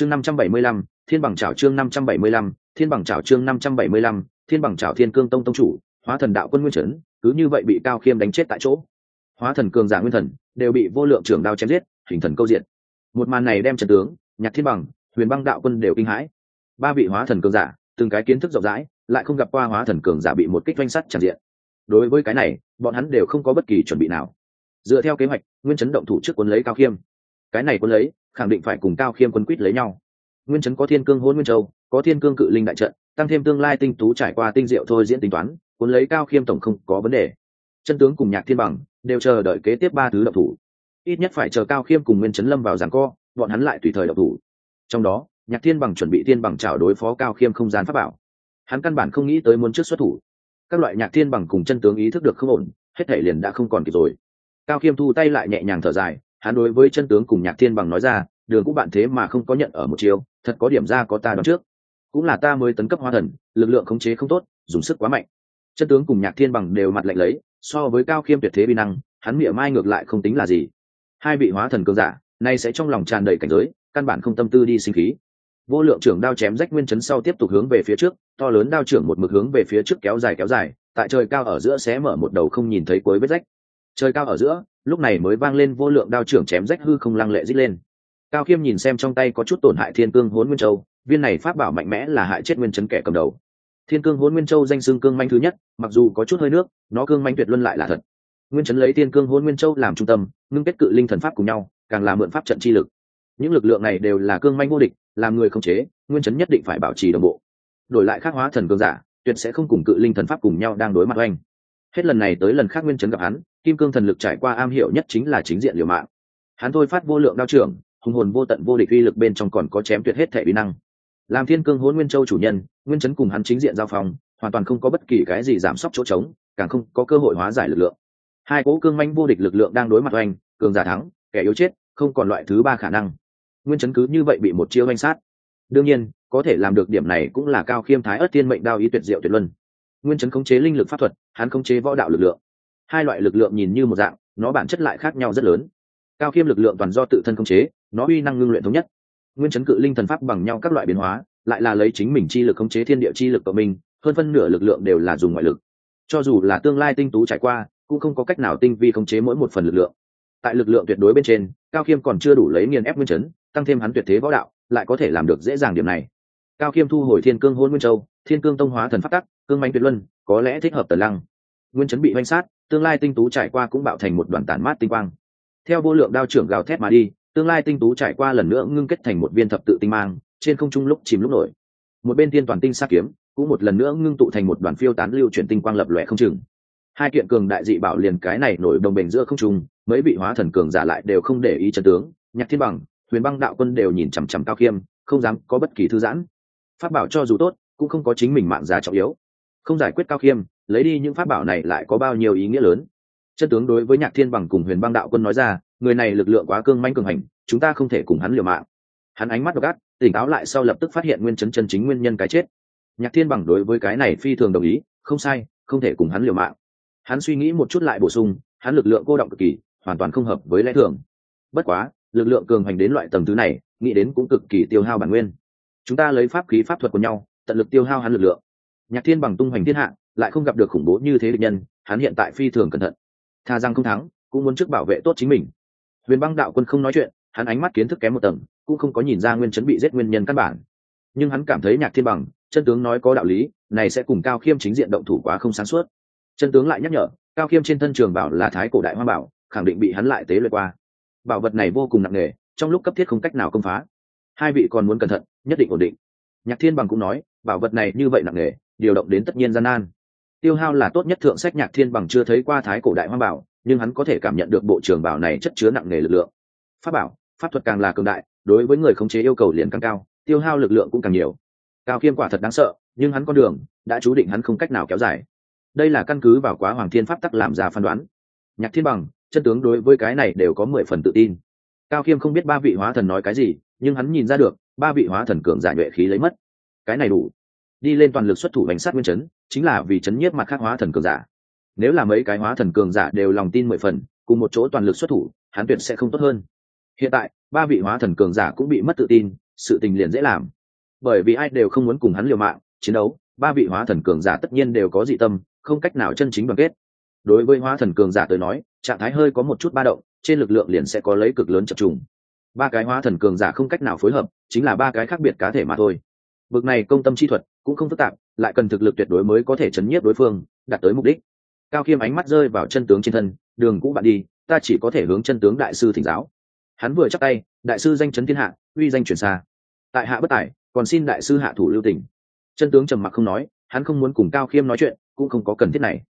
chương năm trăm bảy mươi lăm, thiên bằng trảo chương năm trăm bảy mươi lăm, thiên bằng trảo chương năm trăm bảy mươi lăm, thiên bằng trảo thiên cương tông tông chủ, hóa thần đạo quân nguyên trấn, cứ như vậy bị cao khiêm đánh chết tại chỗ. Hóa thần cường giả nguyên thần đều bị vô lượng trưởng đao chém giết, hình thần câu diện. Một màn này đem trận tướng, nhạc thiên bằng, huyền băng đạo quân đều kinh hãi. Ba vị hóa thần cường giả, từng cái kiến thức rộng rãi, lại không gặp qua hóa thần cường giả bị một kích doanh sắt tràn diện. Đối với cái này, bọn hắn đều không có bất kỳ chuẩn bị nào. Dựa theo kế hoạch, nguyên chấn động thủ trước quân lấy cao khiêm. Cái này quân lấy khẳng định phải cùng cao khiêm quân quýt lấy nhau. Nguyên chấn có thiên cương hôn nguyên châu, có thiên cương cự linh đại trận, tăng thêm tương lai tinh tú trải qua tinh diệu thôi diễn tính toán, cuốn lấy cao khiêm tổng không có vấn đề. Chân tướng cùng nhạc thiên bằng đều chờ đợi kế tiếp ba thứ động thủ. Ít nhất phải chờ cao khiêm cùng nguyên chấn lâm vào giảng co, bọn hắn lại tùy thời động thủ. Trong đó, nhạc thiên bằng chuẩn bị thiên bằng chảo đối phó cao khiêm không gian pháp bảo. Hắn căn bản không nghĩ tới muốn trước xuất thủ. Các loại nhạc thiên bằng cùng chân tướng ý thức được không ổn, hết thể liền đã không còn kịp rồi. Cao khiêm thu tay lại nhẹ nhàng thở dài hắn đối với chân tướng cùng nhạc thiên bằng nói ra, đường cũ bạn thế mà không có nhận ở một chiều thật có điểm ra có ta đón trước. Cũng là ta mới tấn cấp hóa thần, lực lượng khống chế không tốt, dùng sức quá mạnh. Chân tướng cùng nhạc thiên bằng đều mặt lạnh lấy, so với cao khiêm tuyệt thế bi năng, hắn mỉa mai ngược lại không tính là gì. Hai vị hóa thần cường giả, nay sẽ trong lòng tràn đầy cảnh giới, căn bản không tâm tư đi sinh khí. Vô lượng trưởng đao chém rách nguyên chấn sau tiếp tục hướng về phía trước, to lớn đao trưởng một mực hướng về phía trước kéo dài kéo dài, tại trời cao ở giữa xé mở một đầu không nhìn thấy cuối vết rách trời cao ở giữa, lúc này mới vang lên vô lượng đao trưởng chém rách hư không lăng lệ dít lên. Cao khiêm nhìn xem trong tay có chút tổn hại thiên cương hốn nguyên châu, viên này pháp bảo mạnh mẽ là hại chết nguyên chấn kẻ cầm đầu. Thiên cương hốn nguyên châu danh xương cương manh thứ nhất, mặc dù có chút hơi nước, nó cương manh tuyệt luân lại là thật. Nguyên chấn lấy thiên cương hốn nguyên châu làm trung tâm, ngưng kết cự linh thần pháp cùng nhau, càng là mượn pháp trận chi lực. Những lực lượng này đều là cương manh vô địch, làm người không chế, nguyên chấn nhất định phải bảo trì đồng bộ. Đổi lại khắc hóa thần cương giả, tuyệt sẽ không cùng cự linh thần pháp cùng nhau đang đối mặt oanh. Hết lần này tới lần khác nguyên chấn gặp hắn kim cương thần lực trải qua am hiểu nhất chính là chính diện liều mạng. Hắn thôi phát vô lượng đao trưởng, hùng hồn vô tận vô địch uy lực bên trong còn có chém tuyệt hết thể bí năng. Làm thiên cương hôn nguyên châu chủ nhân, nguyên chấn cùng hắn chính diện giao phòng hoàn toàn không có bất kỳ cái gì giảm sốc chỗ trống, càng không có cơ hội hóa giải lực lượng. Hai cố cương manh vô địch lực lượng đang đối mặt oanh, cường giả thắng, kẻ yếu chết, không còn loại thứ ba khả năng. Nguyên chấn cứ như vậy bị một chiêu oanh sát. Đương nhiên, có thể làm được điểm này cũng là cao khiêm thái ớt tiên mệnh đao ý tuyệt diệu tuyệt luân. Nguyên chấn khống chế linh lực pháp thuật, hắn khống chế võ đạo lực lượng hai loại lực lượng nhìn như một dạng, nó bản chất lại khác nhau rất lớn. Cao khiêm lực lượng toàn do tự thân khống chế, nó uy năng ngưng luyện thống nhất. Nguyên chấn cự linh thần pháp bằng nhau các loại biến hóa, lại là lấy chính mình chi lực khống chế thiên địa chi lực của mình, hơn phân nửa lực lượng đều là dùng ngoại lực. Cho dù là tương lai tinh tú trải qua, cũng không có cách nào tinh vi khống chế mỗi một phần lực lượng. Tại lực lượng tuyệt đối bên trên, cao khiêm còn chưa đủ lấy nghiền ép nguyên chấn, tăng thêm hắn tuyệt thế võ đạo, lại có thể làm được dễ dàng điểm này. Cao khiêm thu hồi thiên cương hôn nguyên châu, thiên cương tông hóa thần phát tắc, cương manh tuyệt luân, có lẽ thích hợp tần lăng. Nguyên chấn bị oanh sát tương lai tinh tú trải qua cũng bạo thành một đoàn tản mát tinh quang. Theo vô lượng đao trưởng gào thét mà đi, tương lai tinh tú trải qua lần nữa ngưng kết thành một viên thập tự tinh mang, trên không trung lúc chìm lúc nổi. Một bên thiên toàn tinh sát kiếm, cũng một lần nữa ngưng tụ thành một đoàn phiêu tán lưu chuyển tinh quang lập lòe không chừng. Hai kiện cường đại dị bảo liền cái này nổi đồng bền giữa không trung, mấy vị hóa thần cường giả lại đều không để ý trận tướng, nhạc thiên bằng, huyền băng đạo quân đều nhìn chằm chằm cao khiêm, không dám có bất kỳ thư giãn. Pháp bảo cho dù tốt, cũng không có chính mình mạng giá trọng yếu. Không giải quyết cao khiêm lấy đi những pháp bảo này lại có bao nhiêu ý nghĩa lớn. Chân tướng đối với nhạc thiên bằng cùng huyền băng đạo quân nói ra, người này lực lượng quá cương manh cường hành, chúng ta không thể cùng hắn liều mạng. Hắn ánh mắt đ gắt tỉnh táo lại sau lập tức phát hiện nguyên chấn chân chính nguyên nhân cái chết. Nhạc thiên bằng đối với cái này phi thường đồng ý, không sai, không thể cùng hắn liều mạng. Hắn suy nghĩ một chút lại bổ sung, hắn lực lượng cô động cực kỳ, hoàn toàn không hợp với lẽ thường. Bất quá, lực lượng cường hành đến loại tầng thứ này, nghĩ đến cũng cực kỳ tiêu hao bản nguyên. Chúng ta lấy pháp khí pháp thuật của nhau, tận lực tiêu hao hắn lực lượng. Nhạc thiên bằng tung hoành thiên hạ lại không gặp được khủng bố như thế địch nhân, hắn hiện tại phi thường cẩn thận. Tha rằng không thắng, cũng muốn trước bảo vệ tốt chính mình. Huyền băng đạo quân không nói chuyện, hắn ánh mắt kiến thức kém một tầng, cũng không có nhìn ra nguyên chấn bị giết nguyên nhân căn bản. Nhưng hắn cảm thấy nhạc thiên bằng, chân tướng nói có đạo lý, này sẽ cùng cao khiêm chính diện động thủ quá không sáng suốt. Chân tướng lại nhắc nhở, cao khiêm trên thân trường bảo là thái cổ đại hoa bảo, khẳng định bị hắn lại tế luyện qua. Bảo vật này vô cùng nặng nề, trong lúc cấp thiết không cách nào công phá. Hai vị còn muốn cẩn thận, nhất định ổn định. Nhạc thiên bằng cũng nói, bảo vật này như vậy nặng nề, điều động đến tất nhiên gian nan tiêu hao là tốt nhất thượng sách nhạc thiên bằng chưa thấy qua thái cổ đại hoa bảo, nhưng hắn có thể cảm nhận được bộ trường bảo này chất chứa nặng nề lực lượng. Pháp bảo, pháp thuật càng là cường đại, đối với người khống chế yêu cầu liền càng cao, tiêu hao lực lượng cũng càng nhiều. Cao khiêm quả thật đáng sợ, nhưng hắn con đường, đã chú định hắn không cách nào kéo dài. Đây là căn cứ vào quá hoàng thiên pháp tắc làm ra phán đoán. Nhạc thiên bằng, chân tướng đối với cái này đều có mười phần tự tin. Cao khiêm không biết ba vị hóa thần nói cái gì, nhưng hắn nhìn ra được, ba vị hóa thần cường giả nhuệ khí lấy mất. Cái này đủ. Đi lên toàn lực xuất thủ bánh sát nguyên chấn chính là vì chấn nhiếp mặt khác hóa thần cường giả. Nếu là mấy cái hóa thần cường giả đều lòng tin mười phần, cùng một chỗ toàn lực xuất thủ, hắn tuyệt sẽ không tốt hơn. Hiện tại, ba vị hóa thần cường giả cũng bị mất tự tin, sự tình liền dễ làm. Bởi vì ai đều không muốn cùng hắn liều mạng, chiến đấu, ba vị hóa thần cường giả tất nhiên đều có dị tâm, không cách nào chân chính đoàn kết. Đối với hóa thần cường giả tới nói, trạng thái hơi có một chút ba động, trên lực lượng liền sẽ có lấy cực lớn chập trùng. Ba cái hóa thần cường giả không cách nào phối hợp, chính là ba cái khác biệt cá thể mà thôi. Bực này công tâm chi thuật cũng không phức tạp lại cần thực lực tuyệt đối mới có thể chấn nhiếp đối phương, đạt tới mục đích. Cao khiêm ánh mắt rơi vào chân tướng trên thân, đường cũ bạn đi, ta chỉ có thể hướng chân tướng đại sư thỉnh giáo. Hắn vừa chắc tay, đại sư danh chấn thiên hạ, uy danh truyền xa. Tại hạ bất tài, còn xin đại sư hạ thủ lưu tỉnh chân tướng trầm mặc không nói, hắn không muốn cùng cao khiêm nói chuyện, cũng không có cần thiết này.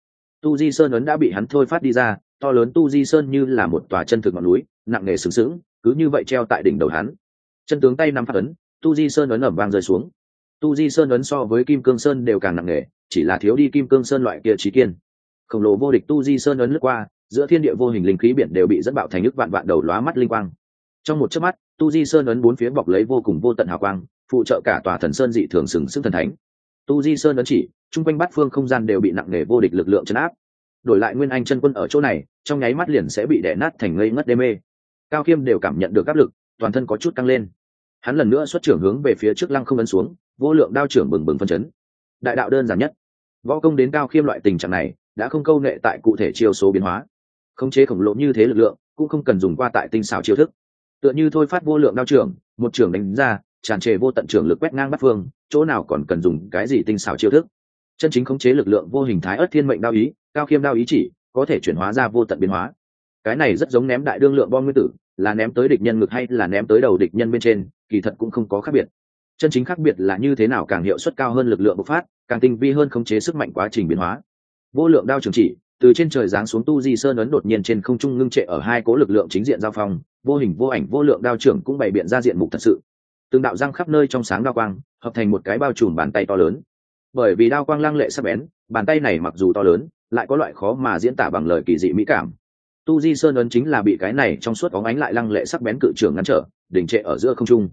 Tu di sơn ấn đã bị hắn thôi phát đi ra, to lớn tu di sơn như là một tòa chân thực ngọn núi, nặng nề sừng sững, cứ như vậy treo tại đỉnh đầu hắn. Chân tướng tay nắm phát ấn, tu di sơn ấn ẩm vang rơi xuống tu di sơn ấn so với kim cương sơn đều càng nặng nề, chỉ là thiếu đi kim cương sơn loại kia trí kiên. Khổng lồ vô địch tu di sơn ấn lướt qua, giữa thiên địa vô hình linh khí biển đều bị dẫn bạo thành nước vạn vạn đầu lóa mắt linh quang. Trong một chớp mắt, tu di sơn ấn bốn phía bọc lấy vô cùng vô tận hào quang, phụ trợ cả tòa thần sơn dị thường sừng sức thần thánh. Tu di sơn ấn chỉ, chung quanh bát phương không gian đều bị nặng nề vô địch lực lượng chấn áp. Đổi lại nguyên anh chân quân ở chỗ này, trong nháy mắt liền sẽ bị đẻ nát thành ngây ngất đê mê. Cao khiêm đều cảm nhận được áp lực, toàn thân có chút căng lên. Hắn lần nữa xuất trưởng hướng về phía trước lăng không ấn xuống vô lượng đao trưởng bừng bừng phân chấn. Đại đạo đơn giản nhất. Võ công đến cao khiêm loại tình trạng này, đã không câu nệ tại cụ thể chiêu số biến hóa. Khống chế khổng lồ như thế lực lượng, cũng không cần dùng qua tại tinh xảo chiêu thức. Tựa như thôi phát vô lượng đao trưởng, một trưởng đánh ra, tràn trề vô tận trưởng lực quét ngang bắt phương, chỗ nào còn cần dùng cái gì tinh xảo chiêu thức? Chân chính khống chế lực lượng vô hình thái ớt thiên mệnh đao ý, cao khiêm đao ý chỉ, có thể chuyển hóa ra vô tận biến hóa. Cái này rất giống ném đại đương lượng bom nguyên tử, là ném tới địch nhân ngực hay là ném tới đầu địch nhân bên trên, kỳ thật cũng không có khác biệt chân chính khác biệt là như thế nào càng hiệu suất cao hơn lực lượng bộc phát, càng tinh vi hơn khống chế sức mạnh quá trình biến hóa. Vô lượng đao trường chỉ, từ trên trời giáng xuống tu di sơn ấn đột nhiên trên không trung ngưng trệ ở hai cố lực lượng chính diện giao phong, vô hình vô ảnh vô lượng đao trưởng cũng bày biện ra diện mục thật sự. Từng đạo răng khắp nơi trong sáng đao quang, hợp thành một cái bao trùm bàn tay to lớn. Bởi vì đao quang lăng lệ sắc bén, bàn tay này mặc dù to lớn, lại có loại khó mà diễn tả bằng lời kỳ dị mỹ cảm. Tu di sơn ấn chính là bị cái này trong suốt bóng ánh lại lăng lệ sắc bén cự trưởng ngăn trở đỉnh trệ ở giữa không trung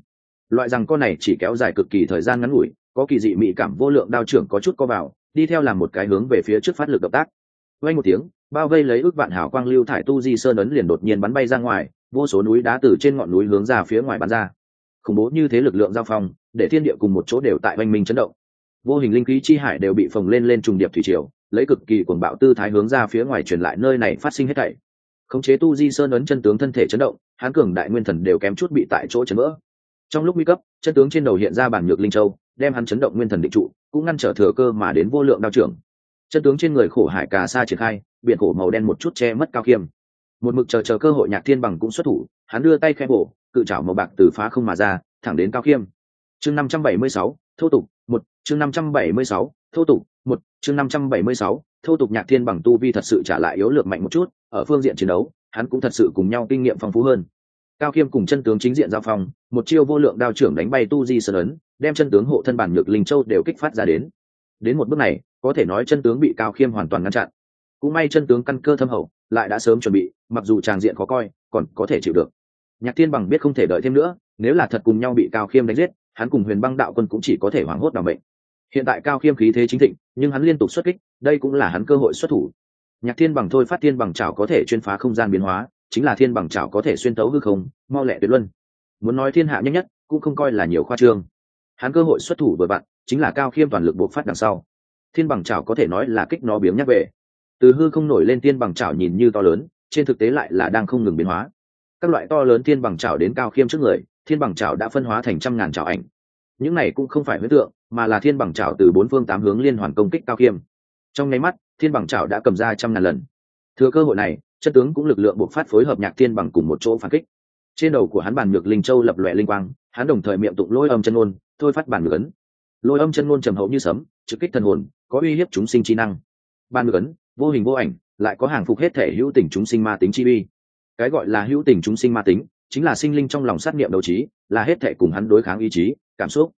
loại rằng con này chỉ kéo dài cực kỳ thời gian ngắn ngủi, có kỳ dị mị cảm vô lượng đao trưởng có chút co vào, đi theo làm một cái hướng về phía trước phát lực động tác. Vay một tiếng, bao vây lấy ước vạn hảo quang lưu thải tu di sơn ấn liền đột nhiên bắn bay ra ngoài, vô số núi đá từ trên ngọn núi hướng ra phía ngoài bắn ra. Khủng bố như thế lực lượng giao phong, để thiên địa cùng một chỗ đều tại oanh minh chấn động. Vô hình linh khí chi hải đều bị phồng lên lên trùng điệp thủy triều, lấy cực kỳ cuồng bạo tư thái hướng ra phía ngoài truyền lại nơi này phát sinh hết thảy. Khống chế tu di sơn ấn chân tướng thân thể chấn động, hán cường đại nguyên thần đều kém chút bị tại chỗ chấn vỡ trong lúc nguy cấp, chân tướng trên đầu hiện ra bản nhược linh châu, đem hắn chấn động nguyên thần định trụ, cũng ngăn trở thừa cơ mà đến vô lượng đao trưởng. Chân tướng trên người khổ hải cà sa triển khai, biển khổ màu đen một chút che mất cao khiêm một mực chờ chờ cơ hội nhạc thiên bằng cũng xuất thủ, hắn đưa tay khẽ bổ, cự trảo màu bạc từ phá không mà ra, thẳng đến cao khiêm chương năm trăm bảy mươi sáu, thô tục, một, chương năm trăm bảy mươi sáu, thô tục, một, chương năm trăm bảy mươi sáu, thô tục nhạc thiên bằng tu vi thật sự trả lại yếu lược mạnh một chút, ở phương diện chiến đấu, hắn cũng thật sự cùng nhau kinh nghiệm phong phú hơn cao khiêm cùng chân tướng chính diện giao phong, một chiêu vô lượng đao trưởng đánh bay tu di sơn ấn, đem chân tướng hộ thân bản nhược linh châu đều kích phát ra đến. Đến một bước này, có thể nói chân tướng bị cao khiêm hoàn toàn ngăn chặn. Cũng may chân tướng căn cơ thâm hậu, lại đã sớm chuẩn bị, mặc dù tràng diện khó coi, còn có thể chịu được. Nhạc thiên bằng biết không thể đợi thêm nữa, nếu là thật cùng nhau bị cao khiêm đánh giết, hắn cùng huyền băng đạo quân cũng chỉ có thể hoảng hốt đ ả o mệnh. Hiện tại cao khiêm khí thế chính thịnh, nhưng hắn liên tục xuất kích, đây cũng là hắn cơ hội xuất thủ. Nhạc thiên bằng thôi phát thiên bằng chảo có thể chuyên phá không gian biến hóa chính là thiên bằng chảo có thể xuyên tấu hư không, mau lẹ tuyệt luân. Muốn nói thiên hạ nhanh nhất, cũng không coi là nhiều khoa trương. Hắn cơ hội xuất thủ vừa vặn, chính là cao khiêm toàn lực buộc phát đằng sau. Thiên bằng chảo có thể nói là kích nó biếng nhắc về. Từ hư không nổi lên thiên bằng chảo nhìn như to lớn, trên thực tế lại là đang không ngừng biến hóa. Các loại to lớn thiên bằng chảo đến cao khiêm trước người, thiên bằng chảo đã phân hóa thành trăm ngàn chảo ảnh. Những này cũng không phải huyết tượng, mà là thiên bằng chảo từ bốn phương tám hướng liên hoàn công kích cao khiêm. Trong nháy mắt, thiên bằng chảo đã cầm ra trăm ngàn lần. Thừa cơ hội này chân tướng cũng lực lượng buộc phát phối hợp nhạc thiên bằng cùng một chỗ phản kích. Trên đầu của hắn bàn ngược linh châu lập lòe linh quang, hắn đồng thời miệng tụng lôi âm chân ngôn, thôi phát bàn ngược ấn. Lôi âm chân ngôn trầm hậu như sấm, trực kích thần hồn, có uy hiếp chúng sinh trí năng. Bàn ngược ấn, vô hình vô ảnh, lại có hàng phục hết thể hữu tình chúng sinh ma tính chi uy. Cái gọi là hữu tình chúng sinh ma tính, chính là sinh linh trong lòng sát niệm đấu trí, là hết thể cùng hắn đối kháng ý chí, cảm xúc.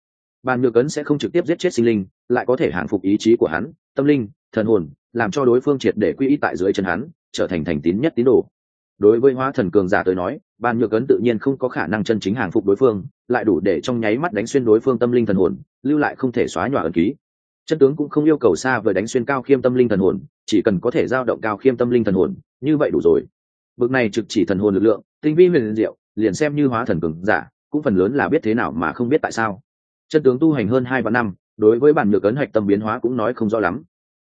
Bàn nhược ấn sẽ không trực tiếp giết chết sinh linh, lại có thể hàng phục ý chí của hắn, tâm linh, thần hồn, làm cho đối phương triệt để quy y tại dưới chân hắn trở thành thành tín nhất tín đồ. Đối với hóa thần cường giả tới nói, ban nhược ấn tự nhiên không có khả năng chân chính hàng phục đối phương, lại đủ để trong nháy mắt đánh xuyên đối phương tâm linh thần hồn, lưu lại không thể xóa nhòa ấn ký. Chân tướng cũng không yêu cầu xa vời đánh xuyên cao khiêm tâm linh thần hồn, chỉ cần có thể giao động cao khiêm tâm linh thần hồn, như vậy đủ rồi. Bực này trực chỉ thần hồn lực lượng, tinh vi huyền diệu, liền xem như hóa thần cường giả, cũng phần lớn là biết thế nào mà không biết tại sao. Chân tướng tu hành hơn hai vạn năm, đối với bản nhược ấn hạch tâm biến hóa cũng nói không rõ lắm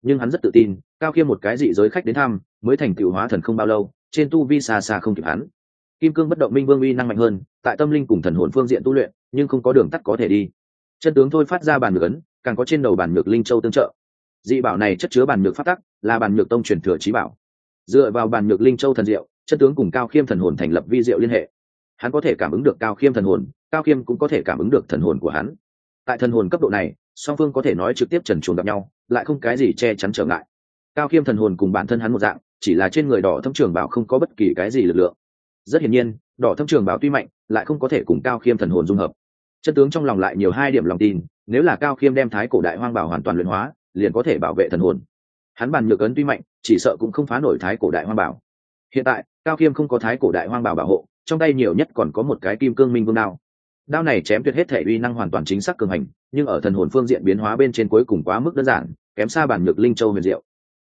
nhưng hắn rất tự tin, cao khiêm một cái dị giới khách đến thăm, mới thành tựu hóa thần không bao lâu, trên tu vi xa xa không kịp hắn. Kim cương bất động minh vương uy năng mạnh hơn, tại tâm linh cùng thần hồn phương diện tu luyện, nhưng không có đường tắt có thể đi. Chân tướng thôi phát ra bản ngược ấn, càng có trên đầu bản ngược linh châu tương trợ. Dị bảo này chất chứa bản ngược phát tắc, là bản ngược tông truyền thừa trí bảo. Dựa vào bản ngược linh châu thần diệu, chân tướng cùng cao khiêm thần hồn thành lập vi diệu liên hệ. Hắn có thể cảm ứng được cao khiêm thần hồn, cao khiêm cũng có thể cảm ứng được thần hồn của hắn. Tại thần hồn cấp độ này song phương có thể nói trực tiếp trần chuồng gặp nhau, lại không cái gì che chắn trở ngại. Cao khiêm thần hồn cùng bản thân hắn một dạng, chỉ là trên người đỏ thâm trường bảo không có bất kỳ cái gì lực lượng. Rất hiển nhiên, đỏ thâm trường bảo tuy mạnh, lại không có thể cùng cao khiêm thần hồn dung hợp. Chân tướng trong lòng lại nhiều hai điểm lòng tin, nếu là cao khiêm đem thái cổ đại hoang bảo hoàn toàn luyện hóa, liền có thể bảo vệ thần hồn. Hắn bàn nhược ấn tuy mạnh, chỉ sợ cũng không phá nổi thái cổ đại hoang bảo. Hiện tại, cao khiêm không có thái cổ đại hoang bảo bảo hộ, trong tay nhiều nhất còn có một cái kim cương minh vương nào đao này chém tuyệt hết thể uy năng hoàn toàn chính xác cường hành, nhưng ở thần hồn phương diện biến hóa bên trên cuối cùng quá mức đơn giản, kém xa bản nhược linh châu huyền diệu.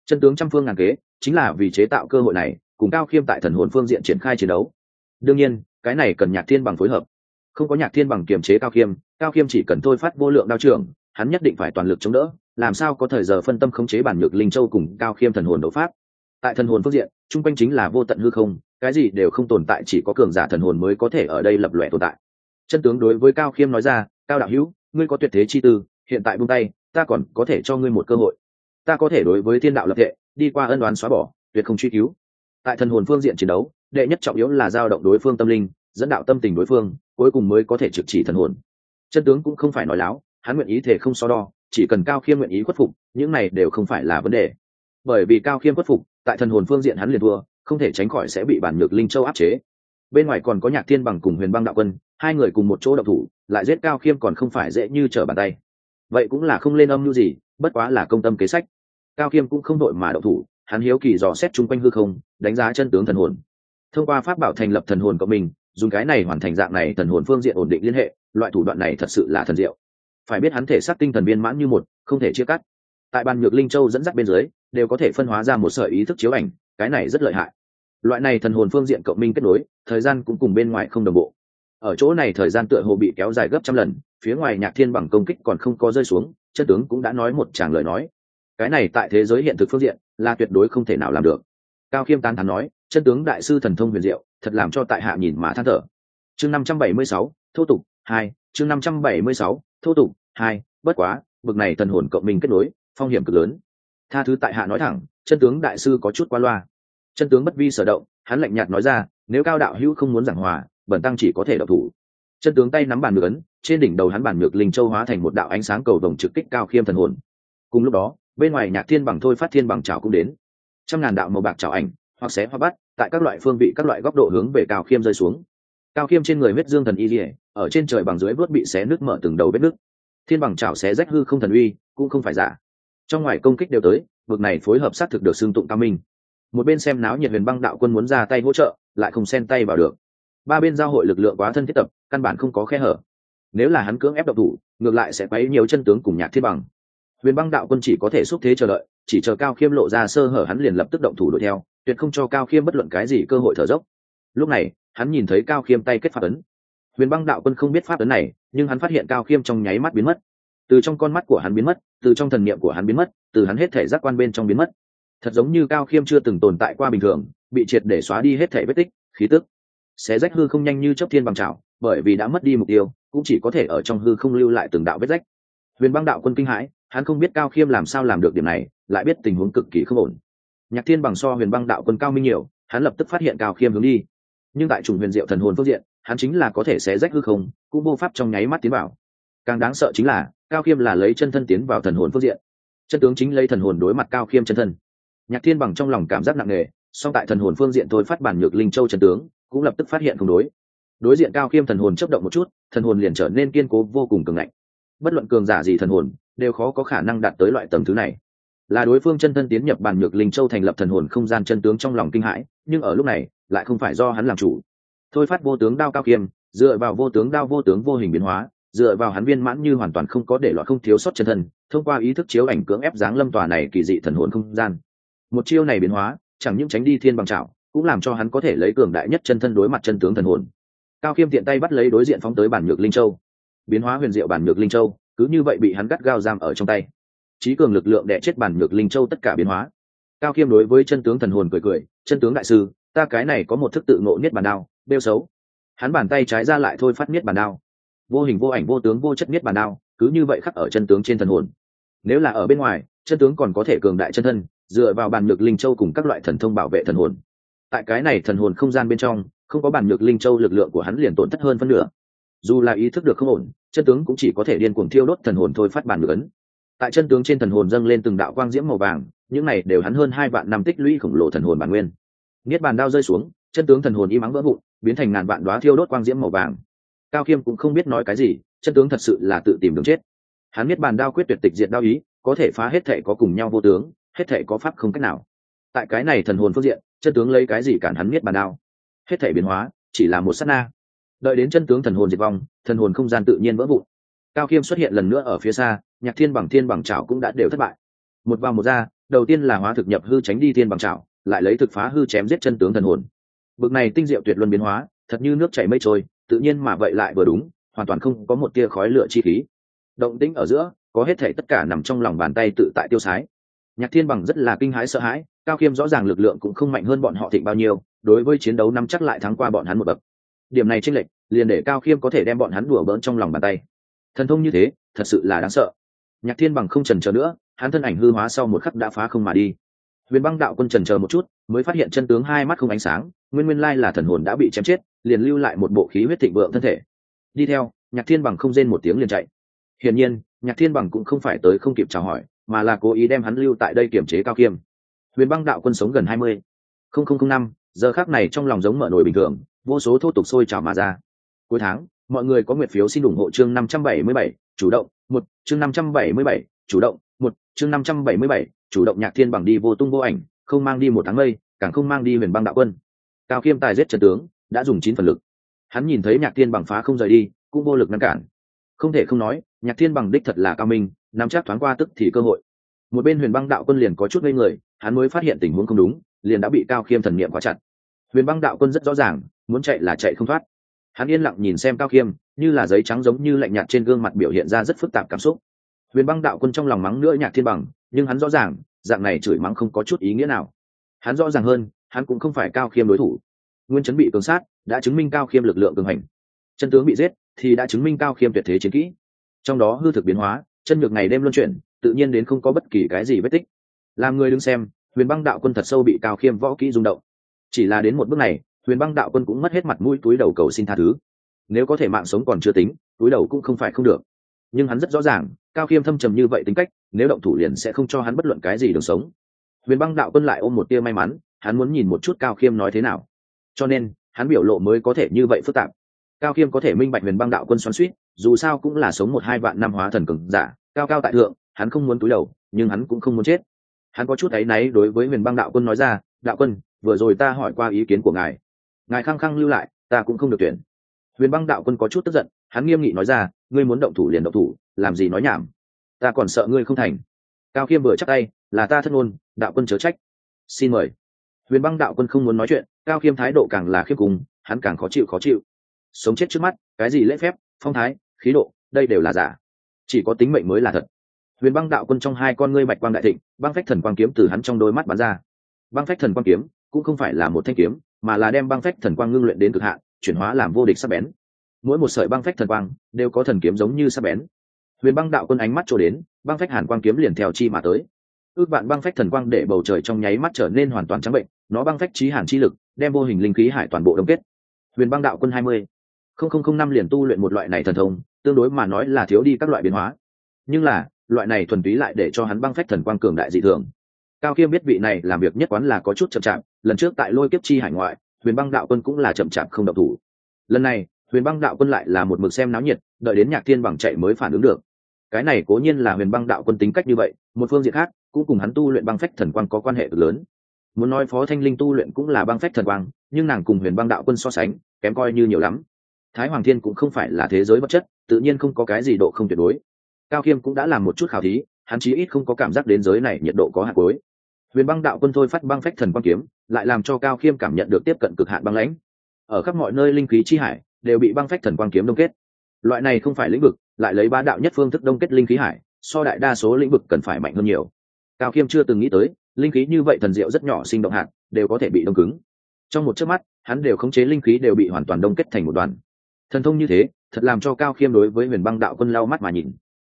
Chân tướng trăm phương ngàn kế, chính là vì chế tạo cơ hội này, cùng cao khiêm tại thần hồn phương diện triển khai chiến đấu. Đương nhiên, cái này cần nhạc thiên bằng phối hợp. Không có nhạc thiên bằng kiềm chế cao khiêm cao khiêm chỉ cần thôi phát vô lượng đao trường hắn nhất định phải toàn lực chống đỡ, làm sao có thời giờ phân tâm khống chế bản nhược linh châu cùng cao khiêm thần hồn đấu pháp. Tại thần hồn phương diện, chung quanh chính là vô tận hư không, cái gì đều không tồn tại, chỉ có cường giả thần hồn mới có thể ở đây lập lòe tồn tại chân tướng đối với cao khiêm nói ra, cao đạo hữu, ngươi có tuyệt thế chi tư, hiện tại buông tay, ta còn có thể cho ngươi một cơ hội. Ta có thể đối với thiên đạo lập hệ, đi qua ân đoán xóa bỏ, tuyệt không truy cứu. Tại thần hồn phương diện chiến đấu, đệ nhất trọng yếu là giao động đối phương tâm linh, dẫn đạo tâm tình đối phương, cuối cùng mới có thể trực chỉ thần hồn. Chân tướng cũng không phải nói láo, hắn nguyện ý thể không so đo, chỉ cần cao khiêm nguyện ý khuất phục, những này đều không phải là vấn đề. Bởi vì cao khiêm khuất phục, tại thần hồn phương diện hắn liền thua, không thể tránh khỏi sẽ bị bản nhược linh châu áp chế. Bên ngoài còn có nhạc thiên bằng cùng huyền băng đạo quân hai người cùng một chỗ đậu thủ, lại giết cao khiêm còn không phải dễ như trở bàn tay. Vậy cũng là không lên âm mưu gì, bất quá là công tâm kế sách. Cao khiêm cũng không đội mà đậu thủ, hắn hiếu kỳ dò xét chung quanh hư không, đánh giá chân tướng thần hồn. Thông qua pháp bảo thành lập thần hồn của mình, dùng cái này hoàn thành dạng này thần hồn phương diện ổn định liên hệ, loại thủ đoạn này thật sự là thần diệu. Phải biết hắn thể xác tinh thần viên mãn như một, không thể chia cắt. Tại bàn nhược linh châu dẫn dắt bên dưới, đều có thể phân hóa ra một sợi ý thức chiếu ảnh, cái này rất lợi hại. Loại này thần hồn phương diện cộng minh kết nối, thời gian cũng cùng bên ngoài không đồng bộ ở chỗ này thời gian tựa hồ bị kéo dài gấp trăm lần, phía ngoài nhạc thiên bằng công kích còn không có rơi xuống, chân tướng cũng đã nói một tràng lời nói. Cái này tại thế giới hiện thực phương diện, là tuyệt đối không thể nào làm được. Cao khiêm tán thán nói, chân tướng đại sư thần thông huyền diệu, thật làm cho tại hạ nhìn mà than thở. Chương năm trăm bảy mươi sáu, thô tục, hai, chương năm trăm bảy mươi sáu, thô tục, hai, bất quá, bực này thần hồn cộng minh kết nối, phong hiểm cực lớn. Tha thứ tại hạ nói thẳng, chân tướng đại sư có chút qua loa. Chân tướng bất vi sở động, hắn lạnh nhạt nói ra, nếu cao đạo hữu không muốn giảng hòa bẩn tăng chỉ có thể độc thủ. Chân tướng tay nắm bàn ngược ấn, trên đỉnh đầu hắn bàn ngược linh châu hóa thành một đạo ánh sáng cầu vồng trực kích cao khiêm thần hồn. Cùng lúc đó, bên ngoài nhạc thiên bằng thôi phát thiên bằng trào cũng đến. Trăm ngàn đạo màu bạc trào ảnh, hoặc xé hoặc bắt, tại các loại phương vị, các loại góc độ hướng về cao khiêm rơi xuống. Cao khiêm trên người huyết dương thần y dỉa ở trên trời bằng dưới vớt bị xé nước mở từng đầu vết nước thiên bằng trào xé rách hư không thần uy, cũng không phải giả. Trong ngoài công kích đều tới vực này phối hợp xác thực được xưng tụng cao minh. Một bên xem náo nhiệt huyền băng đạo quân muốn ra tay hỗ trợ, lại không xen tay vào được ba bên giao hội lực lượng quá thân thiết tập, căn bản không có khe hở. Nếu là hắn cưỡng ép độc thủ, ngược lại sẽ quấy nhiều chân tướng cùng nhạc thiết bằng. Huyền băng đạo quân chỉ có thể xúc thế chờ đợi, chỉ chờ cao khiêm lộ ra sơ hở hắn liền lập tức động thủ đuổi theo, tuyệt không cho cao khiêm bất luận cái gì cơ hội thở dốc. Lúc này, hắn nhìn thấy cao khiêm tay kết pháp ấn. Huyền băng đạo quân không biết pháp ấn này, nhưng hắn phát hiện cao khiêm trong nháy mắt biến mất. Từ trong con mắt của hắn biến mất, từ trong thần niệm của hắn biến mất, từ hắn hết thể giác quan bên trong biến mất. Thật giống như cao khiêm chưa từng tồn tại qua bình thường, bị triệt để xóa đi hết thể vết tích, khí tức xé rách hư không nhanh như chấp thiên bằng trào bởi vì đã mất đi mục tiêu, cũng chỉ có thể ở trong hư không lưu lại từng đạo vết rách. Huyền băng đạo quân kinh hãi, hắn không biết cao khiêm làm sao làm được điểm này, lại biết tình huống cực kỳ không ổn. Nhạc thiên bằng so huyền băng đạo quân cao minh nhiều, hắn lập tức phát hiện cao khiêm hướng đi. Nhưng tại chủng huyền diệu thần hồn phương diện, hắn chính là có thể xé rách hư không, cũng vô pháp trong nháy mắt tiến vào. Càng đáng sợ chính là, cao khiêm là lấy chân thân tiến vào thần hồn phương diện. Chân tướng chính lấy thần hồn đối mặt cao khiêm chân thân. Nhạc thiên bằng trong lòng cảm giác nặng nề, song tại thần hồn phương diện thôi phát bản nhược linh châu chân tướng cũng lập tức phát hiện không đối. Đối diện cao khiêm thần hồn chấp động một chút, thần hồn liền trở nên kiên cố vô cùng cường ngạnh. Bất luận cường giả gì thần hồn, đều khó có khả năng đạt tới loại tầm thứ này. Là đối phương chân thân tiến nhập bàn nhược linh châu thành lập thần hồn không gian chân tướng trong lòng kinh hãi, nhưng ở lúc này, lại không phải do hắn làm chủ. Thôi phát vô tướng đao cao khiêm, dựa vào vô tướng đao vô tướng vô hình biến hóa, dựa vào hắn viên mãn như hoàn toàn không có để loại không thiếu sót chân thân, thông qua ý thức chiếu ảnh cưỡng ép dáng lâm tòa này kỳ dị thần hồn không gian. Một chiêu này biến hóa, chẳng những tránh đi thiên bằng trảo cũng làm cho hắn có thể lấy cường đại nhất chân thân đối mặt chân tướng thần hồn. Cao khiêm tiện tay bắt lấy đối diện phóng tới bản nhược linh châu. Biến hóa huyền diệu bản nhược linh châu, cứ như vậy bị hắn gắt gao giam ở trong tay. Trí cường lực lượng đẻ chết bản nhược linh châu tất cả biến hóa. Cao khiêm đối với chân tướng thần hồn cười cười, chân tướng đại sư, ta cái này có một thức tự ngộ niết bàn đao đeo xấu. Hắn bàn tay trái ra lại thôi phát niết bàn đao. Vô hình vô ảnh vô tướng vô chất niết bàn đao, cứ như vậy khắc ở chân tướng trên thần hồn. Nếu là ở bên ngoài, chân tướng còn có thể cường đại chân thân, dựa vào bàn nhược linh châu cùng các loại thần thông bảo vệ thần hồn tại cái này thần hồn không gian bên trong, không có bản nhược linh châu lực lượng của hắn liền tổn thất hơn phân nửa. Dù là ý thức được không ổn, chân tướng cũng chỉ có thể điên cuồng thiêu đốt thần hồn thôi phát bản ngược ấn. Tại chân tướng trên thần hồn dâng lên từng đạo quang diễm màu vàng, những này đều hắn hơn hai vạn năm tích lũy khổng lồ thần hồn bản nguyên. Niết bàn đao rơi xuống, chân tướng thần hồn im ắng vỡ vụn, biến thành ngàn vạn đoá thiêu đốt quang diễm màu vàng. Cao khiêm cũng không biết nói cái gì, chân tướng thật sự là tự tìm đường chết. Hắn niết bàn đao quyết tuyệt tịch diệt đao ý, có thể phá hết thể có cùng nhau vô tướng, hết thể có pháp không cách nào. Tại cái này thần hồn phương diện chân tướng lấy cái gì cản hắn Miết bàn đao? Hết thể biến hóa chỉ là một sát na. Đợi đến chân tướng thần hồn diệt vong thần hồn không gian tự nhiên vỡ vụn. Cao khiêm xuất hiện lần nữa ở phía xa nhạc thiên bằng thiên bằng Chảo cũng đã đều thất bại. Một vào một ra đầu tiên là hóa thực nhập hư tránh đi thiên bằng Chảo, lại lấy thực phá hư chém giết chân tướng thần hồn. Bực này tinh diệu tuyệt luân biến hóa thật như nước chảy mây trôi tự nhiên mà vậy lại vừa đúng hoàn toàn không có một tia khói lửa chi khí. Động tĩnh ở giữa có hết thể tất cả nằm trong lòng bàn tay tự tại tiêu sái. Nhạc thiên bằng rất là kinh hãi sợ hãi cao khiêm rõ ràng lực lượng cũng không mạnh hơn bọn họ thịnh bao nhiêu, đối với chiến đấu nắm chắc lại thắng qua bọn hắn một bậc. Điểm này tranh lệch, liền để cao khiêm có thể đem bọn hắn đùa bỡn trong lòng bàn tay. Thần thông như thế, thật sự là đáng sợ. Nhạc thiên bằng không trần chờ nữa, hắn thân ảnh hư hóa sau một khắc đã phá không mà đi. Huyền băng đạo quân trần chờ một chút, mới phát hiện chân tướng hai mắt không ánh sáng, nguyên nguyên lai là thần hồn đã bị chém chết, liền lưu lại một bộ khí huyết thịnh vượng thân thể. Đi theo, nhạc thiên bằng không rên một tiếng liền chạy. Hiển nhiên, nhạc thiên bằng cũng không phải tới không kịp chào hỏi, mà là cố ý đem hắn lưu tại đây kiểm chế cao khiêm huyền băng đạo quân sống gần hai mươi. Không không không năm, giờ khác này trong lòng giống mở nổi bình thường, vô số thô tục sôi trào mà ra. Cuối tháng, mọi người có nguyện phiếu xin ủng hộ chương năm trăm bảy mươi bảy, chủ động, một, chương năm trăm bảy mươi bảy, chủ động, một, chương năm trăm bảy mươi bảy, chủ động nhạc thiên bằng đi vô tung vô ảnh, không mang đi một tháng mây, càng không mang đi huyền băng đạo quân. Cao khiêm tài giết trần tướng, đã dùng chín phần lực. Hắn nhìn thấy nhạc thiên bằng phá không rời đi, cũng vô lực ngăn cản. Không thể không nói, nhạc thiên bằng đích thật là cao minh, nắm chắc thoáng qua tức thì cơ hội một bên huyền băng đạo quân liền có chút ngây người, hắn mới phát hiện tình huống không đúng, liền đã bị cao khiêm thần niệm quá chặt. Huyền băng đạo quân rất rõ ràng, muốn chạy là chạy không thoát. Hắn yên lặng nhìn xem cao khiêm, như là giấy trắng giống như lạnh nhạt trên gương mặt biểu hiện ra rất phức tạp cảm xúc. Huyền băng đạo quân trong lòng mắng nữa nhạc thiên bằng, nhưng hắn rõ ràng, dạng này chửi mắng không có chút ý nghĩa nào. Hắn rõ ràng hơn, hắn cũng không phải cao khiêm đối thủ. Nguyên chấn bị cường sát, đã chứng minh cao khiêm lực lượng cường hành. Chân tướng bị giết, thì đã chứng minh cao khiêm tuyệt thế chiến kỹ. Trong đó hư thực biến hóa, chân ngược ngày đêm luân chuyển tự nhiên đến không có bất kỳ cái gì vết tích. Làm người đứng xem, huyền băng đạo quân thật sâu bị cao khiêm võ kỹ rung động. Chỉ là đến một bước này, huyền băng đạo quân cũng mất hết mặt mũi túi đầu cầu xin tha thứ. Nếu có thể mạng sống còn chưa tính, túi đầu cũng không phải không được. Nhưng hắn rất rõ ràng, cao khiêm thâm trầm như vậy tính cách, nếu động thủ liền sẽ không cho hắn bất luận cái gì đường sống. Huyền băng đạo quân lại ôm một tia may mắn, hắn muốn nhìn một chút cao khiêm nói thế nào. Cho nên, hắn biểu lộ mới có thể như vậy phức tạp. Cao khiêm có thể minh bạch huyền băng đạo quân xoắn suýt dù sao cũng là sống một hai vạn năm hóa thần cường giả, cao cao tại thượng hắn không muốn túi đầu, nhưng hắn cũng không muốn chết. Hắn có chút áy náy đối với huyền băng đạo quân nói ra, đạo quân, vừa rồi ta hỏi qua ý kiến của ngài. Ngài khăng khăng lưu lại, ta cũng không được tuyển. Huyền băng đạo quân có chút tức giận, hắn nghiêm nghị nói ra, ngươi muốn động thủ liền động thủ, làm gì nói nhảm. Ta còn sợ ngươi không thành. Cao khiêm vừa chắc tay, là ta thất ngôn đạo quân chớ trách. Xin mời. Huyền băng đạo quân không muốn nói chuyện, cao khiêm thái độ càng là khiêm cùng hắn càng khó chịu khó chịu. Sống chết trước mắt, cái gì lễ phép, phong thái, khí độ, đây đều là giả. Chỉ có tính mệnh mới là thật huyền băng đạo quân trong hai con ngươi bạch quang đại thịnh, băng phách thần quang kiếm từ hắn trong đôi mắt bắn ra. Băng phách thần quang kiếm cũng không phải là một thanh kiếm, mà là đem băng phách thần quang ngưng luyện đến cực hạn, chuyển hóa làm vô địch sắc bén. Mỗi một sợi băng phách thần quang đều có thần kiếm giống như sắc bén. Huyền băng đạo quân ánh mắt trổ đến, băng phách hàn quang kiếm liền theo chi mà tới. Ước bạn băng phách thần quang để bầu trời trong nháy mắt trở nên hoàn toàn trắng bệnh, nó băng phách trí hàn chi lực đem vô hình linh khí hải toàn bộ đông kết. Huyền băng đạo quân hai mươi, không không không năm liền tu luyện một loại này thần thông, tương đối mà nói là thiếu đi các loại biến hóa. Nhưng là loại này thuần túy lại để cho hắn băng phách thần quang cường đại dị thường. Cao khiêm biết vị này làm việc nhất quán là có chút chậm chạp, lần trước tại lôi kiếp chi hải ngoại, huyền băng đạo quân cũng là chậm chạp không độc thủ. Lần này, huyền băng đạo quân lại là một mực xem náo nhiệt, đợi đến nhạc thiên bằng chạy mới phản ứng được. Cái này cố nhiên là huyền băng đạo quân tính cách như vậy, một phương diện khác, cũng cùng hắn tu luyện băng phách thần quang có quan hệ cực lớn. Muốn nói phó thanh linh tu luyện cũng là băng phách thần quang, nhưng nàng cùng huyền băng đạo quân so sánh, kém coi như nhiều lắm. Thái hoàng thiên cũng không phải là thế giới vật chất, tự nhiên không có cái gì độ không tuyệt đối cao khiêm cũng đã làm một chút khảo thí, hắn chí ít không có cảm giác đến giới này nhiệt độ có hạt cuối. Huyền băng đạo quân thôi phát băng phách thần quang kiếm, lại làm cho cao khiêm cảm nhận được tiếp cận cực hạn băng lãnh. Ở khắp mọi nơi linh khí chi hải, đều bị băng phách thần quang kiếm đông kết. Loại này không phải lĩnh vực, lại lấy ba đạo nhất phương thức đông kết linh khí hải, so đại đa số lĩnh vực cần phải mạnh hơn nhiều. Cao khiêm chưa từng nghĩ tới, linh khí như vậy thần diệu rất nhỏ sinh động hạt, đều có thể bị đông cứng. Trong một chớp mắt, hắn đều khống chế linh khí đều bị hoàn toàn đông kết thành một đoàn. Thần thông như thế, thật làm cho cao khiêm đối với huyền băng đạo quân lau mắt mà nhìn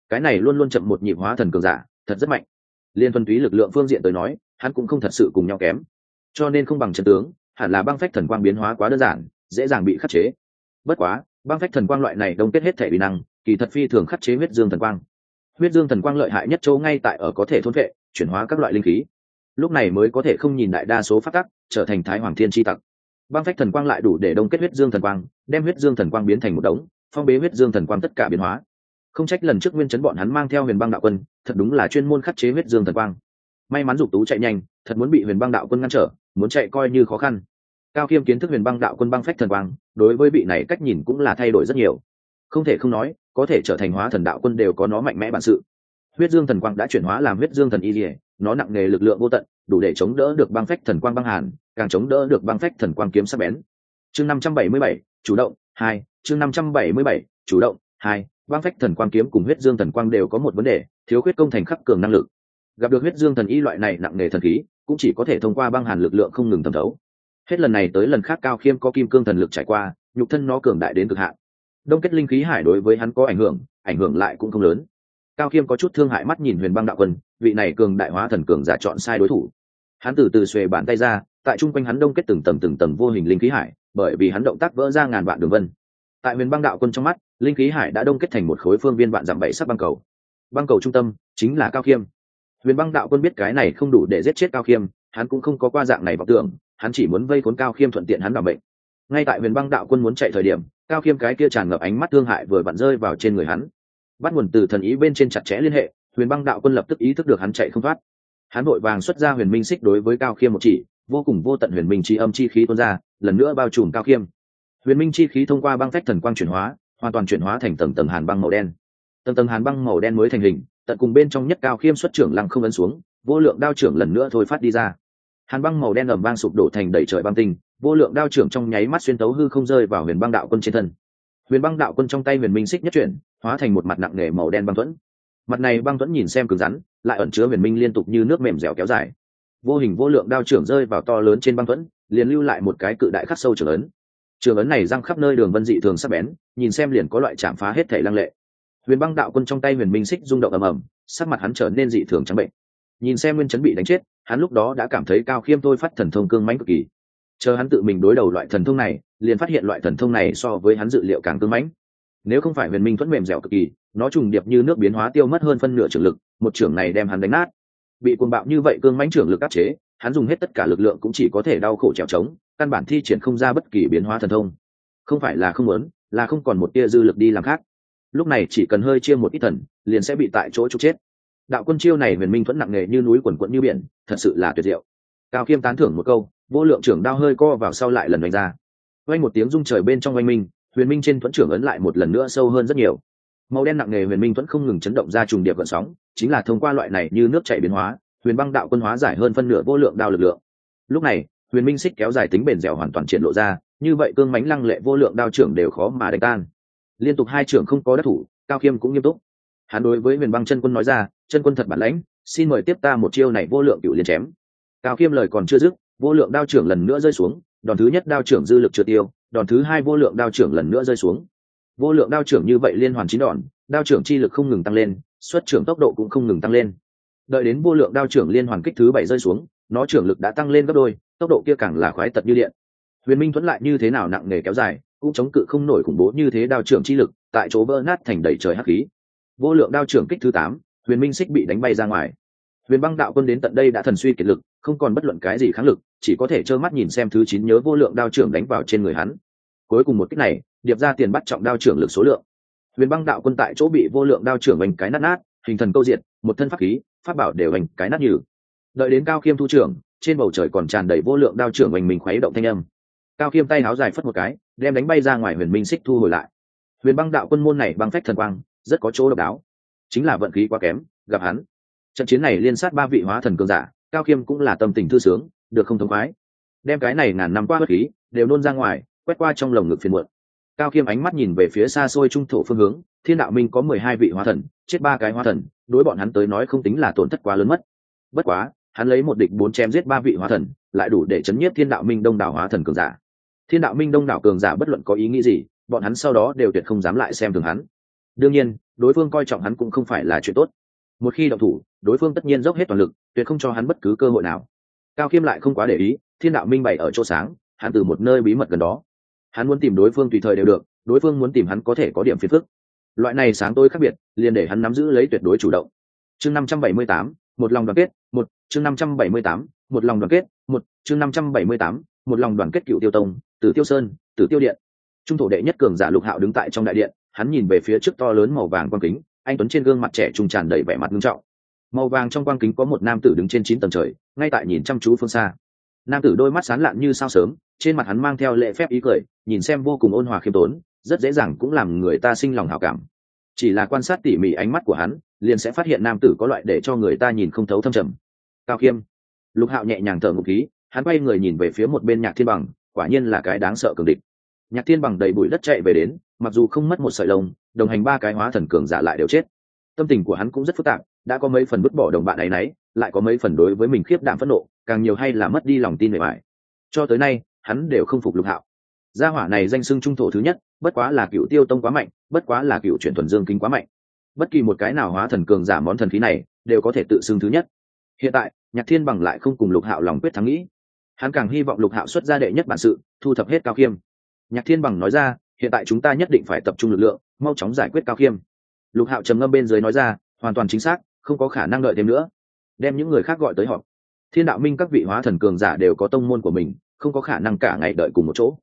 cái này luôn luôn chậm một nhịp hóa thần cường giả, thật rất mạnh. Liên thuần túy lực lượng phương diện tới nói, hắn cũng không thật sự cùng nhau kém. Cho nên không bằng trận tướng, hẳn là băng phách thần quang biến hóa quá đơn giản, dễ dàng bị khắc chế. Bất quá, băng phách thần quang loại này đông kết hết thể uy năng, kỳ thật phi thường khắc chế huyết dương thần quang. Huyết dương thần quang lợi hại nhất chỗ ngay tại ở có thể thôn vệ, chuyển hóa các loại linh khí. Lúc này mới có thể không nhìn đại đa số phát tắc, trở thành thái hoàng thiên tri tặc. Băng phách thần quang lại đủ để đông kết huyết dương thần quang, đem huyết dương thần quang biến thành một đống, phong bế huyết dương thần quang tất cả biến hóa không trách lần trước nguyên chấn bọn hắn mang theo huyền băng đạo quân, thật đúng là chuyên môn khắc chế huyết dương thần quang. May mắn dục tú chạy nhanh, thật muốn bị huyền băng đạo quân ngăn trở, muốn chạy coi như khó khăn. Cao khiêm kiến thức huyền băng đạo quân băng phách thần quang, đối với vị này cách nhìn cũng là thay đổi rất nhiều. Không thể không nói, có thể trở thành hóa thần đạo quân đều có nó mạnh mẽ bản sự. Huyết dương thần quang đã chuyển hóa làm huyết dương thần y dỉa nó nặng nề lực lượng vô tận, đủ để chống đỡ được băng phách thần quang băng hàn, càng chống đỡ được băng phách thần quang kiếm sắc bén. Chương năm trăm bảy mươi bảy, chủ động hai, chương năm trăm bảy mươi bảy, chủ động hai băng phách thần quang kiếm cùng huyết dương thần quang đều có một vấn đề, thiếu khuyết công thành khắc cường năng lực. Gặp được huyết dương thần y loại này nặng nề thần khí, cũng chỉ có thể thông qua băng hàn lực lượng không ngừng thẩm thấu. Hết lần này tới lần khác cao khiêm có kim cương thần lực trải qua, nhục thân nó cường đại đến cực hạn. Đông kết linh khí hải đối với hắn có ảnh hưởng ảnh hưởng lại cũng không lớn. Cao khiêm có chút thương hại mắt nhìn huyền băng đạo quân, vị này cường đại hóa thần cường giả chọn sai đối thủ. Hắn từ từ xuề bàn tay ra, tại chung quanh hắn đông kết từng tầng từng tầng vô hình linh khí hải, bởi vì hắn động tác vỡ ra ngàn vạn đường vân tại huyền băng đạo quân trong mắt, linh khí hải đã đông kết thành một khối phương viên vạn dặm bảy sắc băng cầu. Băng cầu trung tâm chính là cao khiêm. Huyền băng đạo quân biết cái này không đủ để giết chết cao khiêm, hắn cũng không có qua dạng này vọng tưởng, hắn chỉ muốn vây khốn cao khiêm thuận tiện hắn bảo bệnh. Ngay tại huyền băng đạo quân muốn chạy thời điểm, cao khiêm cái kia tràn ngập ánh mắt thương hại vừa vặn rơi vào trên người hắn. Bắt nguồn từ thần ý bên trên chặt chẽ liên hệ, huyền băng đạo quân lập tức ý thức được hắn chạy không thoát. Hắn vội vàng xuất ra huyền minh xích đối với cao khiêm một chỉ, vô cùng vô tận huyền minh chi âm chi khí tuôn ra, lần nữa bao trùm cao khiêm huyền minh chi khí thông qua băng phách thần quang chuyển hóa, hoàn toàn chuyển hóa thành tầng tầng hàn băng màu đen. Tầng tầng hàn băng màu đen mới thành hình, tận cùng bên trong nhất cao khiêm xuất trưởng lăng không ấn xuống, vô lượng đao trưởng lần nữa thôi phát đi ra. Hàn băng màu đen ẩm vang sụp đổ thành đầy trời băng tinh, vô lượng đao trưởng trong nháy mắt xuyên tấu hư không rơi vào huyền băng đạo quân trên thân. Huyền băng đạo quân trong tay huyền minh xích nhất chuyển, hóa thành một mặt nặng nề màu đen băng thuẫn. Mặt này băng thuẫn nhìn xem cứng rắn, lại ẩn chứa huyền minh liên tục như nước mềm dẻo kéo dài. Vô hình vô lượng đao trưởng rơi vào to lớn trên băng thuẫn, liền lưu lại một cái cự đại khắc sâu trưởng lớn trường ấn này răng khắp nơi đường vân dị thường sắc bén, nhìn xem liền có loại chạm phá hết thể lăng lệ. Huyền băng đạo quân trong tay huyền minh xích rung động ầm ầm, sắc mặt hắn trở nên dị thường trắng bệnh. Nhìn xem nguyên chấn bị đánh chết, hắn lúc đó đã cảm thấy cao khiêm thôi phát thần thông cương mãnh cực kỳ. Chờ hắn tự mình đối đầu loại thần thông này, liền phát hiện loại thần thông này so với hắn dự liệu càng cương mãnh. Nếu không phải huyền minh thuẫn mềm dẻo cực kỳ, nó trùng điệp như nước biến hóa tiêu mất hơn phân nửa trường lực, một trưởng này đem hắn đánh nát. Bị cuồng bạo như vậy cương mãnh trưởng lực áp chế, hắn dùng hết tất cả lực lượng cũng chỉ có thể đau khổ trèo trống căn bản thi triển không ra bất kỳ biến hóa thần thông. Không phải là không muốn, là không còn một tia dư lực đi làm khác. Lúc này chỉ cần hơi chia một ít thần, liền sẽ bị tại chỗ trục chết. Đạo quân chiêu này huyền minh thuẫn nặng nề như núi quần quận như biển, thật sự là tuyệt diệu. Cao khiêm tán thưởng một câu, vô lượng trưởng đao hơi co vào sau lại lần đánh ra. Quanh một tiếng rung trời bên trong oanh minh, huyền minh trên thuẫn trưởng ấn lại một lần nữa sâu hơn rất nhiều. Màu đen nặng nề huyền minh thuẫn không ngừng chấn động ra trùng điệp gợn sóng, chính là thông qua loại này như nước chảy biến hóa, huyền băng đạo quân hóa giải hơn phân nửa vô lượng đao lực lượng. Lúc này huyền minh xích kéo dài tính bền dẻo hoàn toàn triển lộ ra, như vậy cương mánh lăng lệ vô lượng đao trưởng đều khó mà đánh tan. Liên tục hai trưởng không có đắc thủ, cao khiêm cũng nghiêm túc. Hắn đối với huyền băng chân quân nói ra, chân quân thật bản lãnh, xin mời tiếp ta một chiêu này vô lượng cựu liên chém. Cao khiêm lời còn chưa dứt, vô lượng đao trưởng lần nữa rơi xuống, đòn thứ nhất đao trưởng dư lực chưa tiêu, đòn thứ hai vô lượng đao trưởng lần nữa rơi xuống. Vô lượng đao trưởng như vậy liên hoàn chín đòn, đao trưởng chi lực không ngừng tăng lên, xuất trưởng tốc độ cũng không ngừng tăng lên. Đợi đến vô lượng đao trưởng liên hoàn kích thứ bảy rơi xuống, nó trưởng lực đã tăng lên gấp đôi tốc độ kia càng là khoái tật như điện. Huyền minh thuẫn lại như thế nào nặng nề kéo dài, cũng chống cự không nổi khủng bố như thế đao trưởng chi lực, tại chỗ vỡ nát thành đầy trời hắc khí. Vô lượng đao trưởng kích thứ tám, huyền minh xích bị đánh bay ra ngoài. Huyền băng đạo quân đến tận đây đã thần suy kiệt lực, không còn bất luận cái gì kháng lực, chỉ có thể trơ mắt nhìn xem thứ chín nhớ vô lượng đao trưởng đánh vào trên người hắn. Cuối cùng một cách này, điệp ra tiền bắt trọng đao trưởng lực số lượng. Huyền băng đạo quân tại chỗ bị vô lượng đao trưởng bành cái nát nát, hình thần câu diện một thân pháp khí, pháp bảo đều bành cái nát nhừ đợi đến cao khiêm thu trưởng trên bầu trời còn tràn đầy vô lượng đao trưởng vành mình khuấy động thanh âm. Cao khiêm tay háo dài phất một cái, đem đánh bay ra ngoài huyền minh xích thu hồi lại. Huyền băng đạo quân môn này băng phách thần quang, rất có chỗ độc đáo. Chính là vận khí quá kém, gặp hắn. Trận chiến này liên sát ba vị hóa thần cường giả, cao khiêm cũng là tâm tình thư sướng, được không thống khoái. Đem cái này ngàn năm qua bất khí, đều nôn ra ngoài, quét qua trong lồng ngực phiền muộn. Cao khiêm ánh mắt nhìn về phía xa xôi trung thổ phương hướng, thiên đạo minh có mười hai vị hóa thần, chết ba cái hóa thần, đối bọn hắn tới nói không tính là tổn thất quá lớn mất. Bất quá hắn lấy một địch bốn chém giết ba vị hóa thần, lại đủ để chấn nhiếp thiên đạo minh đông đảo hóa thần cường giả. Thiên đạo minh đông đảo cường giả bất luận có ý nghĩ gì, bọn hắn sau đó đều tuyệt không dám lại xem thường hắn. Đương nhiên, đối phương coi trọng hắn cũng không phải là chuyện tốt. Một khi động thủ, đối phương tất nhiên dốc hết toàn lực, tuyệt không cho hắn bất cứ cơ hội nào. Cao khiêm lại không quá để ý, thiên đạo minh bày ở chỗ sáng, hắn từ một nơi bí mật gần đó. Hắn muốn tìm đối phương tùy thời đều được, đối phương muốn tìm hắn có thể có điểm phiền phức. Loại này sáng tôi khác biệt, liền để hắn nắm giữ lấy tuyệt đối chủ động. Chương năm trăm bảy mươi tám một lòng đoàn kết, một, chương năm trăm bảy mươi tám, một lòng đoàn kết, một, chương năm trăm bảy mươi tám, một lòng đoàn kết cựu tiêu tông, tử tiêu sơn, tử tiêu điện. Trung thổ đệ nhất cường giả lục hạo đứng tại trong đại điện, hắn nhìn về phía trước to lớn màu vàng quang kính, anh tuấn trên gương mặt trẻ trung tràn đầy vẻ mặt nghiêm trọng. Màu vàng trong quang kính có một nam tử đứng trên chín tầng trời, ngay tại nhìn chăm chú phương xa. Nam tử đôi mắt sán lạn như sao sớm, trên mặt hắn mang theo lệ phép ý cười, nhìn xem vô cùng ôn hòa khiêm tốn, rất dễ dàng cũng làm người ta sinh lòng hảo cảm. Chỉ là quan sát tỉ mỉ ánh mắt của hắn liền sẽ phát hiện nam tử có loại để cho người ta nhìn không thấu thâm trầm. Cao khiêm. Lục hạo nhẹ nhàng thở ngụ khí, hắn quay người nhìn về phía một bên nhạc thiên bằng, quả nhiên là cái đáng sợ cường địch. Nhạc thiên bằng đầy bụi đất chạy về đến, mặc dù không mất một sợi lông, đồng hành ba cái hóa thần cường giả lại đều chết. Tâm tình của hắn cũng rất phức tạp, đã có mấy phần vứt bỏ đồng bạn ấy nấy, lại có mấy phần đối với mình khiếp đạm phẫn nộ, càng nhiều hay là mất đi lòng tin về mãi cho tới nay, hắn đều không phục lục hạo. Gia hỏa này danh xưng trung thổ thứ nhất, bất quá là cựu tiêu tông quá mạnh, bất quá là cựu chuyển thuần dương kinh quá mạnh bất kỳ một cái nào hóa thần cường giả món thần khí này đều có thể tự xưng thứ nhất. Hiện tại, nhạc thiên bằng lại không cùng lục hạo lòng quyết thắng nghĩ. Hắn càng hy vọng lục hạo xuất ra đệ nhất bản sự, thu thập hết cao khiêm. Nhạc thiên bằng nói ra, hiện tại chúng ta nhất định phải tập trung lực lượng, mau chóng giải quyết cao khiêm. Lục hạo trầm ngâm bên dưới nói ra, hoàn toàn chính xác, không có khả năng đợi thêm nữa. Đem những người khác gọi tới họp. Thiên đạo minh các vị hóa thần cường giả đều có tông môn của mình, không có khả năng cả ngày đợi cùng một chỗ.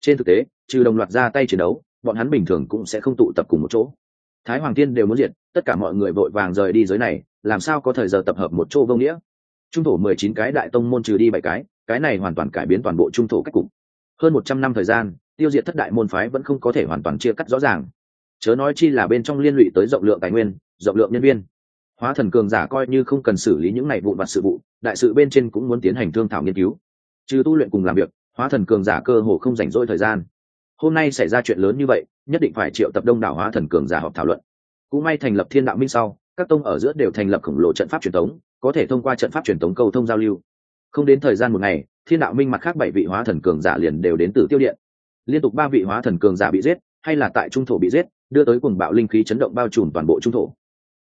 Trên thực tế, trừ đồng loạt ra tay chiến đấu, bọn hắn bình thường cũng sẽ không tụ tập cùng một chỗ thái hoàng tiên đều muốn diệt, tất cả mọi người vội vàng rời đi giới này, làm sao có thời giờ tập hợp một chỗ vô nghĩa? Trung thổ mười chín cái đại tông môn trừ đi bảy cái cái này hoàn toàn cải biến toàn bộ trung thổ cách cục. Hơn một trăm năm thời gian, tiêu diệt thất đại môn phái vẫn không có thể hoàn toàn chia cắt rõ ràng. Chớ nói chi là bên trong liên lụy tới rộng lượng tài nguyên, rộng lượng nhân viên. Hóa thần cường giả coi như không cần xử lý những này vụn vặt sự vụ, đại sự bên trên cũng muốn tiến hành thương thảo nghiên cứu. Trừ tu luyện cùng làm việc, hóa thần cường giả cơ hồ không rảnh rỗi thời gian. Hôm nay xảy ra chuyện lớn như vậy nhất định phải triệu tập đông đảo hóa thần cường giả họp thảo luận. Cũng may thành lập thiên đạo minh sau, các tông ở giữa đều thành lập khổng lồ trận pháp truyền thống có thể thông qua trận pháp truyền thống cầu thông giao lưu. Không đến thời gian một ngày, thiên đạo minh mặt khác bảy vị hóa thần cường giả liền đều đến từ tiêu điện. Liên tục ba vị hóa thần cường giả bị giết, hay là tại trung thổ bị giết, đưa tới cuồng bạo linh khí chấn động bao trùm toàn bộ trung thổ.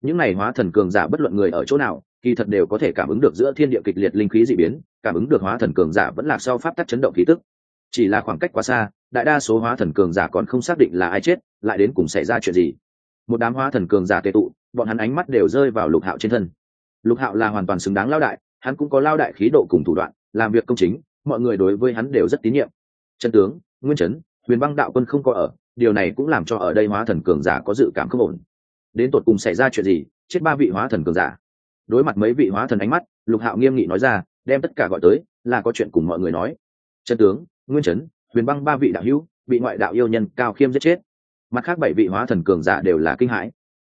Những này hóa thần cường giả bất luận người ở chỗ nào, kỳ thật đều có thể cảm ứng được giữa thiên địa kịch liệt linh khí dị biến, cảm ứng được hóa thần cường giả vẫn là sau pháp tắc chấn động khí tức. Chỉ là khoảng cách quá xa đại đa số hóa thần cường giả còn không xác định là ai chết, lại đến cùng xảy ra chuyện gì. Một đám hóa thần cường giả tệ tụ, bọn hắn ánh mắt đều rơi vào lục hạo trên thân. Lục hạo là hoàn toàn xứng đáng lao đại, hắn cũng có lao đại khí độ cùng thủ đoạn, làm việc công chính, mọi người đối với hắn đều rất tín nhiệm. Chân tướng, nguyên chấn, huyền băng đạo quân không có ở, điều này cũng làm cho ở đây hóa thần cường giả có dự cảm không ổn. Đến tột cùng xảy ra chuyện gì, chết ba vị hóa thần cường giả. Đối mặt mấy vị hóa thần ánh mắt, lục hạo nghiêm nghị nói ra, đem tất cả gọi tới, là có chuyện cùng mọi người nói. Chân tướng, nguyên chấn huyền băng ba vị đạo hữu bị ngoại đạo yêu nhân cao khiêm giết chết. Mặt khác bảy vị hóa thần cường giả đều là kinh hãi.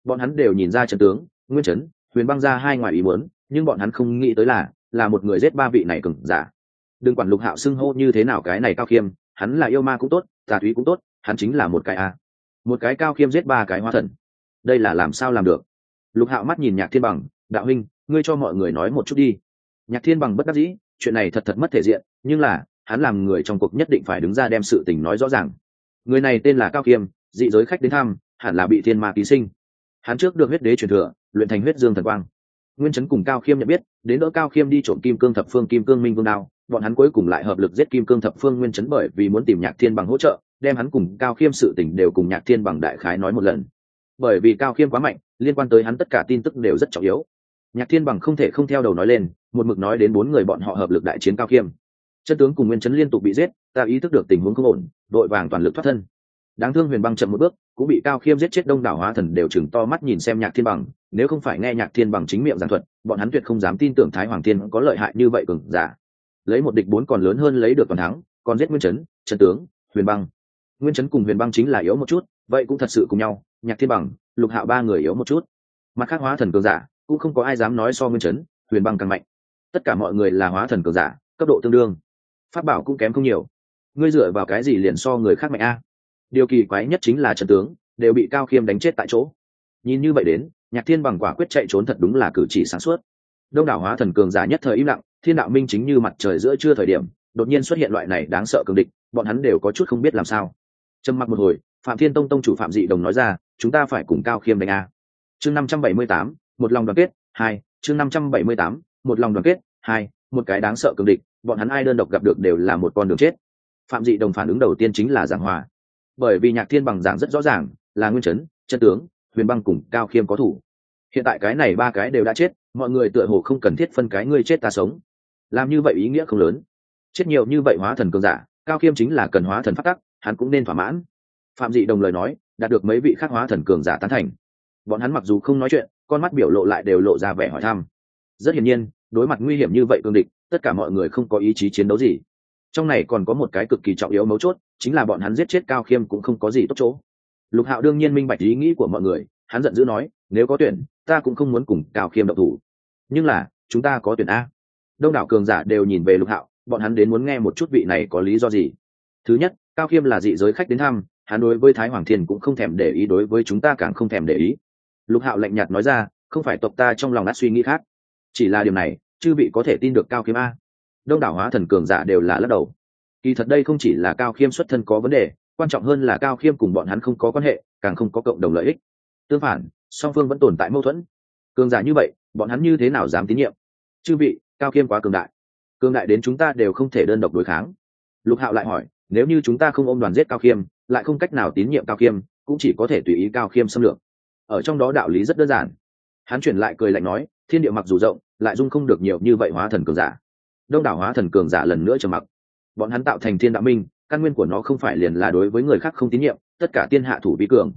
Bọn hắn đều nhìn ra trần tướng nguyên Trấn, huyền băng ra hai ngoài ý muốn nhưng bọn hắn không nghĩ tới là là một người giết ba vị này cường giả. Đừng quản lục hạo xưng hô như thế nào cái này cao khiêm hắn là yêu ma cũng tốt tà thúy cũng tốt hắn chính là một cái a. Một cái cao khiêm giết ba cái hóa thần. Đây là làm sao làm được? Lục hạo mắt nhìn nhạc thiên bằng đạo huynh ngươi cho mọi người nói một chút đi. Nhạc thiên bằng bất đắc dĩ chuyện này thật thật mất thể diện nhưng là hắn làm người trong cuộc nhất định phải đứng ra đem sự tình nói rõ ràng. Người này tên là cao khiêm dị giới khách đến thăm, hẳn là bị thiên ma ký sinh. Hắn trước được huyết đế truyền thừa, luyện thành huyết dương thần quang. Nguyên chấn cùng cao khiêm nhận biết, đến đỡ cao khiêm đi trộm kim cương thập phương, kim cương minh vương đao, bọn hắn cuối cùng lại hợp lực giết kim cương thập phương nguyên chấn bởi vì muốn tìm nhạc thiên bằng hỗ trợ, đem hắn cùng cao khiêm sự tình đều cùng nhạc thiên bằng đại khái nói một lần. Bởi vì cao khiêm quá mạnh, liên quan tới hắn tất cả tin tức đều rất trọng yếu. Nhạc thiên bằng không thể không theo đầu nói lên, một mực nói đến bốn người bọn họ hợp lực đại chiến cao khiêm chân tướng cùng nguyên chấn liên tục bị giết, ta ý thức được tình huống không ổn, đội vàng toàn lực thoát thân. Đáng thương huyền băng chậm một bước, cũng bị cao khiêm giết chết đông đảo hóa thần đều chừng to mắt nhìn xem nhạc thiên bằng, nếu không phải nghe nhạc thiên bằng chính miệng giảng thuật, bọn hắn tuyệt không dám tin tưởng thái hoàng thiên có lợi hại như vậy cường giả. Lấy một địch bốn còn lớn hơn lấy được toàn thắng, còn giết nguyên chấn, chân tướng, huyền băng. Nguyên chấn cùng huyền băng chính là yếu một chút, vậy cũng thật sự cùng nhau, nhạc thiên bằng, lục hạo ba người yếu một chút. Mặt khác hóa thần cường giả, cũng không có ai dám nói so nguyên chấn, huyền băng càng mạnh. Tất cả mọi người là hóa thần cường giả, cấp độ tương đương pháp bảo cũng kém không nhiều. Ngươi dựa vào cái gì liền so người khác mạnh a? Điều kỳ quái nhất chính là trận tướng, đều bị cao khiêm đánh chết tại chỗ. Nhìn như vậy đến, nhạc thiên bằng quả quyết chạy trốn thật đúng là cử chỉ sáng suốt. Đông đảo hóa thần cường giả nhất thời im lặng, thiên đạo minh chính như mặt trời giữa trưa thời điểm, đột nhiên xuất hiện loại này đáng sợ cường địch, bọn hắn đều có chút không biết làm sao. Trầm mặc một hồi, phạm thiên tông tông chủ phạm dị đồng nói ra, chúng ta phải cùng cao khiêm đánh a. Chương năm trăm bảy mươi tám, một lòng đoàn kết, hai, chương năm trăm bảy mươi tám, một lòng đoàn kết, hai một cái đáng sợ cường địch, bọn hắn ai đơn độc gặp được đều là một con đường chết. Phạm dị đồng phản ứng đầu tiên chính là giảng hòa. Bởi vì nhạc thiên bằng giảng rất rõ ràng, là nguyên chấn, chân tướng, huyền băng cùng cao khiêm có thủ. Hiện tại cái này ba cái đều đã chết, mọi người tựa hồ không cần thiết phân cái ngươi chết ta sống. Làm như vậy ý nghĩa không lớn. Chết nhiều như vậy hóa thần cường giả, cao khiêm chính là cần hóa thần phát tắc, hắn cũng nên thỏa mãn. Phạm dị đồng lời nói, đạt được mấy vị khác hóa thần cường giả tán thành. Bọn hắn mặc dù không nói chuyện, con mắt biểu lộ lại đều lộ ra vẻ hỏi thăm. Rất hiển nhiên đối mặt nguy hiểm như vậy cương địch, tất cả mọi người không có ý chí chiến đấu gì. Trong này còn có một cái cực kỳ trọng yếu mấu chốt, chính là bọn hắn giết chết cao khiêm cũng không có gì tốt chỗ. Lục hạo đương nhiên minh bạch ý nghĩ của mọi người, hắn giận dữ nói, nếu có tuyển, ta cũng không muốn cùng cao khiêm độc thủ. Nhưng là, chúng ta có tuyển a. Đông đảo cường giả đều nhìn về lục hạo, bọn hắn đến muốn nghe một chút vị này có lý do gì. Thứ nhất, cao khiêm là dị giới khách đến thăm, hắn đối với thái hoàng thiên cũng không thèm để ý, đối với chúng ta càng không thèm để ý. Lục hạo lạnh nhạt nói ra, không phải tộc ta trong lòng đã suy nghĩ khác chỉ là điều này, chư vị có thể tin được cao khiêm a. Đông đảo hóa thần cường giả đều là lắc đầu. Kỳ thật đây không chỉ là cao khiêm xuất thân có vấn đề, quan trọng hơn là cao khiêm cùng bọn hắn không có quan hệ, càng không có cộng đồng lợi ích. Tương phản, song phương vẫn tồn tại mâu thuẫn. Cường giả như vậy, bọn hắn như thế nào dám tín nhiệm? Chư vị, cao khiêm quá cường đại. Cường đại đến chúng ta đều không thể đơn độc đối kháng. Lục hạo lại hỏi, nếu như chúng ta không ôm đoàn giết cao khiêm, lại không cách nào tín nhiệm cao khiêm, cũng chỉ có thể tùy ý cao khiêm xâm lược. Ở trong đó đạo lý rất đơn giản. Hắn chuyển lại cười lạnh nói, thiên địa mặc dù rộng lại dung không được nhiều như vậy hóa thần cường giả. Đông đảo hóa thần cường giả lần nữa trầm mặc. Bọn hắn tạo thành thiên đạo minh, căn nguyên của nó không phải liền là đối với người khác không tín nhiệm, tất cả tiên hạ thủ vi cường.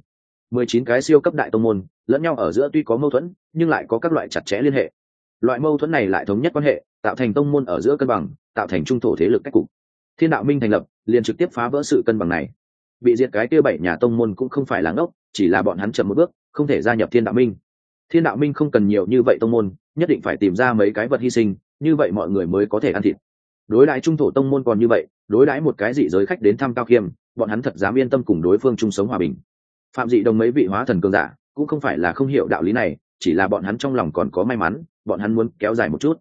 Mười chín cái siêu cấp đại tông môn, lẫn nhau ở giữa tuy có mâu thuẫn, nhưng lại có các loại chặt chẽ liên hệ. Loại mâu thuẫn này lại thống nhất quan hệ, tạo thành tông môn ở giữa cân bằng, tạo thành trung thổ thế lực cách cục. Thiên đạo minh thành lập, liền trực tiếp phá vỡ sự cân bằng này. Bị diệt cái kia bảy nhà tông môn cũng không phải là ngốc, chỉ là bọn hắn chậm một bước, không thể gia nhập thiên đạo minh. Thiên đạo minh không cần nhiều như vậy tông môn nhất định phải tìm ra mấy cái vật hy sinh, như vậy mọi người mới có thể ăn thịt. Đối đãi trung thổ tông môn còn như vậy, đối đãi một cái dị giới khách đến thăm cao khiêm, bọn hắn thật dám yên tâm cùng đối phương chung sống hòa bình. Phạm dị đồng mấy vị hóa thần cường giả, cũng không phải là không hiểu đạo lý này, chỉ là bọn hắn trong lòng còn có may mắn, bọn hắn muốn kéo dài một chút.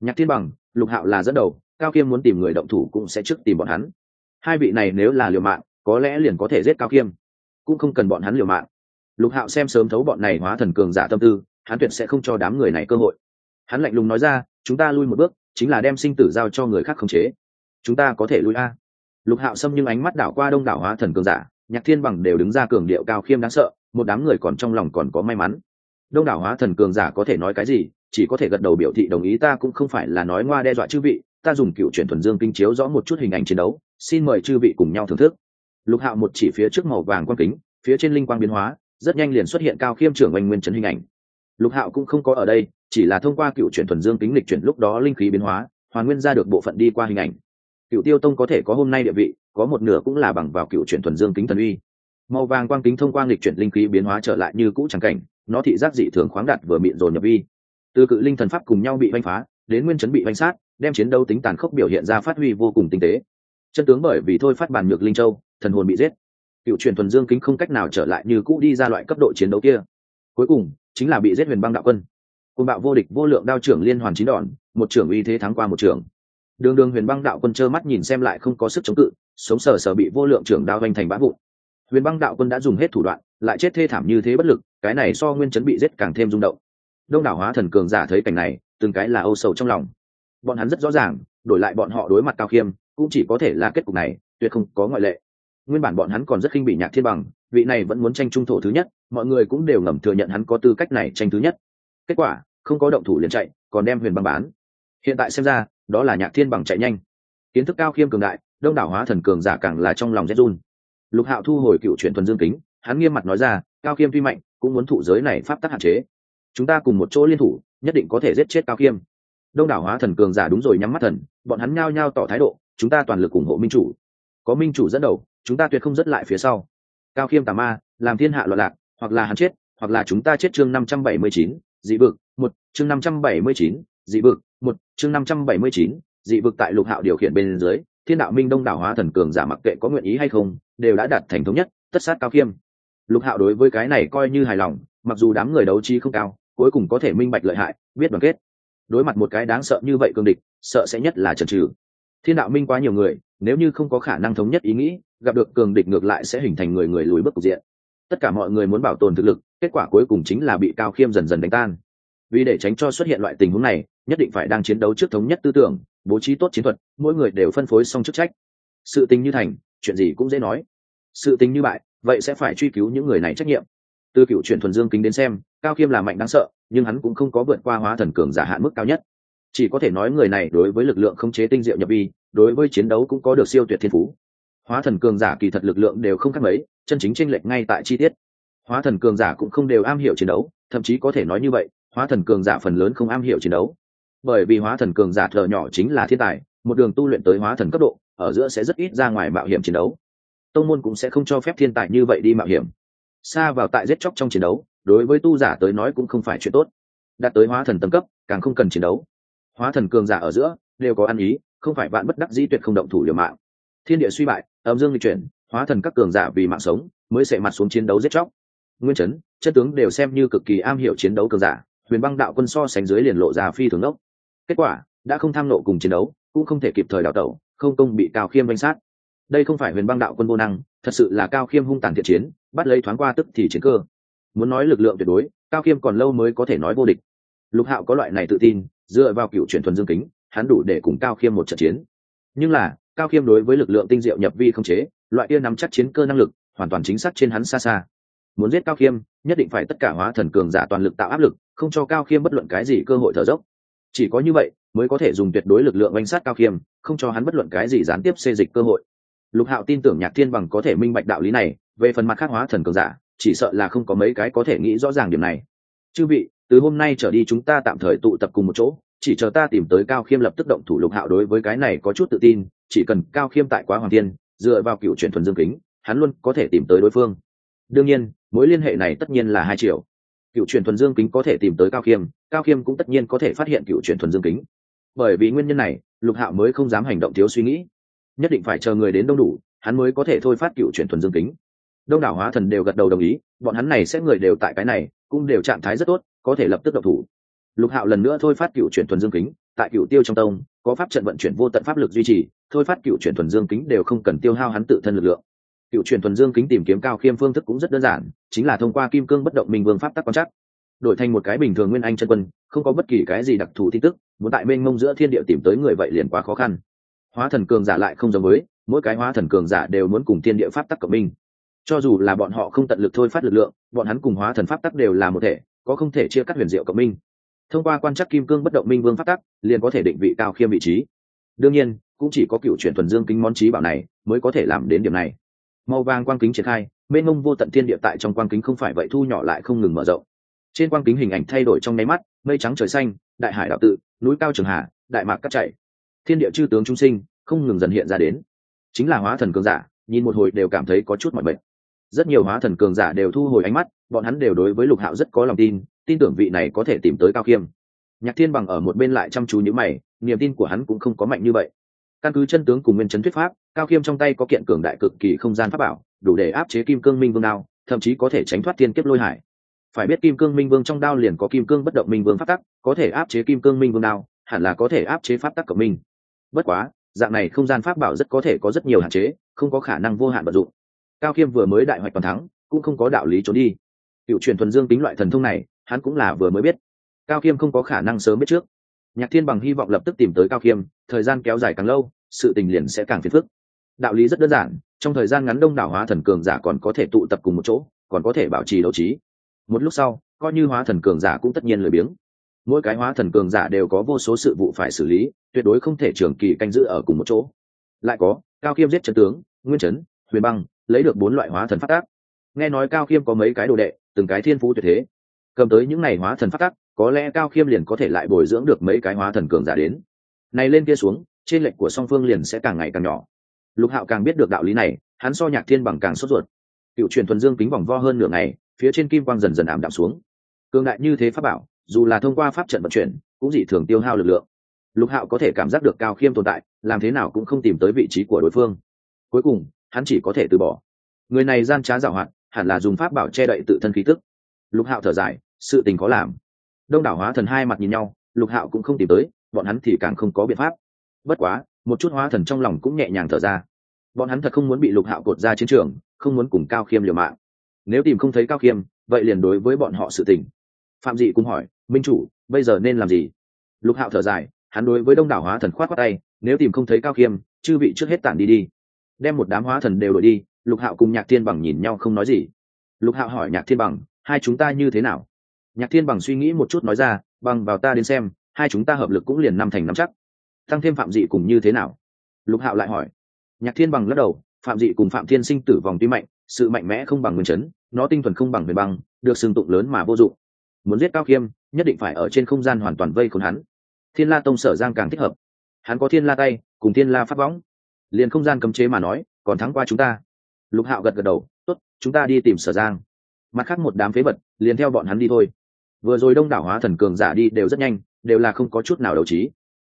Nhạc thiên bằng, lục hạo là dẫn đầu, cao khiêm muốn tìm người động thủ cũng sẽ trước tìm bọn hắn. Hai vị này nếu là liều mạng, có lẽ liền có thể giết cao khiêm. Cũng không cần bọn hắn liều mạng. Lục hạo xem sớm thấu bọn này hóa thần cường giả tâm tư hắn tuyệt sẽ không cho đám người này cơ hội. Hắn lạnh lùng nói ra, chúng ta lui một bước, chính là đem sinh tử giao cho người khác khống chế. Chúng ta có thể lui a. Lục hạo xâm nhưng ánh mắt đảo qua đông đảo hóa thần cường giả, nhạc thiên bằng đều đứng ra cường điệu cao khiêm đáng sợ, một đám người còn trong lòng còn có may mắn. Đông đảo hóa thần cường giả có thể nói cái gì, chỉ có thể gật đầu biểu thị đồng ý, ta cũng không phải là nói ngoa đe dọa chư vị, ta dùng cựu truyền thuần dương kinh chiếu rõ một chút hình ảnh chiến đấu, xin mời chư vị cùng nhau thưởng thức. Lục hạo một chỉ phía trước màu vàng quang kính, phía trên linh quang biến hóa, rất nhanh liền xuất hiện cao khiêm trưởng oanh nguyên trấn hình ảnh lục hạo cũng không có ở đây, chỉ là thông qua cựu truyền thuần dương kính lịch chuyển lúc đó linh khí biến hóa, hoàn nguyên ra được bộ phận đi qua hình ảnh. Cựu tiêu tông có thể có hôm nay địa vị, có một nửa cũng là bằng vào cựu truyền thuần dương kính thần uy. Màu vàng quang kính thông qua lịch chuyển linh khí biến hóa trở lại như cũ trắng cảnh, nó thị giác dị thường khoáng đạt vừa miệng rồi nhập vi. Từ cự linh thần pháp cùng nhau bị vanh phá, đến nguyên chấn bị vanh sát, đem chiến đấu tính tàn khốc biểu hiện ra phát huy vô cùng tinh tế. Chân tướng bởi vì thôi phát bản nhược linh châu, thần hồn bị giết. Cựu truyền thuần dương kính không cách nào trở lại như cũ đi ra loại cấp độ chiến đấu kia. Cuối cùng chính là bị giết huyền băng đạo quân. Côn bạo vô địch, vô lượng đao trưởng liên hoàn chín đòn, một trưởng uy thế thắng qua một trưởng. Đường đường huyền băng đạo quân trơ mắt nhìn xem lại không có sức chống cự, sống sờ sờ bị vô lượng trưởng đao doanh thành bã vụn. Huyền băng đạo quân đã dùng hết thủ đoạn, lại chết thê thảm như thế bất lực, cái này so nguyên chấn bị giết càng thêm rung động. Đông đảo hóa thần cường giả thấy cảnh này, từng cái là âu sầu trong lòng. Bọn hắn rất rõ ràng, đổi lại bọn họ đối mặt cao khiêm, cũng chỉ có thể là kết cục này, tuyệt không có ngoại lệ. Nguyên bản bọn hắn còn rất khinh bị nhạc thiên bằng vị này vẫn muốn tranh trung thổ thứ nhất, mọi người cũng đều ngầm thừa nhận hắn có tư cách này tranh thứ nhất. Kết quả, không có động thủ liền chạy, còn đem huyền băng bán. Hiện tại xem ra, đó là nhạc thiên bằng chạy nhanh. Kiến thức cao khiêm cường đại, đông đảo hóa thần cường giả càng là trong lòng rét run. Lục hạo thu hồi cựu chuyện thuần dương kính, hắn nghiêm mặt nói ra, cao khiêm tuy mạnh, cũng muốn thụ giới này pháp tắc hạn chế. Chúng ta cùng một chỗ liên thủ, nhất định có thể giết chết cao khiêm. Đông đảo hóa thần cường giả đúng rồi nhắm mắt thần, bọn hắn nhao nhao tỏ thái độ, chúng ta toàn lực ủng hộ minh chủ. Có minh chủ dẫn đầu, chúng ta tuyệt không dứt lại phía sau cao khiêm tà ma, làm thiên hạ loạn lạc, hoặc là hắn chết, hoặc là chúng ta chết chương năm trăm bảy mươi chín, dị vực, một, chương năm trăm bảy mươi chín, dị vực, một, chương năm trăm bảy mươi chín, dị vực tại lục hạo điều khiển bên dưới, thiên đạo minh đông đảo hóa thần cường giả mặc kệ có nguyện ý hay không, đều đã đạt thành thống nhất, tất sát cao khiêm. Lục hạo đối với cái này coi như hài lòng, mặc dù đám người đấu trí không cao, cuối cùng có thể minh bạch lợi hại, biết đoàn kết. Đối mặt một cái đáng sợ như vậy cương địch, sợ sẽ nhất là trần trừ thiên đạo minh quá nhiều người, nếu như không có khả năng thống nhất ý nghĩ gặp được cường địch ngược lại sẽ hình thành người người lùi bước cục diện. Tất cả mọi người muốn bảo tồn thực lực, kết quả cuối cùng chính là bị cao khiêm dần dần đánh tan. Vì để tránh cho xuất hiện loại tình huống này, nhất định phải đang chiến đấu trước thống nhất tư tưởng, bố trí tốt chiến thuật, mỗi người đều phân phối xong chức trách. Sự tình như thành, chuyện gì cũng dễ nói. Sự tình như bại, vậy sẽ phải truy cứu những người này trách nhiệm. Từ cựu chuyển thuần dương kính đến xem, cao khiêm là mạnh đáng sợ, nhưng hắn cũng không có vượt qua hóa thần cường giả hạn mức cao nhất. Chỉ có thể nói người này đối với lực lượng không chế tinh diệu nhập vi, đối với chiến đấu cũng có được siêu tuyệt thiên phú hóa thần cường giả kỳ thật lực lượng đều không khác mấy, chân chính tranh lệch ngay tại chi tiết. Hóa thần cường giả cũng không đều am hiểu chiến đấu, thậm chí có thể nói như vậy, hóa thần cường giả phần lớn không am hiểu chiến đấu. Bởi vì hóa thần cường giả thợ nhỏ chính là thiên tài, một đường tu luyện tới hóa thần cấp độ, ở giữa sẽ rất ít ra ngoài mạo hiểm chiến đấu. Tông môn cũng sẽ không cho phép thiên tài như vậy đi mạo hiểm. Xa vào tại giết chóc trong chiến đấu, đối với tu giả tới nói cũng không phải chuyện tốt. Đạt tới hóa thần tầng cấp, càng không cần chiến đấu. Hóa thần cường giả ở giữa, đều có ăn ý, không phải bạn bất đắc dĩ tuyệt không động thủ liều mạng thiên địa suy bại, âm dương lịch chuyển, hóa thần các cường giả vì mạng sống, mới sẽ mặt xuống chiến đấu giết chóc. Nguyên chấn chất tướng đều xem như cực kỳ am hiểu chiến đấu cường giả, huyền băng đạo quân so sánh dưới liền lộ ra phi thường đốc. Kết quả, đã không tham nộ cùng chiến đấu, cũng không thể kịp thời đào tẩu, không công bị cao khiêm danh sát. Đây không phải huyền băng đạo quân vô năng, thật sự là cao khiêm hung tàn thiện chiến, bắt lấy thoáng qua tức thì chiến cơ. Muốn nói lực lượng tuyệt đối, cao khiêm còn lâu mới có thể nói vô địch. Lục hạo có loại này tự tin, dựa vào cựu truyền thuần dương kính, hắn đủ để cùng cao khiêm một trận chiến. Nhưng là cao khiêm đối với lực lượng tinh diệu nhập vi không chế, loại kia nắm chắc chiến cơ năng lực, hoàn toàn chính xác trên hắn xa xa. Muốn giết cao khiêm, nhất định phải tất cả hóa thần cường giả toàn lực tạo áp lực, không cho cao khiêm bất luận cái gì cơ hội thở dốc. Chỉ có như vậy, mới có thể dùng tuyệt đối lực lượng oanh sát cao khiêm, không cho hắn bất luận cái gì gián tiếp xê dịch cơ hội. Lục hạo tin tưởng nhạc thiên bằng có thể minh bạch đạo lý này, về phần mặt khác hóa thần cường giả, chỉ sợ là không có mấy cái có thể nghĩ rõ ràng điểm này. Chư vị, từ hôm nay trở đi chúng ta tạm thời tụ tập cùng một chỗ chỉ chờ ta tìm tới cao khiêm lập tức động thủ lục hạo đối với cái này có chút tự tin, chỉ cần cao khiêm tại quá hoàng thiên, dựa vào cựu truyền thuần dương kính, hắn luôn có thể tìm tới đối phương. Đương nhiên, mối liên hệ này tất nhiên là hai triệu. Cựu truyền thuần dương kính có thể tìm tới cao khiêm cao khiêm cũng tất nhiên có thể phát hiện cựu truyền thuần dương kính. Bởi vì nguyên nhân này, lục hạo mới không dám hành động thiếu suy nghĩ. Nhất định phải chờ người đến đông đủ, hắn mới có thể thôi phát cựu truyền thuần dương kính. Đông đảo hóa thần đều gật đầu đồng ý, bọn hắn này sẽ người đều tại cái này, cũng đều trạng thái rất tốt, có thể lập tức độc thủ lục hạo lần nữa thôi phát cựu chuyển thuần dương kính, tại cựu tiêu trong tông, có pháp trận vận chuyển vô tận pháp lực duy trì, thôi phát cựu chuyển thuần dương kính đều không cần tiêu hao hắn tự thân lực lượng. Cựu chuyển thuần dương kính tìm kiếm cao khiêm phương thức cũng rất đơn giản, chính là thông qua kim cương bất động minh vương pháp tắc quan chắc đổi thành một cái bình thường nguyên anh chân quân, không có bất kỳ cái gì đặc thù tin tức, muốn tại mênh mông giữa thiên địa tìm tới người vậy liền quá khó khăn. Hóa thần cường giả lại không giống với, mỗi cái hóa thần cường giả đều muốn cùng thiên địa pháp tắc cộng minh. Cho dù là bọn họ không tận lực thôi phát lực lượng, bọn hắn cùng hóa thần pháp tắc đều là một thể, có không thể chia cắt huyền diệu cộng minh thông qua quan trắc kim cương bất động minh vương pháp tắc, liền có thể định vị cao khiêm vị trí. Đương nhiên, cũng chỉ có cựu chuyển thuần dương kính món trí bảo này mới có thể làm đến điểm này. Màu vàng quang kính triển khai, mênh mông vô tận thiên địa tại trong quang kính không phải vậy thu nhỏ lại không ngừng mở rộng. Trên quang kính hình ảnh thay đổi trong nháy mắt, mây trắng trời xanh, đại hải đạo tự, núi cao trường hà đại mạc cắt chạy thiên địa chư tướng trung sinh, không ngừng dần hiện ra đến. Chính là hóa thần cường giả, nhìn một hồi đều cảm thấy có chút mọi bệnh rất nhiều hóa thần cường giả đều thu hồi ánh mắt, bọn hắn đều đối với lục hạo rất có lòng tin tin tưởng vị này có thể tìm tới cao khiêm. Nhạc thiên bằng ở một bên lại chăm chú nhữ mày, niềm tin của hắn cũng không có mạnh như vậy. Căn cứ chân tướng cùng nguyên chấn thuyết pháp, cao khiêm trong tay có kiện cường đại cực kỳ không gian pháp bảo, đủ để áp chế kim cương minh vương đao, thậm chí có thể tránh thoát thiên kiếp lôi hải. Phải biết kim cương minh vương trong đao liền có kim cương bất động minh vương pháp tắc, có thể áp chế kim cương minh vương đao, hẳn là có thể áp chế pháp tắc cộng minh bất quá, dạng này không gian pháp bảo rất có thể có rất nhiều hạn chế, không có khả năng vô hạn vận dụng. Cao khiêm vừa mới đại hoạch toàn thắng, cũng không có đạo lý trốn đi. Cựu truyền thuần dương tính loại thần thông này hắn cũng là vừa mới biết. Cao khiêm không có khả năng sớm biết trước. Nhạc thiên bằng hy vọng lập tức tìm tới cao khiêm, thời gian kéo dài càng lâu, sự tình liền sẽ càng phiền phức. Đạo lý rất đơn giản, trong thời gian ngắn đông đảo hóa thần cường giả còn có thể tụ tập cùng một chỗ, còn có thể bảo trì đấu trí. Một lúc sau, coi như hóa thần cường giả cũng tất nhiên lười biếng. Mỗi cái hóa thần cường giả đều có vô số sự vụ phải xử lý, tuyệt đối không thể trường kỳ canh giữ ở cùng một chỗ. Lại có, cao khiêm giết trần tướng, nguyên trấn huyền băng, lấy được bốn loại hóa thần phát tác. Nghe nói cao khiêm có mấy cái đồ đệ, từng cái thiên phú tuyệt thế cầm tới những ngày hóa thần phát tác có lẽ cao khiêm liền có thể lại bồi dưỡng được mấy cái hóa thần cường giả đến. Này lên kia xuống, trên lệnh của song phương liền sẽ càng ngày càng nhỏ. Lục hạo càng biết được đạo lý này, hắn so nhạc thiên bằng càng sốt ruột. Cựu truyền thuần dương kính vòng vo hơn nửa ngày, phía trên kim quang dần dần ảm đạm xuống. Cường đại như thế pháp bảo, dù là thông qua pháp trận vận chuyển, cũng dị thường tiêu hao lực lượng. Lục hạo có thể cảm giác được cao khiêm tồn tại, làm thế nào cũng không tìm tới vị trí của đối phương. Cuối cùng, hắn chỉ có thể từ bỏ. Người này gian trá giảo hoạt, hẳn là dùng pháp bảo che đậy tự thân khí tức lục hạo thở dài, sự tình có làm. Đông đảo hóa thần hai mặt nhìn nhau, lục hạo cũng không tìm tới, bọn hắn thì càng không có biện pháp. Bất quá, một chút hóa thần trong lòng cũng nhẹ nhàng thở ra. Bọn hắn thật không muốn bị lục hạo cột ra chiến trường, không muốn cùng cao khiêm liều mạng. Nếu tìm không thấy cao khiêm, vậy liền đối với bọn họ sự tình. Phạm dị cũng hỏi, minh chủ, bây giờ nên làm gì? Lục hạo thở dài, hắn đối với đông đảo hóa thần khoát khoát tay, nếu tìm không thấy cao khiêm, chư vị trước hết tản đi đi. Đem một đám hóa thần đều đổi đi, lục hạo cùng nhạc thiên bằng nhìn nhau không nói gì. Lục hạo hỏi nhạc thiên bằng hai chúng ta như thế nào? Nhạc thiên bằng suy nghĩ một chút nói ra, bằng vào ta đến xem, hai chúng ta hợp lực cũng liền năm thành năm chắc. Tăng thêm phạm dị cùng như thế nào? Lục hạo lại hỏi. Nhạc thiên bằng lắc đầu, phạm dị cùng phạm thiên sinh tử vòng tuy mạnh, sự mạnh mẽ không bằng nguyên chấn, nó tinh thuần không bằng huyền băng, được sừng tụng lớn mà vô dụng. Muốn giết cao khiêm nhất định phải ở trên không gian hoàn toàn vây khốn hắn. Thiên la tông sở giang càng thích hợp. Hắn có thiên la tay, cùng thiên la phát võng. Liền không gian cấm chế mà nói, còn thắng qua chúng ta. Lục hạo gật gật đầu, tốt, chúng ta đi tìm sở giang mặt khác một đám phế vật, liền theo bọn hắn đi thôi. Vừa rồi đông đảo hóa thần cường giả đi đều rất nhanh, đều là không có chút nào đầu trí.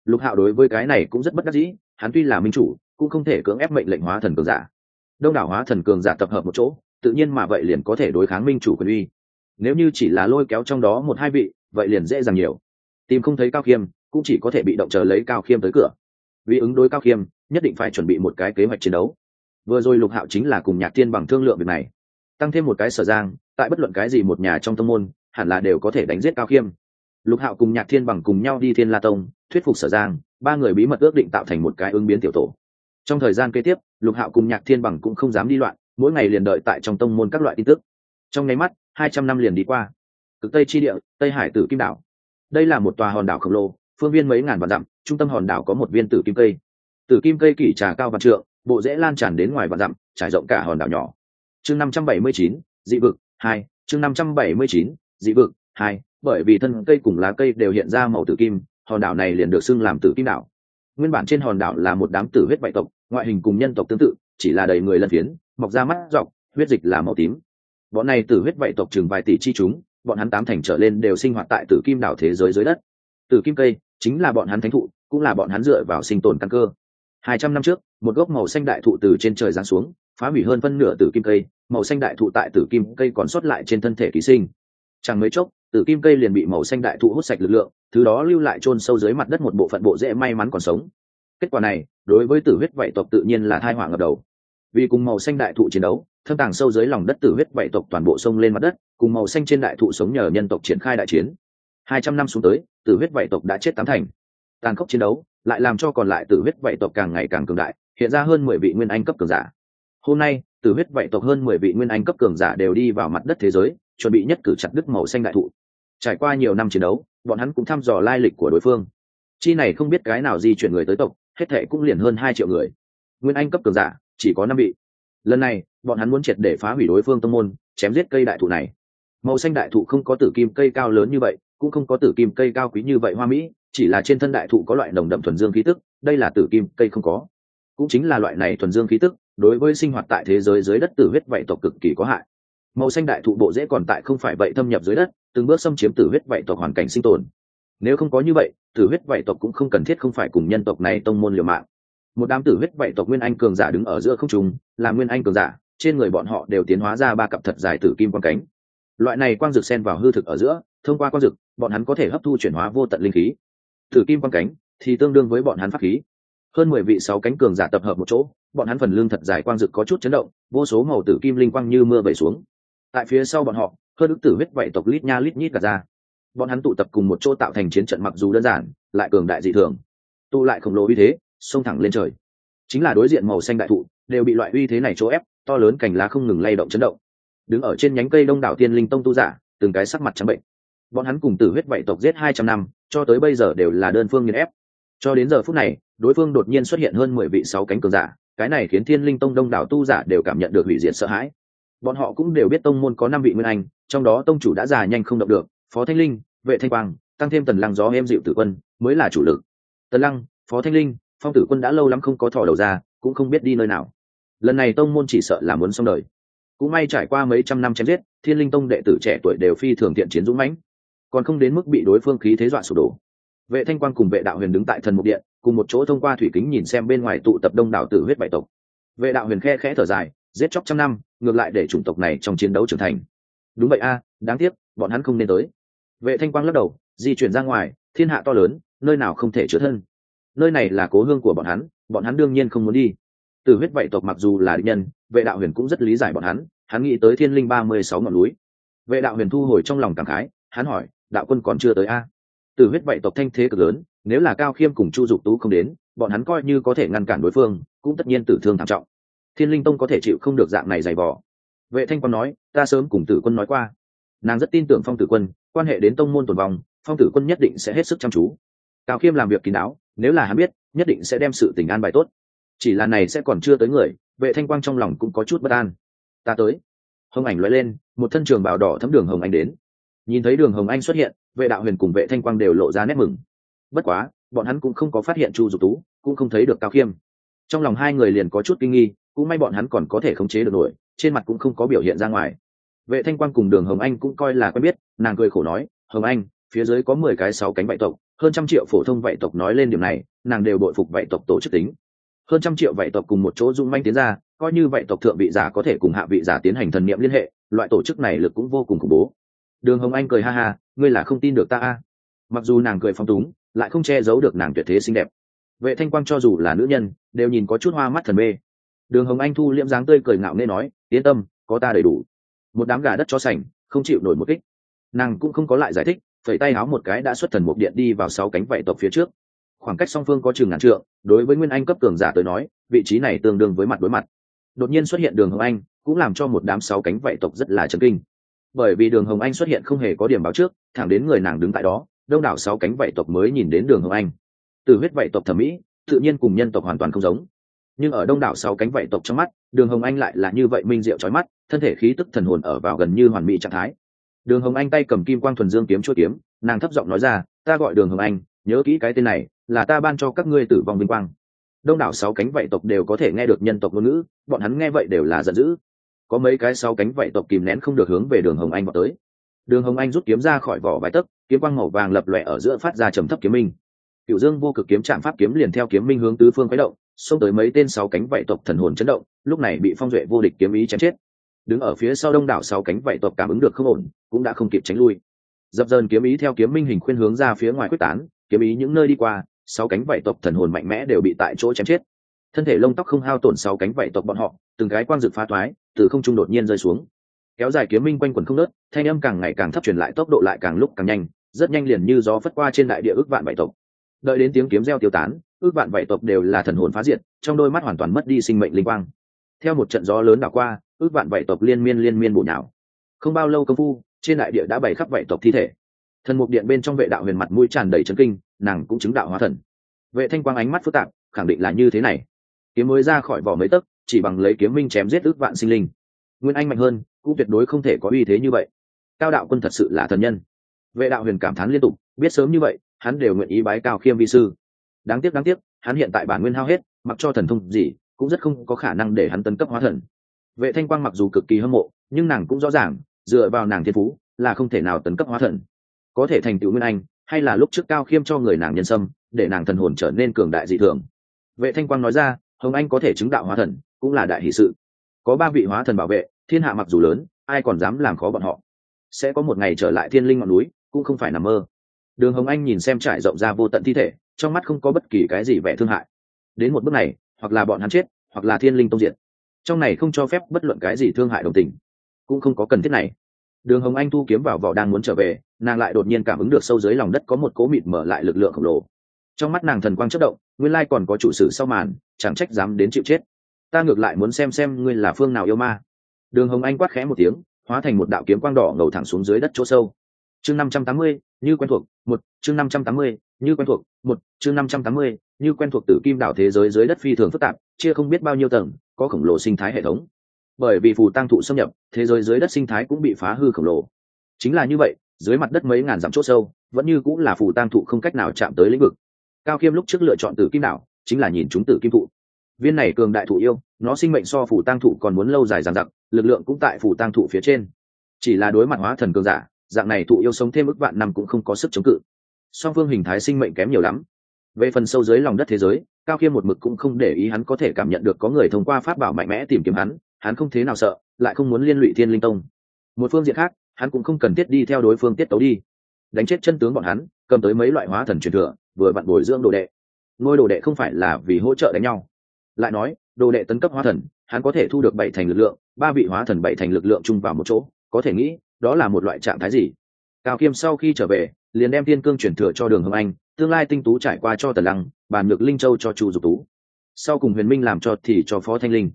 Lục hạo đối với cái này cũng rất bất đắc dĩ, hắn tuy là minh chủ, cũng không thể cưỡng ép mệnh lệnh hóa thần cường giả. Đông đảo hóa thần cường giả tập hợp một chỗ, tự nhiên mà vậy liền có thể đối kháng minh chủ quyền uy. Nếu như chỉ là lôi kéo trong đó một hai vị, vậy liền dễ dàng nhiều. Tìm không thấy cao khiêm, cũng chỉ có thể bị động chờ lấy cao khiêm tới cửa. Vì ứng đối cao khiêm, nhất định phải chuẩn bị một cái kế hoạch chiến đấu. Vừa rồi lục hạo chính là cùng nhạc thiên bằng thương lượng việc này tăng thêm một cái sở giang, tại bất luận cái gì một nhà trong tông môn, hẳn là đều có thể đánh giết cao khiêm. Lục hạo cùng nhạc thiên bằng cùng nhau đi thiên la tông, thuyết phục sở giang, ba người bí mật ước định tạo thành một cái ứng biến tiểu tổ. Trong thời gian kế tiếp, lục hạo cùng nhạc thiên bằng cũng không dám đi loạn, mỗi ngày liền đợi tại trong tông môn các loại tin tức. Trong nháy mắt, hai trăm năm liền đi qua. Cực tây chi địa, tây hải tử kim đảo. Đây là một tòa hòn đảo khổng lồ, phương viên mấy ngàn vạn dặm, trung tâm hòn đảo có một viên tử kim cây. Tử kim cây kỷ trà cao vạn trượng, bộ rễ lan tràn đến ngoài vạn dặm, trải rộng cả hòn đảo nhỏ chương năm trăm bảy mươi chín, dị vực hai, chương năm trăm bảy mươi chín, dị vực hai, bởi vì thân cây cùng lá cây đều hiện ra màu tử kim, hòn đảo này liền được xưng làm tử kim đảo. Nguyên bản trên hòn đảo là một đám tử huyết bại tộc, ngoại hình cùng nhân tộc tương tự, chỉ là đầy người lân phiến, mọc ra mắt dọc, huyết dịch là màu tím. Bọn này tử huyết bại tộc chừng vài tỷ chi chúng, bọn hắn tám thành trở lên đều sinh hoạt tại tử kim đảo thế giới dưới đất. Tử kim cây chính là bọn hắn thánh thụ, cũng là bọn hắn dựa vào sinh tồn căn cơ. Hai trăm năm trước, một gốc màu xanh đại thụ từ trên trời giáng xuống phá hủy hơn phân nửa tử kim cây, màu xanh đại thụ tại tử kim cây còn sót lại trên thân thể ký sinh. Chẳng mấy chốc, tử kim cây liền bị màu xanh đại thụ hút sạch lực lượng, thứ đó lưu lại chôn sâu dưới mặt đất một bộ phận bộ dễ may mắn còn sống. Kết quả này, đối với tử huyết vậy tộc tự nhiên là thai họa ngập đầu. Vì cùng màu xanh đại thụ chiến đấu, thâm tàng sâu dưới lòng đất tử huyết vậy tộc toàn bộ sông lên mặt đất, cùng màu xanh trên đại thụ sống nhờ nhân tộc triển khai đại chiến. Hai trăm năm xuống tới, tử huyết vậy tộc đã chết tám thành. Tàn khốc chiến đấu, lại làm cho còn lại tử huyết vậy tộc càng ngày càng cường đại, hiện ra hơn mười vị nguyên anh cấp cường giả hôm nay tử huyết vậy tộc hơn mười vị nguyên anh cấp cường giả đều đi vào mặt đất thế giới, chuẩn bị nhất cử chặt đứt màu xanh đại thụ. Trải qua nhiều năm chiến đấu, bọn hắn cũng thăm dò lai lịch của đối phương. Chi này không biết cái nào di chuyển người tới tộc, hết thệ cũng liền hơn hai triệu người. Nguyên anh cấp cường giả, chỉ có năm vị. Lần này, bọn hắn muốn triệt để phá hủy đối phương tông môn, chém giết cây đại thụ này. Màu xanh đại thụ không có tử kim cây cao lớn như vậy, cũng không có tử kim cây cao quý như vậy hoa mỹ, chỉ là trên thân đại thụ có loại nồng đậm thuần dương khí tức, đây là tử kim cây không có. Cũng chính là loại này thuần dương khí tức đối với sinh hoạt tại thế giới dưới đất tử huyết vậy tộc cực kỳ có hại. Màu xanh đại thụ bộ dễ còn tại không phải vậy thâm nhập dưới đất, từng bước xâm chiếm tử huyết vậy tộc hoàn cảnh sinh tồn. Nếu không có như vậy, tử huyết vậy tộc cũng không cần thiết không phải cùng nhân tộc này tông môn liều mạng. Một đám tử huyết vậy tộc nguyên anh cường giả đứng ở giữa không trung, là nguyên anh cường giả, trên người bọn họ đều tiến hóa ra ba cặp thật dài tử kim quang cánh. Loại này quang dực xen vào hư thực ở giữa, thông qua quang dực, bọn hắn có thể hấp thu chuyển hóa vô tận linh khí. Tử kim quang cánh thì tương đương với bọn hắn pháp khí. Hơn mười vị sáu cánh cường giả tập hợp một chỗ bọn hắn phần lương thật dài quang dực có chút chấn động, vô số màu tử kim linh quang như mưa vẩy xuống. Tại phía sau bọn họ, hơn ức tử huyết vậy tộc lít nha lít nhít cả ra. Bọn hắn tụ tập cùng một chỗ tạo thành chiến trận mặc dù đơn giản, lại cường đại dị thường. Tụ lại khổng lồ uy thế, xông thẳng lên trời. Chính là đối diện màu xanh đại thụ, đều bị loại uy thế này chỗ ép, to lớn cành lá không ngừng lay động chấn động. Đứng ở trên nhánh cây đông đảo tiên linh tông tu giả, từng cái sắc mặt trắng bệnh. Bọn hắn cùng tử huyết vậy tộc giết hai trăm năm, cho tới bây giờ đều là đơn phương nghiền ép. Cho đến giờ phút này, đối phương đột nhiên xuất hiện hơn mười vị sáu cánh cường giả cái này khiến thiên linh tông đông đảo tu giả đều cảm nhận được hủy diệt sợ hãi. Bọn họ cũng đều biết tông môn có năm vị nguyên anh, trong đó tông chủ đã già nhanh không động được, phó thanh linh, vệ thanh quang, tăng thêm tần lăng gió em dịu tử quân, mới là chủ lực. Tần lăng, phó thanh linh, phong tử quân đã lâu lắm không có thò đầu ra, cũng không biết đi nơi nào. Lần này tông môn chỉ sợ là muốn xong đời. Cũng may trải qua mấy trăm năm chém giết, thiên linh tông đệ tử trẻ tuổi đều phi thường thiện chiến dũng mãnh. Còn không đến mức bị đối phương khí thế dọa sụp đổ. Vệ thanh quang cùng vệ đạo huyền đứng tại thần mục điện cùng một chỗ thông qua thủy kính nhìn xem bên ngoài tụ tập đông đảo tử huyết bảy tộc. Vệ đạo huyền khe khẽ thở dài, giết chóc trăm năm, ngược lại để chủng tộc này trong chiến đấu trưởng thành. Đúng vậy a, đáng tiếc, bọn hắn không nên tới. Vệ thanh quang lắc đầu, di chuyển ra ngoài, thiên hạ to lớn, nơi nào không thể chữa thân. Nơi này là cố hương của bọn hắn bọn hắn đương nhiên không muốn đi. Từ huyết vậy tộc mặc dù là địch nhân, vệ đạo huyền cũng rất lý giải bọn hắn hắn nghĩ tới thiên linh ba mươi sáu ngọn núi. Vệ đạo huyền thu hồi trong lòng cảm khái, hắn hỏi, đạo quân còn chưa tới a? Từ huyết vậy tộc thanh thế cực lớn, nếu là cao khiêm cùng chu dục tú không đến, bọn hắn coi như có thể ngăn cản đối phương, cũng tất nhiên tử thương thảm trọng. Thiên linh tông có thể chịu không được dạng này dày vỏ vệ thanh quan nói, ta sớm cùng tử quân nói qua. Nàng rất tin tưởng phong tử quân, quan hệ đến tông môn tồn vong, phong tử quân nhất định sẽ hết sức chăm chú. Cao khiêm làm việc kín đáo, nếu là hắn biết, nhất định sẽ đem sự tình an bài tốt. Chỉ là này sẽ còn chưa tới người, vệ thanh quang trong lòng cũng có chút bất an. Ta tới. Hồng ảnh loại lên, một thân trường bào đỏ thấm đường hồng anh đến nhìn thấy đường hồng anh xuất hiện, vệ đạo huyền cùng vệ thanh quang đều lộ ra nét mừng. Bất quá, bọn hắn cũng không có phát hiện chu dục tú, cũng không thấy được cao khiêm. Trong lòng hai người liền có chút kinh nghi, cũng may bọn hắn còn có thể khống chế được nổi, trên mặt cũng không có biểu hiện ra ngoài. Vệ thanh quang cùng đường hồng anh cũng coi là quen biết, nàng cười khổ nói, hồng anh, phía dưới có mười cái sáu cánh vậy tộc, hơn trăm triệu phổ thông vậy tộc nói lên điểm này, nàng đều bội phục vậy tộc tổ chức tính. Hơn trăm triệu vậy tộc cùng một chỗ dung manh tiến ra, coi như vậy tộc thượng vị giả có thể cùng hạ vị giả tiến hành thần niệm liên hệ, loại tổ chức này lực cũng vô cùng khủng bố đường hồng anh cười ha ha, ngươi là không tin được ta a. Mặc dù nàng cười phong túng, lại không che giấu được nàng tuyệt thế xinh đẹp. Vệ thanh quang cho dù là nữ nhân, đều nhìn có chút hoa mắt thần mê. Đường hồng anh thu liễm dáng tươi cười ngạo nên nói, yên tâm, có ta đầy đủ. Một đám gà đất cho sành, không chịu nổi một kích. Nàng cũng không có lại giải thích, phẩy tay háo một cái đã xuất thần một điện đi vào sáu cánh vạy tộc phía trước. Khoảng cách song phương có chừng ngàn trượng, đối với nguyên anh cấp cường giả tới nói, vị trí này tương đương với mặt đối mặt. Đột nhiên xuất hiện đường hồng anh, cũng làm cho một đám sáu cánh vạy tộc rất là chấn kinh bởi vì đường hồng anh xuất hiện không hề có điểm báo trước, thẳng đến người nàng đứng tại đó, đông đảo sáu cánh vạy tộc mới nhìn đến đường hồng anh. Từ huyết vạy tộc thẩm mỹ, tự nhiên cùng nhân tộc hoàn toàn không giống. Nhưng ở đông đảo sáu cánh vạy tộc trong mắt, đường hồng anh lại là như vậy minh diệu trói mắt, thân thể khí tức thần hồn ở vào gần như hoàn mỹ trạng thái. Đường hồng anh tay cầm kim quang thuần dương kiếm chua kiếm, nàng thấp giọng nói ra, ta gọi đường hồng anh, nhớ kỹ cái tên này, là ta ban cho các ngươi tử vong vinh quang. Đông đảo sáu cánh vạy tộc đều có thể nghe được nhân tộc ngôn ngữ, bọn hắn nghe vậy đều là giận dữ có mấy cái sáu cánh vạy tộc kìm nén không được hướng về đường hồng anh vào tới. Đường hồng anh rút kiếm ra khỏi vỏ vài tấc, kiếm quang màu vàng lập lòe ở giữa phát ra trầm thấp kiếm minh. Cựu dương vô cực kiếm chạm pháp kiếm liền theo kiếm minh hướng tứ phương quái động, xông tới mấy tên sáu cánh vạy tộc thần hồn chấn động, lúc này bị phong duệ vô địch kiếm ý chém chết. Đứng ở phía sau đông đảo sáu cánh vạy tộc cảm ứng được không ổn, cũng đã không kịp tránh lui. Dập dờn kiếm ý theo kiếm minh hình khuyên hướng ra phía ngoài quyết tán, kiếm ý những nơi đi qua, sáu cánh vạy tộc thần hồn mạnh mẽ đều bị tại chỗ chém chết. Thân thể lông tóc không hao tổn sáu cánh vạy tộc bọn họ, từng cái quang dực phá thoái từ không trung đột nhiên rơi xuống. Kéo dài kiếm minh quanh quần không nớt, thanh âm càng ngày càng thấp truyền lại tốc độ lại càng lúc càng nhanh, rất nhanh liền như gió phất qua trên đại địa ước vạn bảy tộc. Đợi đến tiếng kiếm reo tiêu tán, ước vạn bảy tộc đều là thần hồn phá diệt, trong đôi mắt hoàn toàn mất đi sinh mệnh linh quang. Theo một trận gió lớn đảo qua, ước vạn bảy tộc liên miên liên miên bổ nhào. Không bao lâu công phu, trên đại địa đã bày khắp bảy tộc thi thể. Thần mục điện bên trong vệ đạo huyền mặt mũi tràn đầy trấn kinh, nàng cũng chứng đạo hóa thần. Vệ thanh quang ánh mắt phức tạp, khẳng định là như thế này. Kiếm mới ra khỏi vỏ mấy tấc chỉ bằng lấy kiếm minh chém giết ước vạn sinh linh. Nguyên anh mạnh hơn, cũng tuyệt đối không thể có uy thế như vậy. Cao đạo quân thật sự là thần nhân. Vệ đạo huyền cảm thán liên tục, biết sớm như vậy, hắn đều nguyện ý bái cao khiêm vi sư. Đáng tiếc đáng tiếc, hắn hiện tại bản nguyên hao hết, mặc cho thần thông gì, cũng rất không có khả năng để hắn tấn cấp hóa thần. Vệ thanh quang mặc dù cực kỳ hâm mộ, nhưng nàng cũng rõ ràng, dựa vào nàng thiên phú, là không thể nào tấn cấp hóa thần. Có thể thành tựu nguyên anh, hay là lúc trước cao khiêm cho người nàng nhân sâm, để nàng thần hồn trở nên cường đại dị thường. Vệ thanh quang nói ra, hồng anh có thể chứng đạo hóa thần cũng là đại hỷ sự. Có ba vị hóa thần bảo vệ, thiên hạ mặc dù lớn, ai còn dám làm khó bọn họ? Sẽ có một ngày trở lại thiên linh ngọn núi, cũng không phải nằm mơ. Đường hồng anh nhìn xem trải rộng ra vô tận thi thể, trong mắt không có bất kỳ cái gì vẻ thương hại. Đến một bước này, hoặc là bọn hắn chết, hoặc là thiên linh tông diện trong này không cho phép bất luận cái gì thương hại đồng tình. Cũng không có cần thiết này. Đường hồng anh thu kiếm vào vỏ đang muốn trở về, nàng lại đột nhiên cảm ứng được sâu dưới lòng đất có một cố mịt mở lại lực lượng khổng lồ. Trong mắt nàng thần quang chất động, nguyên lai còn có chủ sử sau màn, chẳng trách dám đến chịu chết ta ngược lại muốn xem xem ngươi là phương nào yêu ma. Đường hồng anh quát khẽ một tiếng, hóa thành một đạo kiếm quang đỏ ngầu thẳng xuống dưới đất chỗ sâu. Chương năm trăm tám mươi, như quen thuộc, một, chương năm trăm tám mươi, như quen thuộc, một, chương năm trăm tám mươi, như quen thuộc từ kim đảo thế giới dưới đất phi thường phức tạp, chia không biết bao nhiêu tầng, có khổng lồ sinh thái hệ thống. Bởi vì phù tăng thụ xâm nhập, thế giới dưới đất sinh thái cũng bị phá hư khổng lồ. Chính là như vậy, dưới mặt đất mấy ngàn dặm chỗ sâu, vẫn như cũng là phù tăng thụ không cách nào chạm tới lĩnh vực. Cao khiêm lúc trước lựa chọn từ kim đảo, chính là nhìn chúng tử kim thụ viên này cường đại thụ yêu, nó sinh mệnh so phủ tăng thụ còn muốn lâu dài dàn dặc, lực lượng cũng tại phủ tăng thụ phía trên. Chỉ là đối mặt hóa thần cường giả, dạng này thụ yêu sống thêm ức vạn năm cũng không có sức chống cự. Song phương hình thái sinh mệnh kém nhiều lắm. Về phần sâu dưới lòng đất thế giới, cao khiêm một mực cũng không để ý hắn có thể cảm nhận được có người thông qua pháp bảo mạnh mẽ tìm kiếm hắn hắn không thế nào sợ, lại không muốn liên lụy thiên linh tông. Một phương diện khác, hắn cũng không cần thiết đi theo đối phương tiết tấu đi. Đánh chết chân tướng bọn hắn, cầm tới mấy loại hóa thần truyền thừa, vừa vặn bồi dưỡng đồ đệ. Ngôi đồ đệ không phải là vì hỗ trợ đánh nhau lại nói, đồ đệ tấn cấp hóa thần, hắn có thể thu được bảy thành lực lượng, ba vị hóa thần bảy thành lực lượng chung vào một chỗ, có thể nghĩ, đó là một loại trạng thái gì? Cao khiêm sau khi trở về, liền đem thiên cương chuyển thừa cho đường hồng anh, tương lai tinh tú trải qua cho tần lăng, bàn ngược linh châu cho chu dục tú. Sau cùng huyền minh làm cho thì cho phó thanh linh.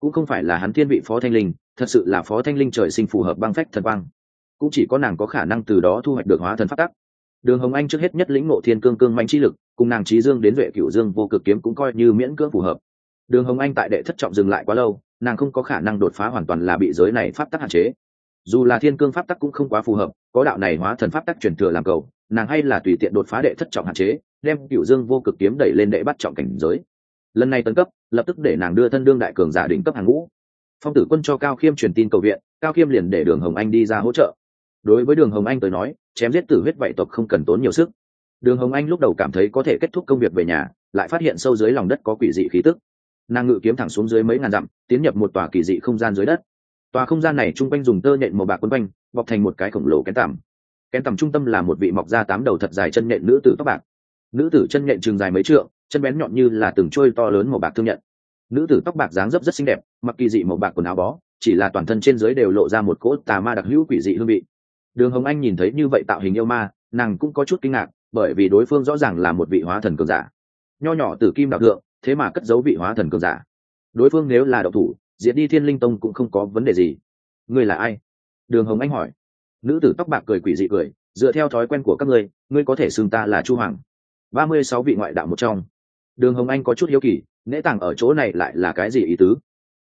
Cũng không phải là hắn thiên vị phó thanh linh, thật sự là phó thanh linh trời sinh phù hợp băng phách thần băng cũng chỉ có nàng có khả năng từ đó thu hoạch được hóa thần phát tắc. Đường hồng anh trước hết nhất lĩnh ngộ thiên cương cương mạnh chi lực, cùng nàng trí dương đến duệ cửu dương vô cực kiếm cũng coi như miễn cưỡng phù hợp đường hồng anh tại đệ thất trọng dừng lại quá lâu, nàng không có khả năng đột phá hoàn toàn là bị giới này pháp tắc hạn chế. Dù là thiên cương pháp tắc cũng không quá phù hợp, có đạo này hóa thần pháp tắc truyền thừa làm cầu, nàng hay là tùy tiện đột phá đệ thất trọng hạn chế, đem cựu dương vô cực kiếm đẩy lên đệ bắt trọng cảnh giới. Lần này tấn cấp, lập tức để nàng đưa thân đương đại cường giả đỉnh cấp hàng ngũ. Phong tử quân cho cao khiêm truyền tin cầu viện, cao khiêm liền để đường hồng anh đi ra hỗ trợ. Đối với đường hồng anh tới nói, chém giết tử huyết vậy tộc không cần tốn nhiều sức. Đường hồng anh lúc đầu cảm thấy có thể kết thúc công việc về nhà, lại phát hiện sâu dưới lòng đất có quỷ dị khí tức nàng ngự kiếm thẳng xuống dưới mấy ngàn dặm, tiến nhập một tòa kỳ dị không gian dưới đất. Tòa không gian này chung quanh dùng tơ nhện màu bạc quấn quanh, bọc thành một cái khổng lồ kén tằm. Kén tằm trung tâm là một vị mọc ra tám đầu thật dài chân nhện nữ tử tóc bạc. Nữ tử chân nhện trường dài mấy trượng, chân bén nhọn như là từng trôi to lớn màu bạc thương nhận nữ tử tóc bạc dáng dấp rất xinh đẹp, mặc kỳ dị màu bạc quần áo bó, chỉ là toàn thân trên dưới đều lộ ra một cỗ tà ma đặc hữu quỷ dị hương vị. Đường hồng anh nhìn thấy như vậy tạo hình yêu ma, nàng cũng có chút kinh ngạc, bởi vì đối phương rõ ràng là một vị hóa thần cường giả. Nho nhỏ từ kim đạo thượng thế mà cất giấu vị hóa thần cường giả. Đối phương nếu là đậu thủ, diệt đi thiên linh tông cũng không có vấn đề gì. Ngươi là ai? Đường hồng anh hỏi. Nữ tử tóc bạc cười quỷ dị cười, dựa theo thói quen của các ngươi ngươi có thể xưng ta là chu hoàng. Ba mươi sáu vị ngoại đạo một trong. Đường hồng anh có chút hiếu kỳ nễ tàng ở chỗ này lại là cái gì ý tứ?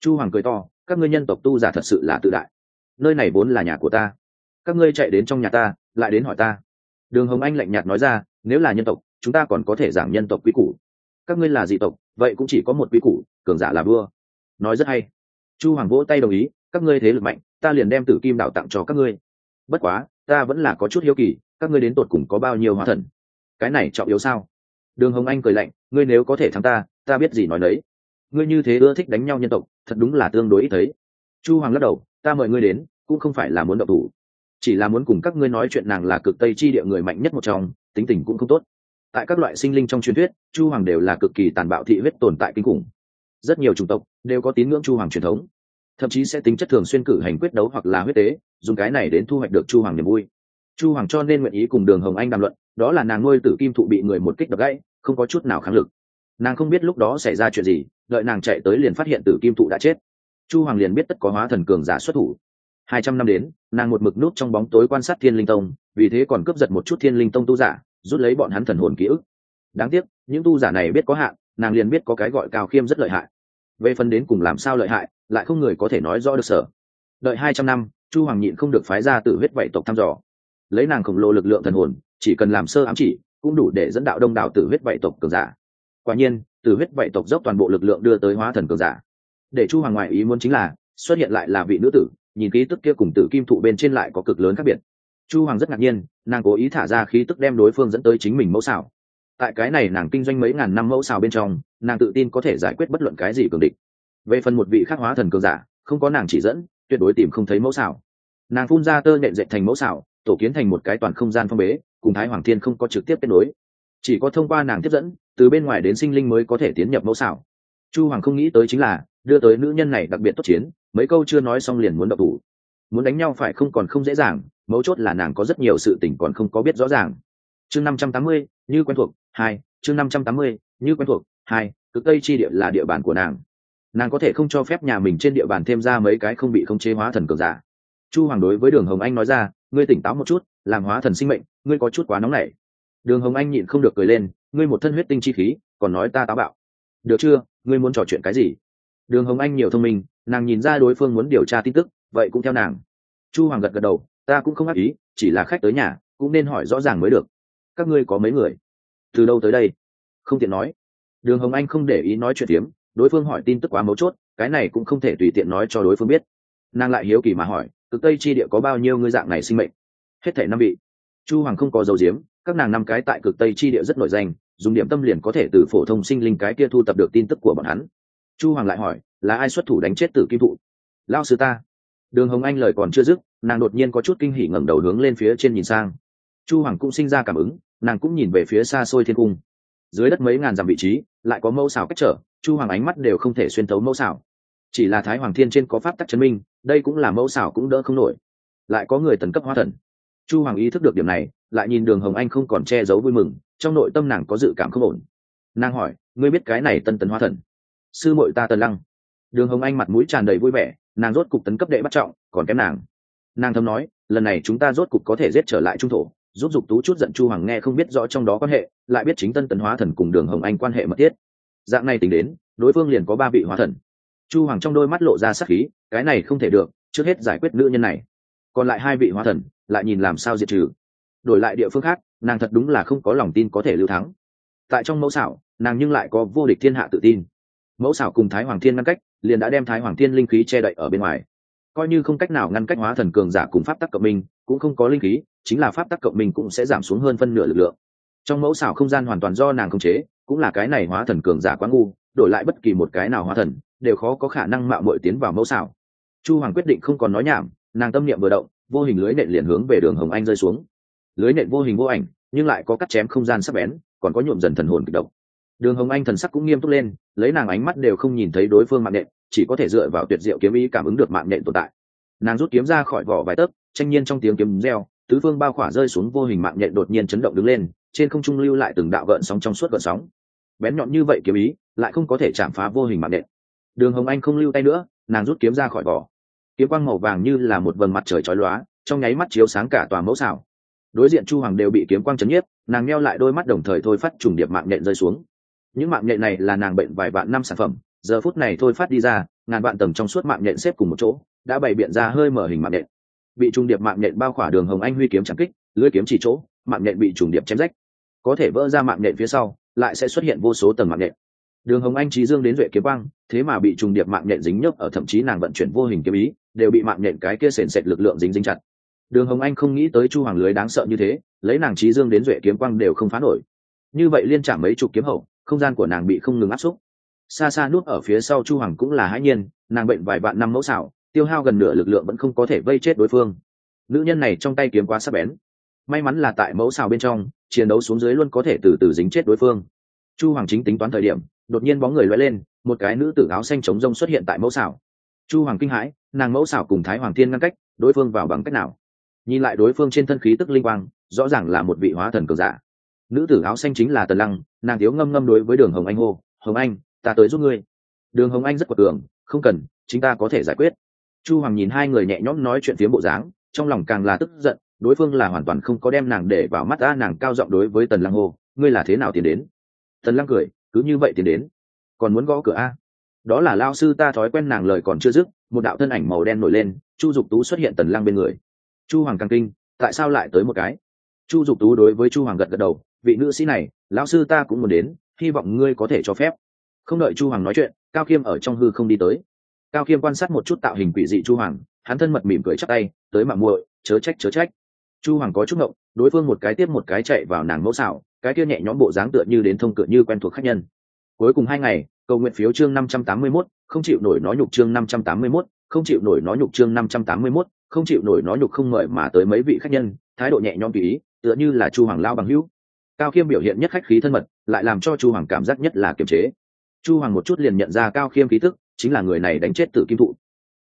Chu hoàng cười to, các ngươi nhân tộc tu giả thật sự là tự đại. Nơi này vốn là nhà của ta. Các ngươi chạy đến trong nhà ta, lại đến hỏi ta. Đường hồng anh lạnh nhạt nói ra, nếu là nhân tộc, chúng ta còn có thể giảng nhân tộc quý củ các ngươi là dị tộc, vậy cũng chỉ có một quy củ, cường giả là vua. Nói rất hay. Chu hoàng vỗ tay đồng ý, các ngươi thế lực mạnh, ta liền đem tử kim đạo tặng cho các ngươi. Bất quá, ta vẫn là có chút hiếu kỳ, các ngươi đến tột cùng có bao nhiêu hóa thần? Cái này trọng yếu sao? Đường hồng anh cười lạnh, ngươi nếu có thể thắng ta ta biết gì nói đấy ngươi như thế ưa thích đánh nhau nhân tộc, thật đúng là tương đối ít thấy. Chu hoàng lắc đầu, ta mời ngươi đến, cũng không phải là muốn độc thủ. Chỉ là muốn cùng các ngươi nói chuyện nàng là cực tây chi địa người mạnh nhất một trong, tính tình cũng không tốt tại các loại sinh linh trong truyền thuyết, chu hoàng đều là cực kỳ tàn bạo thị huyết tồn tại kinh khủng. Rất nhiều chủng tộc đều có tín ngưỡng chu hoàng truyền thống, thậm chí sẽ tính chất thường xuyên cử hành quyết đấu hoặc là huyết tế, dùng cái này đến thu hoạch được chu hoàng niềm vui. Chu hoàng cho nên nguyện ý cùng đường hồng anh đàm luận, đó là nàng nuôi tử kim thụ bị người một kích đập gãy, không có chút nào kháng lực. Nàng không biết lúc đó xảy ra chuyện gì, đợi nàng chạy tới liền phát hiện tử kim thụ đã chết. Chu hoàng liền biết tất có hóa thần cường giả xuất thủ. Hai trăm năm đến, nàng một mực nút trong bóng tối quan sát thiên linh tông, vì thế còn cướp giật một chút thiên linh tông tu giả rút lấy bọn hắn thần hồn ký ức. Đáng tiếc, những tu giả này biết có hạn, nàng liền biết có cái gọi cao khiêm rất lợi hại. Về phần đến cùng làm sao lợi hại, lại không người có thể nói rõ được sở. Đợi hai trăm năm, chu hoàng nhịn không được phái ra tự huyết vậy tộc thăm dò. Lấy nàng khổng lồ lực lượng thần hồn, chỉ cần làm sơ ám chỉ, cũng đủ để dẫn đạo đông đảo tử huyết vậy tộc cường giả. Quả nhiên tử huyết vậy tộc dốc toàn bộ lực lượng đưa tới hóa thần cường giả. Để chu hoàng ngoại ý muốn chính là, xuất hiện lại là vị nữ tử, nhìn ký tức kia cùng tử kim thụ bên trên lại có cực lớn khác biệt chu hoàng rất ngạc nhiên, nàng cố ý thả ra khí tức đem đối phương dẫn tới chính mình mẫu xảo. Tại cái này nàng kinh doanh mấy ngàn năm mẫu xào bên trong, nàng tự tin có thể giải quyết bất luận cái gì cường địch. Về phần một vị khắc hóa thần cường giả, không có nàng chỉ dẫn, tuyệt đối tìm không thấy mẫu xảo. Nàng phun ra tơ nhện dệt thành mẫu xảo, tổ kiến thành một cái toàn không gian phong bế, cùng thái hoàng thiên không có trực tiếp kết nối. Chỉ có thông qua nàng tiếp dẫn, từ bên ngoài đến sinh linh mới có thể tiến nhập mẫu xảo. Chu hoàng không nghĩ tới chính là, đưa tới nữ nhân này đặc biệt tốt chiến, mấy câu chưa nói xong liền muốn độc thủ. Muốn đánh nhau phải không còn không dễ dàng mấu chốt là nàng có rất nhiều sự tình còn không có biết rõ ràng. Chương năm trăm tám mươi, như quen thuộc, hai, chương năm trăm tám mươi, như quen thuộc, hai cực tây chi địa là địa bàn của nàng. Nàng có thể không cho phép nhà mình trên địa bàn thêm ra mấy cái không bị không chế hóa thần cường giả. Chu hoàng đối với đường hồng anh nói ra, ngươi tỉnh táo một chút, làm hóa thần sinh mệnh, ngươi có chút quá nóng nảy. Đường hồng anh nhịn không được cười lên, ngươi một thân huyết tinh chi khí, còn nói ta táo bạo. Được chưa? Ngươi muốn trò chuyện cái gì? Đường hồng anh nhiều thông minh, nàng nhìn ra đối phương muốn điều tra tin tức, vậy cũng theo nàng. Chu hoàng gật gật đầu ta cũng không ác ý, chỉ là khách tới nhà, cũng nên hỏi rõ ràng mới được. Các ngươi có mấy người? Từ đâu tới đây? Không tiện nói. Đường hồng anh không để ý nói chuyện tiếm đối phương hỏi tin tức quá mấu chốt, cái này cũng không thể tùy tiện nói cho đối phương biết. Nàng lại hiếu kỳ mà hỏi, cực tây chi địa có bao nhiêu ngư dạng này sinh mệnh? Hết thể năm vị. Chu hoàng không có dấu diếm, các nàng năm cái tại cực tây chi địa rất nổi danh, dùng điểm tâm liền có thể từ phổ thông sinh linh cái kia thu tập được tin tức của bọn hắn. Chu hoàng lại hỏi, là ai xuất thủ đánh chết tử kim thụ? Lao sư ta. Đường hồng anh lời còn chưa dứt nàng đột nhiên có chút kinh hỉ ngẩng đầu hướng lên phía trên nhìn sang. Chu hoàng cũng sinh ra cảm ứng, nàng cũng nhìn về phía xa xôi thiên cung. Dưới đất mấy ngàn dặm vị trí, lại có mẫu xảo cách trở, chu hoàng ánh mắt đều không thể xuyên tấu mẫu xảo. Chỉ là thái hoàng thiên trên có pháp tắc chân minh, đây cũng là mẫu xảo cũng đỡ không nổi. Lại có người tấn cấp hóa thần. Chu hoàng ý thức được điểm này, lại nhìn đường hồng anh không còn che giấu vui mừng, trong nội tâm nàng có dự cảm không ổn. Nàng hỏi, ngươi biết cái này tân tấn hóa thần? Sư mội ta tần lăng. Đường hồng anh mặt mũi tràn đầy vui vẻ, nàng rốt cục tấn cấp đệ bắt trọng, còn kém nàng nàng thầm nói, lần này chúng ta rốt cục có thể giết trở lại trung thổ. Giúp dục tú chút giận chu hoàng nghe không biết rõ trong đó quan hệ, lại biết chính tân tấn hóa thần cùng đường hồng anh quan hệ mật thiết. Dạng này tính đến, đối phương liền có ba vị hóa thần. Chu hoàng trong đôi mắt lộ ra sắc khí, cái này không thể được, trước hết giải quyết nữ nhân này. Còn lại hai vị hóa thần, lại nhìn làm sao diệt trừ. Đổi lại địa phương khác, nàng thật đúng là không có lòng tin có thể lưu thắng. Tại trong mẫu xảo, nàng nhưng lại có vô địch thiên hạ tự tin. Mẫu xảo cùng thái hoàng thiên ngăn cách, liền đã đem thái hoàng thiên linh khí che đậy ở bên ngoài coi như không cách nào ngăn cách hóa thần cường giả cùng pháp tắc cộng minh, cũng không có linh khí, chính là pháp tắc cộng minh cũng sẽ giảm xuống hơn phân nửa lực lượng. Trong mẫu xảo không gian hoàn toàn do nàng khống chế, cũng là cái này hóa thần cường giả quá ngu, đổi lại bất kỳ một cái nào hóa thần, đều khó có khả năng mạo mội tiến vào mẫu xảo. Chu hoàng quyết định không còn nói nhảm, nàng tâm niệm vừa động, vô hình lưới nện liền hướng về đường hồng anh rơi xuống. Lưới nện vô hình vô ảnh, nhưng lại có cắt chém không gian sắc bén, còn có nhuộm dần thần hồn kịch độc. Đường hồng anh thần sắc cũng nghiêm túc lên, lấy nàng ánh mắt đều không nhìn thấy đối phương mạng nện chỉ có thể dựa vào tuyệt diệu kiếm ý cảm ứng được mạng nện tồn tại. Nàng rút kiếm ra khỏi vỏ vài tấc, tranh nhiên trong tiếng kiếm reo, tứ phương bao khỏa rơi xuống vô hình mạng nhện đột nhiên chấn động đứng lên, trên không trung lưu lại từng đạo gợn sóng trong suốt gợn sóng. Bén nhọn như vậy kiếm ý, lại không có thể chạm phá vô hình mạng nhện. Đường hồng anh không lưu tay nữa, nàng rút kiếm ra khỏi vỏ. Kiếm quang màu vàng như là một vầng mặt trời chói lóa, trong nháy mắt chiếu sáng cả tòa mẫu xảo. Đối diện chu hoàng đều bị kiếm quang chấn nhiếp, nàng neo lại đôi mắt đồng thời thôi phát trùng điệp mạng nhện rơi xuống. Những mạng nhện này là nàng bệnh vài vạn năm sản phẩm giờ phút này thôi phát đi ra, ngàn vạn tầng trong suốt mạng nhện xếp cùng một chỗ, đã bày biện ra hơi mở hình mạng nhện. Bị trùng điệp mạng nhện bao khỏa đường hồng anh huy kiếm chẳng kích lưỡi kiếm chỉ chỗ, mạng nhện bị trùng điệp chém rách. Có thể vỡ ra mạng nhện phía sau, lại sẽ xuất hiện vô số tầng mạng nhện. Đường hồng anh trí dương đến duệ kiếm băng thế mà bị trùng điệp mạng nhện dính nhớp ở thậm chí nàng vận chuyển vô hình kiếm ý, đều bị mạng nhện cái kia sền sệt lực lượng dính dính chặt. Đường hồng anh không nghĩ tới chu hoàng lưới đáng sợ như thế, lấy nàng trí dương đến duệ kiếm quang đều không phá nổi. Như vậy liên trả mấy chục kiếm hậu, không gian của nàng bị không ngừng áp xúc xa xa nuốt ở phía sau chu hoàng cũng là hãi nhiên, nàng bệnh vài vạn năm mẫu xảo, tiêu hao gần nửa lực lượng vẫn không có thể vây chết đối phương. Nữ nhân này trong tay kiếm quá sắc bén. May mắn là tại mẫu xào bên trong, chiến đấu xuống dưới luôn có thể từ từ dính chết đối phương. Chu hoàng chính tính toán thời điểm, đột nhiên bóng người loay lên, một cái nữ tử áo xanh chống rông xuất hiện tại mẫu xảo. Chu hoàng kinh hãi, nàng mẫu xảo cùng thái hoàng thiên ngăn cách, đối phương vào bằng cách nào? Nhìn lại đối phương trên thân khí tức linh quang, rõ ràng là một vị hóa thần cường giả. Nữ tử áo xanh chính là tần lăng, nàng thiếu ngâm ngâm đối với đường hồng anh hô, hồng anh ta tới giúp ngươi. Đường hồng anh rất quật cường, không cần, chính ta có thể giải quyết. Chu hoàng nhìn hai người nhẹ nhõm nói chuyện phía bộ dáng, trong lòng càng là tức giận, đối phương là hoàn toàn không có đem nàng để vào mắt ta nàng cao giọng đối với tần lăng hô, ngươi là thế nào tiến đến? Tần lăng cười, cứ như vậy tiến đến, còn muốn gõ cửa a? Đó là lao sư ta thói quen nàng lời còn chưa dứt, một đạo thân ảnh màu đen nổi lên, chu dục tú xuất hiện tần lăng bên người. Chu hoàng càng kinh, tại sao lại tới một cái? Chu dục tú đối với chu hoàng gật gật đầu, vị nữ sĩ này, lão sư ta cũng muốn đến, hy vọng ngươi có thể cho phép không đợi chu hoàng nói chuyện cao khiêm ở trong hư không đi tới. Cao khiêm quan sát một chút tạo hình quỷ dị chu hoàng hắn thân mật mỉm cười chắc tay tới mạng muội chớ trách chớ trách. Chu hoàng có chút ngộng đối phương một cái tiếp một cái chạy vào nàng mẫu xảo cái kia nhẹ nhõm bộ dáng tựa như đến thông cửa như quen thuộc khách nhân. Cuối cùng hai ngày cầu nguyện phiếu chương năm trăm tám mươi 581, không chịu nổi nói nhục chương năm trăm tám mươi 581, không chịu nổi nói nhục chương năm trăm tám mươi 581, không chịu nổi nói nhục không mời mà tới mấy vị khách nhân thái độ nhẹ nhõm tùy ý tựa như là chu hoàng lao bằng hữu. Cao khiêm biểu hiện nhất khách khí thân mật lại làm cho chu hoàng cảm giác nhất là kiềm chế chu hoàng một chút liền nhận ra cao khiêm khí thức chính là người này đánh chết tử kim thụ.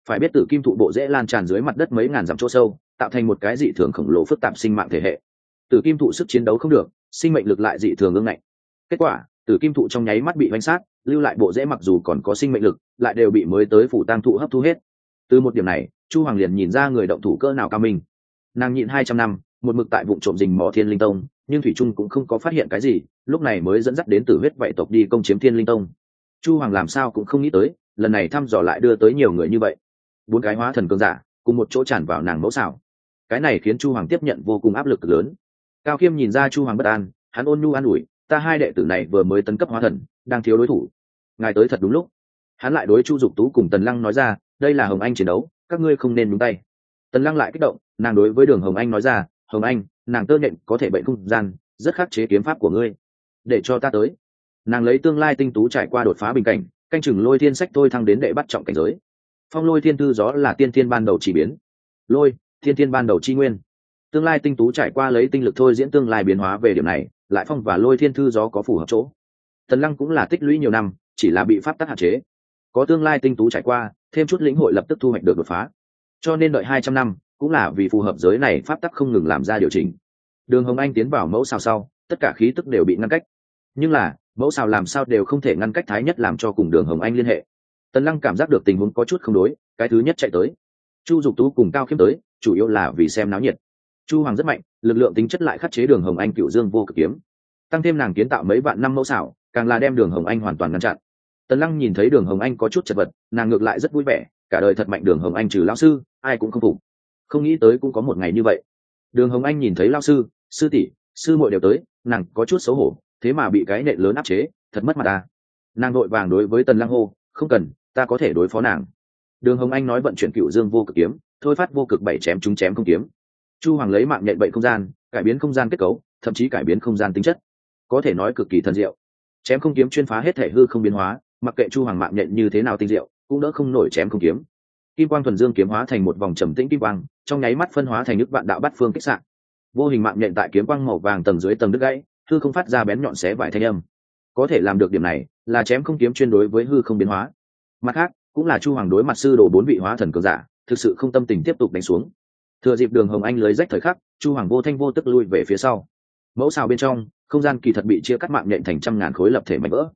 Phải biết tử kim thụ bộ dễ lan tràn dưới mặt đất mấy ngàn dặm chỗ sâu, tạo thành một cái dị thường khổng lồ phức tạp sinh mạng thể hệ. Tử kim thụ sức chiến đấu không được, sinh mệnh lực lại dị thường ương ngạnh. Kết quả, tử kim thụ trong nháy mắt bị bánh sát, lưu lại bộ dễ mặc dù còn có sinh mệnh lực, lại đều bị mới tới phủ tăng thụ hấp thu hết. Từ một điểm này, chu hoàng liền nhìn ra người động thủ cỡ nào cao minh. Nàng nhịn hai trăm năm, một mực tại vụ trộm rình mò thiên linh tông, nhưng thủy trung cũng không có phát hiện cái gì, lúc này mới dẫn dắt đến tử huyết vậy tộc đi công chiếm thiên linh tông chu hoàng làm sao cũng không nghĩ tới, lần này thăm dò lại đưa tới nhiều người như vậy. Bốn cái hóa thần cơn giả, cùng một chỗ tràn vào nàng mẫu xảo. Cái này khiến chu hoàng tiếp nhận vô cùng áp lực lớn. Cao khiêm nhìn ra chu hoàng bất an, hắn ôn nhu an ủi, ta hai đệ tử này vừa mới tấn cấp hóa thần, đang thiếu đối thủ. Ngài tới thật đúng lúc. Hắn lại đối chu dục tú cùng tần lăng nói ra, đây là hồng anh chiến đấu, các ngươi không nên nhúng tay. Tần lăng lại kích động, nàng đối với đường hồng anh nói ra, hồng anh, nàng tơ nhện có thể bệnh không gian, rất khắc chế kiếm pháp của ngươi. Để cho ta tới nàng lấy tương lai tinh tú trải qua đột phá bình cảnh, canh chừng lôi thiên sách thôi thăng đến đệ bắt trọng cảnh giới. Phong lôi thiên thư gió là tiên thiên ban đầu chỉ biến. Lôi, thiên thiên ban đầu chi nguyên. Tương lai tinh tú trải qua lấy tinh lực thôi diễn tương lai biến hóa về điểm này, lại phong và lôi thiên thư gió có phù hợp chỗ. Tần lăng cũng là tích lũy nhiều năm, chỉ là bị pháp tắc hạn chế. Có tương lai tinh tú trải qua, thêm chút lĩnh hội lập tức thu hoạch được đột phá. Cho nên đợi hai trăm năm, cũng là vì phù hợp giới này pháp tắc không ngừng làm ra điều chỉnh. Đường hồng anh tiến vào mẫu sao sau, tất cả khí tức đều bị ngăn cách. Nhưng là mẫu xào làm sao đều không thể ngăn cách thái nhất làm cho cùng đường hồng anh liên hệ. Tần lăng cảm giác được tình huống có chút không đối, cái thứ nhất chạy tới. Chu dục tú cùng cao khiêm tới, chủ yếu là vì xem náo nhiệt. Chu hoàng rất mạnh, lực lượng tính chất lại khắc chế đường hồng anh cựu dương vô cực kiếm. Tăng thêm nàng kiến tạo mấy vạn năm mẫu xảo, càng là đem đường hồng anh hoàn toàn ngăn chặn. Tần lăng nhìn thấy đường hồng anh có chút chật vật, nàng ngược lại rất vui vẻ, cả đời thật mạnh đường hồng anh trừ lao sư, ai cũng không phục. Không nghĩ tới cũng có một ngày như vậy. Đường hồng anh nhìn thấy lao sư sư tỷ, sư muội đều tới, nàng có chút xấu hổ thế mà bị cái nệ lớn áp chế, thật mất mặt ta. Nàng vội vàng đối với tần lăng hô, không cần, ta có thể đối phó nàng. Đường hồng anh nói vận chuyển cựu dương vô cực kiếm, thôi phát vô cực bảy chém chúng chém không kiếm. Chu hoàng lấy mạng nhện bậy không gian, cải biến không gian kết cấu, thậm chí cải biến không gian tính chất. Có thể nói cực kỳ thần diệu. Chém không kiếm chuyên phá hết thể hư không biến hóa, mặc kệ chu hoàng mạng nhện như thế nào tinh diệu, cũng đỡ không nổi chém không kiếm. Kim quang thuần dương kiếm hóa thành một vòng trầm tĩnh kim quang, trong nháy mắt phân hóa thành nước vạn đạo bắt phương kích sạn vô hình mạng nhện tại kiếm quang màu vàng tầng dưới tầng đứt gãy hư không phát ra bén nhọn xé vải thanh âm. Có thể làm được điểm này là chém không kiếm chuyên đối với hư không biến hóa. Mặt khác, cũng là chu hoàng đối mặt sư đồ bốn vị hóa thần cường giả, thực sự không tâm tình tiếp tục đánh xuống. Thừa dịp đường hồng anh lưới rách thời khắc, chu hoàng vô thanh vô tức lui về phía sau. Mẫu xào bên trong, không gian kỳ thật bị chia cắt mạng nhện thành trăm ngàn khối lập thể mảnh vỡ.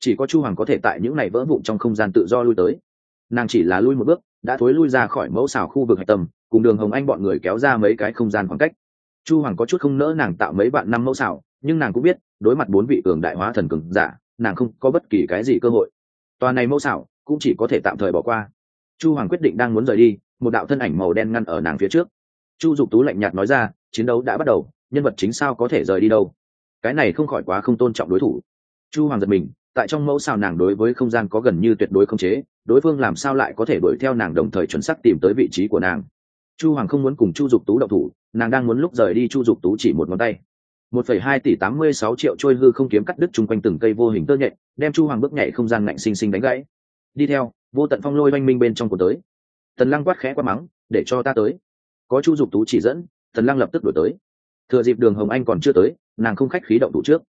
Chỉ có chu hoàng có thể tại những này vỡ vụn trong không gian tự do lui tới. Nàng chỉ là lui một bước, đã thối lui ra khỏi mẫu xào khu vực hạch tâm, cùng đường hồng anh bọn người kéo ra mấy cái không gian khoảng cách. Chu hoàng có chút không nỡ nàng tạo mấy bạn năm mẫu xào nhưng nàng cũng biết, đối mặt bốn vị cường đại hóa thần cường giả, nàng không có bất kỳ cái gì cơ hội. Tòa này mẫu xảo, cũng chỉ có thể tạm thời bỏ qua. Chu hoàng quyết định đang muốn rời đi, một đạo thân ảnh màu đen ngăn ở nàng phía trước. Chu dục tú lạnh nhạt nói ra, chiến đấu đã bắt đầu, nhân vật chính sao có thể rời đi đâu? Cái này không khỏi quá không tôn trọng đối thủ. Chu hoàng giật mình, tại trong mẫu sao nàng đối với không gian có gần như tuyệt đối không chế, đối phương làm sao lại có thể đuổi theo nàng đồng thời chuẩn xác tìm tới vị trí của nàng? Chu hoàng không muốn cùng chu dục tú đậu thủ, nàng đang muốn lúc rời đi chu dục tú chỉ một ngón tay một phẩy hai tỷ tám mươi sáu triệu trôi hư không kiếm cắt đứt chung quanh từng cây vô hình tơ nhện, đem chu hoàng bước nhảy không gian ngạnh sinh sinh đánh gãy. Đi theo, vô tận phong lôi oanh minh bên trong của tới. Tần lăng quát khẽ qua mắng, để cho ta tới. Có chu dục tú chỉ dẫn tần lăng lập tức đuổi tới. Thừa dịp đường hồng anh còn chưa tới, nàng không khách khí động thủ trước.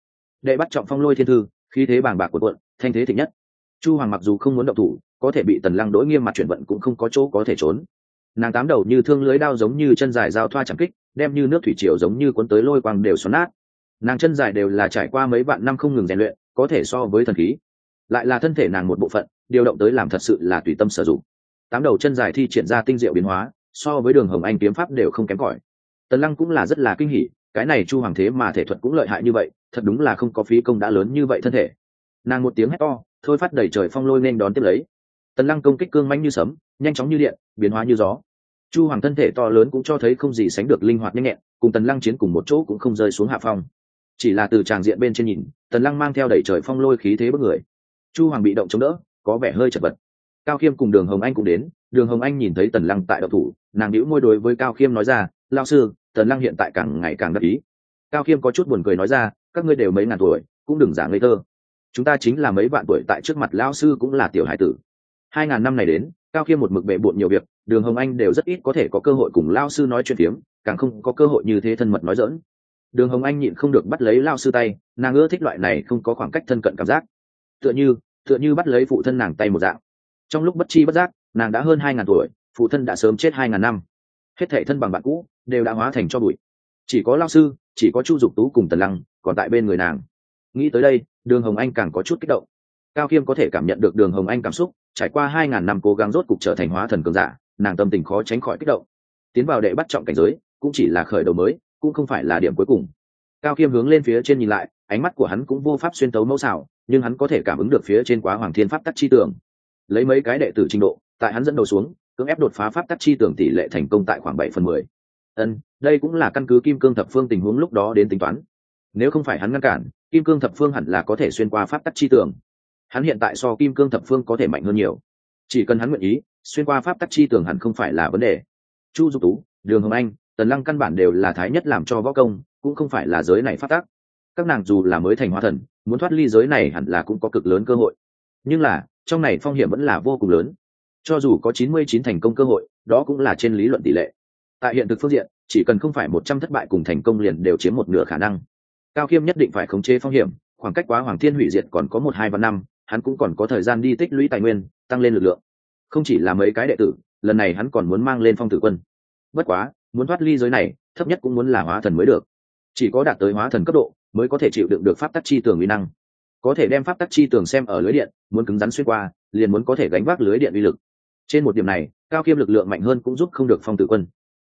Đệ bắt trọng phong lôi thiên thư, khí thế bàng bạc của quận, thanh thế thịnh nhất. Chu hoàng mặc dù không muốn động thủ, có thể bị tần lăng đối nghiêm mặt chuyển vận cũng không có chỗ có thể trốn nàng tám đầu như thương lưới đao giống như chân dài dao thoa chẳng kích, đem như nước thủy triều giống như cuốn tới lôi quang đều xoắn nát. Nàng chân dài đều là trải qua mấy vạn năm không ngừng rèn luyện, có thể so với thần khí. Lại là thân thể nàng một bộ phận, điều động tới làm thật sự là tùy tâm sử dụng. Tám đầu chân dài thi triển ra tinh diệu biến hóa, so với đường hồng anh kiếm pháp đều không kém cỏi. Tần lăng cũng là rất là kinh hỉ, cái này chu hoàng thế mà thể thuật cũng lợi hại như vậy, thật đúng là không có phí công đã lớn như vậy thân thể. Nàng một tiếng hét to, thôi phát đẩy trời phong lôi nên đón tiếp lấy. Tần lăng công kích cương manh như sấm nhanh chóng như điện, biến hóa như gió. Chu hoàng thân thể to lớn cũng cho thấy không gì sánh được linh hoạt nhanh nhẹn, cùng tần lăng chiến cùng một chỗ cũng không rơi xuống hạ phong. Chỉ là từ tràng diện bên trên nhìn, tần lăng mang theo đẩy trời phong lôi khí thế bất người. Chu hoàng bị động chống đỡ, có vẻ hơi chật vật. Cao khiêm cùng đường hồng anh cũng đến, đường hồng anh nhìn thấy tần lăng tại độc thủ, nàng hữu môi đối với cao khiêm nói ra lao sư, tần lăng hiện tại càng ngày càng đắc ý. Cao khiêm có chút buồn cười nói ra, các ngươi đều mấy ngàn tuổi, cũng đừng giả ngây thơ. Chúng ta chính là mấy vạn tuổi tại trước mặt lao sư cũng là tiểu hải tử. Hai ngàn năm này đến cao khiêm một mực bệ bộn nhiều việc, đường hồng anh đều rất ít có thể có cơ hội cùng lao sư nói chuyện phiếm, càng không có cơ hội như thế thân mật nói dỡn đường hồng anh nhịn không được bắt lấy lao sư tay, nàng ưa thích loại này không có khoảng cách thân cận cảm giác. Tựa như tựa như bắt lấy phụ thân nàng tay một dạng. Trong lúc bất chi bất giác, nàng đã hơn hai ngàn tuổi, phụ thân đã sớm chết hai ngàn năm. Hết thể thân bằng bạn cũ, đều đã hóa thành cho bụi. Chỉ có lao sư, chỉ có chu dục tú cùng tần lăng còn tại bên người nàng. Nghĩ tới đây, đường hồng anh càng có chút kích động cao khiêm có thể cảm nhận được đường hồng anh cảm xúc, trải qua hai ngàn năm cố gắng rốt cục trở thành hóa thần cường giả, nàng tâm tình khó tránh khỏi kích động. Tiến vào đệ bắt trọng cảnh giới, cũng chỉ là khởi đầu mới, cũng không phải là điểm cuối cùng. Cao khiêm hướng lên phía trên nhìn lại, ánh mắt của hắn cũng vô pháp xuyên tấu mẫu xảo, nhưng hắn có thể cảm ứng được phía trên quá hoàng thiên pháp tắc chi tưởng. Lấy mấy cái đệ tử trình độ, tại hắn dẫn đầu xuống, cưỡng ép đột phá pháp tắc chi tưởng tỷ lệ thành công tại khoảng bảy phần mười. Ân, đây cũng là căn cứ kim cương thập phương tình huống lúc đó đến tính toán. Nếu không phải hắn ngăn cản, kim cương thập phương hẳn là có thể xuyên qua pháp tắc chi tưởng hắn hiện tại so kim cương thập phương có thể mạnh hơn nhiều. Chỉ cần hắn nguyện ý, xuyên qua pháp tắc chi tưởng hẳn không phải là vấn đề. Chu dục tú, đường hồng anh, tần lăng căn bản đều là thái nhất làm cho võ công, cũng không phải là giới này pháp tắc. Các nàng dù là mới thành hóa thần, muốn thoát ly giới này hẳn là cũng có cực lớn cơ hội. Nhưng là, trong này phong hiểm vẫn là vô cùng lớn. Cho dù có chín mươi chín thành công cơ hội, đó cũng là trên lý luận tỷ lệ. Tại hiện thực phương diện, chỉ cần không phải một trăm thất bại cùng thành công liền đều chiếm một nửa khả năng. Cao khiêm nhất định phải khống chế phong hiểm khoảng cách quá hoàng thiên hủy diệt còn có một hai và năm, hắn cũng còn có thời gian đi tích lũy tài nguyên, tăng lên lực lượng. Không chỉ là mấy cái đệ tử, lần này hắn còn muốn mang lên phong tử quân. Bất quá, muốn thoát ly giới này, thấp nhất cũng muốn là hóa thần mới được. Chỉ có đạt tới hóa thần cấp độ, mới có thể chịu đựng được pháp tắc chi tường uy năng. Có thể đem pháp tắc chi tường xem ở lưới điện, muốn cứng rắn xuyên qua, liền muốn có thể gánh vác lưới điện uy lực. Trên một điểm này, cao khiêm lực lượng mạnh hơn cũng giúp không được phong tử quân.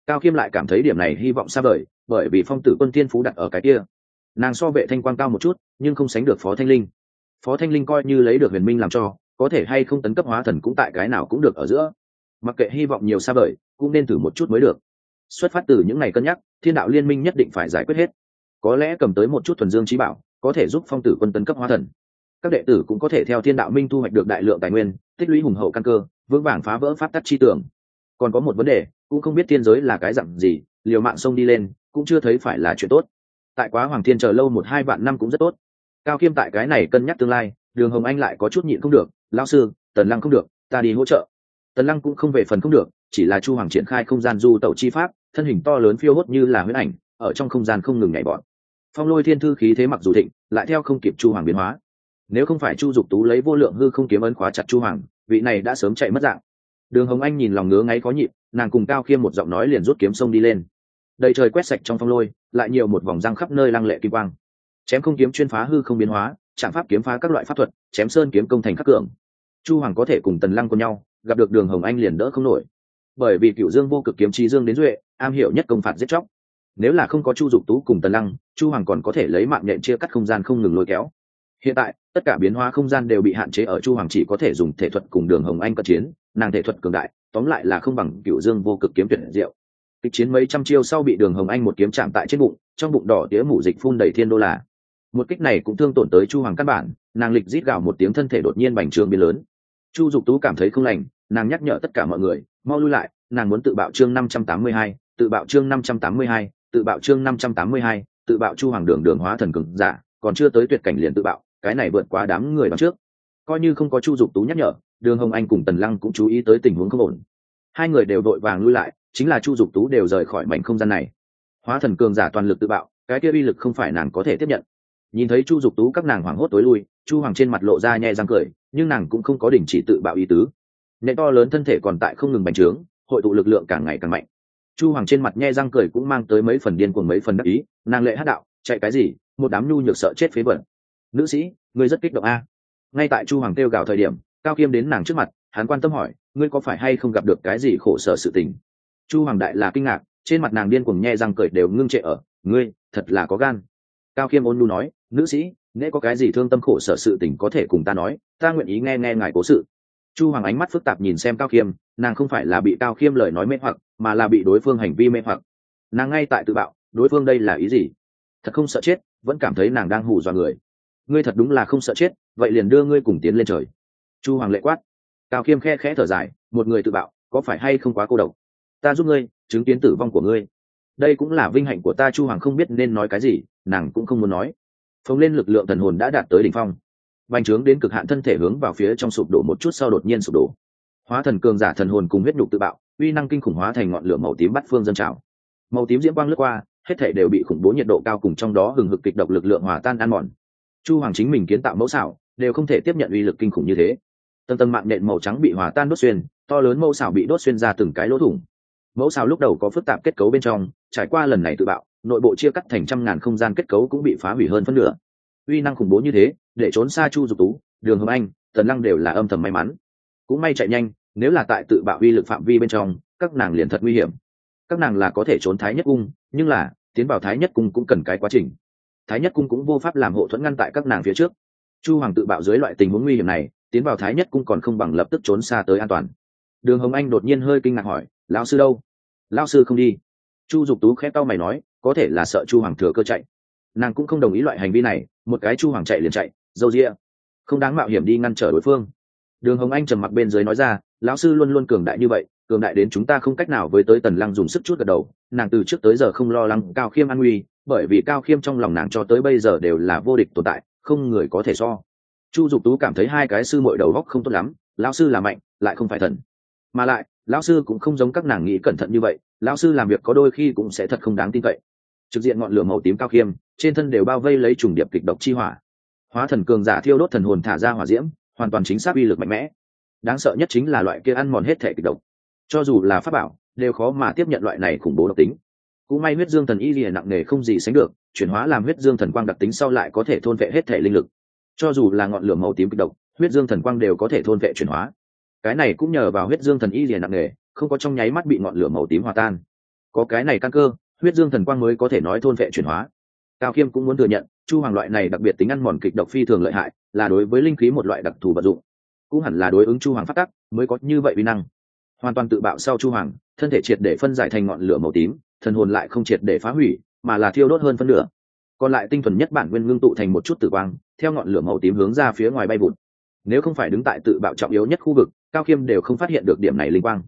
Cao khiêm lại cảm thấy điểm này hy vọng xa vời, bởi vì phong tử quân tiên phú đặt ở cái kia nàng so vệ thanh quang cao một chút, nhưng không sánh được phó thanh linh. Phó thanh linh coi như lấy được huyền minh làm cho, có thể hay không tấn cấp hóa thần cũng tại cái nào cũng được ở giữa. Mặc kệ hy vọng nhiều xa vời, cũng nên thử một chút mới được. Xuất phát từ những ngày cân nhắc, thiên đạo liên minh nhất định phải giải quyết hết. Có lẽ cầm tới một chút thuần dương trí bảo, có thể giúp phong tử quân tấn cấp hóa thần. Các đệ tử cũng có thể theo thiên đạo minh thu hoạch được đại lượng tài nguyên, tích lũy hùng hậu căn cơ, vững vàng phá vỡ pháp tắc chi tưởng. Còn có một vấn đề, cũng không biết thiên giới là cái dặn gì, liều mạng sông đi lên, cũng chưa thấy phải là chuyện tốt tại quá hoàng thiên chờ lâu một hai vạn năm cũng rất tốt. Cao khiêm tại cái này cân nhắc tương lai, đường hồng anh lại có chút nhịn không được lao sư, tần lăng không được, ta đi hỗ trợ. Tần lăng cũng không về phần không được, chỉ là chu hoàng triển khai không gian du tẩu chi pháp, thân hình to lớn phiêu hốt như là huyết ảnh, ở trong không gian không ngừng nhảy bọn phong lôi thiên thư khí thế mặc dù thịnh, lại theo không kịp chu hoàng biến hóa. Nếu không phải chu dục tú lấy vô lượng hư không kiếm ấn khóa chặt chu hoàng, vị này đã sớm chạy mất dạng. Đường hồng anh nhìn lòng ngứa ngáy khó nhịn, nàng cùng cao khiêm một giọng nói liền rút kiếm sông đi lên. Đầy trời quét sạch trong phong lôi lại nhiều một vòng răng khắp nơi lăng lệ kim quang. Chém không kiếm chuyên phá hư không biến hóa, chạm pháp kiếm phá các loại pháp thuật, chém sơn kiếm công thành khắc cường. Chu hoàng có thể cùng tần lăng cùng nhau, gặp được đường hồng anh liền đỡ không nổi. Bởi vì cựu dương vô cực kiếm trí dương đến duệ, am hiểu nhất công phạt giết chóc. Nếu là không có chu dục tú cùng tần lăng, chu hoàng còn có thể lấy mạng nhện chia cắt không gian không ngừng lôi kéo. Hiện tại, tất cả biến hóa không gian đều bị hạn chế ở chu hoàng chỉ có thể dùng thể thuật cùng đường hồng anh cận chiến, nàng thể thuật cường đại, tóm lại là không bằng cựu dương vô cực kiếm tuyển diệu kịch chiến mấy trăm chiêu sau bị đường hồng anh một kiếm chạm tại trên bụng, trong bụng đỏ tía mủ dịch phun đầy thiên đô la. Một kích này cũng thương tổn tới chu hoàng căn bản, nàng lịch rít gào một tiếng thân thể đột nhiên bành trướng biến lớn. Chu dục tú cảm thấy không lành, nàng nhắc nhở tất cả mọi người, mau lui lại, nàng muốn tự bạo chương năm trăm tám mươi hai, tự bạo chương năm trăm tám mươi hai, tự bạo chương năm trăm tám mươi hai, tự bạo chu hoàng đường đường hóa thần cường giả, còn chưa tới tuyệt cảnh liền tự bạo, cái này vượt quá đám người đón trước. Coi như không có chu dục tú nhắc nhở, đường hồng anh cùng tần lăng cũng chú ý tới tình huống không ổn. Hai người đều đội vàng lui lại chính là chu dục tú đều rời khỏi mảnh không gian này. Hóa thần cường giả toàn lực tự bạo, cái kia uy lực không phải nàng có thể tiếp nhận. Nhìn thấy chu dục tú các nàng hoảng hốt tối lui, chu hoàng trên mặt lộ ra nhẹ răng cười, nhưng nàng cũng không có đình chỉ tự bạo ý tứ. Nệ to lớn thân thể còn tại không ngừng bành trướng, hội tụ lực lượng càng ngày càng mạnh. Chu hoàng trên mặt nhe răng cười cũng mang tới mấy phần điên cuồng mấy phần đắc ý, nàng lệ hát đạo, chạy cái gì, một đám nhu nhược sợ chết phế bẩn nữ sĩ, ngươi rất kích động a. Ngay tại chu hoàng kêu gào thời điểm, cao kiêm đến nàng trước mặt, hắn quan tâm hỏi, ngươi có phải hay không gặp được cái gì khổ sở sự tình? Chu hoàng đại là kinh ngạc, trên mặt nàng điên cuồng nhe răng cười đều ngưng trệ ở, ngươi, thật là có gan. Cao kiêm ôn nu nói, nữ sĩ, nễ có cái gì thương tâm khổ sở sự tình có thể cùng ta nói, ta nguyện ý nghe nghe ngài cố sự. Chu hoàng ánh mắt phức tạp nhìn xem cao khiêm, nàng không phải là bị cao khiêm lời nói mê hoặc, mà là bị đối phương hành vi mê hoặc. Nàng ngay tại tự bạo, đối phương đây là ý gì? Thật không sợ chết, vẫn cảm thấy nàng đang hù dọa người. Ngươi thật đúng là không sợ chết, vậy liền đưa ngươi cùng tiến lên trời. Chu hoàng lệ quát. Cao khiêm khe khẽ thở dài, một người tự bạo, có phải hay không quá cô độc? Ta giúp ngươi, chứng kiến tử vong của ngươi. Đây cũng là vinh hạnh của ta, chu hoàng không biết nên nói cái gì, nàng cũng không muốn nói. Phóng lên lực lượng thần hồn đã đạt tới đỉnh phong. Bành trướng đến cực hạn thân thể hướng vào phía trong sụp đổ một chút sau đột nhiên sụp đổ. Hóa thần cường giả thần hồn cùng huyết nhục tự bạo, uy năng kinh khủng hóa thành ngọn lửa màu tím bắt phương dân trào. Màu tím diễm quang lướt qua, hết thể đều bị khủng bố nhiệt độ cao cùng trong đó hừng hực kịch độc lực lượng hòa tan ăn mòn. Chu hoàng chính mình kiến tạo mẫu xảo, đều không thể tiếp nhận uy lực kinh khủng như thế. Tầng tầng mạng nện màu trắng bị hòa tan đốt xuyên, to lớn mẫu xảo bị đốt xuyên ra từng cái lỗ thủng mẫu sao lúc đầu có phức tạp kết cấu bên trong, trải qua lần này tự bạo, nội bộ chia cắt thành trăm ngàn không gian kết cấu cũng bị phá hủy hơn phân nửa. Uy năng khủng bố như thế, để trốn xa chu dục tú, đường hồng anh, tần lăng đều là âm thầm may mắn. Cũng may chạy nhanh, nếu là tại tự bạo uy lực phạm vi bên trong, các nàng liền thật nguy hiểm. Các nàng là có thể trốn thái nhất cung, nhưng là, tiến vào thái nhất cung cũng cần cái quá trình. Thái nhất cung cũng vô pháp làm hộ thuẫn ngăn tại các nàng phía trước. Chu hoàng tự bạo dưới loại tình huống nguy hiểm này, tiến vào thái nhất cung còn không bằng lập tức trốn xa tới an toàn. Đường hồng anh đột nhiên hơi kinh ngạc hỏi lão sư đâu? Lão sư không đi. Chu dục tú khẽ tao mày nói, có thể là sợ chu hoàng thừa cơ chạy. Nàng cũng không đồng ý loại hành vi này, một cái chu hoàng chạy liền chạy, dâu rĩa không đáng mạo hiểm đi ngăn trở đối phương. Đường hồng anh trầm mặc bên dưới nói ra, lão sư luôn luôn cường đại như vậy, cường đại đến chúng ta không cách nào với tới tần lăng dùng sức chút gật đầu. Nàng từ trước tới giờ không lo lắng cao khiêm an nguy, bởi vì cao khiêm trong lòng nàng cho tới bây giờ đều là vô địch tồn tại, không người có thể so. Chu dục tú cảm thấy hai cái sư mội đầu góc không tốt lắm, lão sư là mạnh, lại không phải thần. Mà lại lão sư cũng không giống các nàng nghĩ cẩn thận như vậy, lão sư làm việc có đôi khi cũng sẽ thật không đáng tin cậy. Trực diện ngọn lửa màu tím cao khiêm, trên thân đều bao vây lấy trùng điệp kịch độc chi hỏa. Hóa thần cường giả thiêu đốt thần hồn thả ra hỏa diễm, hoàn toàn chính xác uy lực mạnh mẽ. Đáng sợ nhất chính là loại kia ăn mòn hết thể kịch độc. Cho dù là pháp bảo, đều khó mà tiếp nhận loại này khủng bố độc tính. Cũng may huyết dương thần y lìa nặng nề không gì sánh được, chuyển hóa làm huyết dương thần quang đặc tính sau lại có thể thôn vệ hết thể linh lực. Cho dù là ngọn lửa màu tím kịch độc, huyết dương thần quang đều có thể thôn vệ chuyển hóa cái này cũng nhờ vào huyết dương thần y liền nặng nề, không có trong nháy mắt bị ngọn lửa màu tím hòa tan. Có cái này căn cơ, huyết dương thần quang mới có thể nói thôn vệ chuyển hóa. Cao khiêm cũng muốn thừa nhận, chu hoàng loại này đặc biệt tính ăn mòn kịch độc phi thường lợi hại, là đối với linh khí một loại đặc thù vật dụng. Cũng hẳn là đối ứng chu hoàng phát tắc, mới có như vậy vi năng. Hoàn toàn tự bạo sau chu hoàng, thân thể triệt để phân giải thành ngọn lửa màu tím, thần hồn lại không triệt để phá hủy, mà là thiêu đốt hơn phân nửa. Còn lại tinh thuần nhất bản nguyên ngưng tụ thành một chút tử quang, theo ngọn lửa màu tím hướng ra phía ngoài bay vụt. Nếu không phải đứng tại tự bạo trọng yếu nhất khu vực cao khiêm đều không phát hiện được điểm này linh quang.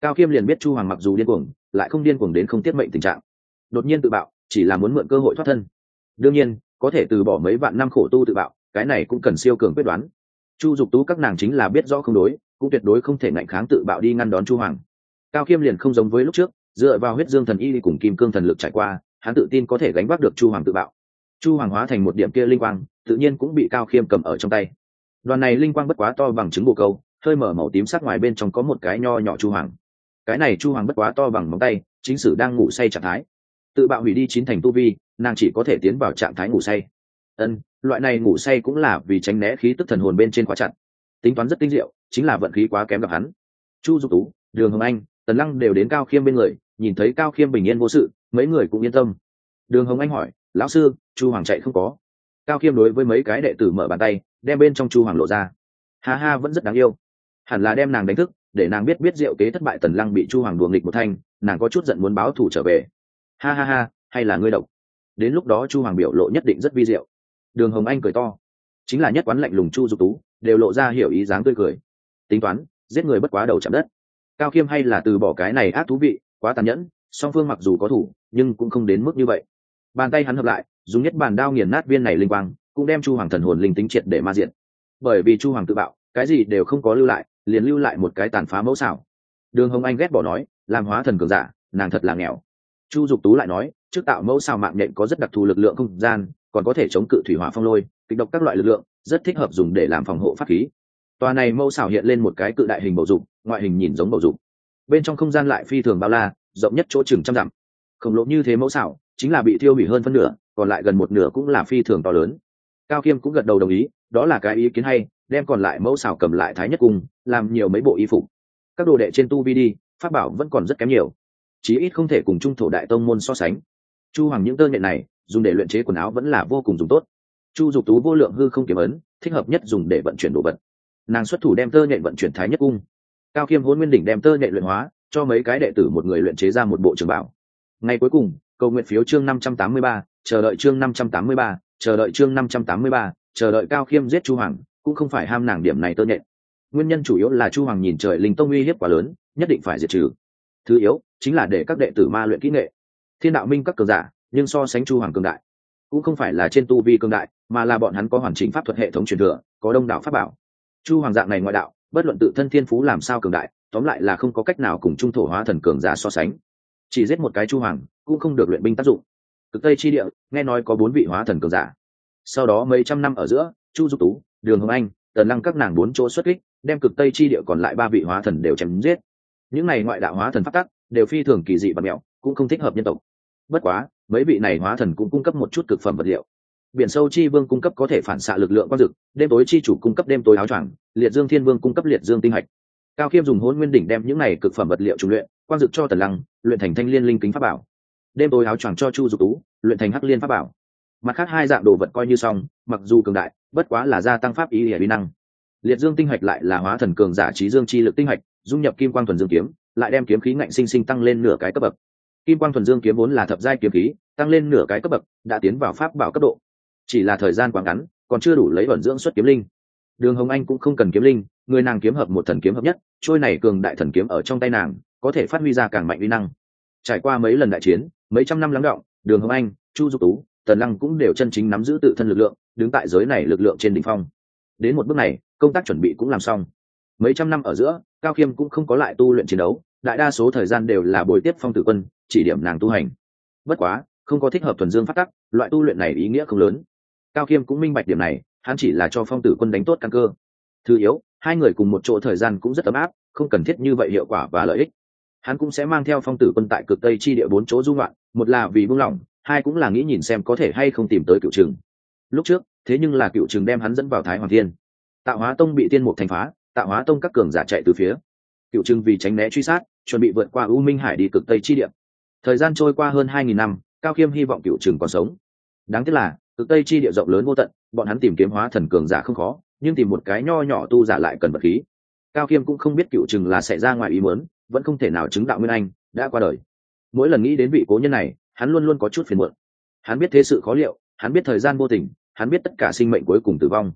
Cao khiêm liền biết chu hoàng mặc dù điên cuồng, lại không điên cuồng đến không tiết mệnh tình trạng. Đột nhiên tự bạo, chỉ là muốn mượn cơ hội thoát thân. Đương nhiên, có thể từ bỏ mấy vạn năm khổ tu tự bạo, cái này cũng cần siêu cường quyết đoán. Chu dục tú các nàng chính là biết rõ không đối, cũng tuyệt đối không thể ngạnh kháng tự bạo đi ngăn đón chu hoàng. Cao khiêm liền không giống với lúc trước, dựa vào huyết dương thần y cùng kim cương thần lực trải qua, hắn tự tin có thể gánh vác được chu hoàng tự bạo. Chu hoàng hóa thành một điểm kia linh quang, tự nhiên cũng bị cao khiêm cầm ở trong tay. Đoàn này linh quang bất quá to bằng trứng bồ câu hơi mở màu tím sắc ngoài bên trong có một cái nho nhỏ chu hoàng. Cái này chu hoàng bất quá to bằng móng tay, chính sử đang ngủ say trạng thái. Tự bạo hủy đi chín thành tu vi, nàng chỉ có thể tiến vào trạng thái ngủ say. Ân, loại này ngủ say cũng là vì tránh né khí tức thần hồn bên trên quá chặt. Tính toán rất tinh diệu, chính là vận khí quá kém gặp hắn. Chu dục tú, đường hồng anh, tần lăng đều đến cao khiêm bên người, nhìn thấy cao khiêm bình yên vô sự, mấy người cũng yên tâm. Đường hồng anh hỏi, lão sư, chu hoàng chạy không có? Cao khiêm đối với mấy cái đệ tử mở bàn tay, đem bên trong chu hoàng lộ ra. Ha ha, vẫn rất đáng yêu hẳn là đem nàng đánh thức, để nàng biết biết diệu kế thất bại tần lăng bị chu hoàng đuồng nghịch một thanh, nàng có chút giận muốn báo thù trở về. Ha ha ha, hay là ngươi độc. Đến lúc đó chu hoàng biểu lộ nhất định rất vi diệu. Đường hồng anh cười to. Chính là nhất quán lạnh lùng chu dục tú, đều lộ ra hiểu ý dáng tươi cười. Tính toán, giết người bất quá đầu chạm đất. Cao khiêm hay là từ bỏ cái này ác thú vị, quá tàn nhẫn, song phương mặc dù có thủ, nhưng cũng không đến mức như vậy. Bàn tay hắn hợp lại, dùng nhất bàn đao nghiền nát viên này linh quang, cũng đem chu hoàng thần hồn linh tính triệt để ma diện. Bởi vì chu hoàng tự bạo, cái gì đều không có lưu lại liền lưu lại một cái tàn phá mẫu xảo. Đường hồng anh ghét bỏ nói, làm hóa thần cường giả, nàng thật là nghèo. Chu dục tú lại nói, trước tạo mẫu xào mạng nhện có rất đặc thù lực lượng không gian, còn có thể chống cự thủy hỏa phong lôi kịch độc các loại lực lượng, rất thích hợp dùng để làm phòng hộ pháp khí. Tòa này mẫu xảo hiện lên một cái cự đại hình bầu dục, ngoại hình nhìn giống bầu dục. Bên trong không gian lại phi thường bao la, rộng nhất chỗ chừng trăm dặm. Khổng lồ như thế mẫu xảo, chính là bị thiêu hủy hơn phân nửa, còn lại gần một nửa cũng là phi thường to lớn. Cao khiêm cũng gật đầu đồng ý, đó là cái ý kiến hay đem còn lại mẫu xào cầm lại thái nhất cung, làm nhiều mấy bộ y phục. Các đồ đệ trên tu vi đi, pháp bảo vẫn còn rất kém nhiều. Chí ít không thể cùng trung thổ đại tông môn so sánh. Chu hoàng những tơ nhện này, dùng để luyện chế quần áo vẫn là vô cùng dùng tốt. Chu dục tú vô lượng hư không kiếm ấn, thích hợp nhất dùng để vận chuyển đồ vật. Nàng xuất thủ đem tơ nhện vận chuyển thái nhất cung. Cao khiêm hôn nguyên đỉnh đem tơ nhện luyện hóa, cho mấy cái đệ tử một người luyện chế ra một bộ trường bảo. Ngày cuối cùng, cầu nguyện phiếu chương năm trăm tám mươi ba, chờ đợi chương năm trăm tám mươi ba, chờ đợi chương năm trăm tám mươi ba, chờ đợi cao khiêm giết chu hoàng cũng không phải ham nàng điểm này tơ nhện. Nguyên nhân chủ yếu là chu hoàng nhìn trời linh tông uy hiếp quá lớn, nhất định phải diệt trừ. Thứ yếu, chính là để các đệ tử ma luyện kỹ nghệ. Thiên đạo minh các cường giả, nhưng so sánh chu hoàng cường đại. Cũng không phải là trên tu vi cường đại, mà là bọn hắn có hoàn chỉnh pháp thuật hệ thống truyền thừa, có đông đảo pháp bảo. Chu hoàng dạng này ngoại đạo, bất luận tự thân thiên phú làm sao cường đại, tóm lại là không có cách nào cùng trung thổ hóa thần cường giả so sánh. Chỉ giết một cái chu hoàng, cũng không được luyện binh tác dụng. Cực tây chi địa, nghe nói có bốn vị hóa thần cường giả. Sau đó mấy trăm năm ở giữa, chu dục tú đường hồng anh, tần lăng các nàng bốn chỗ xuất kích, đem cực tây chi địa còn lại ba vị hóa thần đều chém giết. Những này ngoại đạo hóa thần phát tắc, đều phi thường kỳ dị và mẹo, cũng không thích hợp nhân tộc. Bất quá, mấy vị này hóa thần cũng cung cấp một chút cực phẩm vật liệu. Biển sâu chi vương cung cấp có thể phản xạ lực lượng quang dực, đêm tối chi chủ cung cấp đêm tối áo choàng, liệt dương thiên vương cung cấp liệt dương tinh hạch. Cao khiêm dùng hôn nguyên đỉnh đem những này cực phẩm vật liệu trùng luyện, quang dực cho tần lăng, luyện thành thanh liên linh kính pháp bảo. Đêm tối áo choàng cho chu dục tú, luyện thành hắc liên pháp bảo. Mặt khác hai dạng đồ vật coi như xong, mặc dù cường đại bất quá là gia tăng pháp ý hệ vi năng. Liệt dương tinh hạch lại là hóa thần cường giả trí dương chi lực tinh hạch, dung nhập kim quang thuần dương kiếm, lại đem kiếm khí ngạnh sinh sinh tăng lên nửa cái cấp bậc. Kim quang thuần dương kiếm vốn là thập giai kiếm khí, tăng lên nửa cái cấp bậc, đã tiến vào pháp bảo cấp độ. Chỉ là thời gian quá ngắn, còn chưa đủ lấy vận dưỡng xuất kiếm linh. Đường hồng anh cũng không cần kiếm linh, người nàng kiếm hợp một thần kiếm hợp nhất, trôi này cường đại thần kiếm ở trong tay nàng, có thể phát huy ra càng mạnh uy năng. Trải qua mấy lần đại chiến, mấy trăm năm lắng động, đường hồng anh, chu du tú, tần lăng cũng đều chân chính nắm giữ tự thân lực lượng đứng tại giới này lực lượng trên đỉnh phong. Đến một bước này công tác chuẩn bị cũng làm xong. Mấy trăm năm ở giữa cao khiêm cũng không có lại tu luyện chiến đấu đại đa số thời gian đều là bồi tiếp phong tử quân chỉ điểm nàng tu hành. Bất quá không có thích hợp thuần dương phát tắc loại tu luyện này ý nghĩa không lớn. Cao khiêm cũng minh bạch điểm này hắn chỉ là cho phong tử quân đánh tốt căn cơ. Thứ yếu hai người cùng một chỗ thời gian cũng rất ấm áp không cần thiết như vậy hiệu quả và lợi ích. Hắn cũng sẽ mang theo phong tử quân tại cực tây chi địa bốn chỗ du ngoạn, một là vì buông lỏng hai cũng là nghĩ nhìn xem có thể hay không tìm tới cựu trường lúc trước, thế nhưng là cựu trừng đem hắn dẫn vào thái hoàng thiên. Tạo hóa tông bị tiên mục thành phá, tạo hóa tông các cường giả chạy từ phía. Cựu trừng vì tránh né truy sát, chuẩn bị vượt qua u minh hải đi cực tây chi địa. Thời gian trôi qua hơn hai nghìn năm, cao khiêm hy vọng cựu trừng còn sống. Đáng tiếc là, cực tây chi địa rộng lớn vô tận, bọn hắn tìm kiếm hóa thần cường giả không khó, nhưng tìm một cái nho nhỏ tu giả lại cần vật khí. Cao khiêm cũng không biết cựu trừng là sẽ ra ngoài ý muốn, vẫn không thể nào chứng đạo nguyên anh, đã qua đời. Mỗi lần nghĩ đến vị cố nhân này, hắn luôn luôn có chút phiền muộn. Hắn biết thế sự khó liệu, hắn biết thời gian vô tình hắn biết tất cả sinh mệnh cuối cùng tử vong.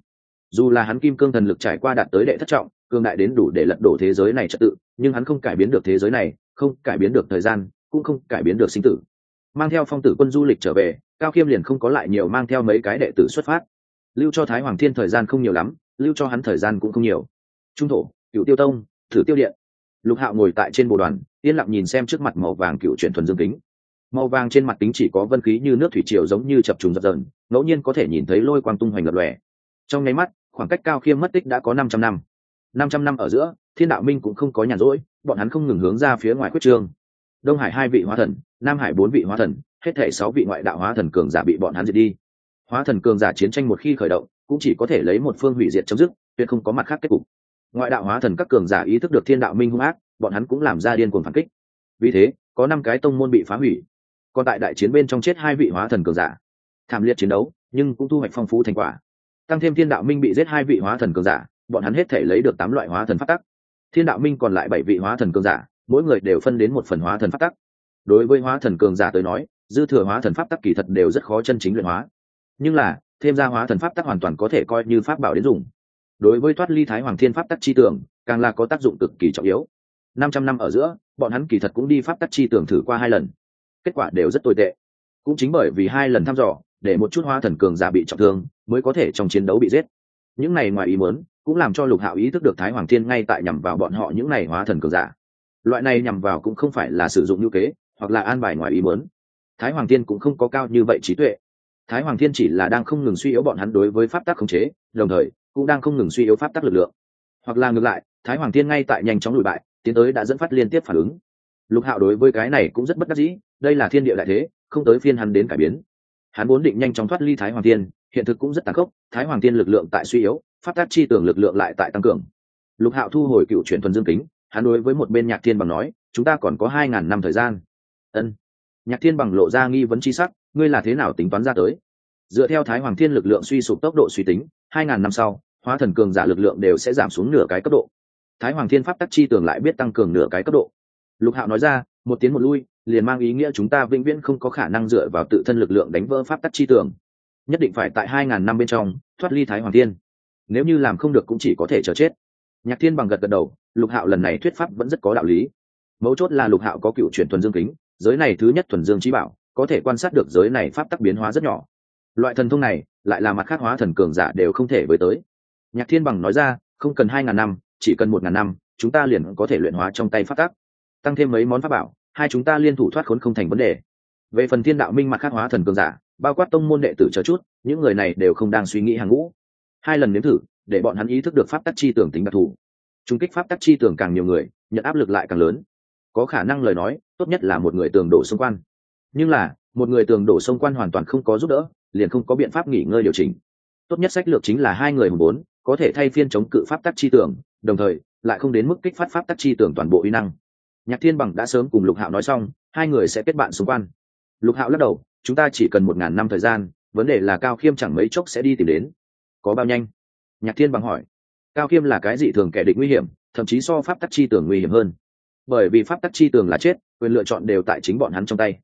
Dù là hắn kim cương thần lực trải qua đạt tới đệ thất trọng, cương đại đến đủ để lật đổ thế giới này trật tự, nhưng hắn không cải biến được thế giới này, không cải biến được thời gian, cũng không cải biến được sinh tử. Mang theo phong tử quân du lịch trở về, cao khiêm liền không có lại nhiều mang theo mấy cái đệ tử xuất phát. Lưu cho thái hoàng thiên thời gian không nhiều lắm, lưu cho hắn thời gian cũng không nhiều. Trung thổ cựu tiêu tông, thử tiêu điện. Lục hạo ngồi tại trên bộ đoàn, yên lặng nhìn xem trước mặt màu vàng cựu chuyển thuần dương kính. Màu vàng trên mặt kính chỉ có vân khí như nước thủy triều giống như chập trùng dập dờn ngẫu nhiên có thể nhìn thấy lôi quang tung hoành lập lòe. Trong nháy mắt, khoảng cách cao khiêm mất tích đã có năm trăm năm. Năm trăm năm ở giữa, thiên đạo minh cũng không có nhàn rỗi, bọn hắn không ngừng hướng ra phía ngoài quyết trương. Đông hải hai vị hóa thần, nam hải bốn vị hóa thần, hết thể sáu vị ngoại đạo hóa thần cường giả bị bọn hắn diệt đi. Hóa thần cường giả chiến tranh một khi khởi động, cũng chỉ có thể lấy một phương hủy diệt chấm dứt, tuyệt không có mặt khác kết cục. Ngoại đạo hóa thần các cường giả ý thức được thiên đạo minh hung ác, bọn hắn cũng làm ra điên cuồng phản kích. Vì thế, có năm cái tông môn bị phá hủy. Còn tại đại chiến bên trong chết hai vị hóa thần cường giả thảm liệt chiến đấu, nhưng cũng thu hoạch phong phú thành quả. Tăng thêm thiên đạo minh bị giết hai vị hóa thần cường giả, bọn hắn hết thể lấy được tám loại hóa thần phát tắc. Thiên đạo minh còn lại bảy vị hóa thần cường giả, mỗi người đều phân đến một phần hóa thần phát tắc. Đối với hóa thần cường giả tới nói, dư thừa hóa thần pháp tắc kỳ thật đều rất khó chân chính luyện hóa. Nhưng là, thêm ra hóa thần pháp tắc hoàn toàn có thể coi như pháp bảo đến dùng. Đối với thoát ly thái hoàng thiên pháp tắc chi tưởng, càng là có tác dụng cực kỳ trọng yếu. Năm trăm năm ở giữa, bọn hắn kỳ thật cũng đi pháp tắc chi tưởng thử qua hai lần. Kết quả đều rất tồi tệ. Cũng chính bởi vì hai lần thăm dò để một chút hóa thần cường giả bị trọng thương mới có thể trong chiến đấu bị giết. Những này ngoài ý muốn cũng làm cho lục hạo ý thức được thái hoàng thiên ngay tại nhằm vào bọn họ những này hóa thần cường giả. Loại này nhằm vào cũng không phải là sử dụng ngữ kế hoặc là an bài ngoài ý muốn. Thái hoàng thiên cũng không có cao như vậy trí tuệ. Thái hoàng thiên chỉ là đang không ngừng suy yếu bọn hắn đối với pháp tắc khống chế, đồng thời cũng đang không ngừng suy yếu pháp tắc lực lượng. Hoặc là ngược lại, thái hoàng thiên ngay tại nhanh chóng lùi bại, tiến tới đã dẫn phát liên tiếp phản ứng. Lục hạo đối với cái này cũng rất bất đắc dĩ, đây là thiên địa đại thế, không tới phiên hắn đến cải biến hắn vốn định nhanh chóng thoát ly thái hoàng thiên, hiện thực cũng rất tàn khốc, thái hoàng thiên lực lượng tại suy yếu, pháp tác chi tưởng lực lượng lại tại tăng cường. Lục hạo thu hồi cựu chuyển thuần dương kính, hắn đối với một bên nhạc thiên bằng nói, chúng ta còn có hai ngàn năm thời gian. Ân. Nhạc thiên bằng lộ ra nghi vấn c h i sắc, ngươi là thế nào tính toán ra tới? Dựa theo thái hoàng thiên lực lượng suy sụp tốc độ suy tính, hai ngàn năm sau, hóa thần cường giả lực lượng đều sẽ giảm xuống nửa cái cấp độ. Thái hoàng thiên pháp tắc chi tưởng lại biết tăng cường nửa cái cấp độ. Lục hạo nói ra, một tiến một lui liền mang ý nghĩa chúng ta vĩnh viễn không có khả năng dựa vào tự thân lực lượng đánh vỡ pháp tắc chi tưởng. Nhất định phải tại hai ngàn năm bên trong, thoát ly thái hoàng thiên. Nếu như làm không được cũng chỉ có thể chờ chết. Nhạc thiên bằng gật gật đầu, lục hạo lần này thuyết pháp vẫn rất có đạo lý. Mấu chốt là lục hạo có cựu chuyển thuần dương kính, giới này thứ nhất thuần dương trí bảo, có thể quan sát được giới này pháp tắc biến hóa rất nhỏ. Loại thần thông này lại là mặt khác hóa thần cường giả đều không thể với tới. Nhạc thiên bằng nói ra, không cần hai ngàn năm, chỉ cần một ngàn năm, chúng ta liền có thể luyện hóa trong tay pháp tắc. Tăng thêm mấy món pháp bảo hai chúng ta liên thủ thoát khốn không thành vấn đề. Về phần thiên đạo minh mặt khác hóa thần cường giả, bao quát tông môn đệ tử chờ chút, những người này đều không đang suy nghĩ hàng ngũ. Hai lần nếm thử, để bọn hắn ý thức được pháp tắc chi tưởng tính đặc thù. Trung kích pháp tắc chi tưởng càng nhiều người, nhận áp lực lại càng lớn. Có khả năng lời nói, tốt nhất là một người tường đổ xung quan nhưng là, một người tường đổ xung quan hoàn toàn không có giúp đỡ, liền không có biện pháp nghỉ ngơi điều chỉnh. Tốt nhất sách lược chính là hai người hùng bốn, có thể thay phiên chống cự pháp tắc chi tưởng, đồng thời, lại không đến mức kích phát pháp tắc chi tưởng toàn bộ uy năng nhạc thiên bằng đã sớm cùng lục hạo nói xong, hai người sẽ kết bạn xung quanh. Lục hạo lắc đầu, chúng ta chỉ cần một ngàn năm thời gian, vấn đề là cao khiêm chẳng mấy chốc sẽ đi tìm đến. Có bao nhanh? Nhạc thiên bằng hỏi. Cao khiêm là cái gì thường kẻ địch nguy hiểm, thậm chí so pháp tắc chi tường nguy hiểm hơn. Bởi vì pháp tắc chi tường là chết, quyền lựa chọn đều tại chính bọn hắn trong tay.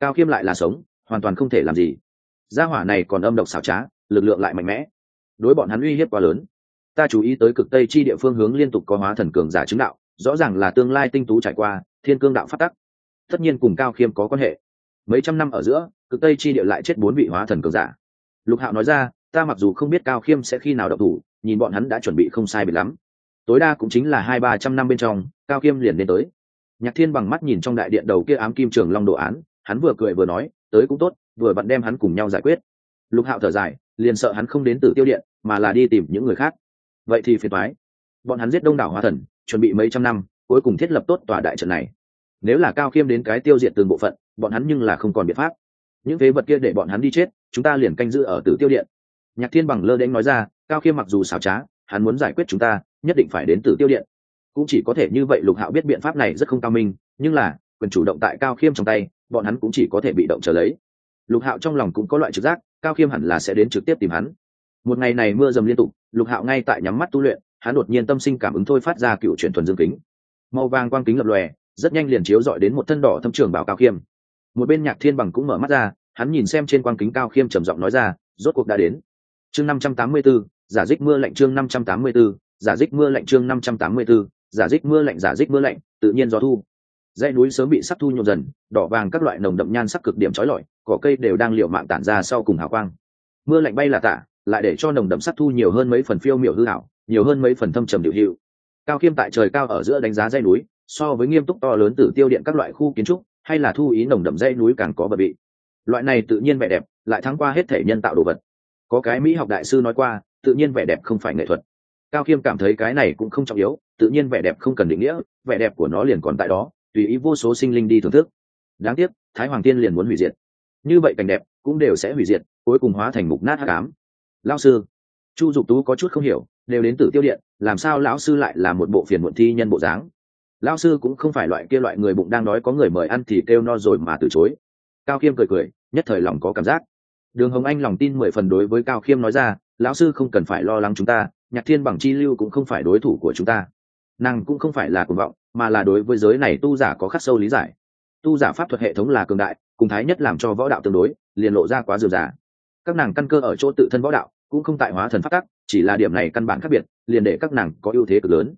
Cao khiêm lại là sống, hoàn toàn không thể làm gì. Gia hỏa này còn âm độc xảo trá, lực lượng lại mạnh mẽ. Đối bọn hắn uy hiếp quá lớn. Ta chú ý tới cực tây chi địa phương hướng liên tục có hóa thần cường giả chứng đạo rõ ràng là tương lai tinh tú trải qua, thiên cương đạo phát tắc. Tất nhiên cùng cao khiêm có quan hệ. Mấy trăm năm ở giữa, cực tây chi địa lại chết bốn vị hóa thần cường giả. Lục hạo nói ra, ta mặc dù không biết cao khiêm sẽ khi nào đậu thủ, nhìn bọn hắn đã chuẩn bị không sai biệt lắm. Tối đa cũng chính là hai ba trăm năm bên trong, cao khiêm liền đến tới. Nhạc thiên bằng mắt nhìn trong đại điện đầu kia ám kim trường long đồ án, hắn vừa cười vừa nói, tới cũng tốt, vừa bận đem hắn cùng nhau giải quyết. Lục hạo thở dài, liền sợ hắn không đến từ tiêu điện, mà là đi tìm những người khác. Vậy thì phiền thoái bọn hắn giết đông đảo hóa thần chuẩn bị mấy trăm năm, cuối cùng thiết lập tốt tòa đại trận này. Nếu là cao khiêm đến cái tiêu diệt từng bộ phận, bọn hắn nhưng là không còn biện pháp. Những phế vật kia để bọn hắn đi chết, chúng ta liền canh giữ ở tử tiêu điện. Nhạc thiên bằng lơ đễnh nói ra, cao khiêm mặc dù xảo trá, hắn muốn giải quyết chúng ta, nhất định phải đến tử tiêu điện. Cũng chỉ có thể như vậy lục hạo biết biện pháp này rất không cao minh, nhưng là, quyền chủ động tại cao khiêm trong tay, bọn hắn cũng chỉ có thể bị động trở lấy. Lục hạo trong lòng cũng có loại trực giác, cao khiêm hẳn là sẽ đến trực tiếp tìm hắn. Một ngày này mưa dầm liên tục, lục hạo ngay tại nhắm mắt tu luyện hắn đột nhiên tâm sinh cảm ứng thôi phát ra cựu chuyển thuần dương kính. Màu vàng quang kính lập lòe, rất nhanh liền chiếu dọi đến một thân đỏ thâm trường bảo cao khiêm. Một bên nhạc thiên bằng cũng mở mắt ra, hắn nhìn xem trên quang kính cao khiêm trầm giọng nói ra, rốt cuộc đã đến. Chương năm trăm tám mươi b giả dích mưa lạnh chương năm trăm tám mươi b giả dích mưa lạnh chương năm trăm tám mươi b giả dích mưa lạnh, giả dích mưa lạnh, tự nhiên gió thu. Dãy núi sớm bị sắc thu nhộn dần, đỏ vàng các loại nồng đậm nhan sắc cực điểm trói lọi, cỏ cây đều đang liệu mạng tản ra sau cùng hào quang. Mưa lạnh bay là tả, lại để cho nồng đậm sắc thu nhiều hơn mấy phần phiêu miểu hư hảo nhiều hơn mấy phần thâm trầm điệu hiệu. Cao khiêm tại trời cao ở giữa đánh giá dây núi, so với nghiêm túc to lớn tử tiêu điện các loại khu kiến trúc, hay là thu ý nồng đậm dây núi càng có bờ bị loại này tự nhiên vẻ đẹp, lại thắng qua hết thể nhân tạo đồ vật. Có cái mỹ học đại sư nói qua, tự nhiên vẻ đẹp không phải nghệ thuật. Cao khiêm cảm thấy cái này cũng không trọng yếu, tự nhiên vẻ đẹp không cần định nghĩa, vẻ đẹp của nó liền còn tại đó, tùy ý vô số sinh linh đi thưởng thức. Đáng tiếc, thái hoàng tiên liền muốn hủy diệt. Như vậy cảnh đẹp cũng đều sẽ hủy diệt, cuối cùng hóa thành mục nát hát cám lao sư, chu dục tú có chút không hiểu đều đến từ tiêu điện, làm sao lão sư lại là một bộ phiền muộn thi nhân bộ dáng? Lão sư cũng không phải loại kia loại người bụng đang đói có người mời ăn thì kêu no rồi mà từ chối. Cao khiêm cười cười, nhất thời lòng có cảm giác. Đường hồng anh lòng tin mười phần đối với cao khiêm nói ra, lão sư không cần phải lo lắng chúng ta, nhạc thiên bằng chi lưu cũng không phải đối thủ của chúng ta. Nàng cũng không phải là cuồng vọng, mà là đối với giới này tu giả có khắc sâu lý giải. Tu giả pháp thuật hệ thống là cường đại, cùng thái nhất làm cho võ đạo tương đối, liền lộ ra quá dườm giả các nàng căn cơ ở chỗ tự thân võ đạo cũng không tại hóa thần phát tắc, chỉ là điểm này căn bản khác biệt, liền để các nàng có ưu thế cực lớn.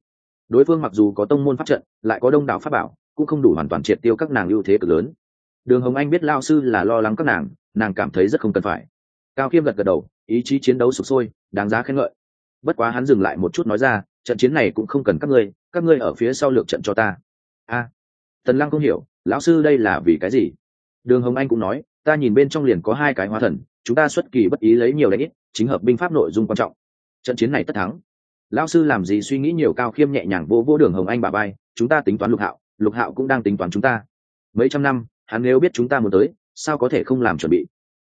Đối phương mặc dù có tông môn pháp trận, lại có đông đảo pháp bảo, cũng không đủ hoàn toàn triệt tiêu các nàng ưu thế cực lớn. Đường hồng anh biết lao sư là lo lắng các nàng nàng cảm thấy rất không cần phải. Cao khiêm gật gật đầu, ý chí chiến đấu sụp sôi, đáng giá khen ngợi. Bất quá hắn dừng lại một chút nói ra, trận chiến này cũng không cần các ngươi các ngươi ở phía sau lược trận cho ta. A, tần lăng không hiểu, lão sư đây là vì cái gì? Đường hồng anh cũng nói, ta nhìn bên trong liền có hai cái hóa thần, chúng ta xuất kỳ bất ý lấy nhiều đánh ít chính hợp binh pháp nội dung quan trọng. Trận chiến này tất thắng. Lão sư làm gì suy nghĩ nhiều cao khiêm nhẹ nhàng vô vô đường hồng anh bà bay chúng ta tính toán lục hạo lục hạo cũng đang tính toán chúng ta. Mấy trăm năm, hắn nếu biết chúng ta muốn tới, sao có thể không làm chuẩn bị?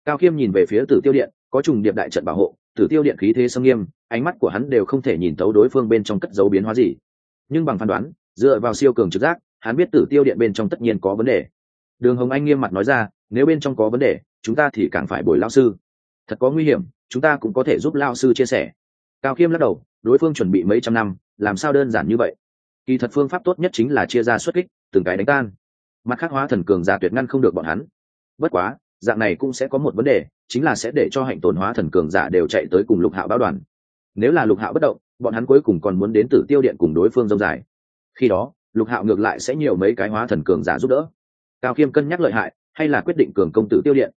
Cao khiêm nhìn về phía tử tiêu điện, có trùng điệp đại trận bảo hộ, tử tiêu điện khí thế sông nghiêm, ánh mắt của hắn đều không thể nhìn thấu đối phương bên trong cất dấu biến hóa gì. Nhưng bằng phán đoán, dựa vào siêu cường trực giác, hắn biết tử tiêu điện bên trong tất nhiên có vấn đề. Đường hồng anh nghiêm mặt nói ra, nếu bên trong có vấn đề, chúng ta thì càng phải bồi lao sư. Thật có nguy hiểm chúng ta cũng có thể giúp lao sư chia sẻ. Cao khiêm lắc đầu, đối phương chuẩn bị mấy trăm năm, làm sao đơn giản như vậy? Kỳ thật phương pháp tốt nhất chính là chia ra xuất kích, từng cái đánh tan. Mặt khác hóa thần cường giả tuyệt ngăn không được bọn hắn. Bất quá, dạng này cũng sẽ có một vấn đề, chính là sẽ để cho hạnh tồn hóa thần cường giả đều chạy tới cùng lục hạo báo đoàn. Nếu là lục hạo bất động, bọn hắn cuối cùng còn muốn đến tử tiêu điện cùng đối phương dông dài. Khi đó, lục hạo ngược lại sẽ nhiều mấy cái hóa thần cường giả giúp đỡ. Cao khiêm cân nhắc lợi hại, hay là quyết định cường công tử tiêu điện?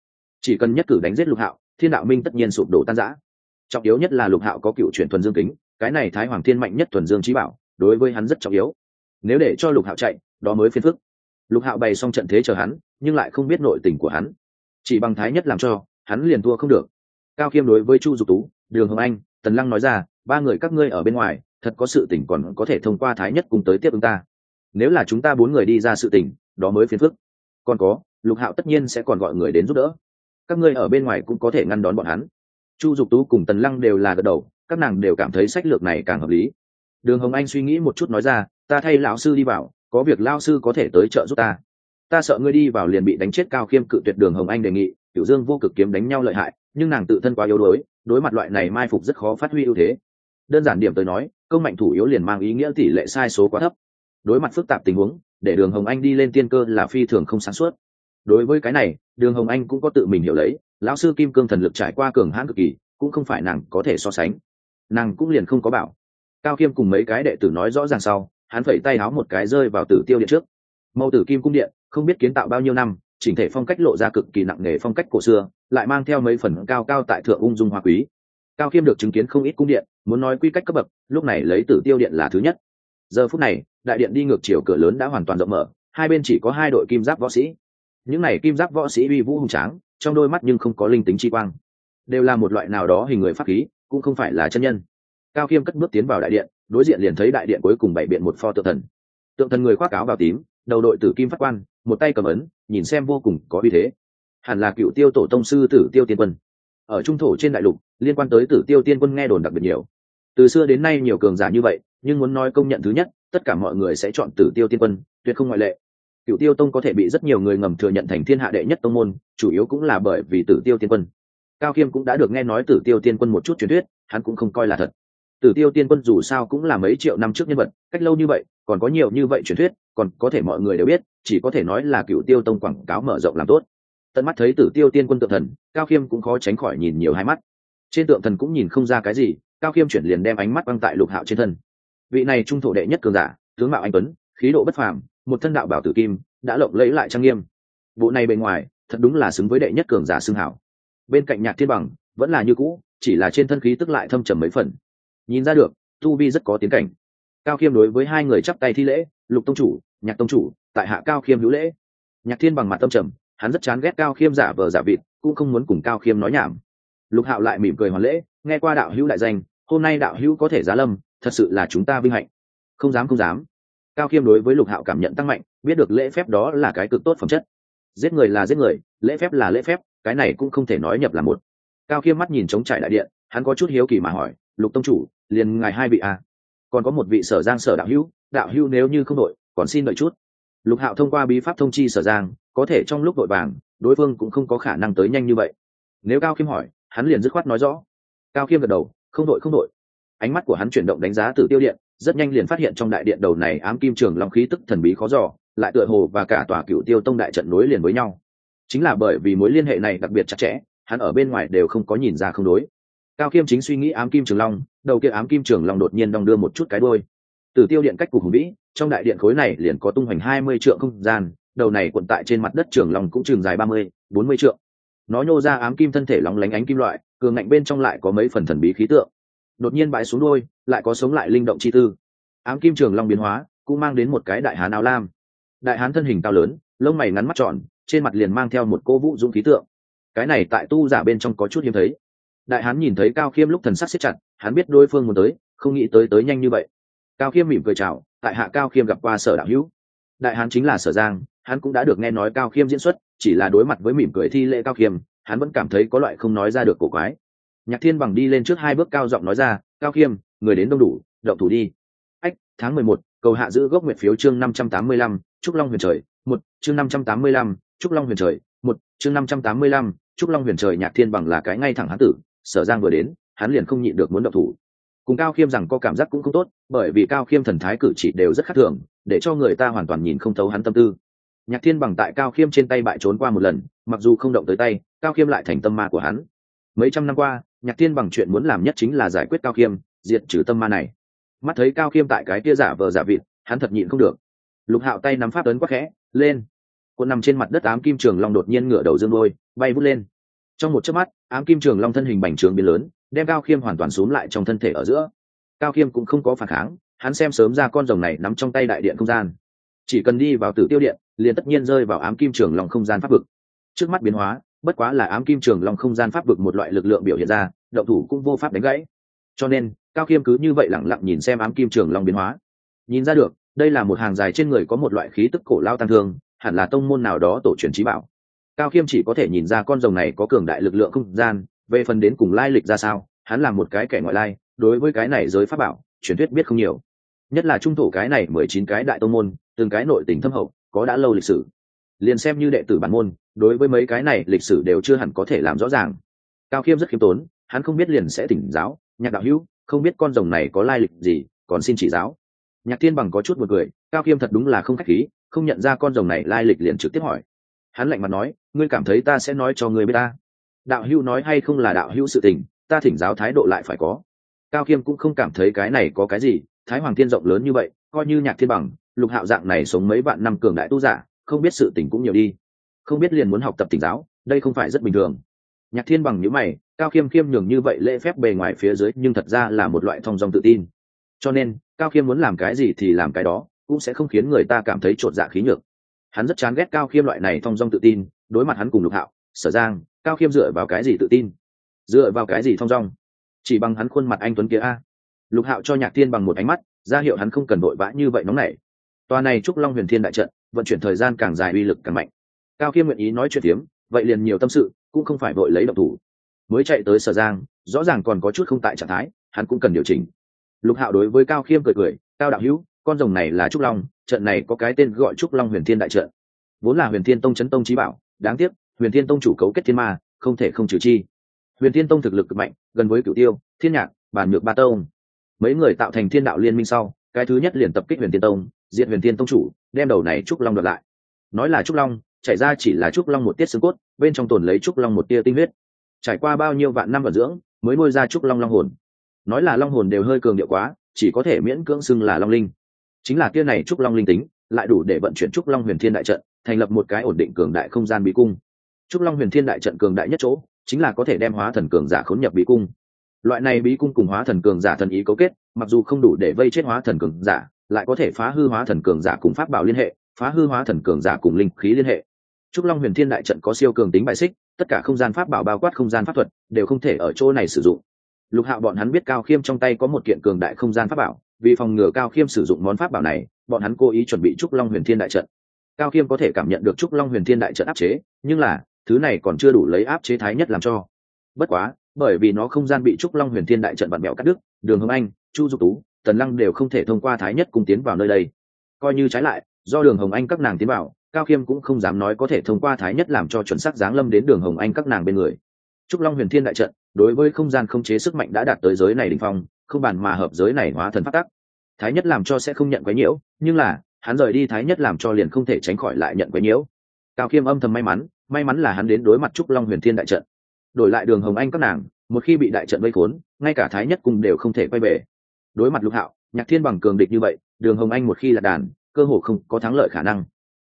Chỉ cần nhất cử đánh giết lục hạo thiên đạo minh tất nhiên sụp đổ tan rã. trọng yếu nhất là lục hạo có cựu chuyển thuần dương kính, cái này thái hoàng thiên mạnh nhất thuần dương trí bảo, đối với hắn rất trọng yếu. Nếu để cho lục hạo chạy, đó mới phiền phức. Lục hạo bày xong trận thế chờ hắn, nhưng lại không biết nội tình của hắn. Chỉ bằng thái nhất làm cho, hắn liền thua không được. Cao khiêm đối với chu dục tú, đường hồng anh, tần lăng nói ra, ba người các ngươi ở bên ngoài, thật có sự tỉnh còn có thể thông qua thái nhất cùng tới tiếp ứng ta. Nếu là chúng ta bốn người đi ra sự tỉnh đó mới phiền phức. Còn có, lục hạo tất nhiên sẽ còn gọi người đến giúp đỡ các ngươi ở bên ngoài cũng có thể ngăn đón bọn hắn. Chu dục tú cùng tần lăng đều là gật đầu, các nàng đều cảm thấy sách lược này càng hợp lý. Đường hồng anh suy nghĩ một chút nói ra, ta thay lão sư đi vào có việc lao sư có thể tới trợ giúp ta. Ta sợ ngươi đi vào liền bị đánh chết cao khiêm cự tuyệt. Đường hồng anh đề nghị tiểu dương vô cực kiếm đánh nhau lợi hại, nhưng nàng tự thân quá yếu đuối, đối mặt loại này mai phục rất khó phát huy ưu thế. Đơn giản điểm tới nói, công mạnh thủ yếu liền mang ý nghĩa tỷ lệ sai số quá thấp. Đối mặt phức tạp tình huống, để đường hồng anh đi lên tiên cơ là phi thường không sáng suốt đối với cái này, đường hồng anh cũng có tự mình hiểu lấy, lão sư kim cương thần lực trải qua cường hãn cực kỳ, cũng không phải nàng có thể so sánh. Nàng cũng liền không có bảo. Cao khiêm cùng mấy cái đệ tử nói rõ ràng sau, hắn phẩy tay áo một cái rơi vào tử tiêu điện trước. Mẫu tử kim cung điện, không biết kiến tạo bao nhiêu năm, chỉnh thể phong cách lộ ra cực kỳ nặng nề phong cách cổ xưa, lại mang theo mấy phần cao cao tại thượng ung dung hoa quý. Cao khiêm được chứng kiến không ít cung điện, muốn nói quy cách cấp bậc, lúc này lấy tử tiêu điện là thứ nhất. Giờ phút này, đại điện đi ngược chiều cửa lớn đã hoàn toàn rộng mở, hai bên chỉ có hai đội kim giáp võ sĩ những này kim giáp võ sĩ uy vũ hùng tráng, trong đôi mắt nhưng không có linh tính chi quang. Đều là một loại nào đó hình người pháp khí, cũng không phải là chân nhân. Cao khiêm cất bước tiến vào đại điện, đối diện liền thấy đại điện cuối cùng bày biện một pho tượng thần. Tượng thần người khoác áo vào tím, đầu đội tử kim phát quan, một tay cầm ấn, nhìn xem vô cùng có uy thế. Hẳn là cựu tiêu tổ tông sư tử tiêu tiên quân. Ở trung thổ trên đại lục, liên quan tới tử tiêu tiên quân nghe đồn đặc biệt nhiều. Từ xưa đến nay nhiều cường giả như vậy, nhưng muốn nói công nhận thứ nhất, tất cả mọi người sẽ chọn tử tiêu tiên quân, tuyệt không ngoại lệ cựu tiêu tông có thể bị rất nhiều người ngầm thừa nhận thành thiên hạ đệ nhất tông môn, chủ yếu cũng là bởi vì tử tiêu tiên quân. Cao khiêm cũng đã được nghe nói tử tiêu tiên quân một chút truyền thuyết, hắn cũng không coi là thật. Tử tiêu tiên quân dù sao cũng là mấy triệu năm trước nhân vật, cách lâu như vậy, còn có nhiều như vậy truyền thuyết, còn có thể mọi người đều biết, chỉ có thể nói là cựu tiêu tông quảng cáo mở rộng làm tốt. Tận mắt thấy tử tiêu tiên quân tượng thần, cao khiêm cũng khó tránh khỏi nhìn nhiều hai mắt. Trên tượng thần cũng nhìn không ra cái gì, cao khiêm chuyển liền đem ánh mắt băng tại lục hạo trên thân. Vị này trung thổ đệ nhất cường giả, tướng mạo anh tuấn, khí độ bất phàm một thân đạo bảo tử kim, đã lộng lẫy lại trang nghiêm. Bộ này bề ngoài, thật đúng là xứng với đệ nhất cường giả xưng hảo. Bên cạnh nhạc thiên bằng, vẫn là như cũ, chỉ là trên thân khí tức lại thâm trầm mấy phần. Nhìn ra được, tu vi rất có tiến cảnh. Cao khiêm đối với hai người chắp tay thi lễ, lục tông chủ, nhạc tông chủ, tại hạ cao khiêm hữu lễ. Nhạc thiên bằng mặt tâm trầm, hắn rất chán ghét cao khiêm giả vờ giả vịt, cũng không muốn cùng cao khiêm nói nhảm. Lục hạo lại mỉm cười hoàn lễ, nghe qua đạo hữu đại danh, hôm nay đạo hữu có thể giá lâm, thật sự là chúng ta vinh hạnh. Không dám không dám cao khiêm đối với lục hạo cảm nhận tăng mạnh, biết được lễ phép đó là cái cực tốt phẩm chất. Giết người là giết người, lễ phép là lễ phép, cái này cũng không thể nói nhập là một. Cao khiêm mắt nhìn trống trải đại điện, hắn có chút hiếu kỳ mà hỏi, lục tông chủ, liền ngài hai vị à. còn có một vị sở giang sở đạo hữu đạo hữu nếu như không đội, còn xin đợi chút. Lục hạo thông qua bí pháp thông chi sở giang, có thể trong lúc đội vàng, đối phương cũng không có khả năng tới nhanh như vậy. Nếu cao khiêm hỏi, hắn liền dứt khoát nói rõ. Cao khiêm gật đầu, không đội không đội. Ánh mắt của hắn chuyển động đánh giá Tử tiêu điện rất nhanh liền phát hiện trong đại điện đầu này ám kim trường long khí tức thần bí khó dò, lại tựa hồ và cả tòa cựu tiêu tông đại trận nối liền với nhau. Chính là bởi vì mối liên hệ này đặc biệt chặt chẽ, hắn ở bên ngoài đều không có nhìn ra không đối. Cao khiêm chính suy nghĩ ám kim trường long, đầu kia ám kim trường long đột nhiên đong đưa một chút cái đôi từ tiêu điện cách cục hùng vĩ, trong đại điện khối này liền có tung hoành hai mươi triệu không gian, đầu này quận tại trên mặt đất trường long cũng trường dài ba mươi, bốn mươi triệu nó nhô ra ám kim thân thể lóng lánh ánh kim loại, cường ngạnh bên trong lại có mấy phần thần bí khí tượng đột nhiên bãi xuống đôi, lại có sống lại linh động chi tư. Ám kim trường long biến hóa, cũng mang đến một cái đại hán áo lam. Đại hán thân hình cao lớn, lông mày ngắn mắt tròn, trên mặt liền mang theo một cô vũ dũng khí tượng. Cái này tại tu giả bên trong có chút hiếm thấy. Đại hán nhìn thấy cao khiêm lúc thần sắc xếp chặt, hắn biết đối phương muốn tới, không nghĩ tới tới nhanh như vậy. Cao khiêm mỉm cười chào, tại hạ cao khiêm gặp qua sở đạo hữu. Đại hán chính là sở giang, hắn cũng đã được nghe nói cao khiêm diễn xuất, chỉ là đối mặt với mỉm cười thi lễ cao khiêm, hắn vẫn cảm thấy có loại không nói ra được cổ quái nhạc thiên bằng đi lên trước hai bước cao giọng nói ra, cao khiêm người đến đông đủ, động thủ đi. Ách, tháng mười một, cầu hạ giữ gốc nguyện phiếu chương năm trăm tám mươi lăm, trúc long huyền trời. Một, chương năm trăm tám mươi lăm, trúc long huyền trời. Một, chương năm trăm tám mươi lăm, trúc long huyền trời nhạc thiên bằng là cái ngay thẳng hán tử, sở giang vừa đến, hắn liền không nhịn được muốn động thủ. Cùng cao khiêm rằng có cảm giác cũng không tốt, bởi vì cao khiêm thần thái cử chỉ đều rất khác thường, để cho người ta hoàn toàn nhìn không thấu hắn tâm tư. Nhạc thiên bằng tại cao khiêm trên tay bại trốn qua một lần, mặc dù không động tới tay, cao khiêm lại thành tâm ma của hắn. Mấy trăm năm qua nhạc thiên bằng chuyện muốn làm nhất chính là giải quyết cao khiêm, diệt trừ tâm ma này. Mắt thấy cao khiêm tại cái tia giả vờ giả vịt, hắn thật nhịn không được. Lục hạo tay nắm pháp ấn quắc khẽ, lên. Quân nằm trên mặt đất ám kim trường long đột nhiên ngửa đầu dương đôi, bay vút lên. Trong một chớp mắt, ám kim trường long thân hình bành trường biến lớn, đem cao khiêm hoàn toàn xuống lại trong thân thể ở giữa. Cao khiêm cũng không có phản kháng, hắn xem sớm ra con rồng này nắm trong tay đại điện không gian. Chỉ cần đi vào tử tiêu điện, liền tất nhiên rơi vào ám kim trường long không gian pháp vực. Trước mắt biến hóa bất quá là ám kim trường long không gian pháp vực một loại lực lượng biểu hiện ra, động thủ cũng vô pháp đánh gãy. Cho nên, cao khiêm cứ như vậy lẳng lặng nhìn xem ám kim trường long biến hóa. Nhìn ra được, đây là một hàng dài trên người có một loại khí tức cổ lao tăng thương, hẳn là tông môn nào đó tổ truyền trí bảo. Cao khiêm chỉ có thể nhìn ra con rồng này có cường đại lực lượng không gian, về phần đến cùng lai lịch ra sao, hắn là một cái kẻ ngoại lai, đối với cái này giới pháp bảo, truyền thuyết biết không nhiều. Nhất là trung thổ cái này mười chín cái đại tông môn, từng cái nội tình thâm hậu, có đã lâu lịch sử liền xem như đệ tử bản môn, đối với mấy cái này lịch sử đều chưa hẳn có thể làm rõ ràng. Cao khiêm rất khiêm tốn, hắn không biết liền sẽ tỉnh giáo, nhạc đạo hữu, không biết con rồng này có lai lịch gì, còn xin chỉ giáo. Nhạc thiên bằng có chút một người cao khiêm thật đúng là không khách khí, không nhận ra con rồng này lai lịch liền trực tiếp hỏi. Hắn lạnh mặt nói, ngươi cảm thấy ta sẽ nói cho ngươi biết ta? Đạo hữu nói hay không là đạo hữu sự tình, ta thỉnh giáo thái độ lại phải có. Cao khiêm cũng không cảm thấy cái này có cái gì, thái hoàng thiên rộng lớn như vậy, coi như nhạc thiên bằng, lục hạo dạng này sống mấy vạn năm cường đại tu giả không biết sự tình cũng nhiều đi. Không biết liền muốn học tập tỉnh giáo, đây không phải rất bình thường. Nhạc thiên bằng những mày, cao khiêm khiêm nhường như vậy lễ phép bề ngoài phía dưới, nhưng thật ra là một loại thong dong tự tin. Cho nên, cao khiêm muốn làm cái gì thì làm cái đó, cũng sẽ không khiến người ta cảm thấy t r ộ t dạ khí nhược. Hắn rất chán ghét cao khiêm loại này thong dong tự tin, đối mặt hắn cùng lục hạo, sở giang, cao khiêm dựa vào cái gì tự tin? Dựa vào cái gì thong dong? Chỉ bằng hắn khuôn mặt anh tuấn kia a. Lục hạo cho nhạc thiên bằng một ánh mắt, ra hiệu hắn không cần vội vã như vậy nóng nảy. Tòa này chúc long huyền thiên đại trận vận chuyển thời gian càng dài uy lực càng mạnh. Cao khiêm nguyện ý nói chuyện tiếm vậy liền nhiều tâm sự, cũng không phải vội lấy động thủ. Mới chạy tới sở giang, rõ ràng còn có chút không tại trạng thái, hắn cũng cần điều chỉnh. Lục hạo đối với cao khiêm cười cười, cao đạo hữu, con rồng này là trúc long, trận này có cái tên gọi trúc long huyền thiên đại trận. Vốn là huyền thiên tông chấn tông trí bảo, đáng tiếc, huyền thiên tông chủ cấu kết thiên ma, không thể không trừ chi. Huyền thiên tông thực lực cực mạnh, gần với cửu tiêu, thiên nhạc, bản nhược ba tông. Mấy người tạo thành thiên đạo liên minh sau, cái thứ nhất liền tập kích huyền thiên tông diện huyền thiên tông chủ, đem đầu này trúc long đoạt lại. Nói là trúc long, chảy ra chỉ là trúc long một tiết xương cốt, bên trong tồn lấy trúc long một tia tinh huyết. Trải qua bao nhiêu vạn năm vận dưỡng, mới nuôi ra trúc long long hồn. Nói là long hồn đều hơi cường điệu quá, chỉ có thể miễn cưỡng xưng là long linh. Chính là tia này trúc long linh tính, lại đủ để vận chuyển trúc long huyền thiên đại trận, thành lập một cái ổn định cường đại không gian bí cung. Trúc long huyền thiên đại trận cường đại nhất chỗ, chính là có thể đem hóa thần cường giả khốn nhập bí cung. Loại này bí cung cùng hóa thần cường giả thần ý cấu kết, mặc dù không đủ để vây chết hóa thần cường giả lại có thể phá hư hóa thần cường giả cùng pháp bảo liên hệ, phá hư hóa thần cường giả cùng linh khí liên hệ. Trúc long huyền thiên đại trận có siêu cường tính bại xích, tất cả không gian pháp bảo bao quát không gian pháp thuật đều không thể ở chỗ này sử dụng. Lục hạo bọn hắn biết cao khiêm trong tay có một kiện cường đại không gian pháp bảo, vì phòng ngừa cao khiêm sử dụng món pháp bảo này, bọn hắn cố ý chuẩn bị trúc long huyền thiên đại trận. Cao khiêm có thể cảm nhận được trúc long huyền thiên đại trận áp chế, nhưng là, thứ này còn chưa đủ lấy áp chế thái nhất làm cho. Bất quá, bởi vì nó không gian bị trúc long huyền thiên đại trận bận mẹo cắt đứt, đường hồng anh, chu dục tú tần lăng đều không thể thông qua thái nhất cùng tiến vào nơi đây. Coi như trái lại, do đường hồng anh các nàng tiến vào, cao khiêm cũng không dám nói có thể thông qua thái nhất làm cho chuẩn xác giáng lâm đến đường hồng anh các nàng bên người. Trúc long huyền thiên đại trận, đối với không gian không chế sức mạnh đã đạt tới giới này đình phong, không bàn mà hợp giới này hóa thần phát tắc. Thái nhất làm cho sẽ không nhận quấy nhiễu, nhưng là, hắn rời đi thái nhất làm cho liền không thể tránh khỏi lại nhận quấy nhiễu. Cao khiêm âm thầm may mắn may mắn là hắn đến đối mặt trúc long huyền thiên đại trận. Đổi lại đường hồng anh các nàng, một khi bị đại trận vây khốn, ngay cả thái nhất cùng đều không thể quay về đối mặt lục hạo, nhạc thiên bằng cường địch như vậy, đường hồng anh một khi là đàn, cơ hồ không có thắng lợi khả năng.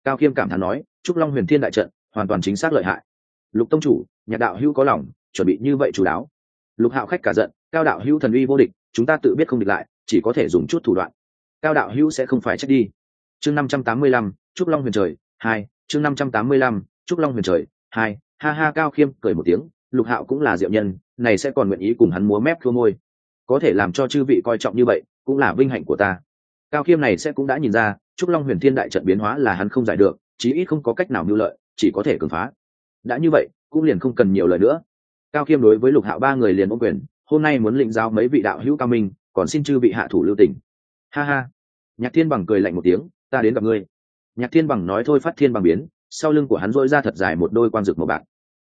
Cao khiêm cảm thán nói, trúc long huyền thiên đại trận, hoàn toàn chính xác lợi hại. Lục tông chủ, nhạc đạo hữu có lòng, chuẩn bị như vậy chú đáo. Lục hạo khách cả giận, cao đạo hữu thần uy vô địch, chúng ta tự biết không địch lại, chỉ có thể dùng chút thủ đoạn. Cao đạo hữu sẽ không phải trách đi. Chương năm trăm tám mươi lăm, trúc long huyền trời, hai, chương năm trăm tám mươi lăm, trúc long huyền trời, hai, ha ha, cao khiêm cười một tiếng, lục hạo cũng là diệu nhân, này sẽ còn nguyện ý cùng hắn múa mép thua môi có thể làm cho chư vị coi trọng như vậy, cũng là vinh hạnh của ta. Cao khiêm này sẽ cũng đã nhìn ra, trúc long huyền thiên đại trận biến hóa là hắn không giải được, chí ít không có cách nào mưu lợi, chỉ có thể cường phá. Đã như vậy, cũng liền không cần nhiều lời nữa. Cao khiêm đối với lục hạo ba người liền ôm quyền, hôm nay muốn lĩnh giao mấy vị đạo hữu cao minh, còn xin chư vị hạ thủ lưu tình. Ha ha. Nhạc thiên bằng cười lạnh một tiếng, ta đến gặp ngươi. Nhạc thiên bằng nói thôi phát thiên bằng biến, sau lưng của hắn dỗi ra thật dài một đôi quan rực màu bạc.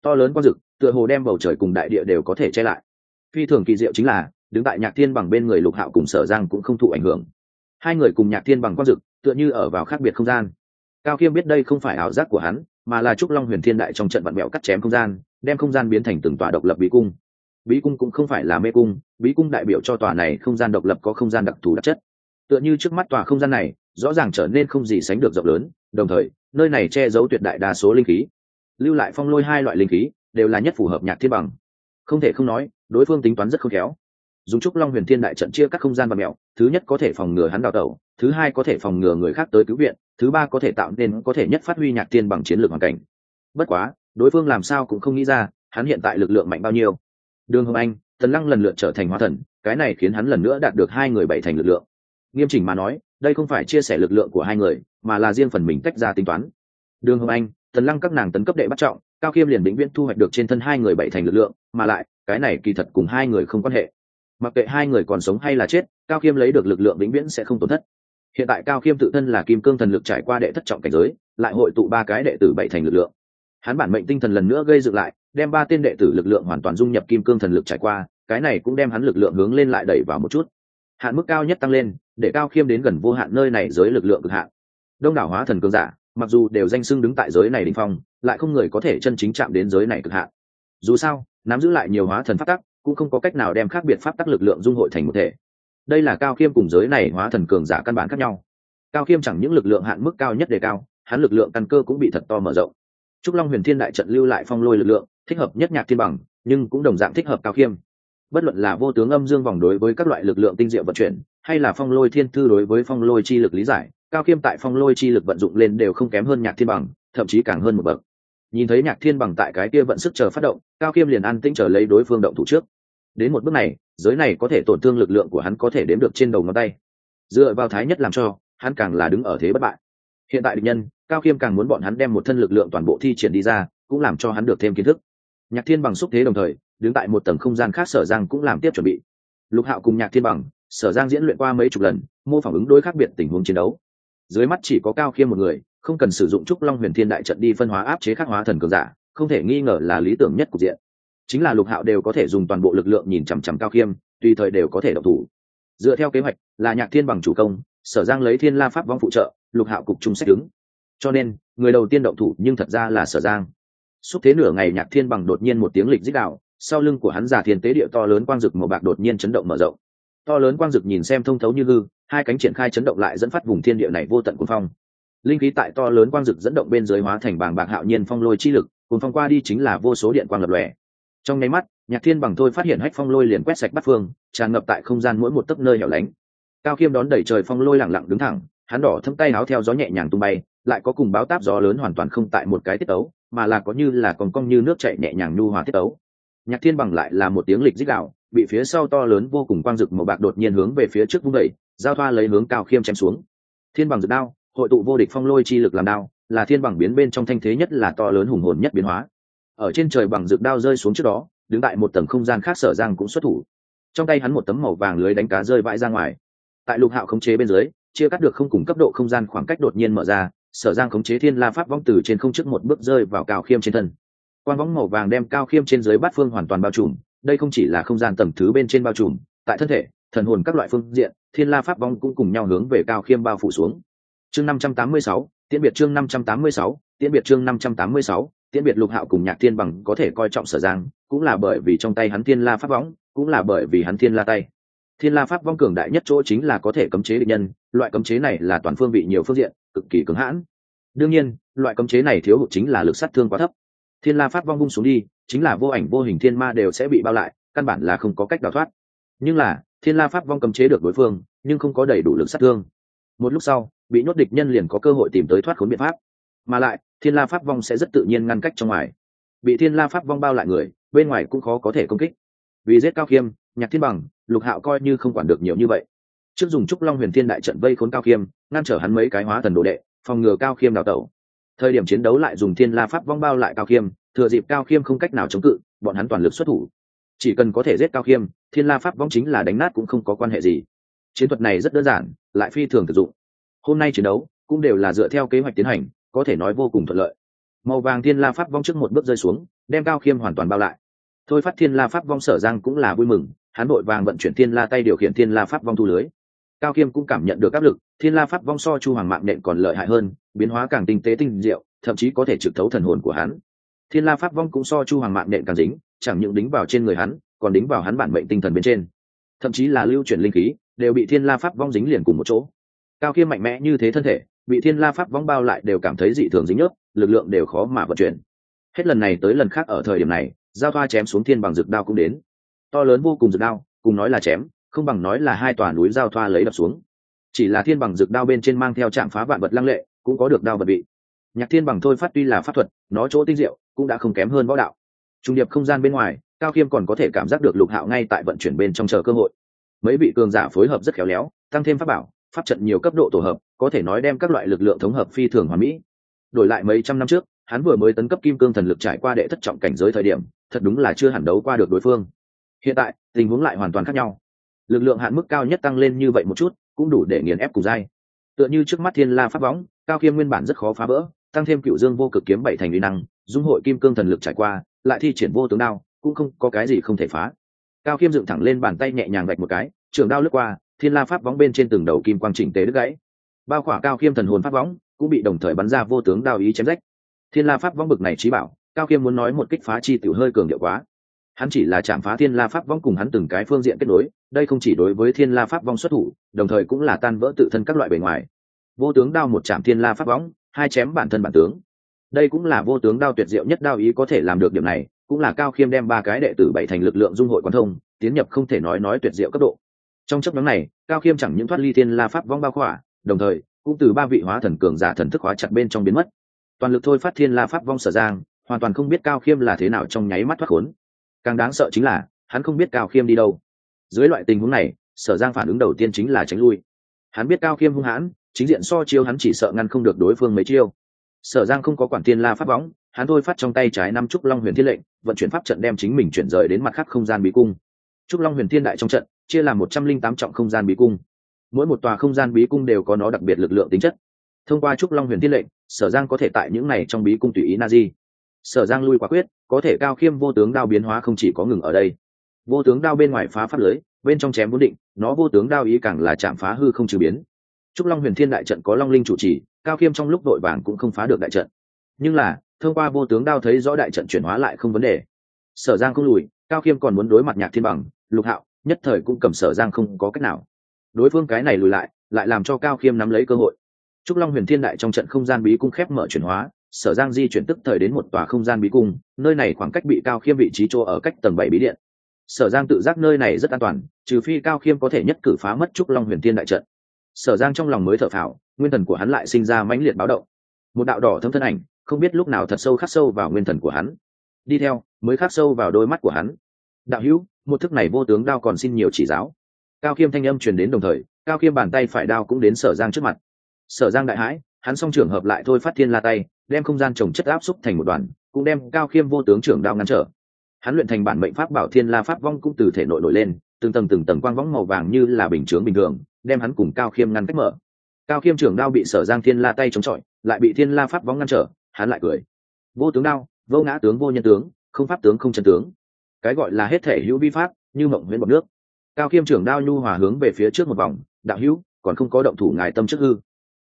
To lớn quan rực tựa hồ đem bầu trời cùng đại địa đều có thể che lại. Phi thường kỳ diệu chính là đứng tại nhạc thiên bằng bên người lục hạo cùng sở giang cũng không thụ ảnh hưởng. Hai người cùng nhạc thiên bằng quan dực, tựa như ở vào khác biệt không gian. Cao khiêm biết đây không phải ảo giác của hắn, mà là trúc long huyền thiên đại trong trận vạn mẹo cắt chém không gian, đem không gian biến thành từng tòa độc lập bí cung. Bí cung cũng không phải là mê cung, bí cung đại biểu cho tòa này không gian độc lập có không gian đặc thù đặc chất. Tựa như trước mắt tòa không gian này, rõ ràng trở nên không gì sánh được rộng lớn, đồng thời, nơi này che giấu tuyệt đại đa số linh khí. Lưu lại phong lôi hai loại linh khí, đều là nhất phù hợp nhạc thiên bằng. Không thể không nói, đối phương tính toán rất khôn khéo dùng trúc long huyền thiên đại trận chia các không gian và mẹo, thứ nhất có thể phòng ngừa hắn đào tẩu, thứ hai có thể phòng ngừa người khác tới cứu viện, thứ ba có thể tạo nên có thể nhất phát huy nhạc tiên bằng chiến lược hoàn cảnh. Bất quá, đối phương làm sao cũng không nghĩ ra, hắn hiện tại lực lượng mạnh bao nhiêu. Đường hồng anh, tần lăng lần lượt trở thành hóa thần, cái này khiến hắn lần nữa đạt được hai người bảy thành lực lượng. Nghiêm chỉnh mà nói, đây không phải chia sẻ lực lượng của hai người, mà là riêng phần mình tách ra tính toán. Đường hồng anh, tần lăng các nàng tấn cấp đệ bắt trọng, cao khiêm liền vĩnh viễn thu hoạch được trên thân hai người bảy thành lực lượng, mà lại, cái này kỳ thật cùng hai người không quan hệ mặc kệ hai người còn sống hay là chết, cao khiêm lấy được lực lượng vĩnh viễn sẽ không tổn thất. Hiện tại cao khiêm tự thân là kim cương thần lực trải qua đệ thất trọng cảnh giới, lại hội tụ ba cái đệ tử bảy thành lực lượng. Hắn bản mệnh tinh thần lần nữa gây dựng lại, đem ba tên đệ tử lực lượng hoàn toàn dung nhập kim cương thần lực trải qua, cái này cũng đem hắn lực lượng hướng lên lại đẩy vào một chút. Hạn mức cao nhất tăng lên, để cao khiêm đến gần vô hạn nơi này giới lực lượng cực hạn. Đông đảo hóa thần cường giả, mặc dù đều danh xưng đứng tại giới này đình phong, lại không người có thể chân chính chạm đến giới này cực hạn. Dù sao, nắm giữ lại nhiều hóa thần phát tắc cũng không có cách nào đem khác biệt pháp tắc lực lượng dung hội thành một thể. Đây là cao khiêm cùng giới này hóa thần cường giả căn bản khác nhau. Cao khiêm chẳng những lực lượng hạn mức cao nhất đề cao, hắn lực lượng căn cơ cũng bị thật to mở rộng. Trúc long huyền thiên đại trận lưu lại phong lôi lực lượng, thích hợp nhất nhạc thiên bằng, nhưng cũng đồng dạng thích hợp cao khiêm bất luận là vô tướng âm dương vòng đối với các loại lực lượng tinh diệu vận chuyển, hay là phong lôi thiên thư đối với phong lôi chi lực lý giải, cao khiêm tại phong lôi chi lực vận dụng lên đều không kém hơn nhạc thiên bằng, thậm chí càng hơn một bậc. Nhìn thấy nhạc thiên bằng tại cái kia vận sức chờ phát động, cao khiêm liền an tĩnh chờ lấy đối phương động thủ trước đến một bước này, giới này có thể tổn thương lực lượng của hắn có thể đếm được trên đầu ngón tay. Dựa vào thái nhất làm cho, hắn càng là đứng ở thế bất bại. Hiện tại địch nhân, cao khiêm càng muốn bọn hắn đem một thân lực lượng toàn bộ thi triển đi ra, cũng làm cho hắn được thêm kiến thức. Nhạc thiên bằng xúc thế đồng thời, đứng tại một tầng không gian khác sở giang cũng làm tiếp chuẩn bị. Lục hạo cùng nhạc thiên bằng, sở giang diễn luyện qua mấy chục lần, mô phỏng ứng đối khác biệt tình huống chiến đấu. Dưới mắt chỉ có cao khiêm một người, không cần sử dụng trúc long huyền thiên đại trận đi phân hóa áp chế khắc hóa thần cường giả, không thể nghi ngờ là lý tưởng nhất của diện chính là lục hạo đều có thể dùng toàn bộ lực lượng nhìn chằm chằm cao khiêm, tùy thời đều có thể độc thủ. Dựa theo kế hoạch, là nhạc thiên bằng chủ công, sở giang lấy thiên la pháp vong phụ trợ, lục hạo cục trung sách đứng. Cho nên, người đầu tiên động thủ nhưng thật ra là sở giang. Xúc thế nửa ngày nhạc thiên bằng đột nhiên một tiếng lịch dích đạo, sau lưng của hắn giả thiên tế địa to lớn quang dực màu bạc đột nhiên chấn động mở rộng. To lớn quang dực nhìn xem thông thấu như hư, hai cánh triển khai chấn động lại dẫn phát vùng thiên địa này vô tận quân phong. Linh khí tại to lớn quang dực dẫn động bên dưới hóa thành bảng bạc hạo nhiên phong lôi chi lực cùng phong qua đi chính là vô số điện quang lập lòe trong nháy mắt, nhạc thiên bằng thôi phát hiện hách phong lôi liền quét sạch bắt phương, tràn ngập tại không gian mỗi một tấc nơi hẻo lánh. Cao khiêm đón đẩy trời phong lôi lẳng lặng đứng thẳng, hắn đỏ thâm tay áo theo gió nhẹ nhàng tung bay, lại có cùng báo táp gió lớn hoàn toàn không tại một cái tiết tấu, mà là có như là còn cong như nước chảy nhẹ nhàng nhu hòa tiết tấu. Nhạc thiên bằng lại là một tiếng lịch dích đạo bị phía sau to lớn vô cùng quang rực màu bạc đột nhiên hướng về phía trước vung đẩy, giao thoa lấy hướng cao khiêm chém xuống. Thiên bằng rực đao, hội tụ vô địch phong lôi chi lực làm đao, là thiên bằng biến bên trong thanh thế nhất là to lớn hùng hồn nhất biến hóa ở trên trời bằng rực đao rơi xuống trước đó, đứng tại một tầng không gian khác sở giang cũng xuất thủ. Trong tay hắn một tấm màu vàng lưới đánh cá rơi vãi ra ngoài. Tại lục hạo khống chế bên dưới, chia cắt được không cùng cấp độ không gian khoảng cách đột nhiên mở ra, sở giang khống chế thiên la pháp vong từ trên không trước một bước rơi vào cao khiêm trên thân. Quan võng màu vàng đem cao khiêm trên dưới bát phương hoàn toàn bao trùm, đây không chỉ là không gian tầm thứ bên trên bao trùm, tại thân thể, thần hồn các loại phương diện, thiên la pháp vong cũng cùng nhau hướng về cao khiêm bao phủ xuống. Chương năm trăm tám mươi sáu, tiễn biệt chương năm trăm tám mươi sáu, tiễn biệt chương năm trăm tám mươi sáu tiễn biệt lục hạo cùng nhạc thiên bằng có thể coi trọng sở giang, cũng là bởi vì trong tay hắn thiên la pháp võng, cũng là bởi vì hắn thiên la tay. Thiên la pháp vong cường đại nhất chỗ chính là có thể cấm chế địch nhân, loại cấm chế này là toàn phương vị nhiều phương diện, cực kỳ cứng hãn. Đương nhiên, loại cấm chế này thiếu hụt chính là lực sát thương quá thấp. Thiên la pháp vong vung xuống đi, chính là vô ảnh vô hình thiên ma đều sẽ bị bao lại, căn bản là không có cách đào thoát. Nhưng là, thiên la pháp vong cấm chế được đối phương, nhưng không có đầy đủ lực sát thương. Một lúc sau, bị nhốt địch nhân liền có cơ hội tìm tới thoát khốn biện pháp. Mà lại thiên la pháp vong sẽ rất tự nhiên ngăn cách trong ngoài. Bị thiên la pháp vong bao lại người, bên ngoài cũng khó có thể công kích. Vì giết cao khiêm, nhạc thiên bằng, lục hạo coi như không quản được nhiều như vậy. Trước dùng trúc long huyền thiên đại trận vây khốn cao khiêm, ngăn trở hắn mấy cái hóa thần đồ đệ, phòng ngừa cao khiêm đào tẩu. Thời điểm chiến đấu lại dùng thiên la pháp vong bao lại cao khiêm, thừa dịp cao khiêm không cách nào chống cự, bọn hắn toàn lực xuất thủ. Chỉ cần có thể giết cao khiêm, thiên la pháp vong chính là đánh nát cũng không có quan hệ gì. Chiến thuật này rất đơn giản, lại phi thường thực dụng. Hôm nay chiến đấu cũng đều là dựa theo kế hoạch tiến hành có thể nói vô cùng thuận lợi. Màu vàng thiên la pháp vong trước một bước rơi xuống, đem cao khiêm hoàn toàn bao lại. Thôi phát thiên la pháp vong sở giang cũng là vui mừng, hắn đội vàng vận chuyển thiên la tay điều khiển thiên la pháp vong thu lưới. Cao khiêm cũng cảm nhận được áp lực, thiên la pháp vong so chu hoàng mạng nện còn lợi hại hơn, biến hóa càng tinh tế tinh diệu, thậm chí có thể trực thấu thần hồn của hắn. Thiên la pháp vong cũng so chu hoàng mạng nện càng dính, chẳng những đính vào trên người hắn, còn đính vào hắn bản mệnh tinh thần bên trên. Thậm chí là lưu chuyển linh khí, đều bị thiên la pháp vong dính liền cùng một chỗ. Cao khiêm mạnh mẽ như thế thân thể bị thiên la pháp vong bao lại đều cảm thấy dị thường dính nhớp, lực lượng đều khó mà vận chuyển. Hết lần này tới lần khác ở thời điểm này, giao thoa chém xuống thiên bằng rực đao cũng đến. To lớn vô cùng rực đao, cùng nói là chém, không bằng nói là hai tòa núi giao thoa lấy đập xuống. Chỉ là thiên bằng rực đao bên trên mang theo trạm phá vạn vật lăng lệ, cũng có được đao vật bị nhạc thiên bằng thôi phát tuy là pháp thuật, nó chỗ tinh diệu, cũng đã không kém hơn võ đạo. Trung điệp không gian bên ngoài, cao khiêm còn có thể cảm giác được lục hạo ngay tại vận chuyển bên trong chờ cơ hội. Mấy vị cường giả phối hợp rất khéo léo, tăng thêm pháp bảo, pháp trận nhiều cấp độ tổ hợp có thể nói đem các loại lực lượng thống hợp phi thường hoàn mỹ. Đổi lại mấy trăm năm trước, hắn vừa mới tấn cấp kim cương thần lực trải qua đệ thất trọng cảnh giới thời điểm, thật đúng là chưa hẳn đấu qua được đối phương. Hiện tại, tình huống lại hoàn toàn khác nhau. Lực lượng hạn mức cao nhất tăng lên như vậy một chút, cũng đủ để nghiền ép cùng dai. Tựa như trước mắt thiên la pháp bóng cao khiêm nguyên bản rất khó phá vỡ, tăng thêm cựu dương vô cực kiếm bảy thành uy năng, dung hội kim cương thần lực trải qua, lại thi triển vô tướng đao, cũng không có cái gì không thể phá. Cao khiêm dựng thẳng lên bàn tay nhẹ nhàng gạch một cái, trường đao lướt qua, thiên la pháp bóng bên trên từng đầu kim quang chỉnh tế đứt gãy bao khỏa cao khiêm thần hồn pháp võng cũng bị đồng thời bắn ra vô tướng đao ý chém rách. Thiên la pháp võng bực này trí bảo, cao khiêm muốn nói một kích phá chi tiểu hơi cường điệu quá. Hắn chỉ là chạm phá thiên la pháp vong cùng hắn từng cái phương diện kết nối, đây không chỉ đối với thiên la pháp vong xuất thủ, đồng thời cũng là tan vỡ tự thân các loại bề ngoài. Vô tướng đao một chạm thiên la pháp võng, hai chém bản thân bản tướng. Đây cũng là vô tướng đao tuyệt diệu nhất đao ý có thể làm được điểm này, cũng là cao khiêm đem ba cái đệ tử bảy thành lực lượng dung hội quan thông, tiến nhập không thể nói nói tuyệt diệu cấp độ. Trong chấp nhóm này, cao khiêm chẳng những thoát ly thiên la pháp vong bao khỏa đồng thời, cũng từ ba vị hóa thần cường giả thần thức hóa chặt bên trong biến mất. Toàn lực thôi phát thiên la pháp vong sở giang, hoàn toàn không biết cao khiêm là thế nào trong nháy mắt thoát khốn. Càng đáng sợ chính là, hắn không biết cao khiêm đi đâu. Dưới loại tình huống này, sở giang phản ứng đầu tiên chính là tránh lui. Hắn biết cao khiêm hung hãn, chính diện so chiêu hắn chỉ sợ ngăn không được đối phương mấy chiêu. Sở giang không có quản tiên la pháp bóng hắn thôi phát trong tay trái năm trúc long huyền thiên lệnh, vận chuyển pháp trận đem chính mình chuyển rời đến mặt khác không gian bí cung. Trúc long huyền thiên đại trong trận, chia làm một trăm linh tám trọng không gian bí cung mỗi một tòa không gian bí cung đều có nó đặc biệt lực lượng tính chất. Thông qua trúc long huyền thiên lệnh, sở giang có thể tại những này trong bí cung tùy ý na di. Sở giang lui quả quyết, có thể cao khiêm vô tướng đao biến hóa không chỉ có ngừng ở đây. Vô tướng đao bên ngoài phá pháp lưới, bên trong chém vốn định, nó vô tướng đao ý càng là chạm phá hư không trừ biến. Trúc long huyền thiên đại trận có long linh chủ trì, cao khiêm trong lúc đội vàng cũng không phá được đại trận. Nhưng là, thông qua vô tướng đao thấy rõ đại trận chuyển hóa lại không vấn đề. Sở giang không lùi, cao khiêm còn muốn đối mặt nhạc thiên bằng, lục hạo, nhất thời cũng cầm sở giang không có cách nào đối phương cái này lùi lại lại làm cho cao khiêm nắm lấy cơ hội. Trúc long huyền thiên đại trong trận không gian bí cung khép mở chuyển hóa, sở giang di chuyển tức thời đến một tòa không gian bí cung, nơi này khoảng cách bị cao khiêm vị trí chỗ ở cách tầng bảy bí điện. Sở giang tự giác nơi này rất an toàn, trừ phi cao khiêm có thể nhất cử phá mất trúc long huyền thiên đại trận. Sở giang trong lòng mới thở phào, nguyên thần của hắn lại sinh ra mãnh liệt báo động. Một đạo đỏ thâm thân ảnh, không biết lúc nào thật sâu khắc sâu vào nguyên thần của hắn. Đi theo, mới khắc sâu vào đôi mắt của hắn. Đạo hữu, một thức này vô tướng đao còn xin nhiều chỉ giáo cao khiêm thanh âm truyền đến đồng thời, cao khiêm bàn tay phải đao cũng đến sở giang trước mặt. Sở giang đại hãi, hắn xong trường hợp lại thôi phát thiên la tay, đem không gian trồng chất áp xúc thành một đoàn, cũng đem cao khiêm vô tướng trưởng đao ngăn trở. Hắn luyện thành bản mệnh pháp bảo thiên la pháp vong cũng từ thể nội nổi lên, từng tầng từng tầng quang võng màu vàng như là bình chướng bình thường, đem hắn cùng cao khiêm ngăn cách mở. Cao khiêm trưởng đao bị sở giang thiên la tay chống chọi, lại bị thiên la pháp vong ngăn trở, hắn lại cười. Vô tướng đao, vô ngã tướng vô nhân tướng, không pháp tướng không chân tướng. Cái gọi là hết thể hữu vi pháp, như mộng huyễn bọc nước cao khiêm trưởng đao nhu hòa hướng về phía trước một vòng, đạo hữu, còn không có động thủ ngài tâm trước hư.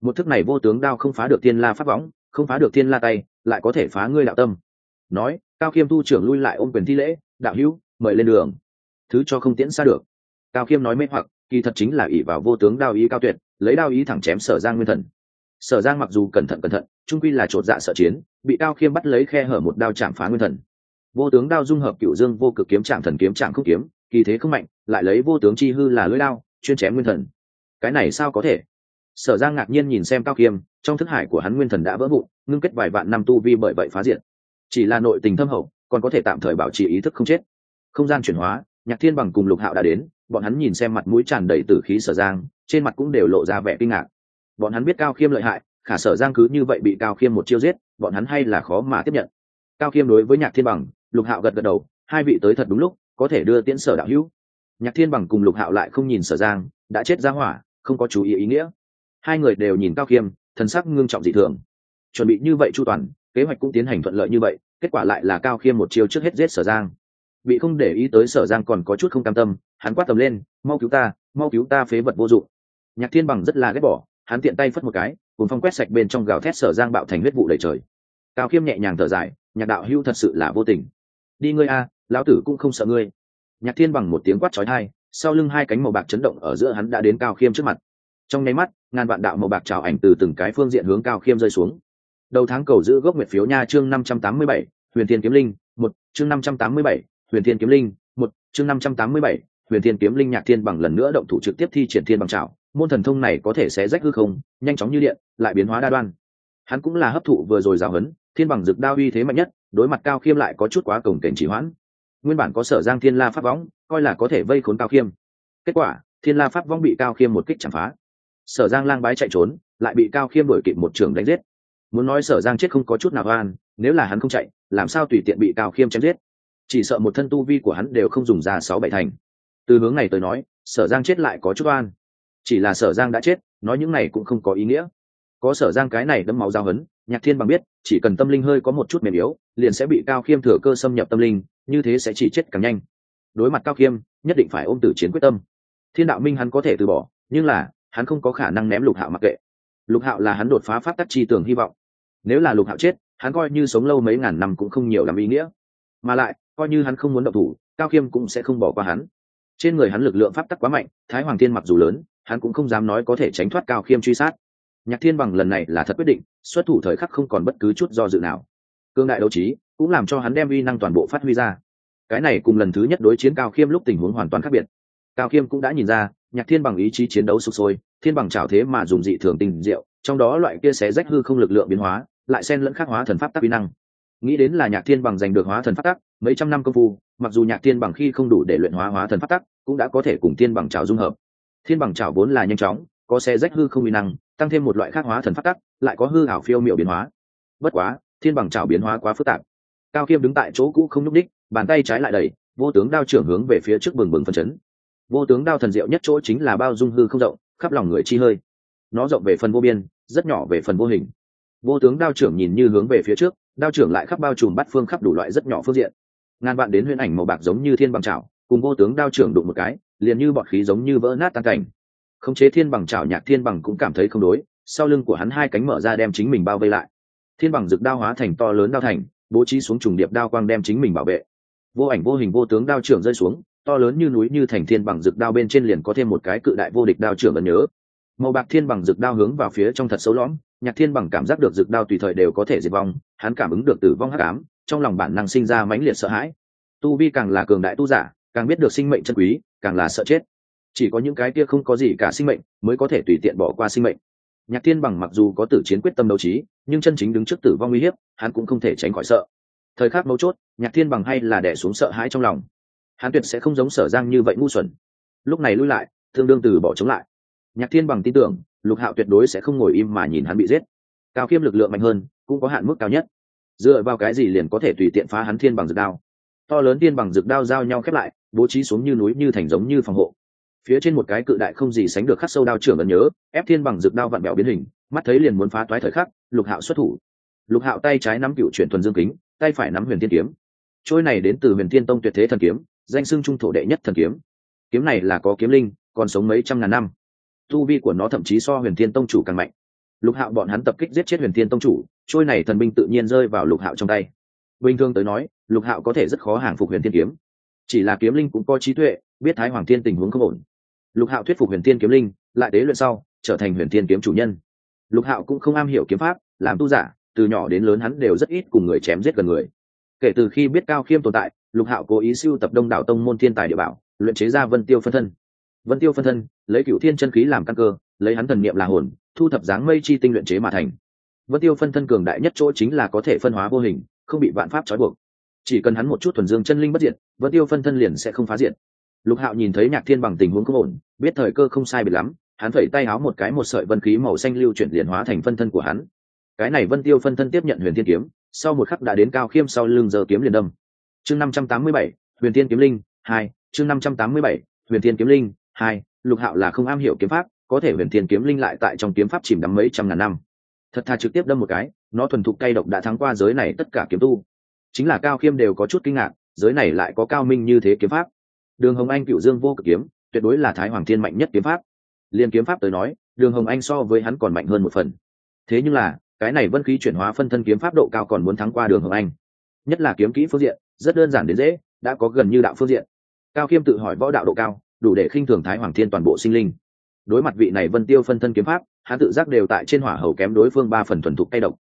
Một thức này vô tướng đao không phá được thiên la pháp võng, không phá được thiên la tay, lại có thể phá ngươi đạo tâm. Nói, cao khiêm tu trưởng lui lại ôm quyền thi lễ, đạo hữu, mời lên đường. Thứ cho không tiễn xa được. Cao khiêm nói mê hoặc, kỳ thật chính là ỷ vào vô tướng đao ý cao tuyệt, lấy đao ý thẳng chém sở giang nguyên thần. Sở giang mặc dù cẩn thận cẩn thận trung quy là chột dạ sợ chiến, bị cao khiêm bắt lấy khe hở một đao chạm phá nguyên thần. Vô tướng đao dung hợp cựu dương vô cực kiếm chạm thần kiếm chạm không kiếm kỳ thế không mạnh, lại lấy vô tướng chi hư là lưỡi đao, chuyên chém nguyên thần. Cái này sao có thể? Sở giang ngạc nhiên nhìn xem cao khiêm trong thức hải của hắn nguyên thần đã vỡ vụn, ngưng kết vài vạn năm tu vi bởi vậy phá diện chỉ là nội tình thâm hậu, còn có thể tạm thời bảo trì ý thức không chết. Không gian chuyển hóa, nhạc thiên bằng cùng lục hạo đã đến, bọn hắn nhìn xem mặt mũi tràn đầy tử khí sở giang, trên mặt cũng đều lộ ra vẻ kinh ngạc. Bọn hắn biết cao khiêm lợi hại, khả sở giang cứ như vậy bị cao khiêm một chiêu giết, bọn hắn hay là khó mà tiếp nhận. Cao khiêm đối với nhạc thiên bằng, lục hạo gật gật đầu, hai vị tới thật đúng lúc có thể đưa tiễn sở đạo hữu. Nhạc thiên bằng cùng lục hạo lại không nhìn sở giang, đã chết ra hỏa, không có chú ý ý nghĩa. Hai người đều nhìn cao khiêm, thần sắc ngưng trọng dị thường. Chuẩn bị như vậy chu toàn, kế hoạch cũng tiến hành thuận lợi như vậy, kết quả lại là cao khiêm một chiêu trước hết giết sở giang. Bị không để ý tới sở giang còn có chút không cam tâm, hắn quát tầm lên, mau cứu ta, mau cứu ta phế vật vô dụng. Nhạc thiên bằng rất là ghét bỏ, hắn tiện tay phất một cái cùng phong quét sạch bên trong gào thét sở giang bạo thành huyết vụ đầy trời. Cao khiêm nhẹ nhàng thở dài, nhạc đạo hưu thật sự là vô tình. Đi ngươi a lão tử cũng không sợ ngươi. Nhạc thiên bằng một tiếng quát trói thai sau lưng hai cánh màu bạc chấn động ở giữa hắn đã đến cao khiêm trước mặt. Trong nháy mắt ngàn vạn đạo màu bạc trào ảnh từ từng cái phương diện hướng cao khiêm rơi xuống. Đầu tháng cầu giữ gốc nguyệt phiếu nha chương năm trăm tám mươi bảy huyền thiên kiếm linh một chương năm trăm tám mươi bảy huyền thiên kiếm linh một chương năm trăm tám mươi bảy huyền thiên kiếm linh nhạc thiên bằng lần nữa động thủ trực tiếp thi triển thiên bằng trào môn thần thông này có thể sẽ rách hư không nhanh chóng như điện lại biến hóa đa đoan. Hắn cũng là hấp thụ vừa rồi giáo hấn, thiên bằng dực đao uy thế mạnh nhất đối mặt cao khiêm lại có chút quá cổng cảnh chỉ hoãn nguyên bản có sở giang thiên la pháp võng, coi là có thể vây khốn cao khiêm. Kết quả, thiên la pháp võng bị cao khiêm một kích chạm phá. Sở giang lang bái chạy trốn, lại bị cao khiêm đổi kịp một trường đánh giết. Muốn nói sở giang chết không có chút nào oan, nếu là hắn không chạy, làm sao tùy tiện bị cao khiêm chém giết? Chỉ sợ một thân tu vi của hắn đều không dùng ra sáu bảy thành. Từ hướng này tới nói, sở giang chết lại có chút oan. Chỉ là sở giang đã chết, nói những này cũng không có ý nghĩa. Có sở giang cái này đấm máu giao hấn, nhạc thiên bằng biết, chỉ cần tâm linh hơi có một chút mềm yếu, liền sẽ bị cao khiêm thừa cơ xâm nhập tâm linh như thế sẽ chỉ chết càng nhanh. Đối mặt cao khiêm, nhất định phải ôm tử chiến quyết tâm. Thiên đạo minh hắn có thể từ bỏ, nhưng là, hắn không có khả năng ném lục hạo mặc kệ. Lục hạo là hắn đột phá pháp tắc chi tưởng hy vọng. Nếu là lục hạo chết, hắn coi như sống lâu mấy ngàn năm cũng không nhiều làm ý nghĩa. Mà lại, coi như hắn không muốn động thủ, cao khiêm cũng sẽ không bỏ qua hắn. Trên người hắn lực lượng pháp tắc quá mạnh, thái hoàng thiên mặc dù lớn, hắn cũng không dám nói có thể tránh thoát cao khiêm truy sát. Nhạc thiên bằng lần này là thật quyết định, xuất thủ thời khắc không còn bất cứ chút do dự nào. Cương đại đấu trí cũng làm cho hắn đem uy năng toàn bộ phát huy ra. Cái này cùng lần thứ nhất đối chiến cao khiêm lúc tình huống hoàn toàn khác biệt. Cao khiêm cũng đã nhìn ra, nhạc thiên bằng ý chí chiến đấu sụp sôi, thiên bằng trào thế mà dùng dị thường tình diệu, trong đó loại kia sẽ rách hư không lực lượng biến hóa, lại xen lẫn khắc hóa thần pháp tắc uy năng. Nghĩ đến là nhạc thiên bằng giành được hóa thần pháp tắc, mấy trăm năm công phu, mặc dù nhạc thiên bằng khi không đủ để luyện hóa hóa thần pháp tắc, cũng đã có thể cùng thiên bằng trào dung hợp. Thiên bằng trào vốn là nhanh chóng, có xe rách hư không uy năng, tăng thêm một loại khác hóa thần pháp tắc, lại có hư ảo phiêu miệu biến hóa. Bất quá, thiên bằng trào biến hóa quá phức tạp cao khiêm đứng tại chỗ cũ không nhúc đích bàn tay trái lại đẩy, vô tướng đao trưởng hướng về phía trước bừng bừng phân chấn. Vô tướng đao thần diệu nhất chỗ chính là bao dung hư không rộng, khắp lòng người chi hơi. Nó rộng về phần vô biên, rất nhỏ về phần vô hình. Vô tướng đao trưởng nhìn như hướng về phía trước, đao trưởng lại khắp bao trùm bắt phương khắp đủ loại rất nhỏ phương diện. Ngàn bạn đến huyễn ảnh màu bạc giống như thiên bằng trảo cùng vô tướng đao trưởng đụng một cái, liền như bọt khí giống như vỡ nát tan cảnh. Khống chế thiên bằng trảo nhạc thiên bằng cũng cảm thấy không đối, sau lưng của hắn hai cánh mở ra đem chính mình bao vây lại. Thiên bằng rực đao hóa thành to lớn đao thành bố trí xuống trùng điệp đao quang đem chính mình bảo vệ. Vô ảnh, vô hình, vô tướng đao trưởng rơi xuống, to lớn như núi như thành thiên bằng rực đao bên trên liền có thêm một cái cự đại vô địch đao trưởng ẩn nhớ. Màu bạc thiên bằng rực đao hướng vào phía trong thật xấu lõm, nhạc thiên bằng cảm giác được rực đao tùy thời đều có thể diệt vong, hắn cảm ứng được tử vong hắc ám, trong lòng bản năng sinh ra mãnh liệt sợ hãi. Tu vi càng là cường đại tu giả, càng biết được sinh mệnh chân quý, càng là sợ chết. Chỉ có những cái kia không có gì cả sinh mệnh mới có thể tùy tiện bỏ qua sinh mệnh nhạc thiên bằng mặc dù có tử chiến quyết tâm đấu trí, nhưng chân chính đứng trước tử vong uy hiếp, hắn cũng không thể tránh khỏi sợ. Thời khắc mấu chốt, nhạc thiên bằng hay là đẻ xuống sợ hãi trong lòng. Hắn tuyệt sẽ không giống sở giang như vậy ngu xuẩn. Lúc này lui lại tương đương từ bỏ chống lại. Nhạc thiên bằng tin tưởng, lục hạo tuyệt đối sẽ không ngồi im mà nhìn hắn bị giết. Cao khiêm lực lượng mạnh hơn, cũng có hạn mức cao nhất. Dựa vào cái gì liền có thể tùy tiện phá hắn thiên bằng rực đao? To lớn Thiên bằng rực đao giao nhau khép lại, bố trí xuống như núi như thành giống như phòng hộ phía trên một cái cự đại không gì sánh được khắc sâu đao trưởng ẩn nhớ, ép thiên bằng rực đao vặn bẹo biến hình, mắt thấy liền muốn phá toái thời khắc, lục hạo xuất thủ. Lục hạo tay trái nắm cựu chuyển thuần dương kính, tay phải nắm huyền thiên kiếm. Trôi này đến từ huyền thiên tông tuyệt thế thần kiếm, danh xưng trung thổ đệ nhất thần kiếm. Kiếm này là có kiếm linh, còn sống mấy trăm ngàn năm. Tu vi của nó thậm chí so huyền thiên tông chủ càng mạnh. Lục hạo bọn hắn tập kích giết chết huyền thiên tông chủ, trôi này thần binh tự nhiên rơi vào lục hạo trong tay. Bình thường tới nói, lục hạo có thể rất khó hàng phục huyền thiên kiếm. Chỉ là kiếm linh cũng có trí tuệ, biết thái hoàng thiên tình huống không ổn lục hạo thuyết phục huyền Tiên kiếm linh, lại tế luyện sau, trở thành huyền Tiên kiếm chủ nhân. Lục hạo cũng không am hiểu kiếm pháp, làm tu giả, từ nhỏ đến lớn hắn đều rất ít cùng người chém giết gần người. Kể từ khi biết cao khiêm tồn tại, lục hạo cố ý siêu tập đông đảo tông môn thiên tài địa bảo, luyện chế ra vân tiêu phân thân. Vân tiêu phân thân, lấy cựu thiên chân khí làm căn cơ, lấy hắn thần niệm là hồn, thu thập dáng mây chi tinh luyện chế mà thành. Vân tiêu phân thân cường đại nhất chỗ chính là có thể phân hóa vô hình, không bị vạn pháp trói buộc. Chỉ cần hắn một chút thuần dương chân linh bất diệt, vân tiêu phân thân liền sẽ không phá diện lục hạo nhìn thấy nhạc thiên bằng tình huống không ổn, biết thời cơ không sai biệt lắm, hắn phẩy tay áo một cái một sợi vân khí màu xanh lưu chuyển liền hóa thành phân thân của hắn. Cái này vân tiêu phân thân tiếp nhận huyền thiên kiếm, sau một khắc đã đến cao khiêm sau lưng giờ kiếm liền đâm. Chương năm trăm tám mươi bảy, huyền thiên kiếm linh hai, chương năm trăm tám mươi bảy, huyền thiên kiếm linh hai, lục hạo là không am hiểu kiếm pháp, có thể huyền thiên kiếm linh lại tại trong kiếm pháp chìm đắm mấy trăm ngàn năm. Thật thà trực tiếp đâm một cái, nó thuần thục cay độc đã thắng qua giới này tất cả kiếm tu. Chính là cao khiêm đều có chút kinh ngạc, giới này lại có cao minh như thế kiếm pháp đường hồng anh cựu dương vô cực kiếm, tuyệt đối là thái hoàng thiên mạnh nhất kiếm pháp. Liên kiếm pháp tới nói, đường hồng anh so với hắn còn mạnh hơn một phần. Thế nhưng là, cái này vân khí chuyển hóa phân thân kiếm pháp độ cao còn muốn thắng qua đường hồng anh. Nhất là kiếm kỹ phương diện, rất đơn giản đến dễ, đã có gần như đạo phương diện. Cao khiêm tự hỏi võ đạo độ cao, đủ để khinh thường thái hoàng thiên toàn bộ sinh linh. Đối mặt vị này vân tiêu phân thân kiếm pháp, hắn tự giác đều tại trên hỏa hầu kém đối phương ba phần thuần thục tay độc.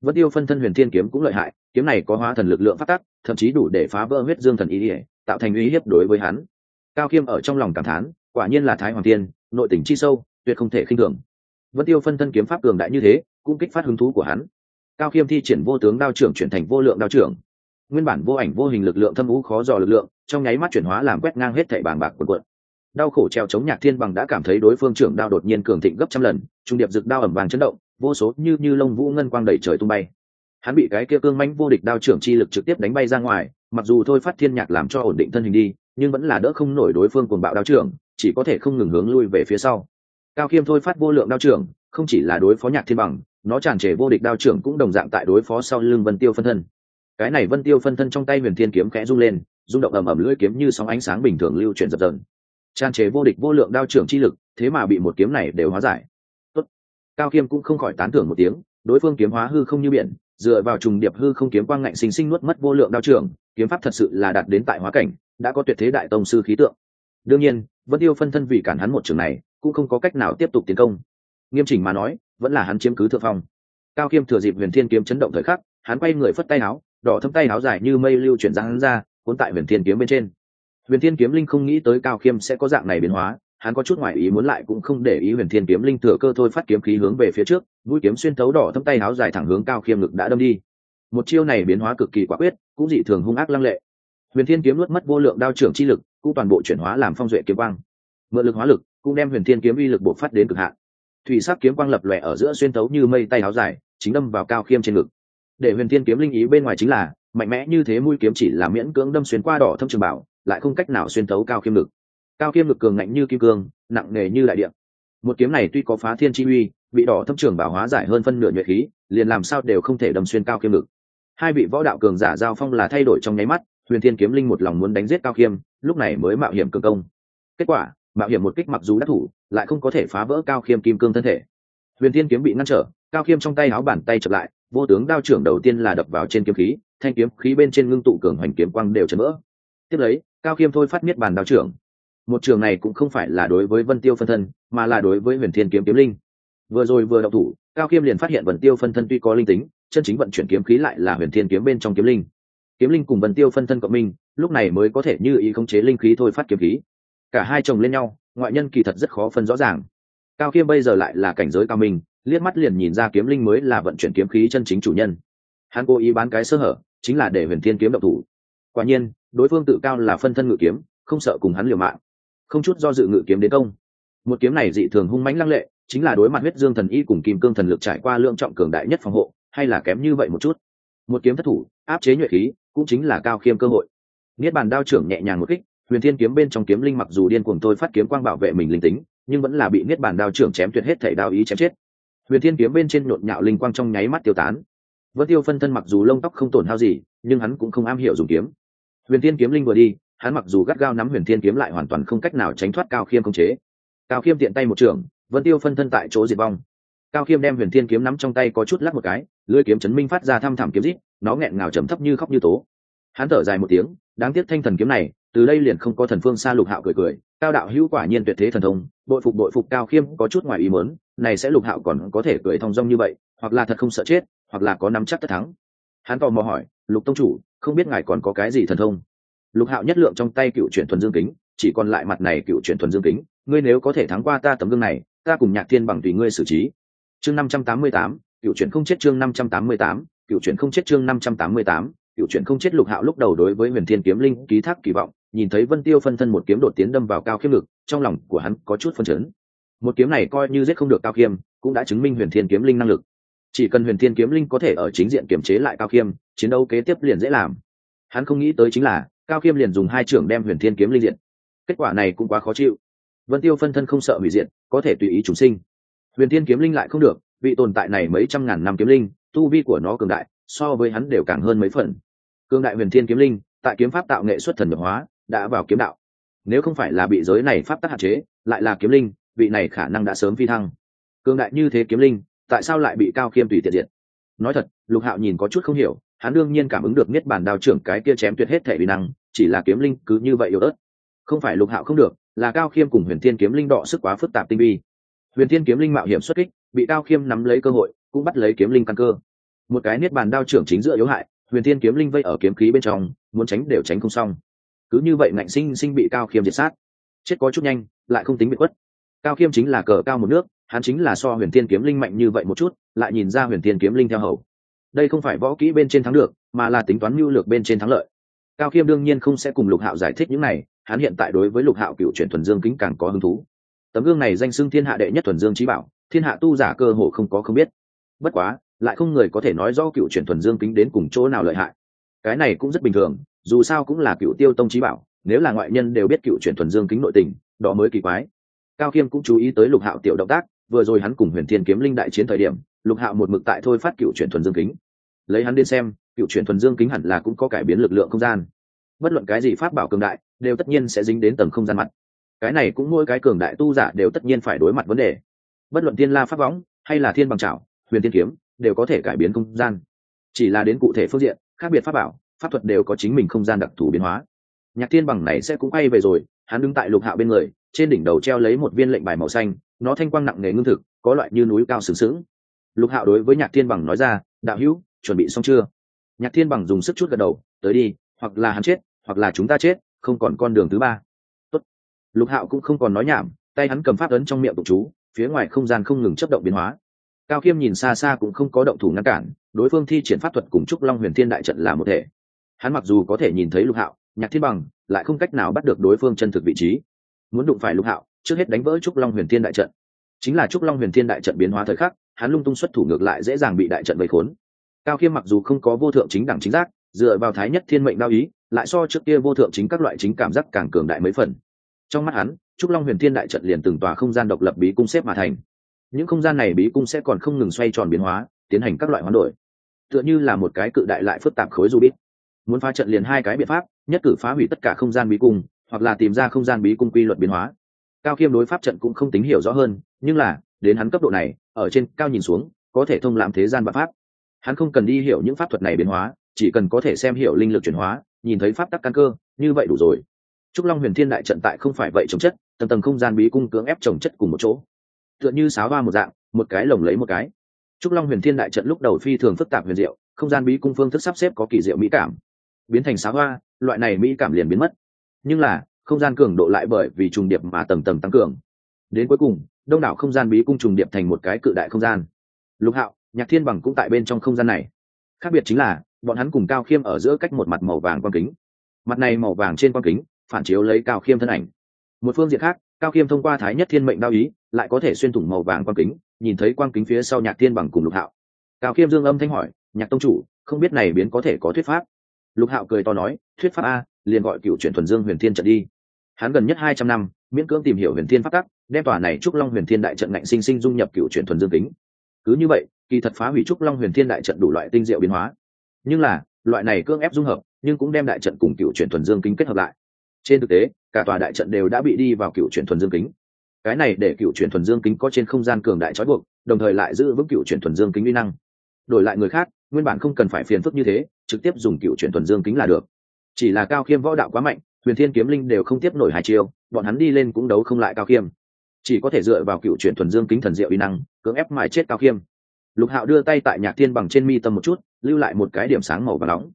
Vân tiêu phân thân huyền thiên kiếm cũng lợi hại, kiếm này có hóa thần lực lượng phát tắc thậm chí đủ để phá vỡ huyết dương thần ý ỉa tạo thành uy hiếp đối với hắn. Cao khiêm ở trong lòng cảm thán, quả nhiên là thái hoàng thiên, nội tỉnh chi sâu, tuyệt không thể khinh thường. Vân tiêu phân thân kiếm pháp cường đại như thế, cũng kích phát hứng thú của hắn. Cao khiêm thi triển vô tướng đao trưởng chuyển thành vô lượng đao trưởng. Nguyên bản vô ảnh vô hình lực lượng thâm u khó dò lực lượng, trong nháy mắt chuyển hóa làm quét ngang hết thảy bàng bạc quần quận đau khổ treo chống nhạc thiên bằng đã cảm thấy đối phương trưởng đao đột nhiên cường thịnh gấp trăm lần, trung điệp rực đao ẩm vàng chấn động, vô số như như lông vũ ngân quang đầy trời tung bay. Hắn bị cái kia cương mãnh vô địch đao trưởng chi lực trực tiếp đánh bay ra ngoài mặc dù thôi phát thiên nhạc làm cho ổn định thân hình đi, nhưng vẫn là đỡ không nổi đối phương cuồng bạo đao trưởng, chỉ có thể không ngừng hướng lui về phía sau. Cao khiêm thôi phát vô lượng đao trưởng, không chỉ là đối phó nhạc thiên bằng, nó tràn trề vô địch đao trưởng cũng đồng dạng tại đối phó sau lưng vân tiêu phân thân. Cái này vân tiêu phân thân trong tay huyền thiên kiếm khẽ rung lên, rung động ầm ầm lưỡi kiếm như sóng ánh sáng bình thường lưu chuyển dập dần tràn trề vô địch vô lượng đao trưởng chi lực, thế mà bị một kiếm này đều hóa giải. Tốt. cao khiêm cũng không khỏi tán thưởng một tiếng, đối phương kiếm hóa hư không như biển, dựa vào trùng điệp hư không kiếm quang ngạnh sinh sinh nuốt mất vô lượng đao trưởng kiếm pháp thật sự là đạt đến tại hóa cảnh, đã có tuyệt thế đại tông sư khí tượng. Đương nhiên, vân tiêu phân thân vì cản hắn một trường này, cũng không có cách nào tiếp tục tiến công. Nghiêm chỉnh mà nói, vẫn là hắn chiếm cứ thượng phong. Cao khiêm thừa dịp huyền thiên kiếm chấn động thời khắc, hắn quay người phất tay áo, đỏ thâm tay áo dài như mây lưu chuyển ra hắn ra, cuốn tại huyền thiên kiếm bên trên. Huyền thiên kiếm linh không nghĩ tới cao khiêm sẽ có dạng này biến hóa, hắn có chút ngoại ý muốn lại cũng không để ý huyền thiên kiếm linh thừa cơ thôi phát kiếm khí hướng về phía trước, mũi kiếm xuyên thấu đỏ thâm tay áo dài thẳng hướng cao khiêm ngực đã đâm đi một chiêu này biến hóa cực kỳ quả quyết, cũng dị thường hung ác lăng lệ. Huyền thiên kiếm nuốt mất vô lượng đao trưởng chi lực, cũng toàn bộ chuyển hóa làm phong duệ kiếm quang. Mượn lực hóa lực, cũng đem huyền thiên kiếm uy lực bộc phát đến cực hạn. Thủy sắc kiếm quang lập lòe ở giữa xuyên thấu như mây tay áo dài, chính đâm vào cao khiêm trên ngực. Để huyền thiên kiếm linh ý bên ngoài chính là, mạnh mẽ như thế mũi kiếm chỉ là miễn cưỡng đâm xuyên qua đỏ thâm trường bảo, lại không cách nào xuyên thấu cao khiêm ngực. Cao khiêm ngực cường ngạnh như kim cương, nặng nề như đại điện một kiếm này tuy có phá thiên chi uy, bị đỏ thâm trường bảo hóa giải hơn phân nửa nhuệ khí, liền làm sao đều không thể đâm xuyên cao khiêm ngực hai vị võ đạo cường giả giao phong là thay đổi trong nháy mắt, huyền thiên kiếm linh một lòng muốn đánh giết cao khiêm, lúc này mới mạo hiểm cường công. Kết quả, mạo hiểm một kích mặc dù đắc thủ, lại không có thể phá vỡ cao khiêm kim cương thân thể. Huyền thiên kiếm bị ngăn trở, cao khiêm trong tay áo bàn tay chập lại, vô tướng đao trưởng đầu tiên là đập vào trên kiếm khí, thanh kiếm khí bên trên ngưng tụ cường hoành kiếm quang đều chấn vỡ. Tiếp lấy, cao khiêm thôi phát miết bàn đao trưởng. Một trường này cũng không phải là đối với vân tiêu phân thân, mà là đối với huyền thiên kiếm kiếm linh. Vừa rồi vừa đậu thủ, cao khiêm liền phát hiện vân tiêu phân thân tuy có linh tính chân chính vận chuyển kiếm khí lại là huyền thiên kiếm bên trong kiếm linh. Kiếm linh cùng vân tiêu phân thân cộng minh, lúc này mới có thể như ý khống chế linh khí thôi phát kiếm khí. Cả hai chồng lên nhau, ngoại nhân kỳ thật rất khó phân rõ ràng. Cao khiêm bây giờ lại là cảnh giới cao minh, liếc mắt liền nhìn ra kiếm linh mới là vận chuyển kiếm khí chân chính chủ nhân. Hắn cố ý bán cái sơ hở, chính là để huyền thiên kiếm độc thủ. Quả nhiên, đối phương tự cao là phân thân ngự kiếm, không sợ cùng hắn liều mạng. Không chút do dự ngự kiếm đến công. Một kiếm này dị thường hung mãnh lăng lệ, chính là đối mặt huyết dương thần y cùng kim cương thần lực trải qua lượng trọng cường đại nhất phòng hộ hay là kém như vậy một chút. Một kiếm thất thủ, áp chế nhuệ khí, cũng chính là cao khiêm cơ hội. Niết bàn đao trưởng nhẹ nhàng một kích, huyền thiên kiếm bên trong kiếm linh mặc dù điên cuồng tôi phát kiếm quang bảo vệ mình linh tính, nhưng vẫn là bị niết bàn đao trưởng chém tuyệt hết thể đao ý chém chết. Huyền thiên kiếm bên trên nhộn nhạo linh quang trong nháy mắt tiêu tán. Vân tiêu phân thân mặc dù lông tóc không tổn hao gì, nhưng hắn cũng không am hiểu dùng kiếm. Huyền thiên kiếm linh vừa đi, hắn mặc dù gắt gao nắm huyền thiên kiếm lại hoàn toàn không cách nào tránh thoát cao khiêm công chế. Cao khiêm tiện tay một trường vân tiêu phân thân tại chỗ diệt vong cao khiêm đem huyền thiên kiếm nắm trong tay có chút lắc một cái, lưỡi kiếm chấn minh phát ra thăm thẳm kiếm rít, nó nghẹn ngào trầm thấp như khóc như tố. Hắn thở dài một tiếng, đáng tiếc thanh thần kiếm này, từ đây liền không có thần phương xa lục hạo cười cười, cao đạo hữu quả nhiên tuyệt thế thần thông, bội phục bội phục cao khiêm có chút ngoài ý mớn này sẽ lục hạo còn có thể cười thong dong như vậy, hoặc là thật không sợ chết, hoặc là có nắm chắc tất thắng. Hắn tò mò hỏi, lục tông chủ, không biết ngài còn có cái gì thần thông? Lục hạo nhất lượng trong tay cựu chuyển thuần dương kính, chỉ còn lại mặt này cựu chuyển thuần dương kính, ngươi nếu có thể thắng qua ta tấm gương này, ta cùng nhạc thiên bằng tùy ngươi xử trí chương năm trăm tám mươi tám, cựu chuyển không chết chương năm trăm tám mươi tám, cựu chuyển không chết chương năm trăm tám mươi tám, cựu chuyển không chết lục hạo lúc đầu đối với huyền thiên kiếm linh ký thác kỳ vọng, nhìn thấy vân tiêu phân thân một kiếm đột tiến đâm vào cao khiêm lực, trong lòng của hắn có chút phân chấn. Một kiếm này coi như giết không được cao khiêm, cũng đã chứng minh huyền thiên kiếm linh năng lực. Chỉ cần huyền thiên kiếm linh có thể ở chính diện kiềm chế lại cao khiêm, chiến đấu kế tiếp liền dễ làm. Hắn không nghĩ tới chính là, cao khiêm liền dùng hai trưởng đem huyền thiên kiếm linh diện. Kết quả này cũng quá khó chịu. Vân tiêu phân thân không sợ hủy diện có thể tùy ý chúng sinh huyền thiên kiếm linh lại không được, vị tồn tại này mấy trăm ngàn năm kiếm linh, tu vi của nó cường đại, so với hắn đều càng hơn mấy phần. Cường đại huyền thiên kiếm linh, tại kiếm pháp tạo nghệ xuất thần nhập hóa, đã vào kiếm đạo. Nếu không phải là bị giới này pháp tắc hạn chế, lại là kiếm linh, vị này khả năng đã sớm phi thăng. Cường đại như thế kiếm linh, tại sao lại bị cao khiêm tùy tiện diện nói thật, lục hạo nhìn có chút không hiểu, hắn đương nhiên cảm ứng được niết bàn đao trưởng cái kia chém tuyệt hết thể vi năng, chỉ là kiếm linh cứ như vậy yếu ớt. Không phải lục hạo không được, là cao khiêm cùng huyền thiên kiếm linh đọ sức quá phức tạp tinh vi huyền thiên kiếm linh mạo hiểm xuất kích, bị cao khiêm nắm lấy cơ hội, cũng bắt lấy kiếm linh căn cơ. Một cái niết bàn đao trưởng chính giữa yếu hại, huyền thiên kiếm linh vây ở kiếm khí bên trong, muốn tránh đều tránh không xong. Cứ như vậy ngạnh sinh sinh bị cao khiêm diệt sát. Chết có chút nhanh, lại không tính bị quất cao khiêm chính là cờ cao một nước, hắn chính là so huyền thiên kiếm linh mạnh như vậy một chút, lại nhìn ra huyền thiên kiếm linh theo hầu. Đây không phải võ kỹ bên trên thắng được, mà là tính toán mưu lược bên trên thắng lợi. Cao khiêm đương nhiên không sẽ cùng lục hạo giải thích những này, hắn hiện tại đối với lục hạo cựu chuyển thuần dương kính càng có hứng thú tấm gương này danh xưng thiên hạ đệ nhất thuần dương trí bảo, thiên hạ tu giả cơ hồ không có không biết. Bất quá, lại không người có thể nói rõ cựu chuyển thuần dương kính đến cùng chỗ nào lợi hại. Cái này cũng rất bình thường, dù sao cũng là cựu tiêu tông trí bảo, nếu là ngoại nhân đều biết cựu chuyển thuần dương kính nội tình, đó mới kỳ quái. Cao khiêm cũng chú ý tới lục hạo tiểu động tác, vừa rồi hắn cùng huyền thiên kiếm linh đại chiến thời điểm, lục hạo một mực tại thôi phát cựu chuyển thuần dương kính. Lấy hắn đến xem, cựu chuyển thuần dương kính hẳn là cũng có cải biến lực lượng không gian. Bất luận cái gì pháp bảo cường đại, đều tất nhiên sẽ dính đến tầng không gian mặt cái này cũng mỗi cái cường đại tu giả đều tất nhiên phải đối mặt vấn đề. Bất luận tiên la pháp võng hay là thiên bằng trảo huyền tiên kiếm đều có thể cải biến không gian. Chỉ là đến cụ thể phương diện, khác biệt pháp bảo, pháp thuật đều có chính mình không gian đặc thù biến hóa. Nhạc thiên bằng này sẽ cũng quay về rồi, hắn đứng tại lục hạo bên người, trên đỉnh đầu treo lấy một viên lệnh bài màu xanh, nó thanh quang nặng nề ngưng thực, có loại như núi cao sừng sững. Lục hạo đối với nhạc thiên bằng nói ra, đạo hữu, chuẩn bị xong chưa? Nhạc thiên bằng dùng sức chút gật đầu, tới đi, hoặc là hắn chết, hoặc là chúng ta chết, không còn con đường thứ ba lục hạo cũng không còn nói nhảm, tay hắn cầm pháp ấn trong miệng tụng chú, phía ngoài không gian không ngừng chấp động biến hóa. Cao khiêm nhìn xa xa cũng không có động thủ ngăn cản, đối phương thi triển pháp thuật cùng trúc long huyền thiên đại trận là một thể. Hắn mặc dù có thể nhìn thấy lục hạo, nhạc thiên bằng lại không cách nào bắt được đối phương chân thực vị trí. Muốn đụng phải lục hạo, trước hết đánh vỡ trúc long huyền thiên đại trận. Chính là trúc long huyền thiên đại trận biến hóa thời khắc, hắn lung tung xuất thủ ngược lại dễ dàng bị đại trận vây khốn. Cao khiêm mặc dù không có vô thượng chính đẳng chính giác, dựa vào thái nhất thiên mệnh đao ý, lại so trước kia vô thượng chính các loại chính cảm giác càng cường đại mấy phần trong mắt hắn, trúc long huyền thiên đại trận liền từng tòa không gian độc lập bí cung xếp mà thành. Những không gian này bí cung sẽ còn không ngừng xoay tròn biến hóa, tiến hành các loại hoán đổi. Tựa như là một cái cự đại lại phức tạp khối du bít. Muốn phá trận liền hai cái biện pháp, nhất cử phá hủy tất cả không gian bí cung, hoặc là tìm ra không gian bí cung quy luật biến hóa. Cao khiêm đối pháp trận cũng không tính hiểu rõ hơn, nhưng là, đến hắn cấp độ này, ở trên cao nhìn xuống, có thể thông lạm thế gian và pháp. Hắn không cần đi hiểu những pháp thuật này biến hóa, chỉ cần có thể xem hiểu linh lực chuyển hóa, nhìn thấy pháp tắc căn cơ, như vậy đủ rồi trúc long huyền thiên đại trận tại không phải vậy chống chất, tầng tầng không gian bí cung cưỡng ép trồng chất cùng một chỗ. Tựa như sáo ba một dạng, một cái lồng lấy một cái. Trúc long huyền thiên đại trận lúc đầu phi thường phức tạp huyền diệu, không gian bí cung phương thức sắp xếp có kỳ diệu mỹ cảm. Biến thành sáo hoa, loại này mỹ cảm liền biến mất. Nhưng là, không gian cường độ lại bởi vì trùng điệp mà tầng tầng tăng cường. Đến cuối cùng, đông đảo không gian bí cung trùng điệp thành một cái cự đại không gian. Lục hạo, nhạc thiên bằng cũng tại bên trong không gian này. Khác biệt chính là, bọn hắn cùng cao khiêm ở giữa cách một mặt màu vàng quang kính. Mặt này màu vàng trên quang kính phản chiếu lấy cao khiêm thân ảnh. Một phương diện khác, cao khiêm thông qua thái nhất thiên mệnh đao ý, lại có thể xuyên thủng màu vàng quang kính, nhìn thấy quang kính phía sau nhạc thiên bằng cùng lục hạo. Cao khiêm dương âm thanh hỏi, nhạc tông chủ, không biết này biến có thể có thuyết pháp? Lục hạo cười to nói, thuyết pháp a, liền gọi cựu chuyển thuần dương huyền thiên trận đi. Hắn gần nhất hai trăm năm, miễn cưỡng tìm hiểu huyền thiên pháp tắc, đem tòa này trúc long huyền thiên đại trận ngạnh sinh sinh dung nhập cựu chuyển thuần dương kính. Cứ như vậy, kỳ thật phá hủy trúc long huyền thiên đại trận đủ loại tinh diệu biến hóa. Nhưng là, loại này cưỡng ép dung hợp, nhưng cũng đem đại trận cùng cựu chuyển thuần dương kính kết hợp lại trên thực tế, cả tòa đại trận đều đã bị đi vào cựu chuyển thuần dương kính. Cái này để cựu chuyển thuần dương kính có trên không gian cường đại trói buộc, đồng thời lại giữ vững cựu chuyển thuần dương kính uy năng. Đổi lại người khác, nguyên bản không cần phải phiền phức như thế, trực tiếp dùng cựu chuyển thuần dương kính là được. Chỉ là cao khiêm võ đạo quá mạnh, huyền thiên kiếm linh đều không tiếp nổi hai chiêu, bọn hắn đi lên cũng đấu không lại cao khiêm. Chỉ có thể dựa vào cựu chuyển thuần dương kính thần diệu uy năng, cưỡng ép mãi chết cao khiêm. Lục hạo đưa tay tại nhạc thiên bằng trên mi tâm một chút, lưu lại một cái điểm sáng màu và nóng.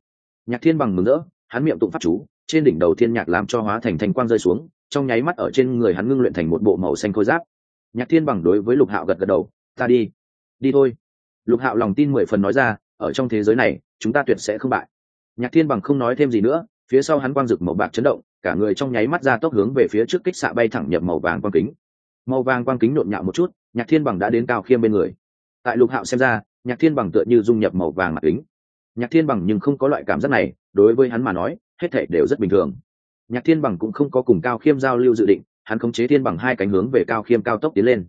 Nhạc thiên bằng mừng rỡ, hắn miệng tụng pháp chú trên đỉnh đầu thiên nhạc làm cho hóa thành thành quang rơi xuống, trong nháy mắt ở trên người hắn ngưng luyện thành một bộ màu xanh khôi giáp. Nhạc thiên bằng đối với lục hạo gật gật đầu, ta đi đi thôi. Lục hạo lòng tin mười phần nói ra, ở trong thế giới này, chúng ta tuyệt sẽ không bại. Nhạc thiên bằng không nói thêm gì nữa, phía sau hắn quang rực màu bạc chấn động, cả người trong nháy mắt ra tốc hướng về phía trước kích xạ bay thẳng nhập màu vàng quang kính. Màu vàng quang kính nhộn nhạo một chút, nhạc thiên bằng đã đến cao khiêm bên người. Tại lục hạo xem ra, nhạc thiên bằng tựa như dung nhập màu vàng mặt kính. Nhạc thiên bằng nhưng không có loại cảm giác này, đối với hắn mà nói hết thể đều rất bình thường. Nhạc thiên bằng cũng không có cùng cao khiêm giao lưu dự định, hắn khống chế thiên bằng hai cánh hướng về cao khiêm cao tốc tiến lên.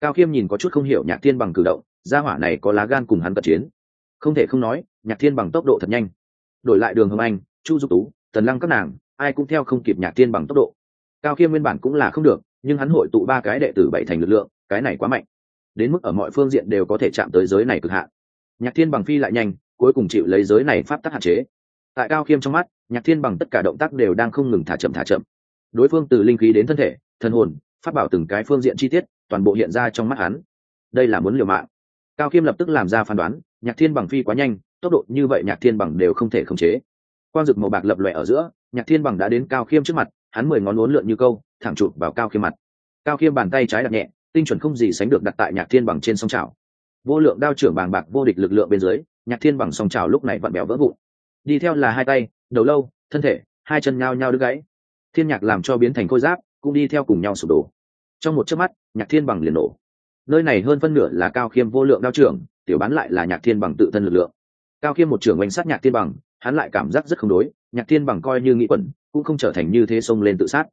Cao khiêm nhìn có chút không hiểu nhạc thiên bằng cử động, gia hỏa này có lá gan cùng hắn cận chiến. Không thể không nói, nhạc thiên bằng tốc độ thật nhanh. Đổi lại đường hồng anh, chu dục tú, tần lăng các nàng, ai cũng theo không kịp nhạc thiên bằng tốc độ. Cao khiêm nguyên bản cũng là không được, nhưng hắn hội tụ ba cái đệ tử bảy thành lực lượng, cái này quá mạnh. Đến mức ở mọi phương diện đều có thể chạm tới giới này cực hạn. Nhạc thiên bằng phi lại nhanh, cuối cùng chịu lấy giới này pháp tắc hạn chế tại cao khiêm trong mắt, nhạc thiên bằng tất cả động tác đều đang không ngừng thả chậm thả chậm. Đối phương từ linh khí đến thân thể thân hồn phát bảo từng cái phương diện chi tiết, toàn bộ hiện ra trong mắt hắn. Đây là muốn liều mạng. Cao khiêm lập tức làm ra phán đoán, nhạc thiên bằng phi quá nhanh, tốc độ như vậy nhạc thiên bằng đều không thể khống chế. Quang dực màu bạc lập lòe ở giữa, nhạc thiên bằng đã đến cao khiêm trước mặt, hắn mười ngón uốn lượn như câu, thẳng chụp vào cao khiêm mặt. Cao khiêm bàn tay trái đặt nhẹ, tinh chuẩn không gì sánh được đặt tại nhạc thiên bằng trên sông trào vô lượng đao trưởng bàng bạc vô địch lực lượng bên dưới, nhạc thiên bằng song trào lúc này vặn béo vỡ vụn đi theo là hai tay, đầu lâu, thân thể, hai chân nhao nhao đứt gãy. Thiên nhạc làm cho biến thành khôi giáp, cũng đi theo cùng nhau sụp đổ. Trong một chớp mắt, nhạc thiên bằng liền nổ. Nơi này hơn phân nửa là cao khiêm vô lượng đao trưởng, tiểu bán lại là nhạc thiên bằng tự thân lực lượng. Cao khiêm một trưởng oanh sát nhạc thiên bằng, hắn lại cảm giác rất không đối, nhạc thiên bằng coi như nghĩ quẩn, cũng không trở thành như thế xông lên tự sát.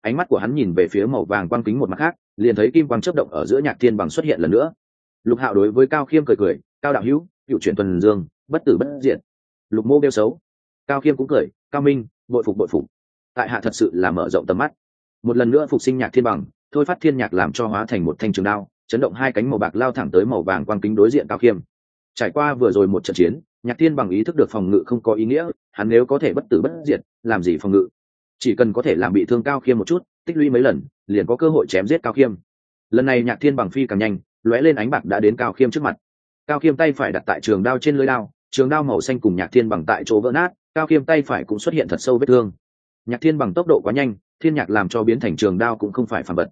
Ánh mắt của hắn nhìn về phía màu vàng quang kính một mặt khác, liền thấy kim quang chớp động ở giữa nhạc thiên bằng xuất hiện lần nữa. Lục hạo đối với cao khiêm cười cười, cao đạo hữu, cựu chuyển tuần dương, bất tử bất diện lục mô đeo xấu. Cao khiêm cũng cười, cao minh, bội phục bội phục. Tại hạ thật sự là mở rộng tầm mắt. Một lần nữa phục sinh nhạc thiên bằng, thôi phát thiên nhạc làm cho hóa thành một thanh trường đao, chấn động hai cánh màu bạc lao thẳng tới màu vàng quang kính đối diện cao khiêm. Trải qua vừa rồi một trận chiến, nhạc thiên bằng ý thức được phòng ngự không có ý nghĩa, hắn nếu có thể bất tử bất diệt, làm gì phòng ngự? Chỉ cần có thể làm bị thương cao khiêm một chút, tích lũy mấy lần, liền có cơ hội chém giết cao khiêm. Lần này nhạc thiên bằng phi càng nhanh, lóe lên ánh bạc đã đến cao khiêm trước mặt. Cao khiêm tay phải đặt tại trường đao trên lưới đao trường đao màu xanh cùng nhạc thiên bằng tại chỗ vỡ nát, cao khiêm tay phải cũng xuất hiện thật sâu vết thương. Nhạc thiên bằng tốc độ quá nhanh, thiên nhạc làm cho biến thành trường đao cũng không phải phản vật.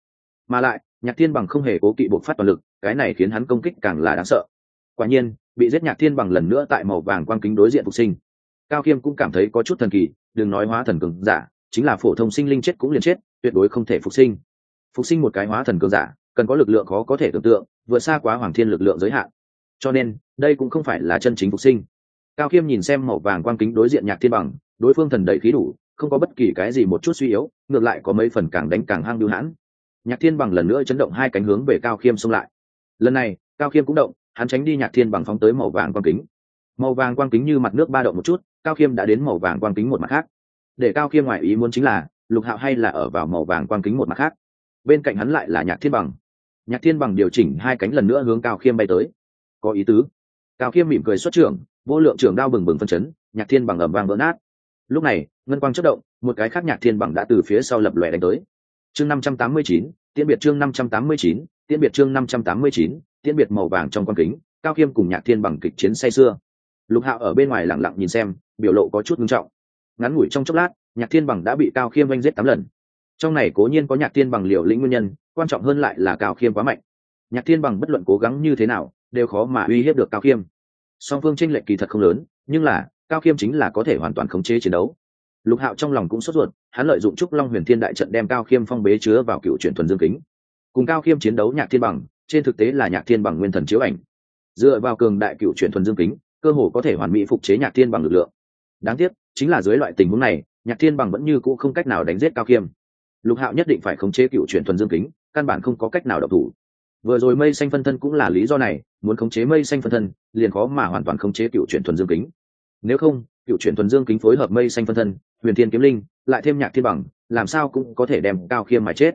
Mà lại, nhạc thiên bằng không hề cố kỵ buộc phát toàn lực, cái này khiến hắn công kích càng là đáng sợ. Quả nhiên, bị giết nhạc thiên bằng lần nữa tại màu vàng quang kính đối diện phục sinh. Cao khiêm cũng cảm thấy có chút thần kỳ, đừng nói hóa thần cường giả, chính là phổ thông sinh linh chết cũng liền chết, tuyệt đối không thể phục sinh. Phục sinh một cái hóa thần cường giả, cần có lực lượng khó có thể tưởng tượng, vượt xa quá hoàng thiên lực lượng giới hạn cho nên, đây cũng không phải là chân chính phục sinh. Cao khiêm nhìn xem màu vàng quang kính đối diện nhạc thiên bằng, đối phương thần đầy khí đủ, không có bất kỳ cái gì một chút suy yếu, ngược lại có mấy phần càng đánh càng hang đưu hãn. Nhạc thiên bằng lần nữa chấn động hai cánh hướng về cao khiêm xông lại. Lần này, cao khiêm cũng động, hắn tránh đi nhạc thiên bằng phóng tới màu vàng quang kính. Màu vàng quang kính như mặt nước ba động một chút, cao khiêm đã đến màu vàng quang kính một mặt khác. Để cao khiêm ngoại ý muốn chính là, lục hạo hay là ở vào màu vàng quang kính một mặt khác. Bên cạnh hắn lại là nhạc thiên bằng. Nhạc thiên bằng điều chỉnh hai cánh lần nữa hướng cao khiêm bay tới có ý tứ. Cao khiêm mỉm cười xuất trưởng, vô lượng trưởng đao bừng bừng phân chấn, nhạc thiên bằng ẩm vang vỡ nát. Lúc này, ngân quang chất động, một cái khác nhạc thiên bằng đã từ phía sau lập lòe đánh tới. Chương năm trăm tám mươi chín, tiễn biệt chương năm trăm tám mươi chín, tiễn biệt chương năm trăm tám mươi chín, tiễn biệt màu vàng trong quan kính, cao khiêm cùng nhạc thiên bằng kịch chiến say xưa lục hạo ở bên ngoài lẳng lặng nhìn xem, biểu lộ có chút nghiêm trọng. Ngắn ngủi trong chốc lát, nhạc thiên bằng đã bị cao khiêm oanh giết tám lần. Trong này cố nhiên có nhạc thiên bằng liều lĩnh nguyên nhân, quan trọng hơn lại là cao khiêm quá mạnh. Nhạc thiên bằng bất luận cố gắng như thế nào đều khó mà uy hiếp được cao khiêm. Song phương tranh lệch kỳ thật không lớn, nhưng là, cao khiêm chính là có thể hoàn toàn khống chế chiến đấu. Lục hạo trong lòng cũng sốt ruột, hắn lợi dụng trúc long huyền thiên đại trận đem cao khiêm phong bế chứa vào cựu truyền thuần dương kính. Cùng cao khiêm chiến đấu nhạc thiên bằng, trên thực tế là nhạc thiên bằng nguyên thần chiếu ảnh. Dựa vào cường đại cựu truyền thuần dương kính, cơ hồ có thể hoàn mỹ phục chế nhạc thiên bằng lực lượng. Đáng tiếc, chính là dưới loại tình huống này, nhạc thiên bằng vẫn như cũ không cách nào đánh giết cao khiêm. Lục hạo nhất định phải khống chế cựu truyền thuần dương kính, căn bản không có cách nào độc thủ vừa rồi mây xanh phân thân cũng là lý do này, muốn khống chế mây xanh phân thân, liền khó mà hoàn toàn khống chế cựu chuyển thuần dương kính. Nếu không, cựu chuyển thuần dương kính phối hợp mây xanh phân thân, huyền thiên kiếm linh, lại thêm nhạc thiên bằng, làm sao cũng có thể đem cao khiêm mà chết.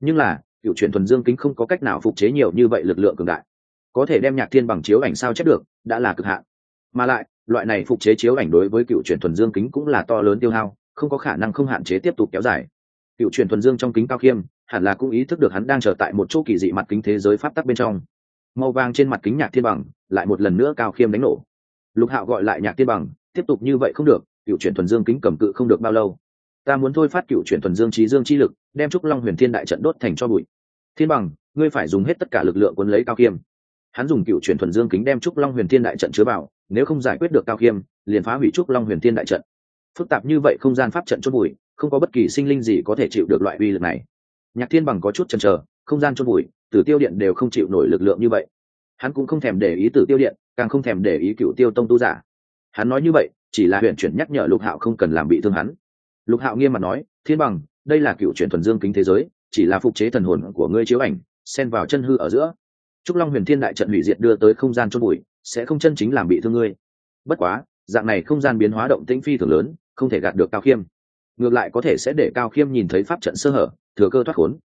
Nhưng là, cựu chuyển thuần dương kính không có cách nào phục chế nhiều như vậy lực lượng cường đại. Có thể đem nhạc thiên bằng chiếu ảnh sao chép được, đã là cực hạn. Mà lại, loại này phục chế chiếu ảnh đối với cựu chuyển thuần dương kính cũng là to lớn tiêu hao, không có khả năng không hạn chế tiếp tục kéo dài. Cựu chuyển thuần dương trong kính cao khiêm hẳn là cũng ý thức được hắn đang trở tại một chỗ kỳ dị mặt kính thế giới pháp tắc bên trong. Màu vàng trên mặt kính nhạc thiên bằng, lại một lần nữa cao khiêm đánh nổ. Lục hạo gọi lại nhạc thiên bằng, tiếp tục như vậy không được, cựu chuyển thuần dương kính cầm cự không được bao lâu. Ta muốn thôi phát cựu chuyển thuần dương trí dương chi lực, đem trúc long huyền thiên đại trận đốt thành cho bụi. Thiên bằng, ngươi phải dùng hết tất cả lực lượng quân lấy cao khiêm. Hắn dùng cựu chuyển thuần dương kính đem trúc long huyền thiên đại trận chứa vào, nếu không giải quyết được cao khiêm, liền phá hủy trúc long huyền thiên đại trận. Phức tạp như vậy không gian pháp trận chốt bụi, không có bất kỳ sinh linh gì có thể chịu được loại uy lực này nhạc thiên bằng có chút chần chờ, không gian chốt bụi tử tiêu điện đều không chịu nổi lực lượng như vậy. Hắn cũng không thèm để ý tử tiêu điện, càng không thèm để ý cựu tiêu tông tu giả. Hắn nói như vậy, chỉ là huyện chuyển nhắc nhở lục hạo không cần làm bị thương hắn. Lục hạo nghiêm mặt nói, thiên bằng, đây là cựu chuyển thuần dương kính thế giới, chỉ là phục chế thần hồn của ngươi chiếu ảnh, xen vào chân hư ở giữa. Trúc long huyền thiên đại trận hủy diệt đưa tới không gian chôn bụi sẽ không chân chính làm bị thương ngươi. Bất quá, dạng này không gian biến hóa động tĩnh phi thường lớn, không thể gạt được cao khiêm. Ngược lại có thể sẽ để cao khiêm nhìn thấy pháp trận sơ hở thừa cơ thoát khốn.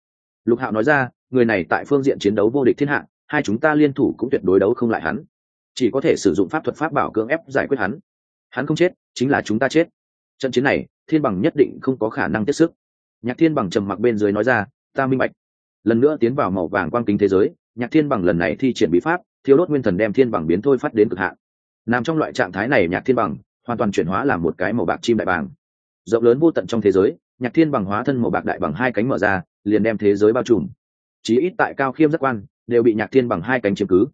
Lục hạo nói ra, người này tại phương diện chiến đấu vô địch thiên hạ, hai chúng ta liên thủ cũng tuyệt đối đấu không lại hắn. Chỉ có thể sử dụng pháp thuật pháp bảo cưỡng ép giải quyết hắn. Hắn không chết, chính là chúng ta chết. Trận chiến này, thiên bằng nhất định không có khả năng tiếp sức. Nhạc thiên bằng trầm mặc bên dưới nói ra, ta minh bạch. Lần nữa tiến vào màu vàng quang kính thế giới, nhạc thiên bằng lần này thi triển bí pháp thiếu đốt nguyên thần đem thiên bằng biến thôi phát đến cực hạn. Nằm trong loại trạng thái này, nhạc thiên bằng hoàn toàn chuyển hóa làm một cái màu bạc chim đại bàng. Rộng lớn vô tận trong thế giới nhạc thiên bằng hóa thân màu bạc đại bằng hai cánh mở ra, liền đem thế giới bao trùm. Chí ít tại cao khiêm rất quan, đều bị nhạc thiên bằng hai cánh chiếm cứ.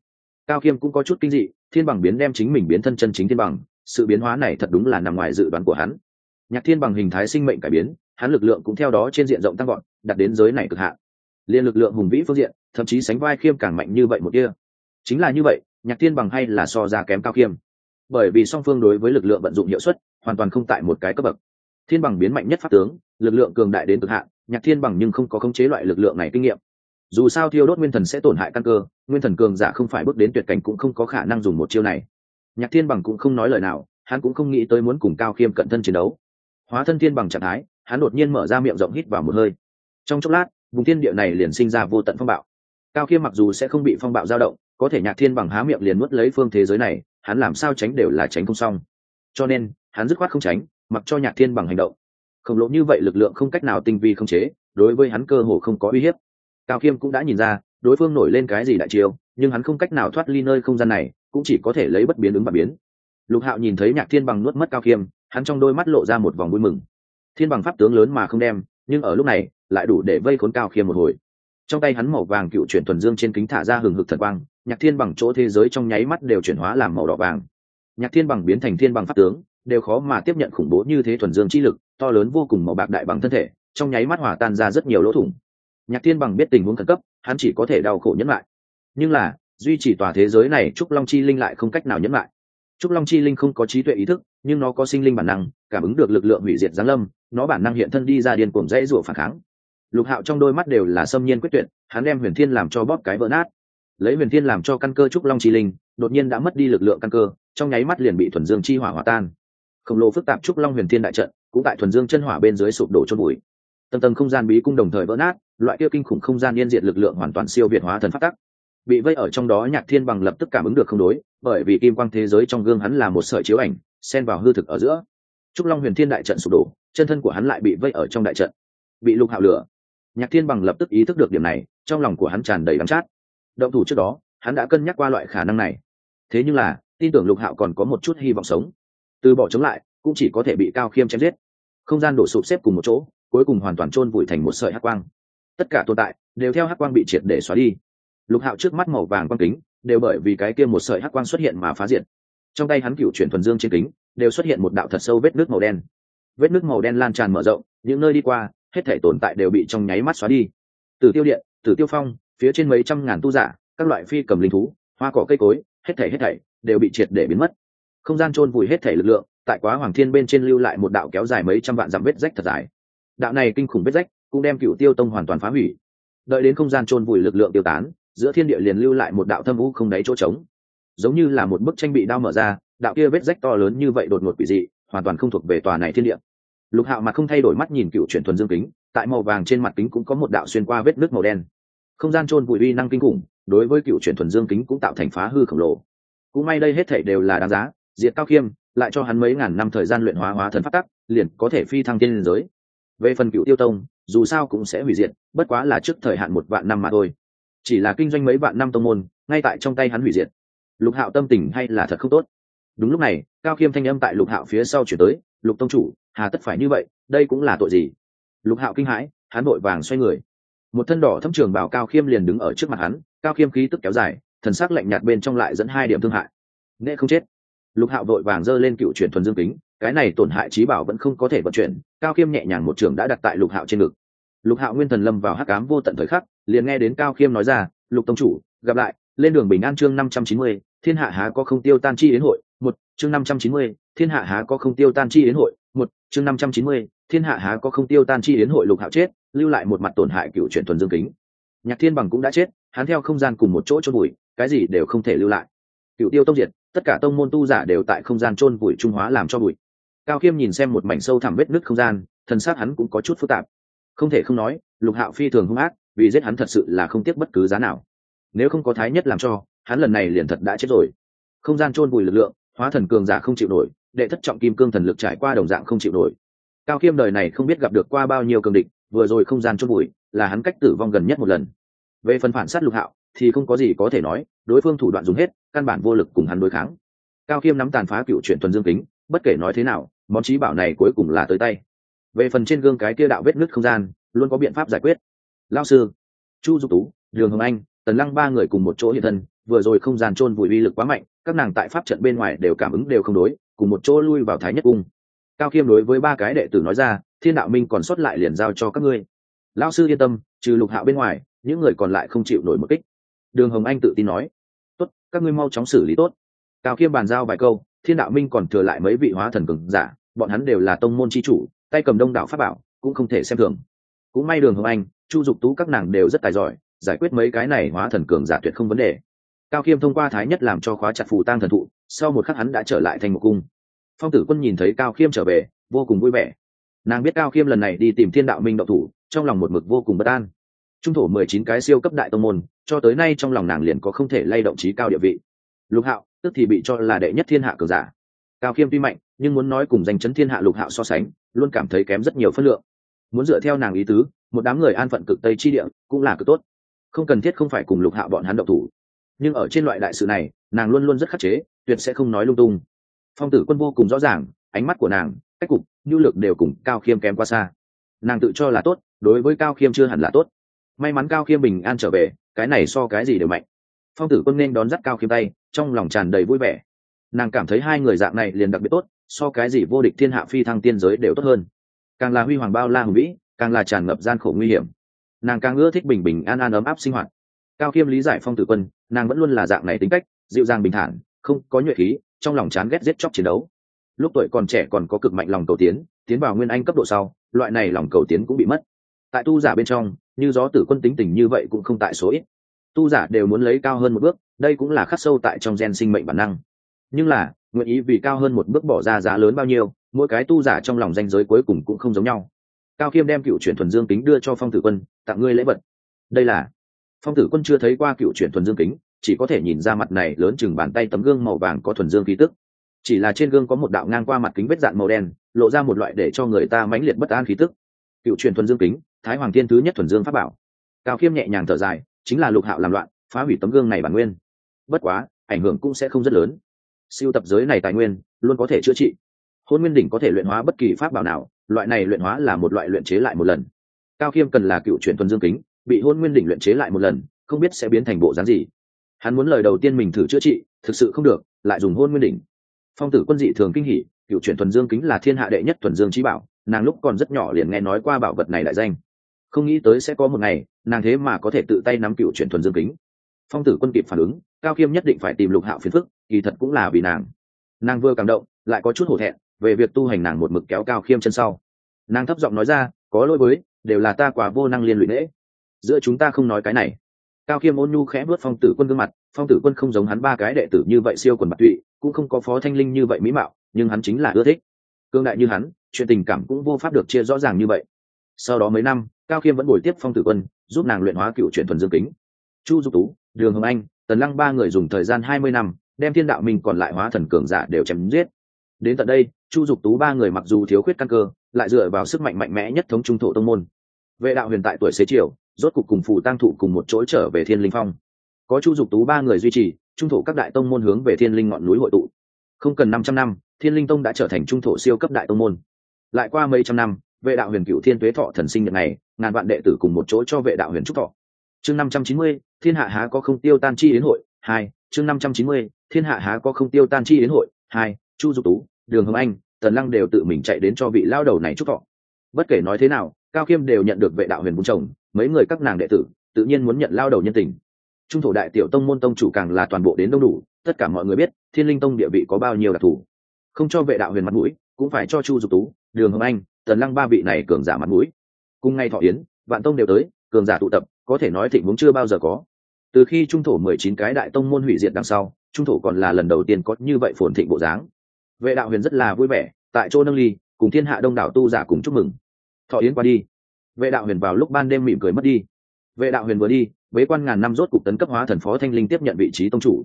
Cao khiêm cũng có chút kinh dị, thiên bằng biến đem chính mình biến thân chân chính thiên bằng, sự biến hóa này thật đúng là nằm ngoài dự đoán của hắn. Nhạc thiên bằng hình thái sinh mệnh cải biến, hắn lực lượng cũng theo đó trên diện rộng tăng gọn đặt đến giới này cực hạn. Liên lực lượng hùng vĩ phương diện, thậm chí sánh vai khiêm càng mạnh như vậy một kia. Chính là như vậy, nhạc thiên bằng hay là so ra kém cao khiêm. Bởi vì song phương đối với lực lượng vận dụng hiệu suất, hoàn toàn không tại một cái cấp bậc thiên bằng biến mạnh nhất pháp tướng, lực lượng cường đại đến cực hạn, nhạc thiên bằng nhưng không có khống chế loại lực lượng này kinh nghiệm. Dù sao thiêu đốt nguyên thần sẽ tổn hại căn cơ, nguyên thần cường giả không phải bước đến tuyệt cảnh cũng không có khả năng dùng một chiêu này. Nhạc thiên bằng cũng không nói lời nào, hắn cũng không nghĩ tới muốn cùng cao khiêm cận thân chiến đấu. Hóa thân thiên bằng trạng thái, hắn đột nhiên mở ra miệng rộng hít vào một hơi. Trong chốc lát, vùng thiên địa này liền sinh ra vô tận phong bạo. Cao khiêm mặc dù sẽ không bị phong bạo dao động, có thể nhạc thiên bằng há miệng liền nuốt lấy phương thế giới này, hắn làm sao tránh đều là tránh không xong. Cho nên, hắn dứt khoát không tránh mặc cho nhạc thiên bằng hành động. Khổng lồ như vậy lực lượng không cách nào tinh vi không chế, đối với hắn cơ hồ không có uy hiếp. Cao khiêm cũng đã nhìn ra, đối phương nổi lên cái gì đại chiêu, nhưng hắn không cách nào thoát ly nơi không gian này, cũng chỉ có thể lấy bất biến ứng và biến. Lục hạo nhìn thấy nhạc thiên bằng nuốt mất cao khiêm hắn trong đôi mắt lộ ra một vòng vui mừng. Thiên bằng pháp tướng lớn mà không đem, nhưng ở lúc này, lại đủ để vây khốn cao khiêm một hồi. Trong tay hắn màu vàng cựu chuyển thuần dương trên kính thả ra hừng hực thật quang, nhạc thiên bằng chỗ thế giới trong nháy mắt đều chuyển hóa làm màu đỏ vàng. Nhạc thiên bằng biến thành thiên bằng pháp tướng đều khó mà tiếp nhận khủng bố như thế thuần dương chi lực, to lớn vô cùng màu bạc đại bằng thân thể, trong nháy mắt hỏa tan ra rất nhiều lỗ thủng. Nhạc thiên bằng biết tình huống khẩn cấp, hắn chỉ có thể đau khổ nhẫn lại. Nhưng là, duy trì tòa thế giới này, trúc long chi linh lại không cách nào nhẫn lại. Trúc long chi linh không có trí tuệ ý thức, nhưng nó có sinh linh bản năng, cảm ứng được lực lượng hủy diệt giáng lâm, nó bản năng hiện thân đi ra điên cuồng dãy rủa phản kháng. Lục hạo trong đôi mắt đều là xâm nhiên quyết tuyệt, hắn đem huyền thiên làm cho bóp cái vỡ nát. Lấy huyền thiên làm cho căn cơ trúc long chi linh, đột nhiên đã mất đi lực lượng căn cơ, trong nháy mắt liền bị thuần dương chi hỏa hòa tan khổng lồ phức tạp trúc long huyền thiên đại trận cũng tại thuần dương chân hỏa bên dưới sụp đổ chôn bụi. Tầng tầng không gian bí cung đồng thời vỡ nát, loại kia kinh khủng không gian yên diệt lực lượng hoàn toàn siêu việt hóa thần phát tắc. Bị vây ở trong đó nhạc thiên bằng lập tức cảm ứng được không đối, bởi vì kim quang thế giới trong gương hắn là một sợi chiếu ảnh, xen vào hư thực ở giữa. Trúc long huyền thiên đại trận sụp đổ, chân thân của hắn lại bị vây ở trong đại trận. Bị lục hạo lửa. Nhạc thiên bằng lập tức ý thức được điểm này, trong lòng của hắn tràn đầy đắm chát. Động thủ trước đó, hắn đã cân nhắc qua loại khả năng này. Thế nhưng là, tin tưởng lục hạo còn có một chút hy vọng sống từ bỏ chống lại, cũng chỉ có thể bị cao khiêm chém giết. Không gian đổ sụp xếp cùng một chỗ, cuối cùng hoàn toàn chôn vùi thành một sợi hắc quang. Tất cả tồn tại đều theo hắc quang bị triệt để xóa đi. Lục hạo trước mắt màu vàng quang kính đều bởi vì cái kia một sợi hắc quang xuất hiện mà phá diệt. Trong tay hắn cựu chuyển thuần dương trên kính đều xuất hiện một đạo thật sâu vết nước màu đen. Vết nước màu đen lan tràn mở rộng, những nơi đi qua, hết thể tồn tại đều bị trong nháy mắt xóa đi. Từ tiêu điện, từ tiêu phong, phía trên mấy trăm ngàn tu giả, các loại phi cầm linh thú, hoa cỏ cây cối, hết thảy hết thảy đều bị triệt để biến mất không gian chôn vùi hết thể lực lượng, tại quá hoàng thiên bên trên lưu lại một đạo kéo dài mấy trăm vạn dặm vết rách thật dài. Đạo này kinh khủng vết rách cũng đem cựu tiêu tông hoàn toàn phá hủy. Đợi đến không gian chôn vùi lực lượng tiêu tán, giữa thiên địa liền lưu lại một đạo thâm vũ không đáy chỗ trống. Giống như là một bức tranh bị đao mở ra, đạo kia vết rách to lớn như vậy đột ngột quỷ dị, hoàn toàn không thuộc về tòa này thiên địa. Lục hạo mặt không thay đổi mắt nhìn cựu chuyển thuần dương kính, tại màu vàng trên mặt kính cũng có một đạo xuyên qua vết nước màu đen. Không gian trôn vùi uy năng kinh khủng, đối với cựu chuyển thuần dương kính cũng tạo thành phá hư khổng lồ. Cũng may đây hết thảy đều là đáng giá diệt cao khiêm, lại cho hắn mấy ngàn năm thời gian luyện hóa hóa thần phát tắc, liền có thể phi thăng tiên giới. Về phần cựu tiêu tông, dù sao cũng sẽ hủy diệt, bất quá là trước thời hạn một vạn năm mà thôi. Chỉ là kinh doanh mấy vạn năm tông môn, ngay tại trong tay hắn hủy diệt. Lục hạo tâm tình hay là thật không tốt. Đúng lúc này, cao khiêm thanh âm tại lục hạo phía sau chuyển tới, lục tông chủ, hà tất phải như vậy, đây cũng là tội gì? Lục hạo kinh hãi, hắn vội vàng xoay người. Một thân đỏ thâm trường bảo cao khiêm liền đứng ở trước mặt hắn, cao khiêm khí tức kéo dài, thần sắc lạnh nhạt bên trong lại dẫn hai điểm thương hại. Nghệ không chết lục hạo vội vàng giơ lên cựu chuyển thuần dương kính, cái này tổn hại trí bảo vẫn không có thể vận chuyển, cao khiêm nhẹ nhàng một trường đã đặt tại lục hạo trên ngực. Lục hạo nguyên thần lâm vào hắc cám vô tận thời khắc, liền nghe đến cao khiêm nói ra, lục tông chủ, gặp lại, lên đường bình an chương năm trăm chín mươi, thiên hạ há có không tiêu tan chi đến hội, một, chương năm trăm chín mươi, thiên hạ há có không tiêu tan chi đến hội, một, chương năm trăm chín mươi, thiên hạ há có không tiêu tan chi đến hội lục hạo chết, lưu lại một mặt tổn hại cựu chuyển thuần dương kính. Nhạc thiên bằng cũng đã chết, hắn theo không gian cùng một chỗ chôn bụi, cái gì đều không thể lưu lại. Cựu tiêu tông diệt tất cả tông môn tu giả đều tại không gian chôn bụi trung hóa làm cho bụi. Cao khiêm nhìn xem một mảnh sâu thẳm vết nứt không gian, thần sắc hắn cũng có chút phức tạp. Không thể không nói, lục hạo phi thường hung ác, vì giết hắn thật sự là không tiếc bất cứ giá nào. Nếu không có thái nhất làm cho, hắn lần này liền thật đã chết rồi. Không gian chôn bụi lực lượng, hóa thần cường giả không chịu nổi, đệ thất trọng kim cương thần lực trải qua đồng dạng không chịu nổi. Cao khiêm đời này không biết gặp được qua bao nhiêu cường địch, vừa rồi không gian chôn bụi là hắn cách tử vong gần nhất một lần. Về phần phản sát lục hạo thì không có gì có thể nói, đối phương thủ đoạn dùng hết, căn bản vô lực cùng hắn đối kháng. Cao khiêm nắm tàn phá cựu chuyện thuần dương kính, bất kể nói thế nào, món trí bảo này cuối cùng là tới tay. Về phần trên gương cái kia đạo vết nứt không gian, luôn có biện pháp giải quyết. Lao sư, chu dục tú, đường hồng anh, tần lăng ba người cùng một chỗ hiện thân, vừa rồi không gian chôn vùi uy lực quá mạnh, các nàng tại pháp trận bên ngoài đều cảm ứng đều không đối, cùng một chỗ lui vào thái nhất cung. Cao khiêm đối với ba cái đệ tử nói ra, thiên đạo minh còn sót lại liền giao cho các ngươi. Lao sư yên tâm, trừ lục hạo bên ngoài, những người còn lại không chịu nổi một kích đường hồng anh tự tin nói, tốt, các ngươi mau chóng xử lý tốt. Cao khiêm bàn giao vài câu, thiên đạo minh còn thừa lại mấy vị hóa thần cường giả, bọn hắn đều là tông môn c h i chủ, tay cầm đông đảo pháp bảo, cũng không thể xem thường. Cũng may đường hồng anh, chu dục tú các nàng đều rất tài giỏi, giải quyết mấy cái này hóa thần cường giả tuyệt không vấn đề. Cao khiêm thông qua thái nhất làm cho khóa chặt phù tang thần thụ, sau một khắc hắn đã trở lại thành một cung. Phong tử quân nhìn thấy cao khiêm trở về, vô cùng vui vẻ. Nàng biết cao khiêm lần này đi tìm thiên đạo minh đậu thủ, trong lòng một mực vô cùng bất an trung thổ mười chín cái siêu cấp đại tông môn, cho tới nay trong lòng nàng liền có không thể lay động trí cao địa vị. Lục hạo, tức thì bị cho là đệ nhất thiên hạ cường giả. Cao khiêm tuy mạnh, nhưng muốn nói cùng danh chấn thiên hạ lục hạo so sánh, luôn cảm thấy kém rất nhiều phân lượng. Muốn dựa theo nàng ý tứ, một đám người an phận cực tây chi địa cũng là cực tốt. Không cần thiết không phải cùng lục hạo bọn hắn độc thủ. Nhưng ở trên loại đại sự này, nàng luôn luôn rất khắc chế, tuyệt sẽ không nói lung tung. Phong tử quân vô cùng rõ ràng, ánh mắt của nàng, cách cục, nhu lực đều cùng cao khiêm kém qua xa. Nàng tự cho là tốt, đối với cao khiêm chưa hẳn là tốt may mắn cao khiêm bình an trở về, cái này so cái gì đều mạnh. Phong tử quân nên đón dắt cao khiêm tay, trong lòng tràn đầy vui vẻ. Nàng cảm thấy hai người dạng này liền đặc biệt tốt, so cái gì vô địch thiên hạ phi thăng tiên giới đều tốt hơn. Càng là huy hoàng bao la hùng vĩ, càng là tràn ngập gian khổ nguy hiểm. Nàng càng ưa thích bình bình an an ấm áp sinh hoạt. Cao khiêm lý giải phong tử quân, nàng vẫn luôn là dạng này tính cách, dịu dàng bình thản, không có nhuệ khí, trong lòng chán ghét giết chóc chiến đấu. Lúc tuổi còn trẻ còn có cực mạnh lòng cầu tiến tiến vào nguyên anh cấp độ sau, loại này lòng cầu tiến cũng bị mất. Tại tu giả bên trong như gió tử quân tính tình như vậy cũng không tại số ít. Tu giả đều muốn lấy cao hơn một bước, đây cũng là khắc sâu tại trong gen sinh mệnh bản năng. Nhưng là, nguyện ý vì cao hơn một bước bỏ ra giá lớn bao nhiêu, mỗi cái tu giả trong lòng danh giới cuối cùng cũng không giống nhau. Cao khiêm đem cựu chuyển thuần dương kính đưa cho phong tử quân, tặng ngươi lễ vật. Đây là, phong tử quân chưa thấy qua cựu chuyển thuần dương kính, chỉ có thể nhìn ra mặt này lớn chừng bàn tay tấm gương màu vàng có thuần dương khí tức. Chỉ là trên gương có một đạo ngang qua mặt kính vết dạn màu đen, lộ ra một loại để cho người ta mãnh liệt bất an khí tức. Cựu truyền thuần dương kính thái hoàng thiên thứ nhất thuần dương pháp bảo. Cao khiêm nhẹ nhàng thở dài, chính là lục hạo làm loạn, phá hủy tấm gương này bản nguyên. Bất quá, ảnh hưởng cũng sẽ không rất lớn. Siêu tập giới này tài nguyên, luôn có thể chữa trị. Hôn nguyên đỉnh có thể luyện hóa bất kỳ pháp bảo nào, loại này luyện hóa là một loại luyện chế lại một lần. Cao khiêm cần là cựu truyền thuần dương kính, bị hôn nguyên đỉnh luyện chế lại một lần, không biết sẽ biến thành bộ dáng gì. Hắn muốn lời đầu tiên mình thử chữa trị, thực sự không được, lại dùng hôn nguyên đỉnh. Phong tử quân dị thường kinh hỉ, cựu truyền thuần dương kính là thiên hạ đệ nhất thuần dương trí bảo, nàng lúc còn rất nhỏ liền nghe nói qua bảo vật này đại danh không nghĩ tới sẽ có một ngày, nàng thế mà có thể tự tay nắm cựu truyền thuần dương kính. Phong tử quân kịp phản ứng, cao khiêm nhất định phải tìm lục hạo phiền phức, kỳ thật cũng là vì nàng. Nàng vừa cảm động, lại có chút hổ thẹn về việc tu hành nàng một mực kéo cao khiêm chân sau. Nàng thấp giọng nói ra, có lỗi với, đều là ta quả vô năng liên lụy nễ. Giữa chúng ta không nói cái này. Cao khiêm ôn nhu khẽ vớt phong tử quân gương mặt, phong tử quân không giống hắn ba cái đệ tử như vậy siêu quần mặt tụy, cũng không có phó thanh linh như vậy mỹ mạo, nhưng hắn chính là ưa thích. Cương đại như hắn, chuyện tình cảm cũng vô pháp được chia rõ ràng như vậy. Sau đó mấy năm cao khiêm vẫn bồi tiếp phong tử quân, giúp nàng luyện hóa cựu chuyện thuần dương kính. Chu dục tú, đường hồng anh, tần lăng ba người dùng thời gian hai mươi năm, đem thiên đạo mình còn lại hóa thần cường giả đều chém giết. Đến tận đây, chu dục tú ba người mặc dù thiếu khuyết căn cơ, lại dựa vào sức mạnh mạnh mẽ nhất thống trung thổ tông môn. Vệ đạo huyền tại tuổi xế chiều, rốt cục cùng phù tăng thụ cùng một chỗ trở về thiên linh phong. Có chu dục tú ba người duy trì, trung thổ các đại tông môn hướng về thiên linh ngọn núi hội tụ. Không cần năm trăm năm, thiên linh tông đã trở thành trung thổ siêu cấp đại tông môn. Lại qua mấy trăm năm, vệ đạo huyền cựu thiên tuế thọ thần sinh nhật này ngàn vạn đệ tử cùng một chỗ cho vệ đạo huyền trúc thọ. Chương năm trăm chín mươi, thiên hạ há có không tiêu tan chi đến hội hai, chương năm trăm chín mươi, thiên hạ há có không tiêu tan chi đến hội hai, chu dục tú, đường hồng anh, tần lăng đều tự mình chạy đến cho vị lao đầu này chúc thọ. Bất kể nói thế nào, cao khiêm đều nhận được vệ đạo huyền vung chồng, mấy người các nàng đệ tử tự nhiên muốn nhận lao đầu nhân tình. Trung thổ đại tiểu tông môn tông chủ càng là toàn bộ đến đông đủ, tất cả mọi người biết thiên linh tông địa vị có bao nhiêu đặc thù. Không cho vệ đạo huyền mặt mũi, cũng phải cho chu dục tú, đường hồng anh, tần lăng ba vị này cường giả mặt mũi cùng ngày thọ yến, vạn tông đều tới, cường giả tụ tập, có thể nói thịnh vốn chưa bao giờ có. Từ khi trung thổ mười chín cái đại tông môn hủy diệt đằng sau, trung thổ còn là lần đầu tiên có như vậy phồn thịnh bộ dáng. Vệ đạo huyền rất là vui vẻ, tại chỗ nâng ly, cùng thiên hạ đông đảo tu giả cùng chúc mừng. Thọ yến qua đi. Vệ đạo huyền vào lúc ban đêm mỉm cười mất đi. Vệ đạo huyền vừa đi, bế quan ngàn năm rốt cục tấn cấp hóa thần phó thanh linh tiếp nhận vị trí tông chủ.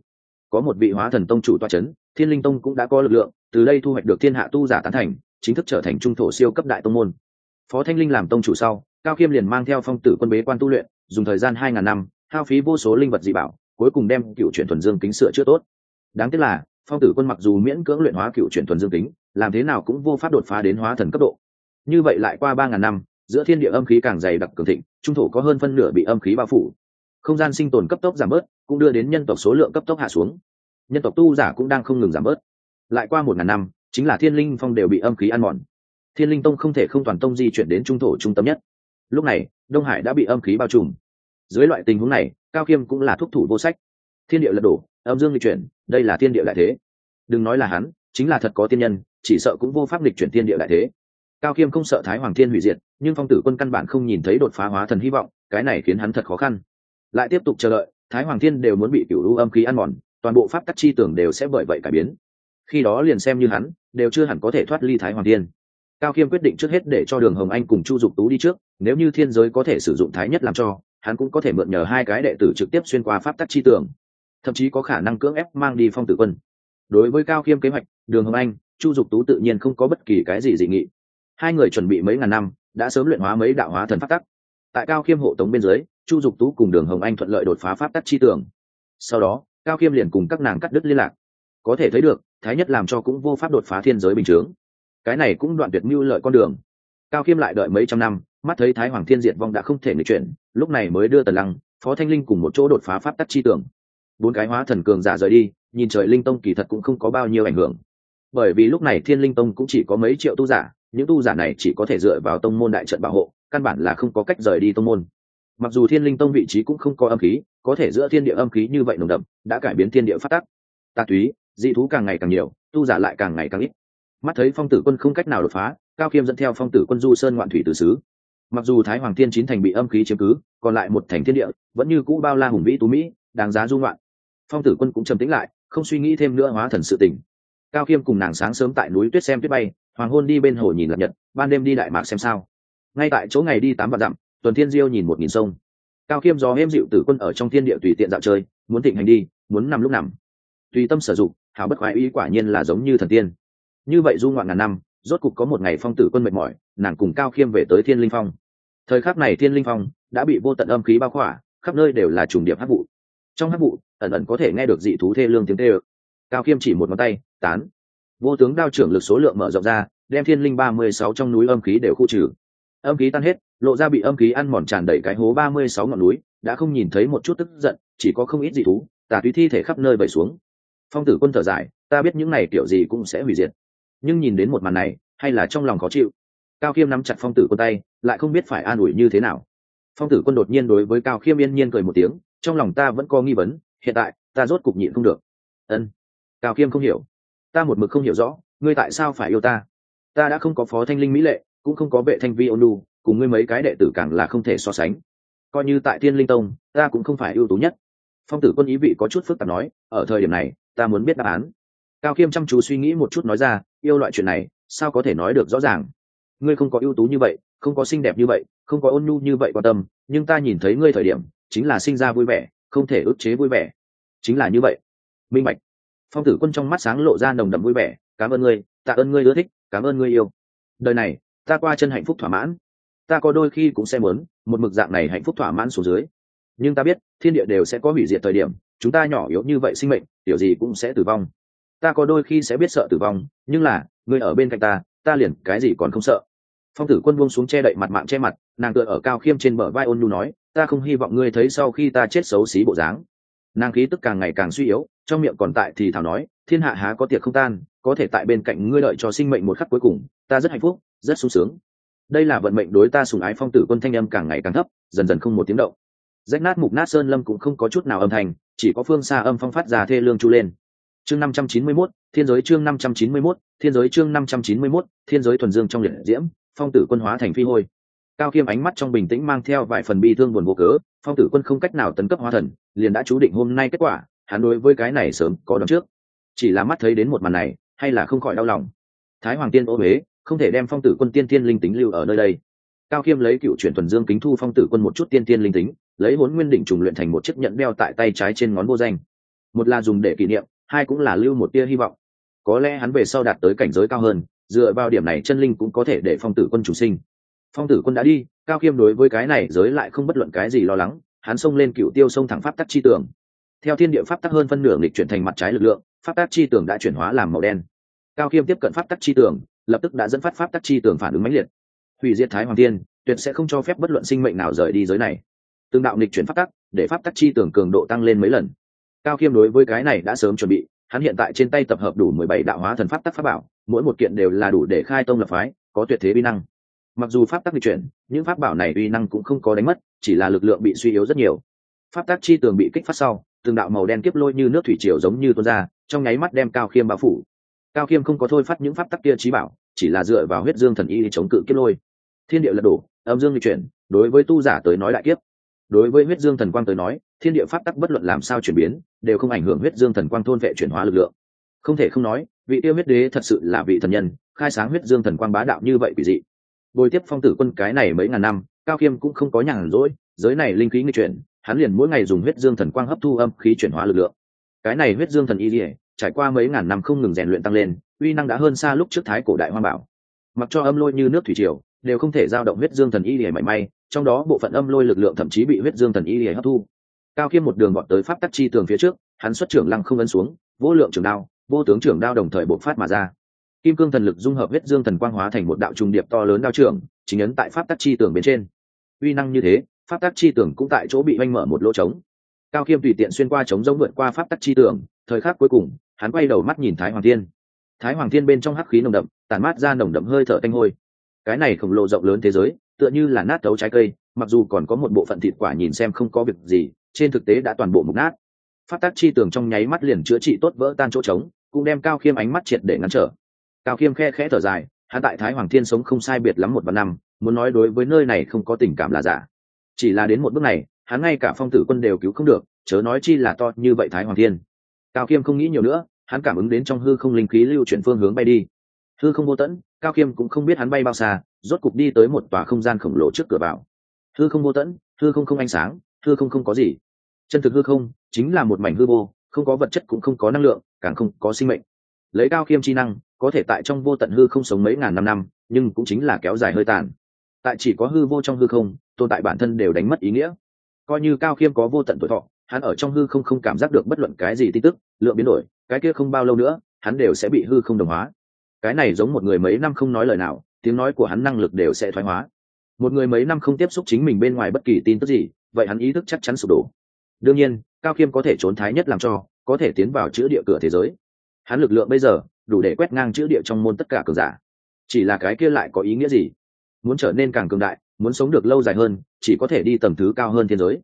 Có một vị hóa thần tông chủ toa c h ấ n thiên linh tông cũng đã có lực lượng, từ đây thu hoạch được thiên hạ tu giả tán thành, chính thức trở thành trung thổ siêu cấp đại tông môn phó thanh linh làm tông chủ sau, cao khiêm liền mang theo phong tử quân bế quan tu luyện, dùng thời gian hai ngàn năm, hao phí vô số linh vật dị bảo, cuối cùng đem cựu chuyển thuần dương kính sửa chữa tốt. Đáng tiếc là, phong tử quân mặc dù miễn cưỡng luyện hóa cựu chuyển thuần dương kính, làm thế nào cũng vô pháp đột phá đến hóa thần cấp độ. Như vậy lại qua ba ngàn năm, giữa thiên địa âm khí càng dày đặc cường thịnh, trung thổ có hơn phân nửa bị âm khí bao phủ. Không gian sinh tồn cấp tốc giảm bớt, cũng đưa đến nhân tộc số lượng cấp tốc hạ xuống. Nhân tộc tu giả cũng đang không ngừng giảm bớt. Lại qua một ngàn năm, chính là thiên linh phong đều bị âm khí ăn mòn thiên linh tông không thể không toàn tông di chuyển đến trung thổ trung tâm nhất. Lúc này, đông hải đã bị âm khí bao trùm. Dưới loại tình huống này, cao khiêm cũng là thúc thủ vô sách. Thiên địa lật đổ, âm dương lịch chuyển, đây là thiên địa đại thế. Đừng nói là hắn, chính là thật có tiên nhân, chỉ sợ cũng vô pháp lịch chuyển thiên địa đại thế. Cao khiêm không sợ thái hoàng thiên hủy diệt, nhưng phong tử quân căn bản không nhìn thấy đột phá hóa thần hy vọng, cái này khiến hắn thật khó khăn. Lại tiếp tục chờ đợi, thái hoàng thiên đều muốn bị cựu lũ âm khí ăn mòn, toàn bộ pháp tắc chi tưởng đều sẽ bởi vậy cải biến. Khi đó liền xem như hắn, đều chưa hẳn có thể thoát ly thái hoàng thiên cao khiêm quyết định trước hết để cho đường hồng anh cùng chu dục tú đi trước, nếu như thiên giới có thể sử dụng thái nhất làm cho, hắn cũng có thể mượn nhờ hai cái đệ tử trực tiếp xuyên qua pháp tắc chi tưởng, thậm chí có khả năng cưỡng ép mang đi phong tử quân. Đối với cao khiêm kế hoạch, đường hồng anh, chu dục tú tự nhiên không có bất kỳ cái gì dị nghị. Hai người chuẩn bị mấy ngàn năm, đã sớm luyện hóa mấy đạo hóa thần pháp tắc. Tại cao khiêm hộ tống bên dưới, chu dục tú cùng đường hồng anh thuận lợi đột phá pháp tắc chi tường sau đó, cao khiêm liền cùng các nàng cắt đứt liên lạc. Có thể thấy được, thái nhất làm cho cũng vô pháp đột phá thiên giới bình chướng cái này cũng đoạn tuyệt mưu lợi con đường. Cao khiêm lại đợi mấy trăm năm mắt thấy thái hoàng thiên diệt vong đã không thể nghịch chuyển lúc này mới đưa tần lăng phó thanh linh cùng một chỗ đột phá pháp tắc chi tưởng, bốn cái hóa thần cường giả rời đi nhìn trời linh tông kỳ thật cũng không có bao nhiêu ảnh hưởng. Bởi vì lúc này thiên linh tông cũng chỉ có mấy triệu tu giả những tu giả này chỉ có thể dựa vào tông môn đại trận bảo hộ căn bản là không có cách rời đi tông môn. Mặc dù thiên linh tông vị trí cũng không có âm khí có thể giữa thiên địa âm khí như vậy nồng đậm đã cải biến thiên địa phát tắc. Tạ túy dị thú càng ngày càng nhiều tu giả lại càng ngày càng ít mắt thấy phong tử quân không cách nào đột phá, cao khiêm dẫn theo phong tử quân du sơn ngoạn thủy từ sứ mặc dù thái hoàng thiên chín thành bị âm khí chiếm cứ, còn lại một thành thiên địa, vẫn như cũ bao la hùng vĩ tú mỹ, đáng giá dung loạn phong tử quân cũng trầm tĩnh lại, không suy nghĩ thêm nữa hóa thần sự tình. Cao khiêm cùng nàng sáng sớm tại núi tuyết xem tuyết bay, hoàng hôn đi bên hồ nhìn lập nhật, ban đêm đi đại mạc xem sao. Ngay tại chỗ ngày đi tám vạn dặm, tuần thiên diêu nhìn một nghìn sông. Cao khiêm do êm dịu tử quân ở trong thiên địa tùy tiện dạo chơi, muốn thịnh hành đi, muốn nằm lúc nằm. Tùy tâm sử dụng, hảo bất khoái ý quả nhiên là giống như thần tiên như vậy du ngoạn ngàn năm, rốt cục có một ngày phong tử quân mệt mỏi, nàng cùng cao khiêm về tới thiên linh phong. Thời khắc này thiên linh phong đã bị vô tận âm khí bao khỏa, khắp nơi đều là trùng điệp hát vụ. Trong hát vụ, ẩn ẩn có thể nghe được dị thú thê lương tiếng tê ơ cao khiêm chỉ một ngón tay, tán. Vô tướng đao trưởng lực số lượng mở rộng ra, đem thiên linh ba mươi sáu trong núi âm khí đều khu trừ. Âm khí tan hết, lộ ra bị âm khí ăn mòn tràn đầy cái hố ba mươi sáu ngọn núi, đã không nhìn thấy một chút tức giận, chỉ có không ít dị thú, tà túy thi thể khắp nơi bày xuống. Phong tử quân thở dài, ta biết những này kiểu gì cũng sẽ hủy diệt nhưng nhìn đến một màn này, hay là trong lòng khó chịu. Cao khiêm nắm chặt phong tử quân tay, lại không biết phải an ủi như thế nào. Phong tử quân đột nhiên đối với cao khiêm yên nhiên cười một tiếng, trong lòng ta vẫn có nghi vấn, hiện tại, ta rốt cục nhịn không được. Ân. Cao khiêm không hiểu. Ta một mực không hiểu rõ, ngươi tại sao phải yêu ta? Ta đã không có phó thanh linh mỹ lệ, cũng không có vệ thanh vi ôn lu cùng ngươi mấy cái đệ tử càng là không thể so sánh. Coi như tại thiên linh tông, ta cũng không phải ưu tú nhất. Phong tử quân ý vị có chút phức tạp nói, ở thời điểm này, ta muốn biết đáp án cao khiêm chăm chú suy nghĩ một chút nói ra, yêu loại chuyện này, sao có thể nói được rõ ràng? Ngươi không có ưu tú như vậy, không có xinh đẹp như vậy, không có ôn nhu như vậy quan tâm, nhưng ta nhìn thấy ngươi thời điểm, chính là sinh ra vui vẻ, không thể ức chế vui vẻ. Chính là như vậy. Minh bạch. Phong tử quân trong mắt sáng lộ ra nồng đậm vui vẻ, cảm ơn ngươi, tạ ơn ngươi ưa thích, cảm ơn ngươi yêu. Đời này, ta qua chân hạnh phúc thỏa mãn. Ta có đôi khi cũng sẽ muốn, một mực dạng này hạnh phúc thỏa mãn xuống dưới. Nhưng ta biết, thiên địa đều sẽ có hủy diệt thời điểm, chúng ta nhỏ yếu như vậy sinh mệnh điều gì cũng sẽ tử vong ta có đôi khi sẽ biết sợ tử vong, nhưng là, ngươi ở bên cạnh ta ta liền cái gì còn không sợ. Phong tử quân buông xuống che đậy mặt mạng che mặt, nàng tựa ở cao khiêm trên bờ vai ôn nhu nói, ta không hy vọng ngươi thấy sau khi ta chết xấu xí bộ dáng. Nàng khí tức càng ngày càng suy yếu, trong miệng còn tại thì thảo nói, thiên hạ há có tiệc không tan, có thể tại bên cạnh ngươi đợi cho sinh mệnh một khắc cuối cùng, ta rất hạnh phúc, rất sung sướng. Đây là vận mệnh đối ta sùng ái phong tử quân thanh âm càng ngày càng thấp, dần dần không một tiếng động. Rách nát mục nát sơn lâm cũng không có chút nào âm thanh, chỉ có phương xa âm phong phát ra thê lương chu lên chương năm trăm chín mươi 591, thiên giới chương năm trăm chín mươi 591, thiên giới chương năm trăm chín mươi 591, thiên giới thuần dương trong liệt diễm phong tử quân hóa thành phi hôi. Cao khiêm ánh mắt trong bình tĩnh mang theo vài phần bi thương buồn vô cớ phong tử quân không cách nào tấn cấp hóa thần liền đã chú định hôm nay kết quả hắn đối với cái này sớm có đoán trước. Chỉ là mắt thấy đến một màn này hay là không khỏi đau lòng. Thái hoàng tiên ô huế không thể đem phong tử quân tiên tiên linh tính lưu ở nơi đây. Cao khiêm lấy cựu chuyển thuần dương kính thu phong tử quân một chút tiên tiên linh tính lấy huấn nguyên đỉnh trùng luyện thành một chiếc nhẫn đeo tại tay trái trên ngón vô danh. Một là dùng để kỷ niệm hai cũng là lưu một tia hy vọng. Có lẽ hắn về sau đạt tới cảnh giới cao hơn dựa vào điểm này chân linh cũng có thể để phong tử quân chủ sinh. Phong tử quân đã đi cao khiêm đối với cái này giới lại không bất luận cái gì lo lắng hắn xông lên cựu tiêu sông thẳng pháp tắc chi tường. Theo thiên địa pháp tắc hơn phân nửa nghịch chuyển thành mặt trái lực lượng pháp tắc chi tường đã chuyển hóa làm màu đen. Cao khiêm tiếp cận pháp tắc chi tường lập tức đã dẫn phát pháp tắc chi tường phản ứng mãnh liệt. Hủy diệt thái hoàng thiên, tuyệt sẽ không cho phép bất luận sinh mệnh nào rời đi giới này. Tương đạo nghịch chuyển pháp tắc để pháp tắc chi tường cường độ tăng lên mấy lần cao khiêm đối với cái này đã sớm chuẩn bị, hắn hiện tại trên tay tập hợp đủ mười bảy đạo hóa thần pháp tắc pháp bảo, mỗi một kiện đều là đủ để khai tông lập phái, có tuyệt thế vi năng. Mặc dù pháp tắc bị chuyển, những pháp bảo này uy năng cũng không có đánh mất, chỉ là lực lượng bị suy yếu rất nhiều. Pháp tắc chi tường bị kích phát sau, từng đạo màu đen kiếp lôi như nước thủy triều giống như tuôn ra, trong nháy mắt đem cao khiêm bao phủ. Cao khiêm không có thôi phát những pháp tắc kia trí bảo, chỉ là dựa vào huyết dương thần y chống cự kiếp lôi. Thiên địa lật đổ, âm dương bị chuyển, đối với tu giả tới nói đại kiếp. Đối với huyết dương thần quang tới nói, thiên địa pháp tắc bất luận làm sao chuyển biến đều không ảnh hưởng huyết dương thần quang thôn vệ chuyển hóa lực lượng. Không thể không nói, vị tiêu huyết đế thật sự là vị thần nhân, khai sáng huyết dương thần quang bá đạo như vậy quỷ dị. Bồi tiếp phong tử quân cái này mấy ngàn năm, cao khiêm cũng không có nhàn rỗi, giới này linh khí nghi chuyển, hắn liền mỗi ngày dùng huyết dương thần quang hấp thu âm khí chuyển hóa lực lượng. Cái này huyết dương thần y dỉa trải qua mấy ngàn năm không ngừng rèn luyện tăng lên, uy năng đã hơn xa lúc trước thái cổ đại hoa bảo. Mặc cho âm lôi như nước thủy triều, đều không thể giao động huyết dương thần y dỉa mảy may, trong đó bộ phận âm lôi lực lượng thậm chí bị huyết dương thần y dỉa hấp thu cao khiêm một đường gọn tới pháp tắc chi tường phía trước, hắn xuất trưởng lăng không ấn xuống, vô lượng trưởng đao, vô tướng trưởng đao đồng thời bộc phát mà ra. Kim cương thần lực dung hợp huyết dương thần quang hóa thành một đạo trung điệp to lớn đao trưởng, chính ấn tại pháp tắc chi tường bên trên. Uy năng như thế, pháp tắc chi tường cũng tại chỗ bị oanh mở một lỗ trống. Cao khiêm tùy tiện xuyên qua trống giống vượt qua pháp tắc chi tường, thời khắc cuối cùng, hắn quay đầu mắt nhìn thái hoàng thiên. Thái hoàng thiên bên trong hắc khí nồng đậm tàn mát ra nồng đậm hơi thở tanh hôi. Cái này khổng lồ rộng lớn thế giới, tựa như là nát tấu trái cây, mặc dù còn có một bộ phận thịt quả nhìn xem không có việc gì trên thực tế đã toàn bộ mục nát. Phát tác chi tường trong nháy mắt liền chữa trị tốt vỡ tan chỗ trống, cũng đem cao khiêm ánh mắt triệt để ngăn trở. Cao khiêm khe khẽ thở dài, hắn tại thái hoàng thiên sống không sai biệt lắm một vạn năm, muốn nói đối với nơi này không có tình cảm là giả. Chỉ là đến một bước này, hắn ngay cả phong tử quân đều cứu không được, chớ nói chi là to như vậy thái hoàng thiên. Cao khiêm không nghĩ nhiều nữa, hắn cảm ứng đến trong hư không linh khí lưu chuyển phương hướng bay đi. Hư không vô tẫn cao khiêm cũng không biết hắn bay bao xa, rốt cục đi tới một tòa không gian khổng lồ trước cửa vào. Hư không vô tẫn hư không không ánh sáng, hư không không có gì chân thực hư không chính là một mảnh hư vô, không có vật chất cũng không có năng lượng, càng không có sinh mệnh. Lấy cao khiêm chi năng, có thể tại trong vô tận hư không sống mấy ngàn năm năm, nhưng cũng chính là kéo dài hơi tàn. Tại chỉ có hư vô trong hư không, tồn tại bản thân đều đánh mất ý nghĩa. Coi như cao khiêm có vô tận tuổi thọ, hắn ở trong hư không không cảm giác được bất luận cái gì tin tức, lượng biến đổi, cái kia không bao lâu nữa, hắn đều sẽ bị hư không đồng hóa. Cái này giống một người mấy năm không nói lời nào, tiếng nói của hắn năng lực đều sẽ thoái hóa. Một người mấy năm không tiếp xúc chính mình bên ngoài bất kỳ tin tức gì, vậy hắn ý thức chắc chắn sụp đổ đương nhiên, cao khiêm có thể trốn thái nhất làm cho, có thể tiến vào chữ địa cửa thế giới. Hắn lực lượng bây giờ, đủ để quét ngang chữ địa trong môn tất cả cường giả. Chỉ là cái kia lại có ý nghĩa gì? Muốn trở nên càng cường đại, muốn sống được lâu dài hơn, chỉ có thể đi tầm thứ cao hơn thiên giới.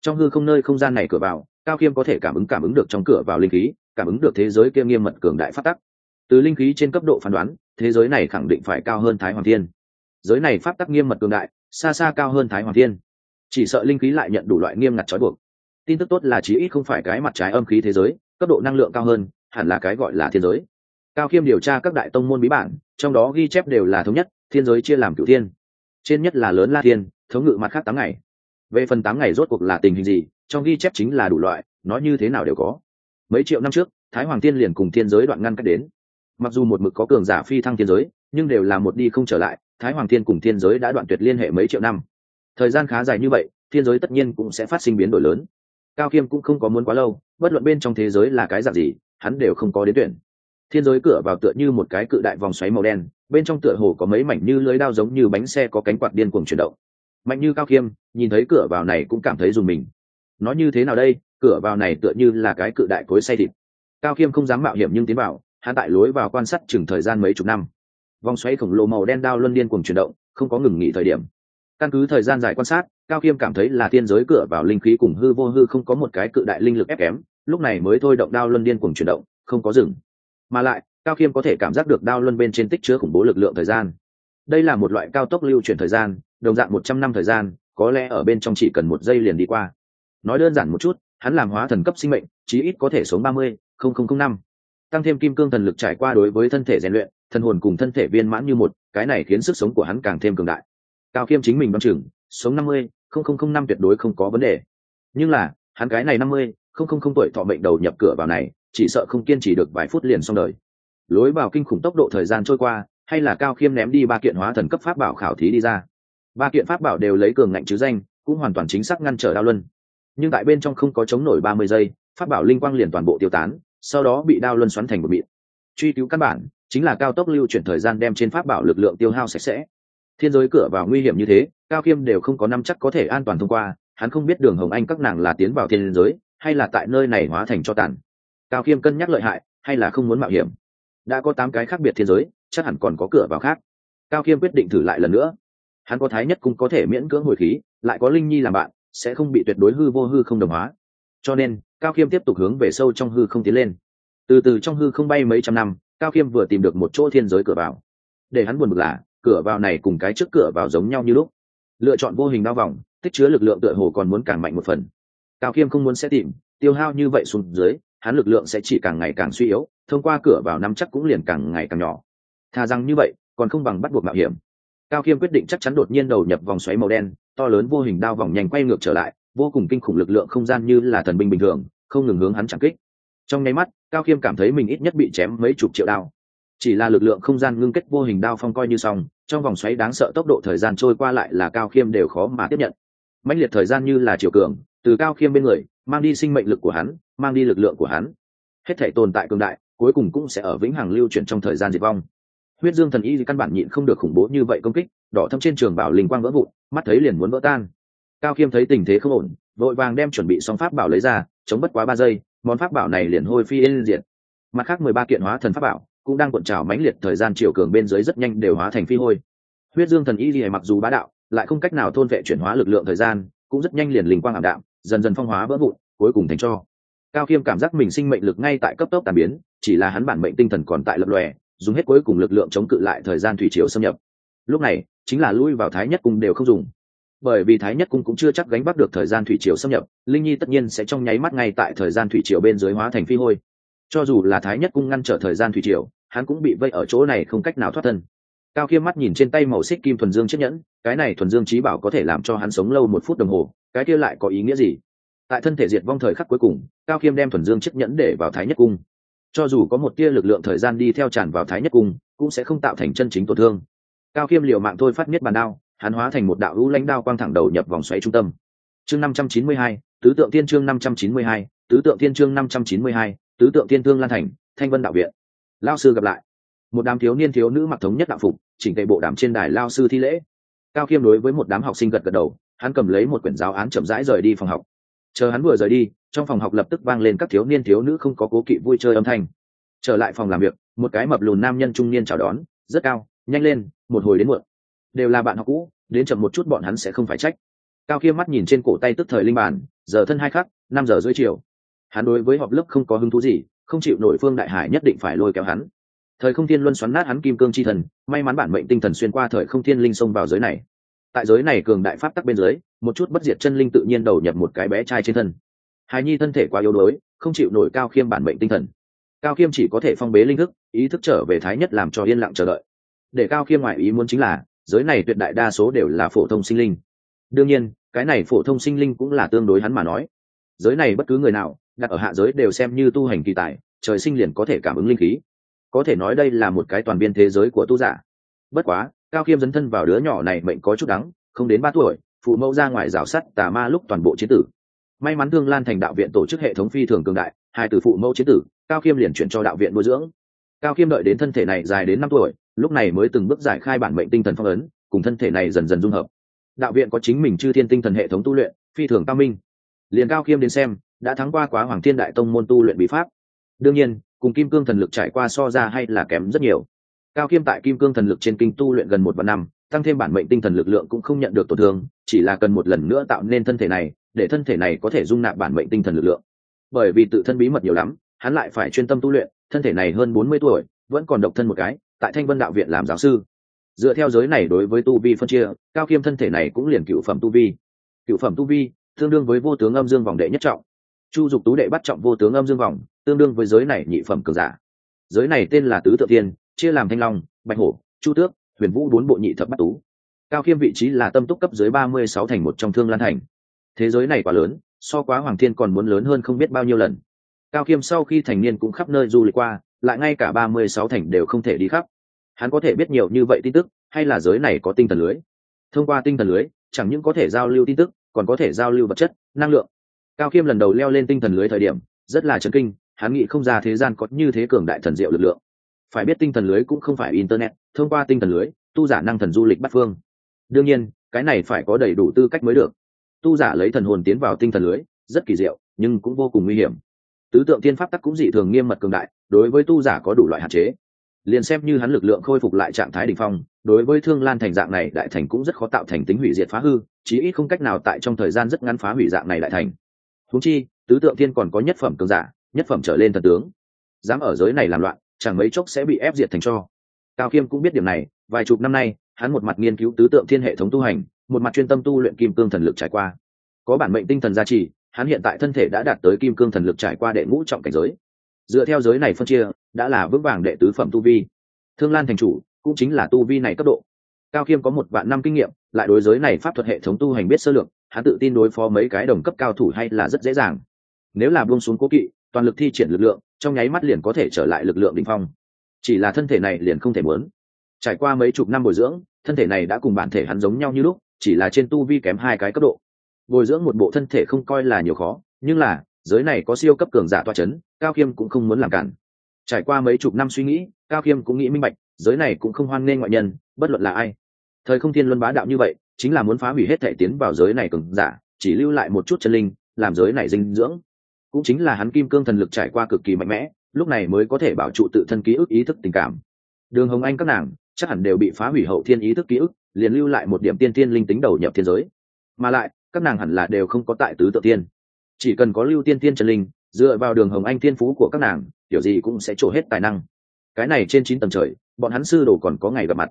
Trong hư không nơi không gian này cửa vào, cao khiêm có thể cảm ứng cảm ứng được trong cửa vào linh khí, cảm ứng được thế giới kia nghiêm mật cường đại phát tắc. Từ linh khí trên cấp độ phán đoán, thế giới này khẳng định phải cao hơn thái hoàng thiên. Giới này pháp tắc nghiêm mật cường đại, xa xa cao hơn thái hoàng thiên. Chỉ sợ linh khí lại nhận đủ loại nghiêm ngặt trói buộc tin tức tốt là chí ít không phải cái mặt trái âm khí thế giới, cấp độ năng lượng cao hơn, hẳn là cái gọi là thiên giới. Cao khiêm điều tra các đại tông môn bí bản, trong đó ghi chép đều là thống nhất, thiên giới chia làm cửu thiên. Trên nhất là lớn la thiên, thống ngự mặt khác tám ngày. Về phần tám ngày rốt cuộc là tình hình gì, trong ghi chép chính là đủ loại nói như thế nào đều có. Mấy triệu năm trước, thái hoàng tiên liền cùng thiên giới đoạn ngăn cách đến. Mặc dù một mực có cường giả phi thăng thiên giới, nhưng đều là một đi không trở lại, thái hoàng thiên cùng thiên giới đã đoạn tuyệt liên hệ mấy triệu năm. Thời gian khá dài như vậy, thiên giới tất nhiên cũng sẽ phát sinh biến đổi lớn cao khiêm cũng không có muốn quá lâu, bất luận bên trong thế giới là cái dạng gì, hắn đều không có đến tuyển. Thiên giới cửa vào tựa như một cái cự đại vòng xoáy màu đen, bên trong tựa hồ có mấy mảnh như lưới đao giống như bánh xe có cánh quạt điên cuồng chuyển động. Mạnh như cao khiêm nhìn thấy cửa vào này cũng cảm thấy dùng mình. Nó như thế nào đây? Cửa vào này tựa như là cái cự đại cối say thịt. Cao khiêm không dám mạo hiểm nhưng tiến vào, hắn tại lối vào quan sát chừng thời gian mấy chục năm. Vòng xoáy khổng lồ màu đen đao luân điên cuồng chuyển động, không có ngừng nghỉ thời điểm căn cứ thời gian dài quan sát, cao khiêm cảm thấy là tiên giới cửa vào linh khí cùng hư vô hư không có một cái cự đại linh lực ép kém, lúc này mới thôi động đao luân điên cuồng chuyển động, không có dừng. Mà lại, cao khiêm có thể cảm giác được đao luân bên trên tích chứa khủng bố lực lượng thời gian. Đây là một loại cao tốc lưu chuyển thời gian, đồng dạng một trăm năm thời gian, có lẽ ở bên trong chỉ cần một giây liền đi qua. Nói đơn giản một chút, hắn làm hóa thần cấp sinh mệnh, chí ít có thể sống ba mươi, không không không năm. Tăng thêm kim cương thần lực trải qua đối với thân thể rèn luyện, thần hồn cùng thân thể viên mãn như một, cái này khiến sức sống của hắn càng thêm cường đại cao khiêm chính mình đ o chừng, sống năm mươi, không không không năm tuyệt đối không có vấn đề. Nhưng là, hắn cái này năm mươi, không không không tuổi thọ mệnh đầu nhập cửa vào này, chỉ sợ không kiên trì được vài phút liền xong đời. Lối vào kinh khủng tốc độ thời gian trôi qua, hay là cao khiêm ném đi ba kiện hóa thần cấp pháp bảo khảo thí đi ra. Ba kiện pháp bảo đều lấy cường ngạnh chứ danh, cũng hoàn toàn chính xác ngăn trở đao luân. Nhưng tại bên trong không có chống nổi ba mươi giây, pháp bảo linh quang liền toàn bộ tiêu tán, sau đó bị đao luân xoắn thành một miệng truy cứu căn bản, chính là cao tốc lưu chuyển thời gian đem trên pháp bảo lực lượng tiêu hao sạch sẽ thiên giới cửa vào nguy hiểm như thế, cao khiêm đều không có năm chắc có thể an toàn thông qua, hắn không biết đường hồng anh các nàng là tiến vào thiên giới, hay là tại nơi này hóa thành cho tàn. Cao khiêm cân nhắc lợi hại, hay là không muốn mạo hiểm. Đã có tám cái khác biệt thiên giới, chắc hẳn còn có cửa vào khác. Cao khiêm quyết định thử lại lần nữa. Hắn có thái nhất cũng có thể miễn cưỡng hồi khí, lại có linh nhi làm bạn, sẽ không bị tuyệt đối hư vô hư không đồng hóa. Cho nên, cao khiêm tiếp tục hướng về sâu trong hư không tiến lên. Từ từ trong hư không bay mấy trăm năm, cao khiêm vừa tìm được một chỗ thiên giới cửa vào. Để hắn buồn bực là cửa vào này cùng cái trước cửa vào giống nhau như lúc. Lựa chọn vô hình đao vòng, tích chứa lực lượng tựa hồ còn muốn càng mạnh một phần. Cao khiêm không muốn sẽ tìm, tiêu hao như vậy xuống dưới, hắn lực lượng sẽ chỉ càng ngày càng suy yếu, thông qua cửa vào năm chắc cũng liền càng ngày càng nhỏ. Thà rằng như vậy, còn không bằng bắt buộc mạo hiểm. Cao khiêm quyết định chắc chắn đột nhiên đầu nhập vòng xoáy màu đen, to lớn vô hình đao vòng nhanh quay ngược trở lại, vô cùng kinh khủng lực lượng không gian như là thần binh bình thường, không ngừng hướng hắn chẳng kích. Trong nháy mắt, cao khiêm cảm thấy mình ít nhất bị chém mấy chục triệu đao chỉ là lực lượng không gian ngưng kết vô hình đao phong coi như xong, trong vòng xoáy đáng sợ tốc độ thời gian trôi qua lại là cao khiêm đều khó mà tiếp nhận. Mãnh liệt thời gian như là chiều cường, từ cao khiêm bên người, mang đi sinh mệnh lực của hắn, mang đi lực lượng của hắn. Hết thể tồn tại cường đại, cuối cùng cũng sẽ ở vĩnh hằng lưu chuyển trong thời gian diệt vong. Huyết dương thần y căn bản nhịn không được khủng bố như vậy công kích, đỏ thâm trên trường bảo linh quang vỡ vụn, mắt thấy liền muốn vỡ tan. Cao khiêm thấy tình thế không ổn, vội vàng đem chuẩn bị xong pháp bảo lấy ra, chống bất quá ba giây, món pháp bảo này liền hôi phi yên diệt. Mặt khác mười ba kiện hóa thần pháp bảo cũng đang cuộn trào mãnh liệt thời gian chiều cường bên dưới rất nhanh đều hóa thành phi hôi. Huyết dương thần y gì mặc dù bá đạo, lại không cách nào thôn vệ chuyển hóa lực lượng thời gian, cũng rất nhanh liền linh quang ảm đạm, dần dần phong hóa vỡ vụn, cuối cùng thành cho. Cao khiêm cảm giác mình sinh mệnh lực ngay tại cấp tốc tàn biến, chỉ là hắn bản mệnh tinh thần còn tại lập lòe, dùng hết cuối cùng lực lượng chống cự lại thời gian thủy triều xâm nhập. Lúc này, chính là lui vào thái nhất cung đều không dùng. Bởi vì thái nhất cung cũng chưa chắc gánh bắt được thời gian thủy triều xâm nhập, linh nhi tất nhiên sẽ trong nháy mắt ngay tại thời gian thủy triều bên dưới hóa thành phi hôi. Cho dù là thái nhất cung ngăn trở thời gian thủy triều hắn cũng bị vây ở chỗ này không cách nào thoát thân. Cao khiêm mắt nhìn trên tay màu xích kim thuần dương chiếc nhẫn, cái này thuần dương trí bảo có thể làm cho hắn sống lâu một phút đồng hồ, cái kia lại có ý nghĩa gì? Tại thân thể diệt vong thời khắc cuối cùng, cao khiêm đem thuần dương chiếc nhẫn để vào thái nhất cung. Cho dù có một tia lực lượng thời gian đi theo tràn vào thái nhất cung, cũng sẽ không tạo thành chân chính tổn thương. Cao khiêm liều mạng thôi phát miết bàn đao, hắn hóa thành một đạo hữu lãnh đao quang thẳng đầu nhập vòng xoáy trung tâm. Chương năm trăm chín mươi hai, tứ tượng tiên chương năm trăm chín mươi hai, tứ tượng tiên chương năm trăm chín mươi hai, tứ tượng tiên thương lan thành, thanh vân đạo viện lao sư gặp lại. Một đám thiếu niên thiếu nữ mặc thống nhất đạo phục, chỉnh tề bộ đàm trên đài lao sư thi lễ. Cao khiêm đối với một đám học sinh gật gật đầu, hắn cầm lấy một quyển giáo án chậm rãi rời đi phòng học. Chờ hắn vừa rời đi, trong phòng học lập tức vang lên các thiếu niên thiếu nữ không có cố kỵ vui chơi âm thanh. Trở lại phòng làm việc, một cái mập lùn nam nhân trung niên chào đón, rất cao, nhanh lên, một hồi đến muộn. Đều là bạn học cũ, đến chậm một chút bọn hắn sẽ không phải trách. Cao khiêm mắt nhìn trên cổ tay tức thời linh bản, giờ thân hai khắc, năm giờ rưỡi chiều. Hắn đối với họp lớp không có hứng thú gì không chịu nổi phương đại hải nhất định phải lôi kéo hắn. Thời không thiên luân xoắn nát hắn kim cương chi thần, may mắn bản mệnh tinh thần xuyên qua thời không thiên linh xông vào giới này. Tại giới này cường đại pháp tắc bên dưới, một chút bất diệt chân linh tự nhiên đầu nhập một cái bé trai trên thân. Hài nhi thân thể quá yếu đuối, không chịu nổi cao khiêm bản mệnh tinh thần. Cao khiêm chỉ có thể phong bế linh thức, ý thức trở về thái nhất làm cho yên lặng chờ đợi. Để cao khiêm ngoại ý muốn chính là, giới này tuyệt đại đa số đều là phổ thông sinh linh. Đương nhiên, cái này phổ thông sinh linh cũng là tương đối hắn mà nói. Giới này bất cứ người nào đặt ở hạ giới đều xem như tu hành kỳ tài, trời sinh liền có thể cảm ứng linh khí. Có thể nói đây là một cái toàn biên thế giới của tu giả. Bất quá, cao khiêm dấn thân vào đứa nhỏ này mệnh có chút đắng, không đến ba tuổi, phụ mẫu ra ngoài rào sắt tà ma lúc toàn bộ chiến tử. May mắn thương lan thành đạo viện tổ chức hệ thống phi thường cường đại, hai từ phụ mẫu chiến tử, cao khiêm liền chuyển cho đạo viện nuôi dưỡng. Cao khiêm đợi đến thân thể này dài đến năm tuổi, lúc này mới từng bước giải khai bản mệnh tinh thần phong ấn, cùng thân thể này dần dần dung hợp. Đạo viện có chính mình chư thiên tinh thần hệ thống tu luyện, phi thường cao minh. Liền cao khiêm đến xem đã thắng qua quá hoàng thiên đại tông môn tu luyện bí pháp. Đương nhiên, cùng kim cương thần lực trải qua so ra hay là kém rất nhiều. Cao khiêm tại kim cương thần lực trên kinh tu luyện gần một vạn năm, tăng thêm bản mệnh tinh thần lực lượng cũng không nhận được tổn thương, chỉ là cần một lần nữa tạo nên thân thể này, để thân thể này có thể dung nạp bản mệnh tinh thần lực lượng. Bởi vì tự thân bí mật nhiều lắm, hắn lại phải chuyên tâm tu luyện, thân thể này hơn bốn mươi tuổi, vẫn còn độc thân một cái, tại thanh vân đạo viện làm giáo sư. Dựa theo giới này đối với tu vi phân chia, cao khiêm thân thể này cũng liền cựu phẩm tu vi. Cựu phẩm tu vi, tương đương với vô tướng âm dương vòng đệ nhất trọng chu dục tú đệ bắt trọng vô tướng âm dương vòng tương đương với giới này nhị phẩm cường giả. Giới này tên là tứ tự thiên, chia làm thanh long bạch hổ chu tước huyền vũ bốn bộ nhị thập bắt tú. Cao khiêm vị trí là tâm túc cấp dưới ba mươi sáu thành một trong thương lan thành. Thế giới này quá lớn so quá hoàng thiên còn muốn lớn hơn không biết bao nhiêu lần. Cao khiêm sau khi thành niên cũng khắp nơi du lịch qua lại ngay cả ba mươi sáu thành đều không thể đi khắp. Hắn có thể biết nhiều như vậy tin tức hay là giới này có tinh thần lưới? Thông qua tinh thần lưới chẳng những có thể giao lưu tin tức còn có thể giao lưu vật chất năng lượng cao khiêm lần đầu leo lên tinh thần lưới thời điểm, rất là chấn kinh, hắn nghĩ không ra thế gian có như thế cường đại thần diệu lực lượng. Phải biết tinh thần lưới cũng không phải internet, thông qua tinh thần lưới, tu giả năng thần du lịch bắt phương. Đương nhiên, cái này phải có đầy đủ tư cách mới được. Tu giả lấy thần hồn tiến vào tinh thần lưới, rất kỳ diệu, nhưng cũng vô cùng nguy hiểm. Tứ tượng tiên pháp tắc cũng dị thường nghiêm mật cường đại, đối với tu giả có đủ loại hạn chế. Liền xem như hắn lực lượng khôi phục lại trạng thái đ ỉ n h phong, đối với thương lan thành dạng này đại thành cũng rất khó tạo thành tính hủy diệt phá hư, chí ít không cách nào tại trong thời gian rất ngắn phá hủy dạng này đại thành húng chi, tứ tượng thiên còn có nhất phẩm cường giả, nhất phẩm trở lên thần tướng. Dám ở giới này làm loạn, chẳng mấy chốc sẽ bị ép diệt thành cho. Cao khiêm cũng biết điểm này, vài chục năm nay, hắn một mặt nghiên cứu tứ tượng thiên hệ thống tu hành, một mặt chuyên tâm tu luyện kim cương thần lực trải qua. Có bản mệnh tinh thần gia trì, hắn hiện tại thân thể đã đạt tới kim cương thần lực trải qua đệ ngũ trọng cảnh giới. Dựa theo giới này phân chia, đã là vững vàng đệ tứ phẩm tu vi. Thương lan thành chủ, cũng chính là tu vi này cấp độ. Cao khiêm có một vạn năm kinh nghiệm, lại đối giới này pháp thuật hệ thống tu hành biết sơ lược hắn tự tin đối phó mấy cái đồng cấp cao thủ hay là rất dễ dàng. Nếu là buông xuống cố kỵ, toàn lực thi triển lực lượng, trong nháy mắt liền có thể trở lại lực lượng đ ỉ n h phong. Chỉ là thân thể này liền không thể muốn. Trải qua mấy chục năm bồi dưỡng, thân thể này đã cùng bản thể hắn giống nhau như lúc, chỉ là trên tu vi kém hai cái cấp độ. Bồi dưỡng một bộ thân thể không coi là nhiều khó, nhưng là, giới này có siêu cấp cường giả toa c h ấ n cao khiêm cũng không muốn làm cản. Trải qua mấy chục năm suy nghĩ, cao khiêm cũng nghĩ minh bạch, giới này cũng không hoan nghênh ngoại nhân, bất luận là ai. Thời không thiên luân bá đạo như vậy chính là muốn phá hủy hết thể tiến vào giới này cường giả, chỉ lưu lại một chút chân linh, làm giới này dinh dưỡng. Cũng chính là hắn kim cương thần lực trải qua cực kỳ mạnh mẽ, lúc này mới có thể bảo trụ tự thân ký ức ý thức tình cảm. Đường hồng anh các nàng, chắc hẳn đều bị phá hủy hậu thiên ý thức ký ức, liền lưu lại một điểm tiên tiên linh tính đầu nhập thiên giới. Mà lại, các nàng hẳn là đều không có tại tứ tự tiên. Chỉ cần có lưu tiên tiên trần linh, dựa vào đường hồng anh tiên phú của các nàng, kiểu gì cũng sẽ trổ hết tài năng. Cái này trên chín tầng trời, bọn hắn sư đồ còn có ngày gặp mặt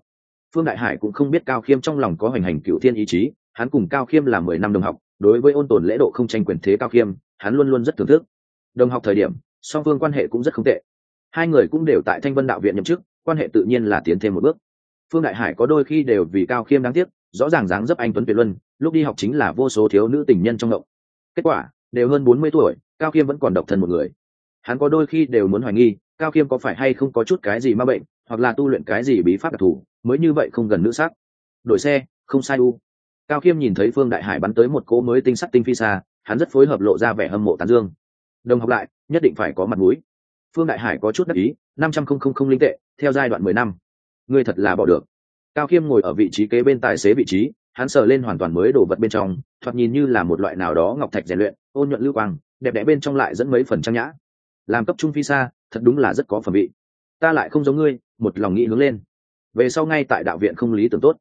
phương đại hải cũng không biết cao khiêm trong lòng có hoành hành cựu thiên ý chí, hắn cùng cao khiêm là mười năm đồng học, đối với ôn tồn lễ độ không tranh quyền thế cao khiêm, hắn luôn luôn rất thưởng thức. Đồng học thời điểm, song phương quan hệ cũng rất không tệ. Hai người cũng đều tại thanh vân đạo viện nhậm chức, quan hệ tự nhiên là tiến thêm một bước. Phương đại hải có đôi khi đều vì cao khiêm đáng tiếc, rõ ràng dáng dấp anh tuấn tuyệt luân, lúc đi học chính là vô số thiếu nữ tình nhân trong động. Kết quả, đều hơn bốn mươi tuổi, cao khiêm vẫn còn độc thân một người. Hắn có đôi khi đều muốn hoài nghi, cao khiêm có phải hay không có chút cái gì ma bệnh, hoặc là tu luyện cái gì bí pháp đặc thù mới như vậy không gần nữ sắc. Đổi xe, không sai u. Cao khiêm nhìn thấy phương đại hải bắn tới một cỗ mới tinh sắc tinh phi xa, hắn rất phối hợp lộ ra vẻ hâm mộ tán dương. Đồng học lại, nhất định phải có mặt mũi. Phương đại hải có chút đắc ý, năm trăm không không không linh tệ, theo giai đoạn mười năm. Ngươi thật là bỏ được. Cao khiêm ngồi ở vị trí kế bên tài xế vị trí, hắn sờ lên hoàn toàn mới đồ vật bên trong, thoạt nhìn như là một loại nào đó ngọc thạch rèn luyện, ôn nhuận lưu quang, đẹp đẽ bên trong lại dẫn mấy phần trang nhã. Làm cấp trung phi xa, thật đúng là rất có phẩm vị. Ta lại không giống ngươi, một lòng nghĩ hướng lên về sau ngay tại đạo viện không lý tưởng tốt.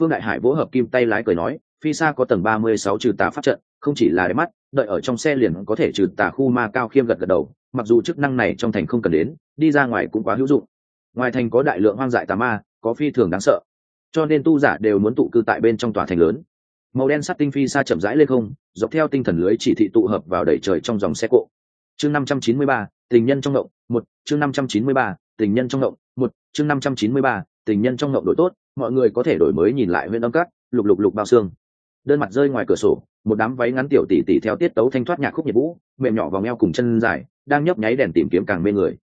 Phương đại hải vỗ hợp kim tay lái cười nói, phi xa có tầng ba mươi sáu trừ tà pháp trận, không chỉ là đẹp mắt, đợi ở trong xe liền có thể trừ tà khu ma cao khiêm gật gật đầu, mặc dù chức năng này trong thành không cần đến, đi ra ngoài cũng quá hữu dụng. Ngoài thành có đại lượng hoang dại tà ma, có phi thường đáng sợ. Cho nên tu giả đều muốn tụ cư tại bên trong tòa thành lớn. Màu đen sắt tinh phi xa chậm rãi lên không, dọc theo tinh thần lưới chỉ thị tụ hợp vào đẩy trời trong dòng xe cộ. Chương năm trăm chín mươi ba, tình nhân trong động, một. Chương năm trăm chín mươi ba, tình nhân trong động, một. Chương năm trăm chín mươi ba tình nhân trong ngộng đổi tốt, mọi người có thể đổi mới nhìn lại huyện âm cắt lục lục lục bao xương. Đơn mặt rơi ngoài cửa sổ, một đám váy ngắn tiểu tỉ tỉ theo tiết tấu thanh thoát nhạc khúc nhiệt vũ, mềm nhỏ vòng eo cùng chân dài, đang nhấp nháy đèn tìm kiếm càng mê người.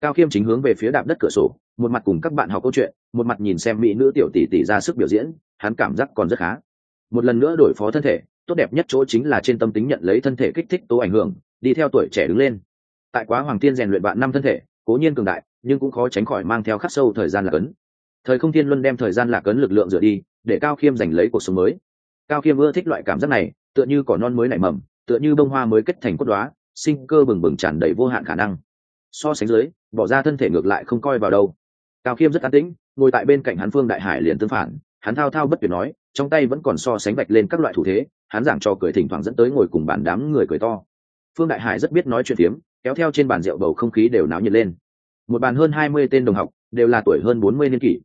Cao khiêm chính hướng về phía đạp đất cửa sổ, một mặt cùng các bạn học câu chuyện, một mặt nhìn xem mỹ nữ tiểu tỷ tỷ ra sức biểu diễn, hắn cảm giác còn rất khá. Một lần nữa đổi phó thân thể, tốt đẹp nhất chỗ chính là trên tâm tính nhận lấy thân thể kích thích tố ảnh hưởng, đi theo tuổi trẻ đứng lên. Tại quá hoàng tiên rèn luyện bạn năm thân thể, cố nhiên cường đại, nhưng cũng khó tránh khỏi mang theo khắc sâu thời gian là cấn thời không thiên luân đem thời gian lạc ấn lực lượng rửa đi, để cao khiêm giành lấy cuộc sống mới. Cao khiêm ưa thích loại cảm giác này, tựa như cỏ non mới nảy mầm, tựa như bông hoa mới kết thành cốt đoá sinh cơ bừng bừng tràn đầy vô hạn khả năng. So sánh dưới, bỏ ra thân thể ngược lại không coi vào đâu. Cao khiêm rất an tĩnh, ngồi tại bên cạnh hắn phương đại hải liền tương phản, hắn thao thao bất tuyệt nói, trong tay vẫn còn so sánh bạch lên các loại thủ thế, hắn giảng cho cười thỉnh thoảng dẫn tới ngồi cùng bàn đám người cười to. Phương đại hải rất biết nói chuyện phiếm, kéo theo trên bàn rượu bầu không khí đều náo nhiệt lên. Một bàn hơn hai mươi tên đồng học, đều là tuổi hơn bốn mươi niên kỷ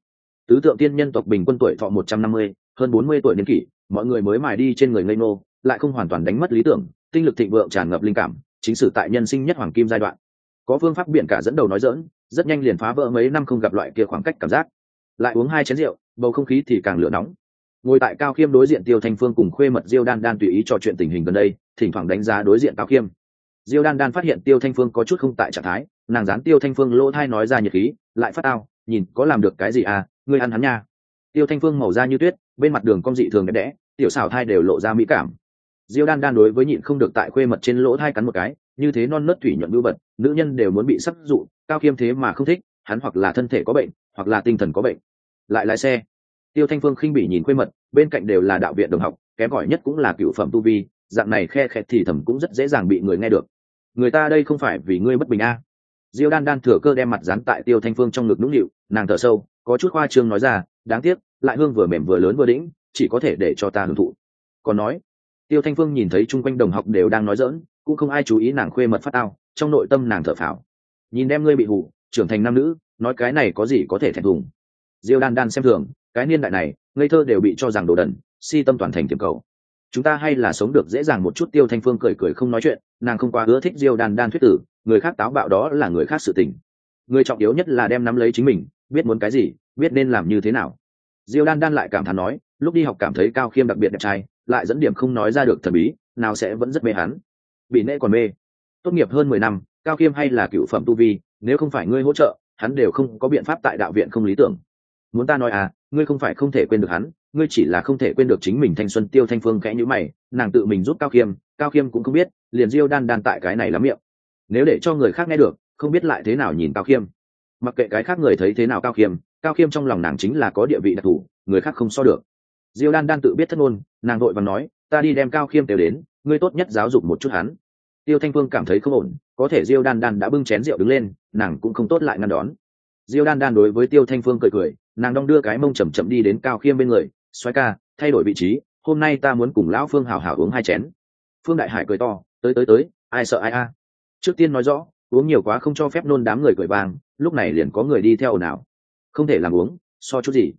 tứ tượng tiên nhân tộc bình quân tuổi thọ một trăm năm mươi, hơn bốn mươi tuổi niên kỷ, mọi người mới mài đi trên người ngây nô lại không hoàn toàn đánh mất lý tưởng, tinh lực thịnh vượng tràn ngập linh cảm, chính sử tại nhân sinh nhất hoàng kim giai đoạn. Có phương pháp biện cả dẫn đầu nói dỡn, rất nhanh liền phá vỡ mấy năm không gặp loại kia khoảng cách cảm giác. Lại uống hai chén rượu, bầu không khí thì càng lửa nóng. Ngồi tại cao khiêm đối diện tiêu thanh phương cùng khuê mật diêu đan đan tùy ý trò chuyện tình hình gần đây, thỉnh thoảng đánh giá đối diện cao khiêm. Diêu đan đan phát hiện tiêu thanh phương có chút không tại trạng thái, nàng dán tiêu thanh phương lỗ thai nói ra nhiệt khí, lại phát ao nhìn, có làm được cái gì à ngươi ăn hắn nha. Tiêu thanh phương màu da như tuyết, bên mặt đường cong dị thường đẹp đẽ, tiểu xảo thai đều lộ ra mỹ cảm. Diêu đan đan đối với nhịn không được tại khuê mật trên lỗ thai cắn một cái, như thế non nớt thủy nhuận bưu vật, nữ nhân đều muốn bị sắc dụ, cao khiêm thế mà không thích, hắn hoặc là thân thể có bệnh, hoặc là tinh thần có bệnh. Lại lái xe. Tiêu thanh phương khinh bỉ nhìn khuê mật, bên cạnh đều là đạo viện đồng học, kém gọi nhất cũng là cựu phẩm tu vi, dạng này khe khẹt thì thầm cũng rất dễ dàng bị người nghe được. Người ta đây không phải vì ngươi bất bình a. À. diêu đan đan thừa cơ đem mặt dán tại tiêu thanh phương trong ngực nũng nịu, nàng thở sâu có chút khoa trương nói ra, đáng tiếc, lại hương vừa mềm vừa lớn vừa đĩnh, chỉ có thể để cho ta hưởng thụ. Còn nói, tiêu thanh phương nhìn thấy chung quanh đồng học đều đang nói dỡn cũng không ai chú ý nàng khuê mật phát ao, trong nội tâm nàng thở phào. Nhìn em ngươi bị hủ trưởng thành nam nữ, nói cái này có gì có thể thẹn thùng. Diêu đan đan xem thường, cái niên đại này, ngây thơ đều bị cho rằng đồ đần, si tâm toàn thành tiềm cầu. Chúng ta hay là sống được dễ dàng một chút, tiêu thanh phương cười cười không nói chuyện, nàng không quá ưa thích diêu đan đan thuyết tử, người khác táo bạo đó là người khác sự tình người trọng yếu nhất là đem nắm lấy chính mình, biết muốn cái gì, biết nên làm như thế nào. Diêu đan đan lại cảm thán nói, lúc đi học cảm thấy cao khiêm đặc biệt đẹp trai, lại dẫn điểm không nói ra được thần bí, nào sẽ vẫn rất mê hắn. Bị nệ còn mê. Tốt nghiệp hơn mười năm, cao khiêm hay là cựu phẩm tu vi, nếu không phải ngươi hỗ trợ, hắn đều không có biện pháp tại đạo viện không lý tưởng. Muốn ta nói à ngươi không phải không thể quên được hắn, ngươi chỉ là không thể quên được chính mình thanh xuân tiêu thanh phương kẽ nhữ mày, nàng tự mình giúp cao khiêm cao khiêm cũng không biết, liền diêu đan đan tại cái này lắm miệng. Nếu để cho người khác nghe được không biết lại thế nào nhìn cao khiêm. Mặc kệ cái khác người thấy thế nào cao khiêm cao khiêm trong lòng nàng chính là có địa vị đặc thù, người khác không so được. Diêu đan đan tự biết thất ngôn, nàng vội và nói, ta đi đem cao khiêm tều đến, ngươi tốt nhất giáo dục một chút hắn. Tiêu thanh phương cảm thấy không ổn, có thể diêu đan đan đã bưng chén rượu đứng lên, nàng cũng không tốt lại ngăn đón. Diêu đan đan đối với tiêu thanh phương cười cười, nàng đong đưa cái mông chầm chậm đi đến cao khiêm bên người xoay ca, thay đổi vị trí, hôm nay ta muốn cùng lão phương hào hào uống hai chén. Phương đại hải cười to, tới tới tới, ai sợ ai a? Trước tiên nói rõ uống nhiều quá không cho phép nôn đám người cười vàng lúc này liền có người đi theo nào không thể làm uống, so chút gì.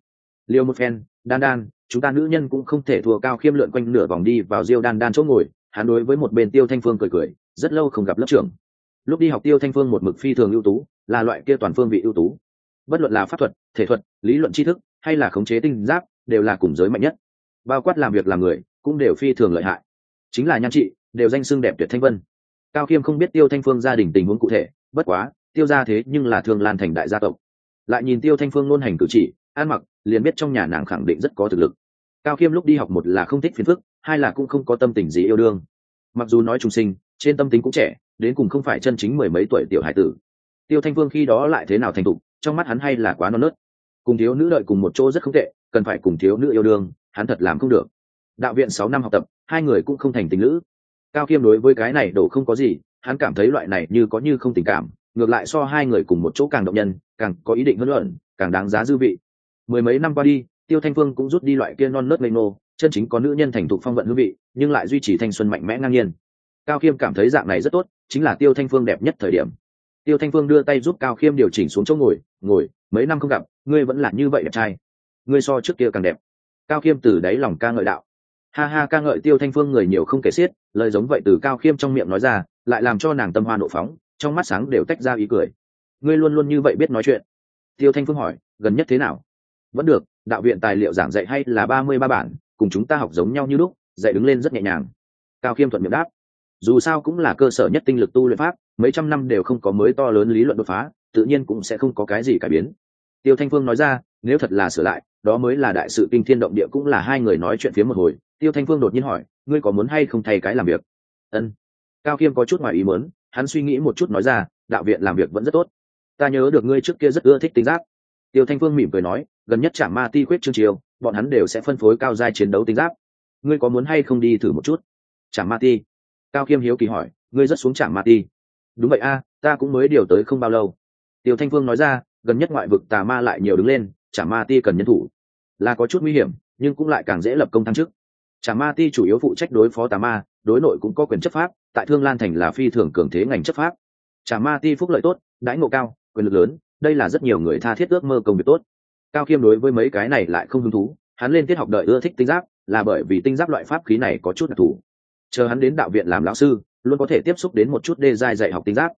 Liêu một phen, đan đan, chúng ta nữ nhân cũng không thể thua cao khiêm lượn quanh nửa vòng đi vào diêu đan đan chỗ ngồi, hắn đối với một bên tiêu thanh phương cười cười, rất lâu không gặp lớp trưởng. Lúc đi học tiêu thanh phương một mực phi thường ưu tú, là loại kia toàn phương vị ưu tú. Bất luận là pháp thuật, thể thuật, lý luận tri thức, hay là khống chế tinh giáp, đều là cùng giới mạnh nhất. Bao quát làm việc làm người, cũng đều phi thường lợi hại. Chính là nhan trị, đều danh xưng đẹp tuyệt thanh vân cao khiêm không biết tiêu thanh phương gia đình tình huống cụ thể, bất quá, tiêu ra thế nhưng là thương lan thành đại gia tộc. Lại nhìn tiêu thanh phương luôn hành cử chỉ, ăn mặc, liền biết trong nhà nàng khẳng định rất có thực lực. Cao khiêm lúc đi học một là không thích phiền phức, hai là cũng không có tâm tình gì yêu đương. Mặc dù nói trung sinh, trên tâm tính cũng trẻ, đến cùng không phải chân chính mười mấy tuổi tiểu hải tử. Tiêu thanh phương khi đó lại thế nào thành thục, trong mắt hắn hay là quá non nớt. Cùng thiếu nữ đợi cùng một chỗ rất không tệ, cần phải cùng thiếu nữ yêu đương, hắn thật làm không được. Đạo viện sáu năm học tập, hai người cũng không thành tình nữ cao khiêm đối với cái này đổ không có gì, hắn cảm thấy loại này như có như không tình cảm, ngược lại so hai người cùng một chỗ càng động nhân, càng có ý định hơn luận càng đáng giá dư vị. Mười mấy năm qua đi, tiêu thanh phương cũng rút đi loại kia non nớt lây nô chân chính có nữ nhân thành thục phong vận hương vị, nhưng lại duy trì thanh xuân mạnh mẽ ngang nhiên. Cao khiêm cảm thấy dạng này rất tốt, chính là tiêu thanh phương đẹp nhất thời điểm. Tiêu thanh phương đưa tay giúp cao khiêm điều chỉnh xuống chỗ ngồi ngồi, mấy năm không gặp, ngươi vẫn là như vậy đẹp trai. Ngươi so trước kia càng đẹp. Cao khiêm từ đáy lòng ca ngợi đạo ha ha, ca ngợi tiêu thanh phương người nhiều không kể xiết, lời giống vậy từ cao khiêm trong miệng nói ra, lại làm cho nàng tâm hoa nộ phóng, trong mắt sáng đều tách ra ý cười. Ngươi luôn luôn như vậy biết nói chuyện? Tiêu thanh phương hỏi, gần nhất thế nào? Vẫn được, đạo viện tài liệu giảng dạy hay là ba mươi ba bản, cùng chúng ta học giống nhau như lúc, dạy đứng lên rất nhẹ nhàng. Cao khiêm thuận miệng đáp. Dù sao cũng là cơ sở nhất tinh lực tu luyện pháp, mấy trăm năm đều không có mới to lớn lý luận đột phá, tự nhiên cũng sẽ không có cái gì cải biến. Tiêu thanh phương nói ra, nếu thật là sửa lại, đó mới là đại sự kinh thiên động địa cũng là hai người nói chuyện phía một hồi tiêu thanh phương đột nhiên hỏi, ngươi có muốn hay không thay cái làm việc? Ân. Cao khiêm có chút ngoài ý muốn, hắn suy nghĩ một chút nói ra, đạo viện làm việc vẫn rất tốt. Ta nhớ được ngươi trước kia rất ưa thích tính giác. tiêu thanh phương mỉm cười nói, gần nhất trả ma ti quyết chương chiều, bọn hắn đều sẽ phân phối cao giai chiến đấu tính giáp. Ngươi có muốn hay không đi thử một chút? Trả ma ti. Cao khiêm hiếu kỳ hỏi, ngươi rất xuống trả ma ti. Đúng vậy a, ta cũng mới điều tới không bao lâu. Tiêu thanh phương nói ra, gần nhất ngoại vực tà ma lại nhiều đứng lên trả ma ti cần nhân thủ. Là có chút nguy hiểm, nhưng cũng lại càng dễ lập công thăng chức. Trà ma ti chủ yếu phụ trách đối phó tà ma, đối nội cũng có quyền chấp pháp, tại thương lan thành là phi thường cường thế ngành chấp pháp. Trà ma ti phúc lợi tốt, đãi ngộ cao, quyền lực lớn, đây là rất nhiều người tha thiết ước mơ công việc tốt. Cao Kiêm đối với mấy cái này lại không hứng thú, hắn lên tiết học đợi ưa thích tinh giáp, là bởi vì tinh giáp loại pháp khí này có chút đặc thù. Chờ hắn đến đạo viện làm lão sư, luôn có thể tiếp xúc đến một chút đề giai dạy học tinh giáp.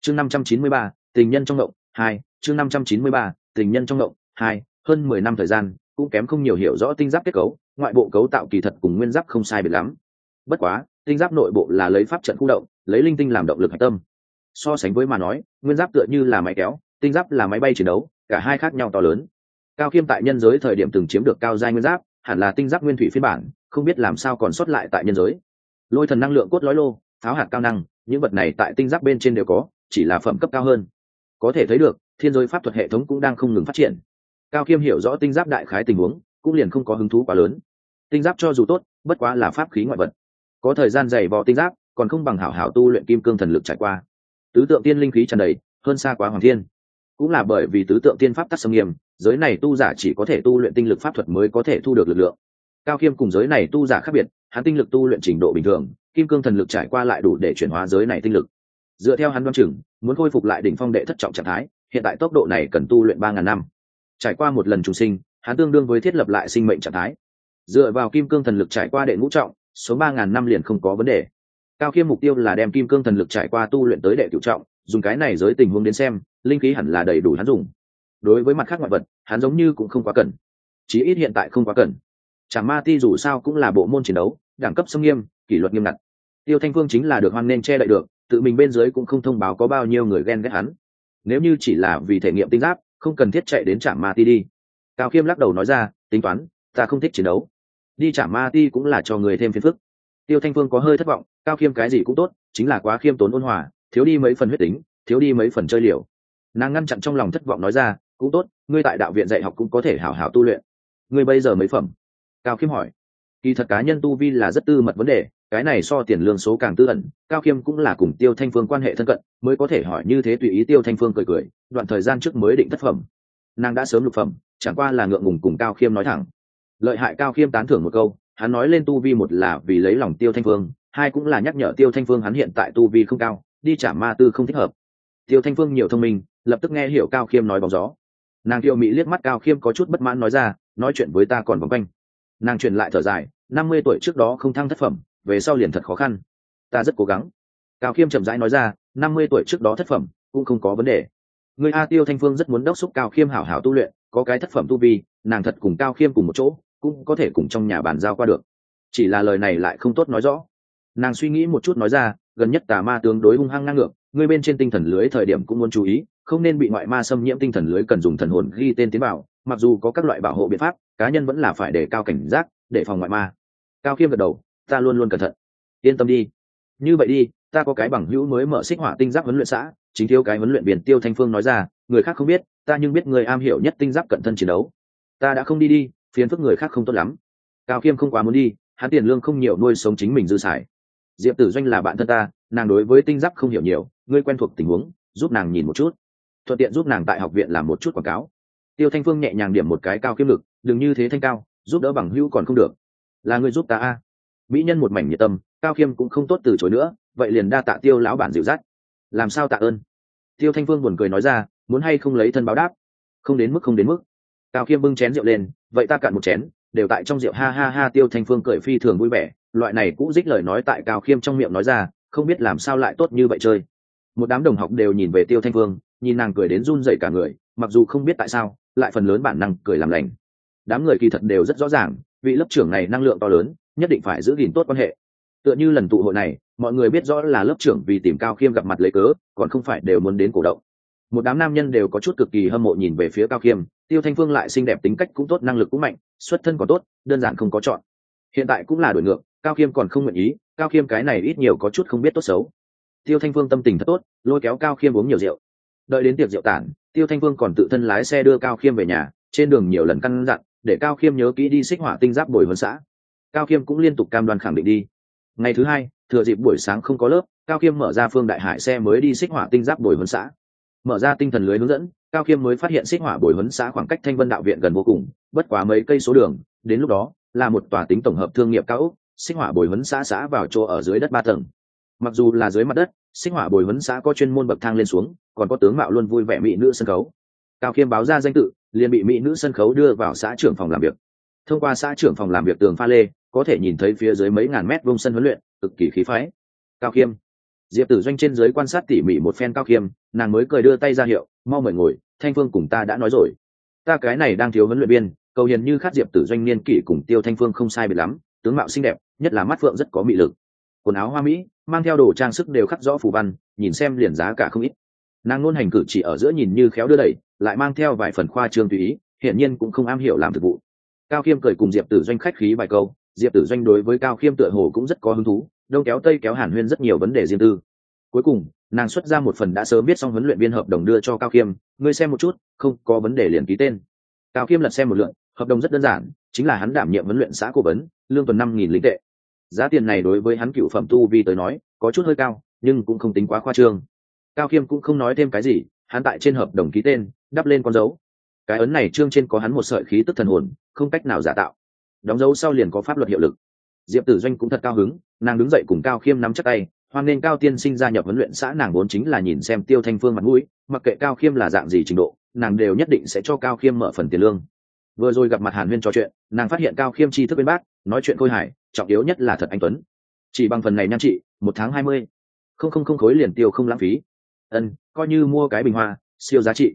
Chương năm trăm chín mươi ba, tình nhân trong động, hai, chương năm trăm chín mươi ba, tình nhân trong động, hai, hơn mười năm thời gian, cũng kém không nhiều hiểu rõ tinh giáp kết cấu ngoại bộ cấu tạo kỳ thật cùng nguyên giáp không sai biệt lắm. Bất quá, tinh giáp nội bộ là lấy pháp trận khu động, lấy linh tinh làm động lực hạch tâm. So sánh với mà nói, nguyên giáp tựa như là máy kéo, tinh giáp là máy bay chiến đấu, cả hai khác nhau to lớn. Cao khiêm tại nhân giới thời điểm từng chiếm được cao giai nguyên giáp, hẳn là tinh giáp nguyên thủy phiên bản, không biết làm sao còn sót lại tại nhân giới. Lôi thần năng lượng cốt lói lô pháo hạt cao năng, những vật này tại tinh giáp bên trên đều có, chỉ là phẩm cấp cao hơn. Có thể thấy được, thiên giới pháp thuật hệ thống cũng đang không ngừng phát triển. Cao khiêm hiểu rõ tinh giáp đại khái tình huống, cũng liền không có hứng thú quá lớn tinh giáp cho dù tốt, bất quá là pháp khí ngoại vật. Có thời gian dày vò tinh giáp, còn không bằng hảo hảo tu luyện kim cương thần lực trải qua. Tứ tượng tiên linh khí tràn đầy, hơn xa quá hoàng thiên. Cũng là bởi vì tứ tượng tiên pháp tắc sâm nghiêm, giới này tu giả chỉ có thể tu luyện tinh lực pháp thuật mới có thể thu được lực lượng. Cao khiêm cùng giới này tu giả khác biệt, hắn tinh lực tu luyện trình độ bình thường, kim cương thần lực trải qua lại đủ để chuyển hóa giới này tinh lực. Dựa theo hắn đoan chừng, muốn khôi phục lại đỉnh phong đệ thất trọng trạng thái, hiện tại tốc độ này cần tu luyện ba ngàn năm. Trải qua một lần trùng sinh, hắn tương đương với thiết lập lại sinh mệnh trạng thái dựa vào kim cương thần lực trải qua đệ ngũ trọng, số ba ngàn năm liền không có vấn đề. Cao khiêm mục tiêu là đem kim cương thần lực trải qua tu luyện tới đệ cựu trọng, dùng cái này giới tình huống đến xem, linh khí hẳn là đầy đủ hắn dùng. Đối với mặt khác ngoại vật, hắn giống như cũng không quá cần. Chí ít hiện tại không quá cần. Chả ma ti dù sao cũng là bộ môn chiến đấu, đẳng cấp sông nghiêm, kỷ luật nghiêm ngặt. Tiêu thanh phương chính là được hoan nên che đậy được, tự mình bên dưới cũng không thông báo có bao nhiêu người ghen ghét hắn. Nếu như chỉ là vì thể nghiệm tinh giáp, không cần thiết chạy đến trạm ma ti đi. Cao khiêm lắc đầu nói ra, tính toán, ta không thích chiến đấu đi trả ma ti cũng là cho người thêm phiền phức. Tiêu thanh phương có hơi thất vọng, cao khiêm cái gì cũng tốt, chính là quá khiêm tốn ôn hòa, thiếu đi mấy phần huyết tính, thiếu đi mấy phần chơi liều. Nàng ngăn chặn trong lòng thất vọng nói ra, cũng tốt, ngươi tại đạo viện dạy học cũng có thể hảo hảo tu luyện. Ngươi bây giờ mấy phẩm? Cao khiêm hỏi. Kỳ thật cá nhân tu vi là rất tư mật vấn đề, cái này so tiền lương số càng tư ẩn, cao khiêm cũng là cùng tiêu thanh phương quan hệ thân cận, mới có thể hỏi như thế tùy ý tiêu thanh phương cười cười, đoạn thời gian trước mới định thất phẩm. Nàng đã sớm lục phẩm, chẳng qua là ngượng ngùng cùng cao khiêm nói thẳng lợi hại cao khiêm tán thưởng một câu, hắn nói lên tu vi một là vì lấy lòng tiêu thanh phương, hai cũng là nhắc nhở tiêu thanh phương hắn hiện tại tu vi không cao, đi trả ma tư không thích hợp. Tiêu thanh phương nhiều thông minh, lập tức nghe hiểu cao khiêm nói bóng gió. Nàng tiêu mỹ liếc mắt cao khiêm có chút bất mãn nói ra, nói chuyện với ta còn vòng quanh. Nàng truyền lại thở dài, năm mươi tuổi trước đó không thăng thất phẩm, về sau liền thật khó khăn. Ta rất cố gắng. Cao khiêm chậm rãi nói ra, năm mươi tuổi trước đó thất phẩm, cũng không có vấn đề. Người a tiêu thanh phương rất muốn đốc xúc cao khiêm hảo hảo tu luyện, có cái thất phẩm tu vi, nàng thật cùng cao khiêm cùng một chỗ cũng có thể cùng trong nhà bàn giao qua được. Chỉ là lời này lại không tốt nói rõ. Nàng suy nghĩ một chút nói ra, gần nhất tà ma tướng đối hung hăng ngang ngược ngươi bên trên tinh thần lưới thời điểm cũng muốn chú ý, không nên bị ngoại ma xâm nhiễm tinh thần lưới cần dùng thần hồn ghi tên tiến vào, mặc dù có các loại bảo hộ biện pháp, cá nhân vẫn là phải để cao cảnh giác, để phòng ngoại ma. Cao khiêm gật đầu, ta luôn luôn cẩn thận. Yên tâm đi. Như vậy đi, ta có cái bằng hữu mới mở xích hỏa tinh giáp huấn luyện xã, chính thiếu cái huấn luyện biển tiêu thanh phương nói ra, người khác không biết, ta nhưng biết người am hiểu nhất tinh giáp cận thân chiến đấu. Ta đã không đi đi phiền phức người khác không tốt lắm. Cao khiêm không quá muốn đi, hắn tiền lương không nhiều nuôi sống chính mình dư xài. Diệp tử doanh là bạn thân ta, nàng đối với tinh giáp không hiểu nhiều, ngươi quen thuộc tình huống, giúp nàng nhìn một chút. Thuận tiện giúp nàng tại học viện làm một chút quảng cáo. Tiêu thanh phương nhẹ nhàng điểm một cái cao kiếm lực, đừng như thế thanh cao, giúp đỡ bằng hữu còn không được. Là ngươi giúp ta a. Mỹ nhân một mảnh nhiệt tâm, cao khiêm cũng không tốt từ chối nữa, vậy liền đa tạ tiêu lão bản dịu dắt. Làm sao tạ ơn? Tiêu thanh phương buồn cười nói ra, muốn hay không lấy thân báo đáp? Không đến mức, không đến mức cao khiêm bưng chén rượu lên, vậy ta cạn một chén, đều tại trong rượu. Ha ha ha, tiêu thanh phương cười phi thường vui vẻ, loại này cũ dích lời nói tại cao khiêm trong miệng nói ra, không biết làm sao lại tốt như vậy chơi. Một đám đồng học đều nhìn về tiêu thanh phương, nhìn nàng cười đến run dậy cả người, mặc dù không biết tại sao, lại phần lớn bản năng cười làm lành. Đám người kỳ thật đều rất rõ ràng, vị lớp trưởng này năng lượng to lớn, nhất định phải giữ gìn tốt quan hệ. Tựa như lần tụ hội này, mọi người biết rõ là lớp trưởng vì tìm cao khiêm gặp mặt lấy cớ, còn không phải đều muốn đến cổ động. Một đám nam nhân đều có chút cực kỳ hâm mộ nhìn về phía cao khiêm tiêu thanh phương lại xinh đẹp tính cách cũng tốt, năng lực cũng mạnh, xuất thân còn tốt, đơn giản không có chọn. Hiện tại cũng là đổi ngược, cao khiêm còn không nguyện ý, cao khiêm cái này ít nhiều có chút không biết tốt xấu. Tiêu thanh phương tâm tình thật tốt, lôi kéo cao khiêm uống nhiều rượu. Đợi đến tiệc rượu tản, tiêu thanh phương còn tự thân lái xe đưa cao khiêm về nhà, trên đường nhiều lần căn dặn, để cao khiêm nhớ kỹ đi xích hỏa tinh giáp bồi huấn xã. Cao khiêm cũng liên tục cam đoan khẳng định đi. Ngày thứ hai, thừa dịp buổi sáng không có lớp, cao khiêm mở ra phương đại hải xe mới đi xích hỏa tinh giáp bồi huấn xã. Mở ra tinh thần lưới hướng dẫn cao khiêm mới phát hiện xích hỏa bồi huấn xã khoảng cách thanh vân đạo viện gần vô cùng, bất quá mấy cây số đường, đến lúc đó, là một tòa tính tổng hợp thương nghiệp cao úc xích hỏa bồi huấn xã xã vào chỗ ở dưới đất ba tầng. Mặc dù là dưới mặt đất, xích hỏa bồi huấn xã có chuyên môn bậc thang lên xuống, còn có tướng mạo luôn vui vẻ mỹ nữ sân khấu. Cao khiêm báo ra danh tự, liền bị mỹ nữ sân khấu đưa vào xã trưởng phòng làm việc. Thông qua xã trưởng phòng làm việc tường pha lê, có thể nhìn thấy phía dưới mấy ngàn mét vông sân huấn luyện, cực kỳ khí phái. Cao khiêm. Diệp tử doanh trên dưới quan sát tỉ mỉ một phen cao khiêm, nàng mới cười đưa tay ra hiệu mau mời ngồi, thanh phương cùng ta đã nói rồi. Ta cái này đang thiếu huấn luyện viên, cầu hiền như khát diệp tử doanh niên kỷ cùng tiêu thanh phương không sai biệt lắm, tướng mạo xinh đẹp, nhất là mắt phượng rất có mị lực. Quần áo hoa mỹ, mang theo đồ trang sức đều khắc rõ phù văn, nhìn xem liền giá cả không ít. Nàng ngôn hành cử chỉ ở giữa nhìn như khéo đưa đẩy, lại mang theo vài phần khoa trương tùy ý, hiển nhiên cũng không am hiểu làm thực vụ. Cao khiêm cười cùng diệp tử doanh khách khí vài câu, diệp tử doanh đối với cao khiêm tựa hồ cũng rất có hứng thú, đông kéo tây kéo hàn huyên rất nhiều vấn đề riêng tư cuối cùng, nàng xuất ra một phần đã sớm biết xong huấn luyện viên hợp đồng đưa cho cao khiêm, ngươi xem một chút, không có vấn đề liền ký tên. Cao khiêm lật xem một lượn hợp đồng rất đơn giản, chính là hắn đảm nhiệm huấn luyện xã cố vấn, lương tuần năm nghìn lính tệ. Giá tiền này đối với hắn cựu phẩm tu vi tới nói, có chút hơi cao, nhưng cũng không tính quá khoa trương. Cao khiêm cũng không nói thêm cái gì, hắn tại trên hợp đồng ký tên, đắp lên con dấu. Cái ấn này trương trên có hắn một sợi khí tức thần hồn, không cách nào giả tạo. Đóng dấu sau liền có pháp luật hiệu lực. Diệp tử doanh cũng thật cao hứng, nàng đứng dậy cùng cao khiêm nắm chắc tay hoan nên cao tiên sinh gia nhập huấn luyện xã, nàng vốn chính là nhìn xem tiêu thanh phương mặt mũi, mặc kệ cao khiêm là dạng gì trình độ, nàng đều nhất định sẽ cho cao khiêm mở phần tiền lương. Vừa rồi gặp mặt hàn huyên trò chuyện, nàng phát hiện cao khiêm tri thức bên bác, nói chuyện khôi hài, trọng yếu nhất là thật anh tuấn. Chỉ bằng phần này nhan trị, một tháng hai mươi. Không không không khối liền tiêu không lãng phí. Ân, coi như mua cái bình hoa, siêu giá trị.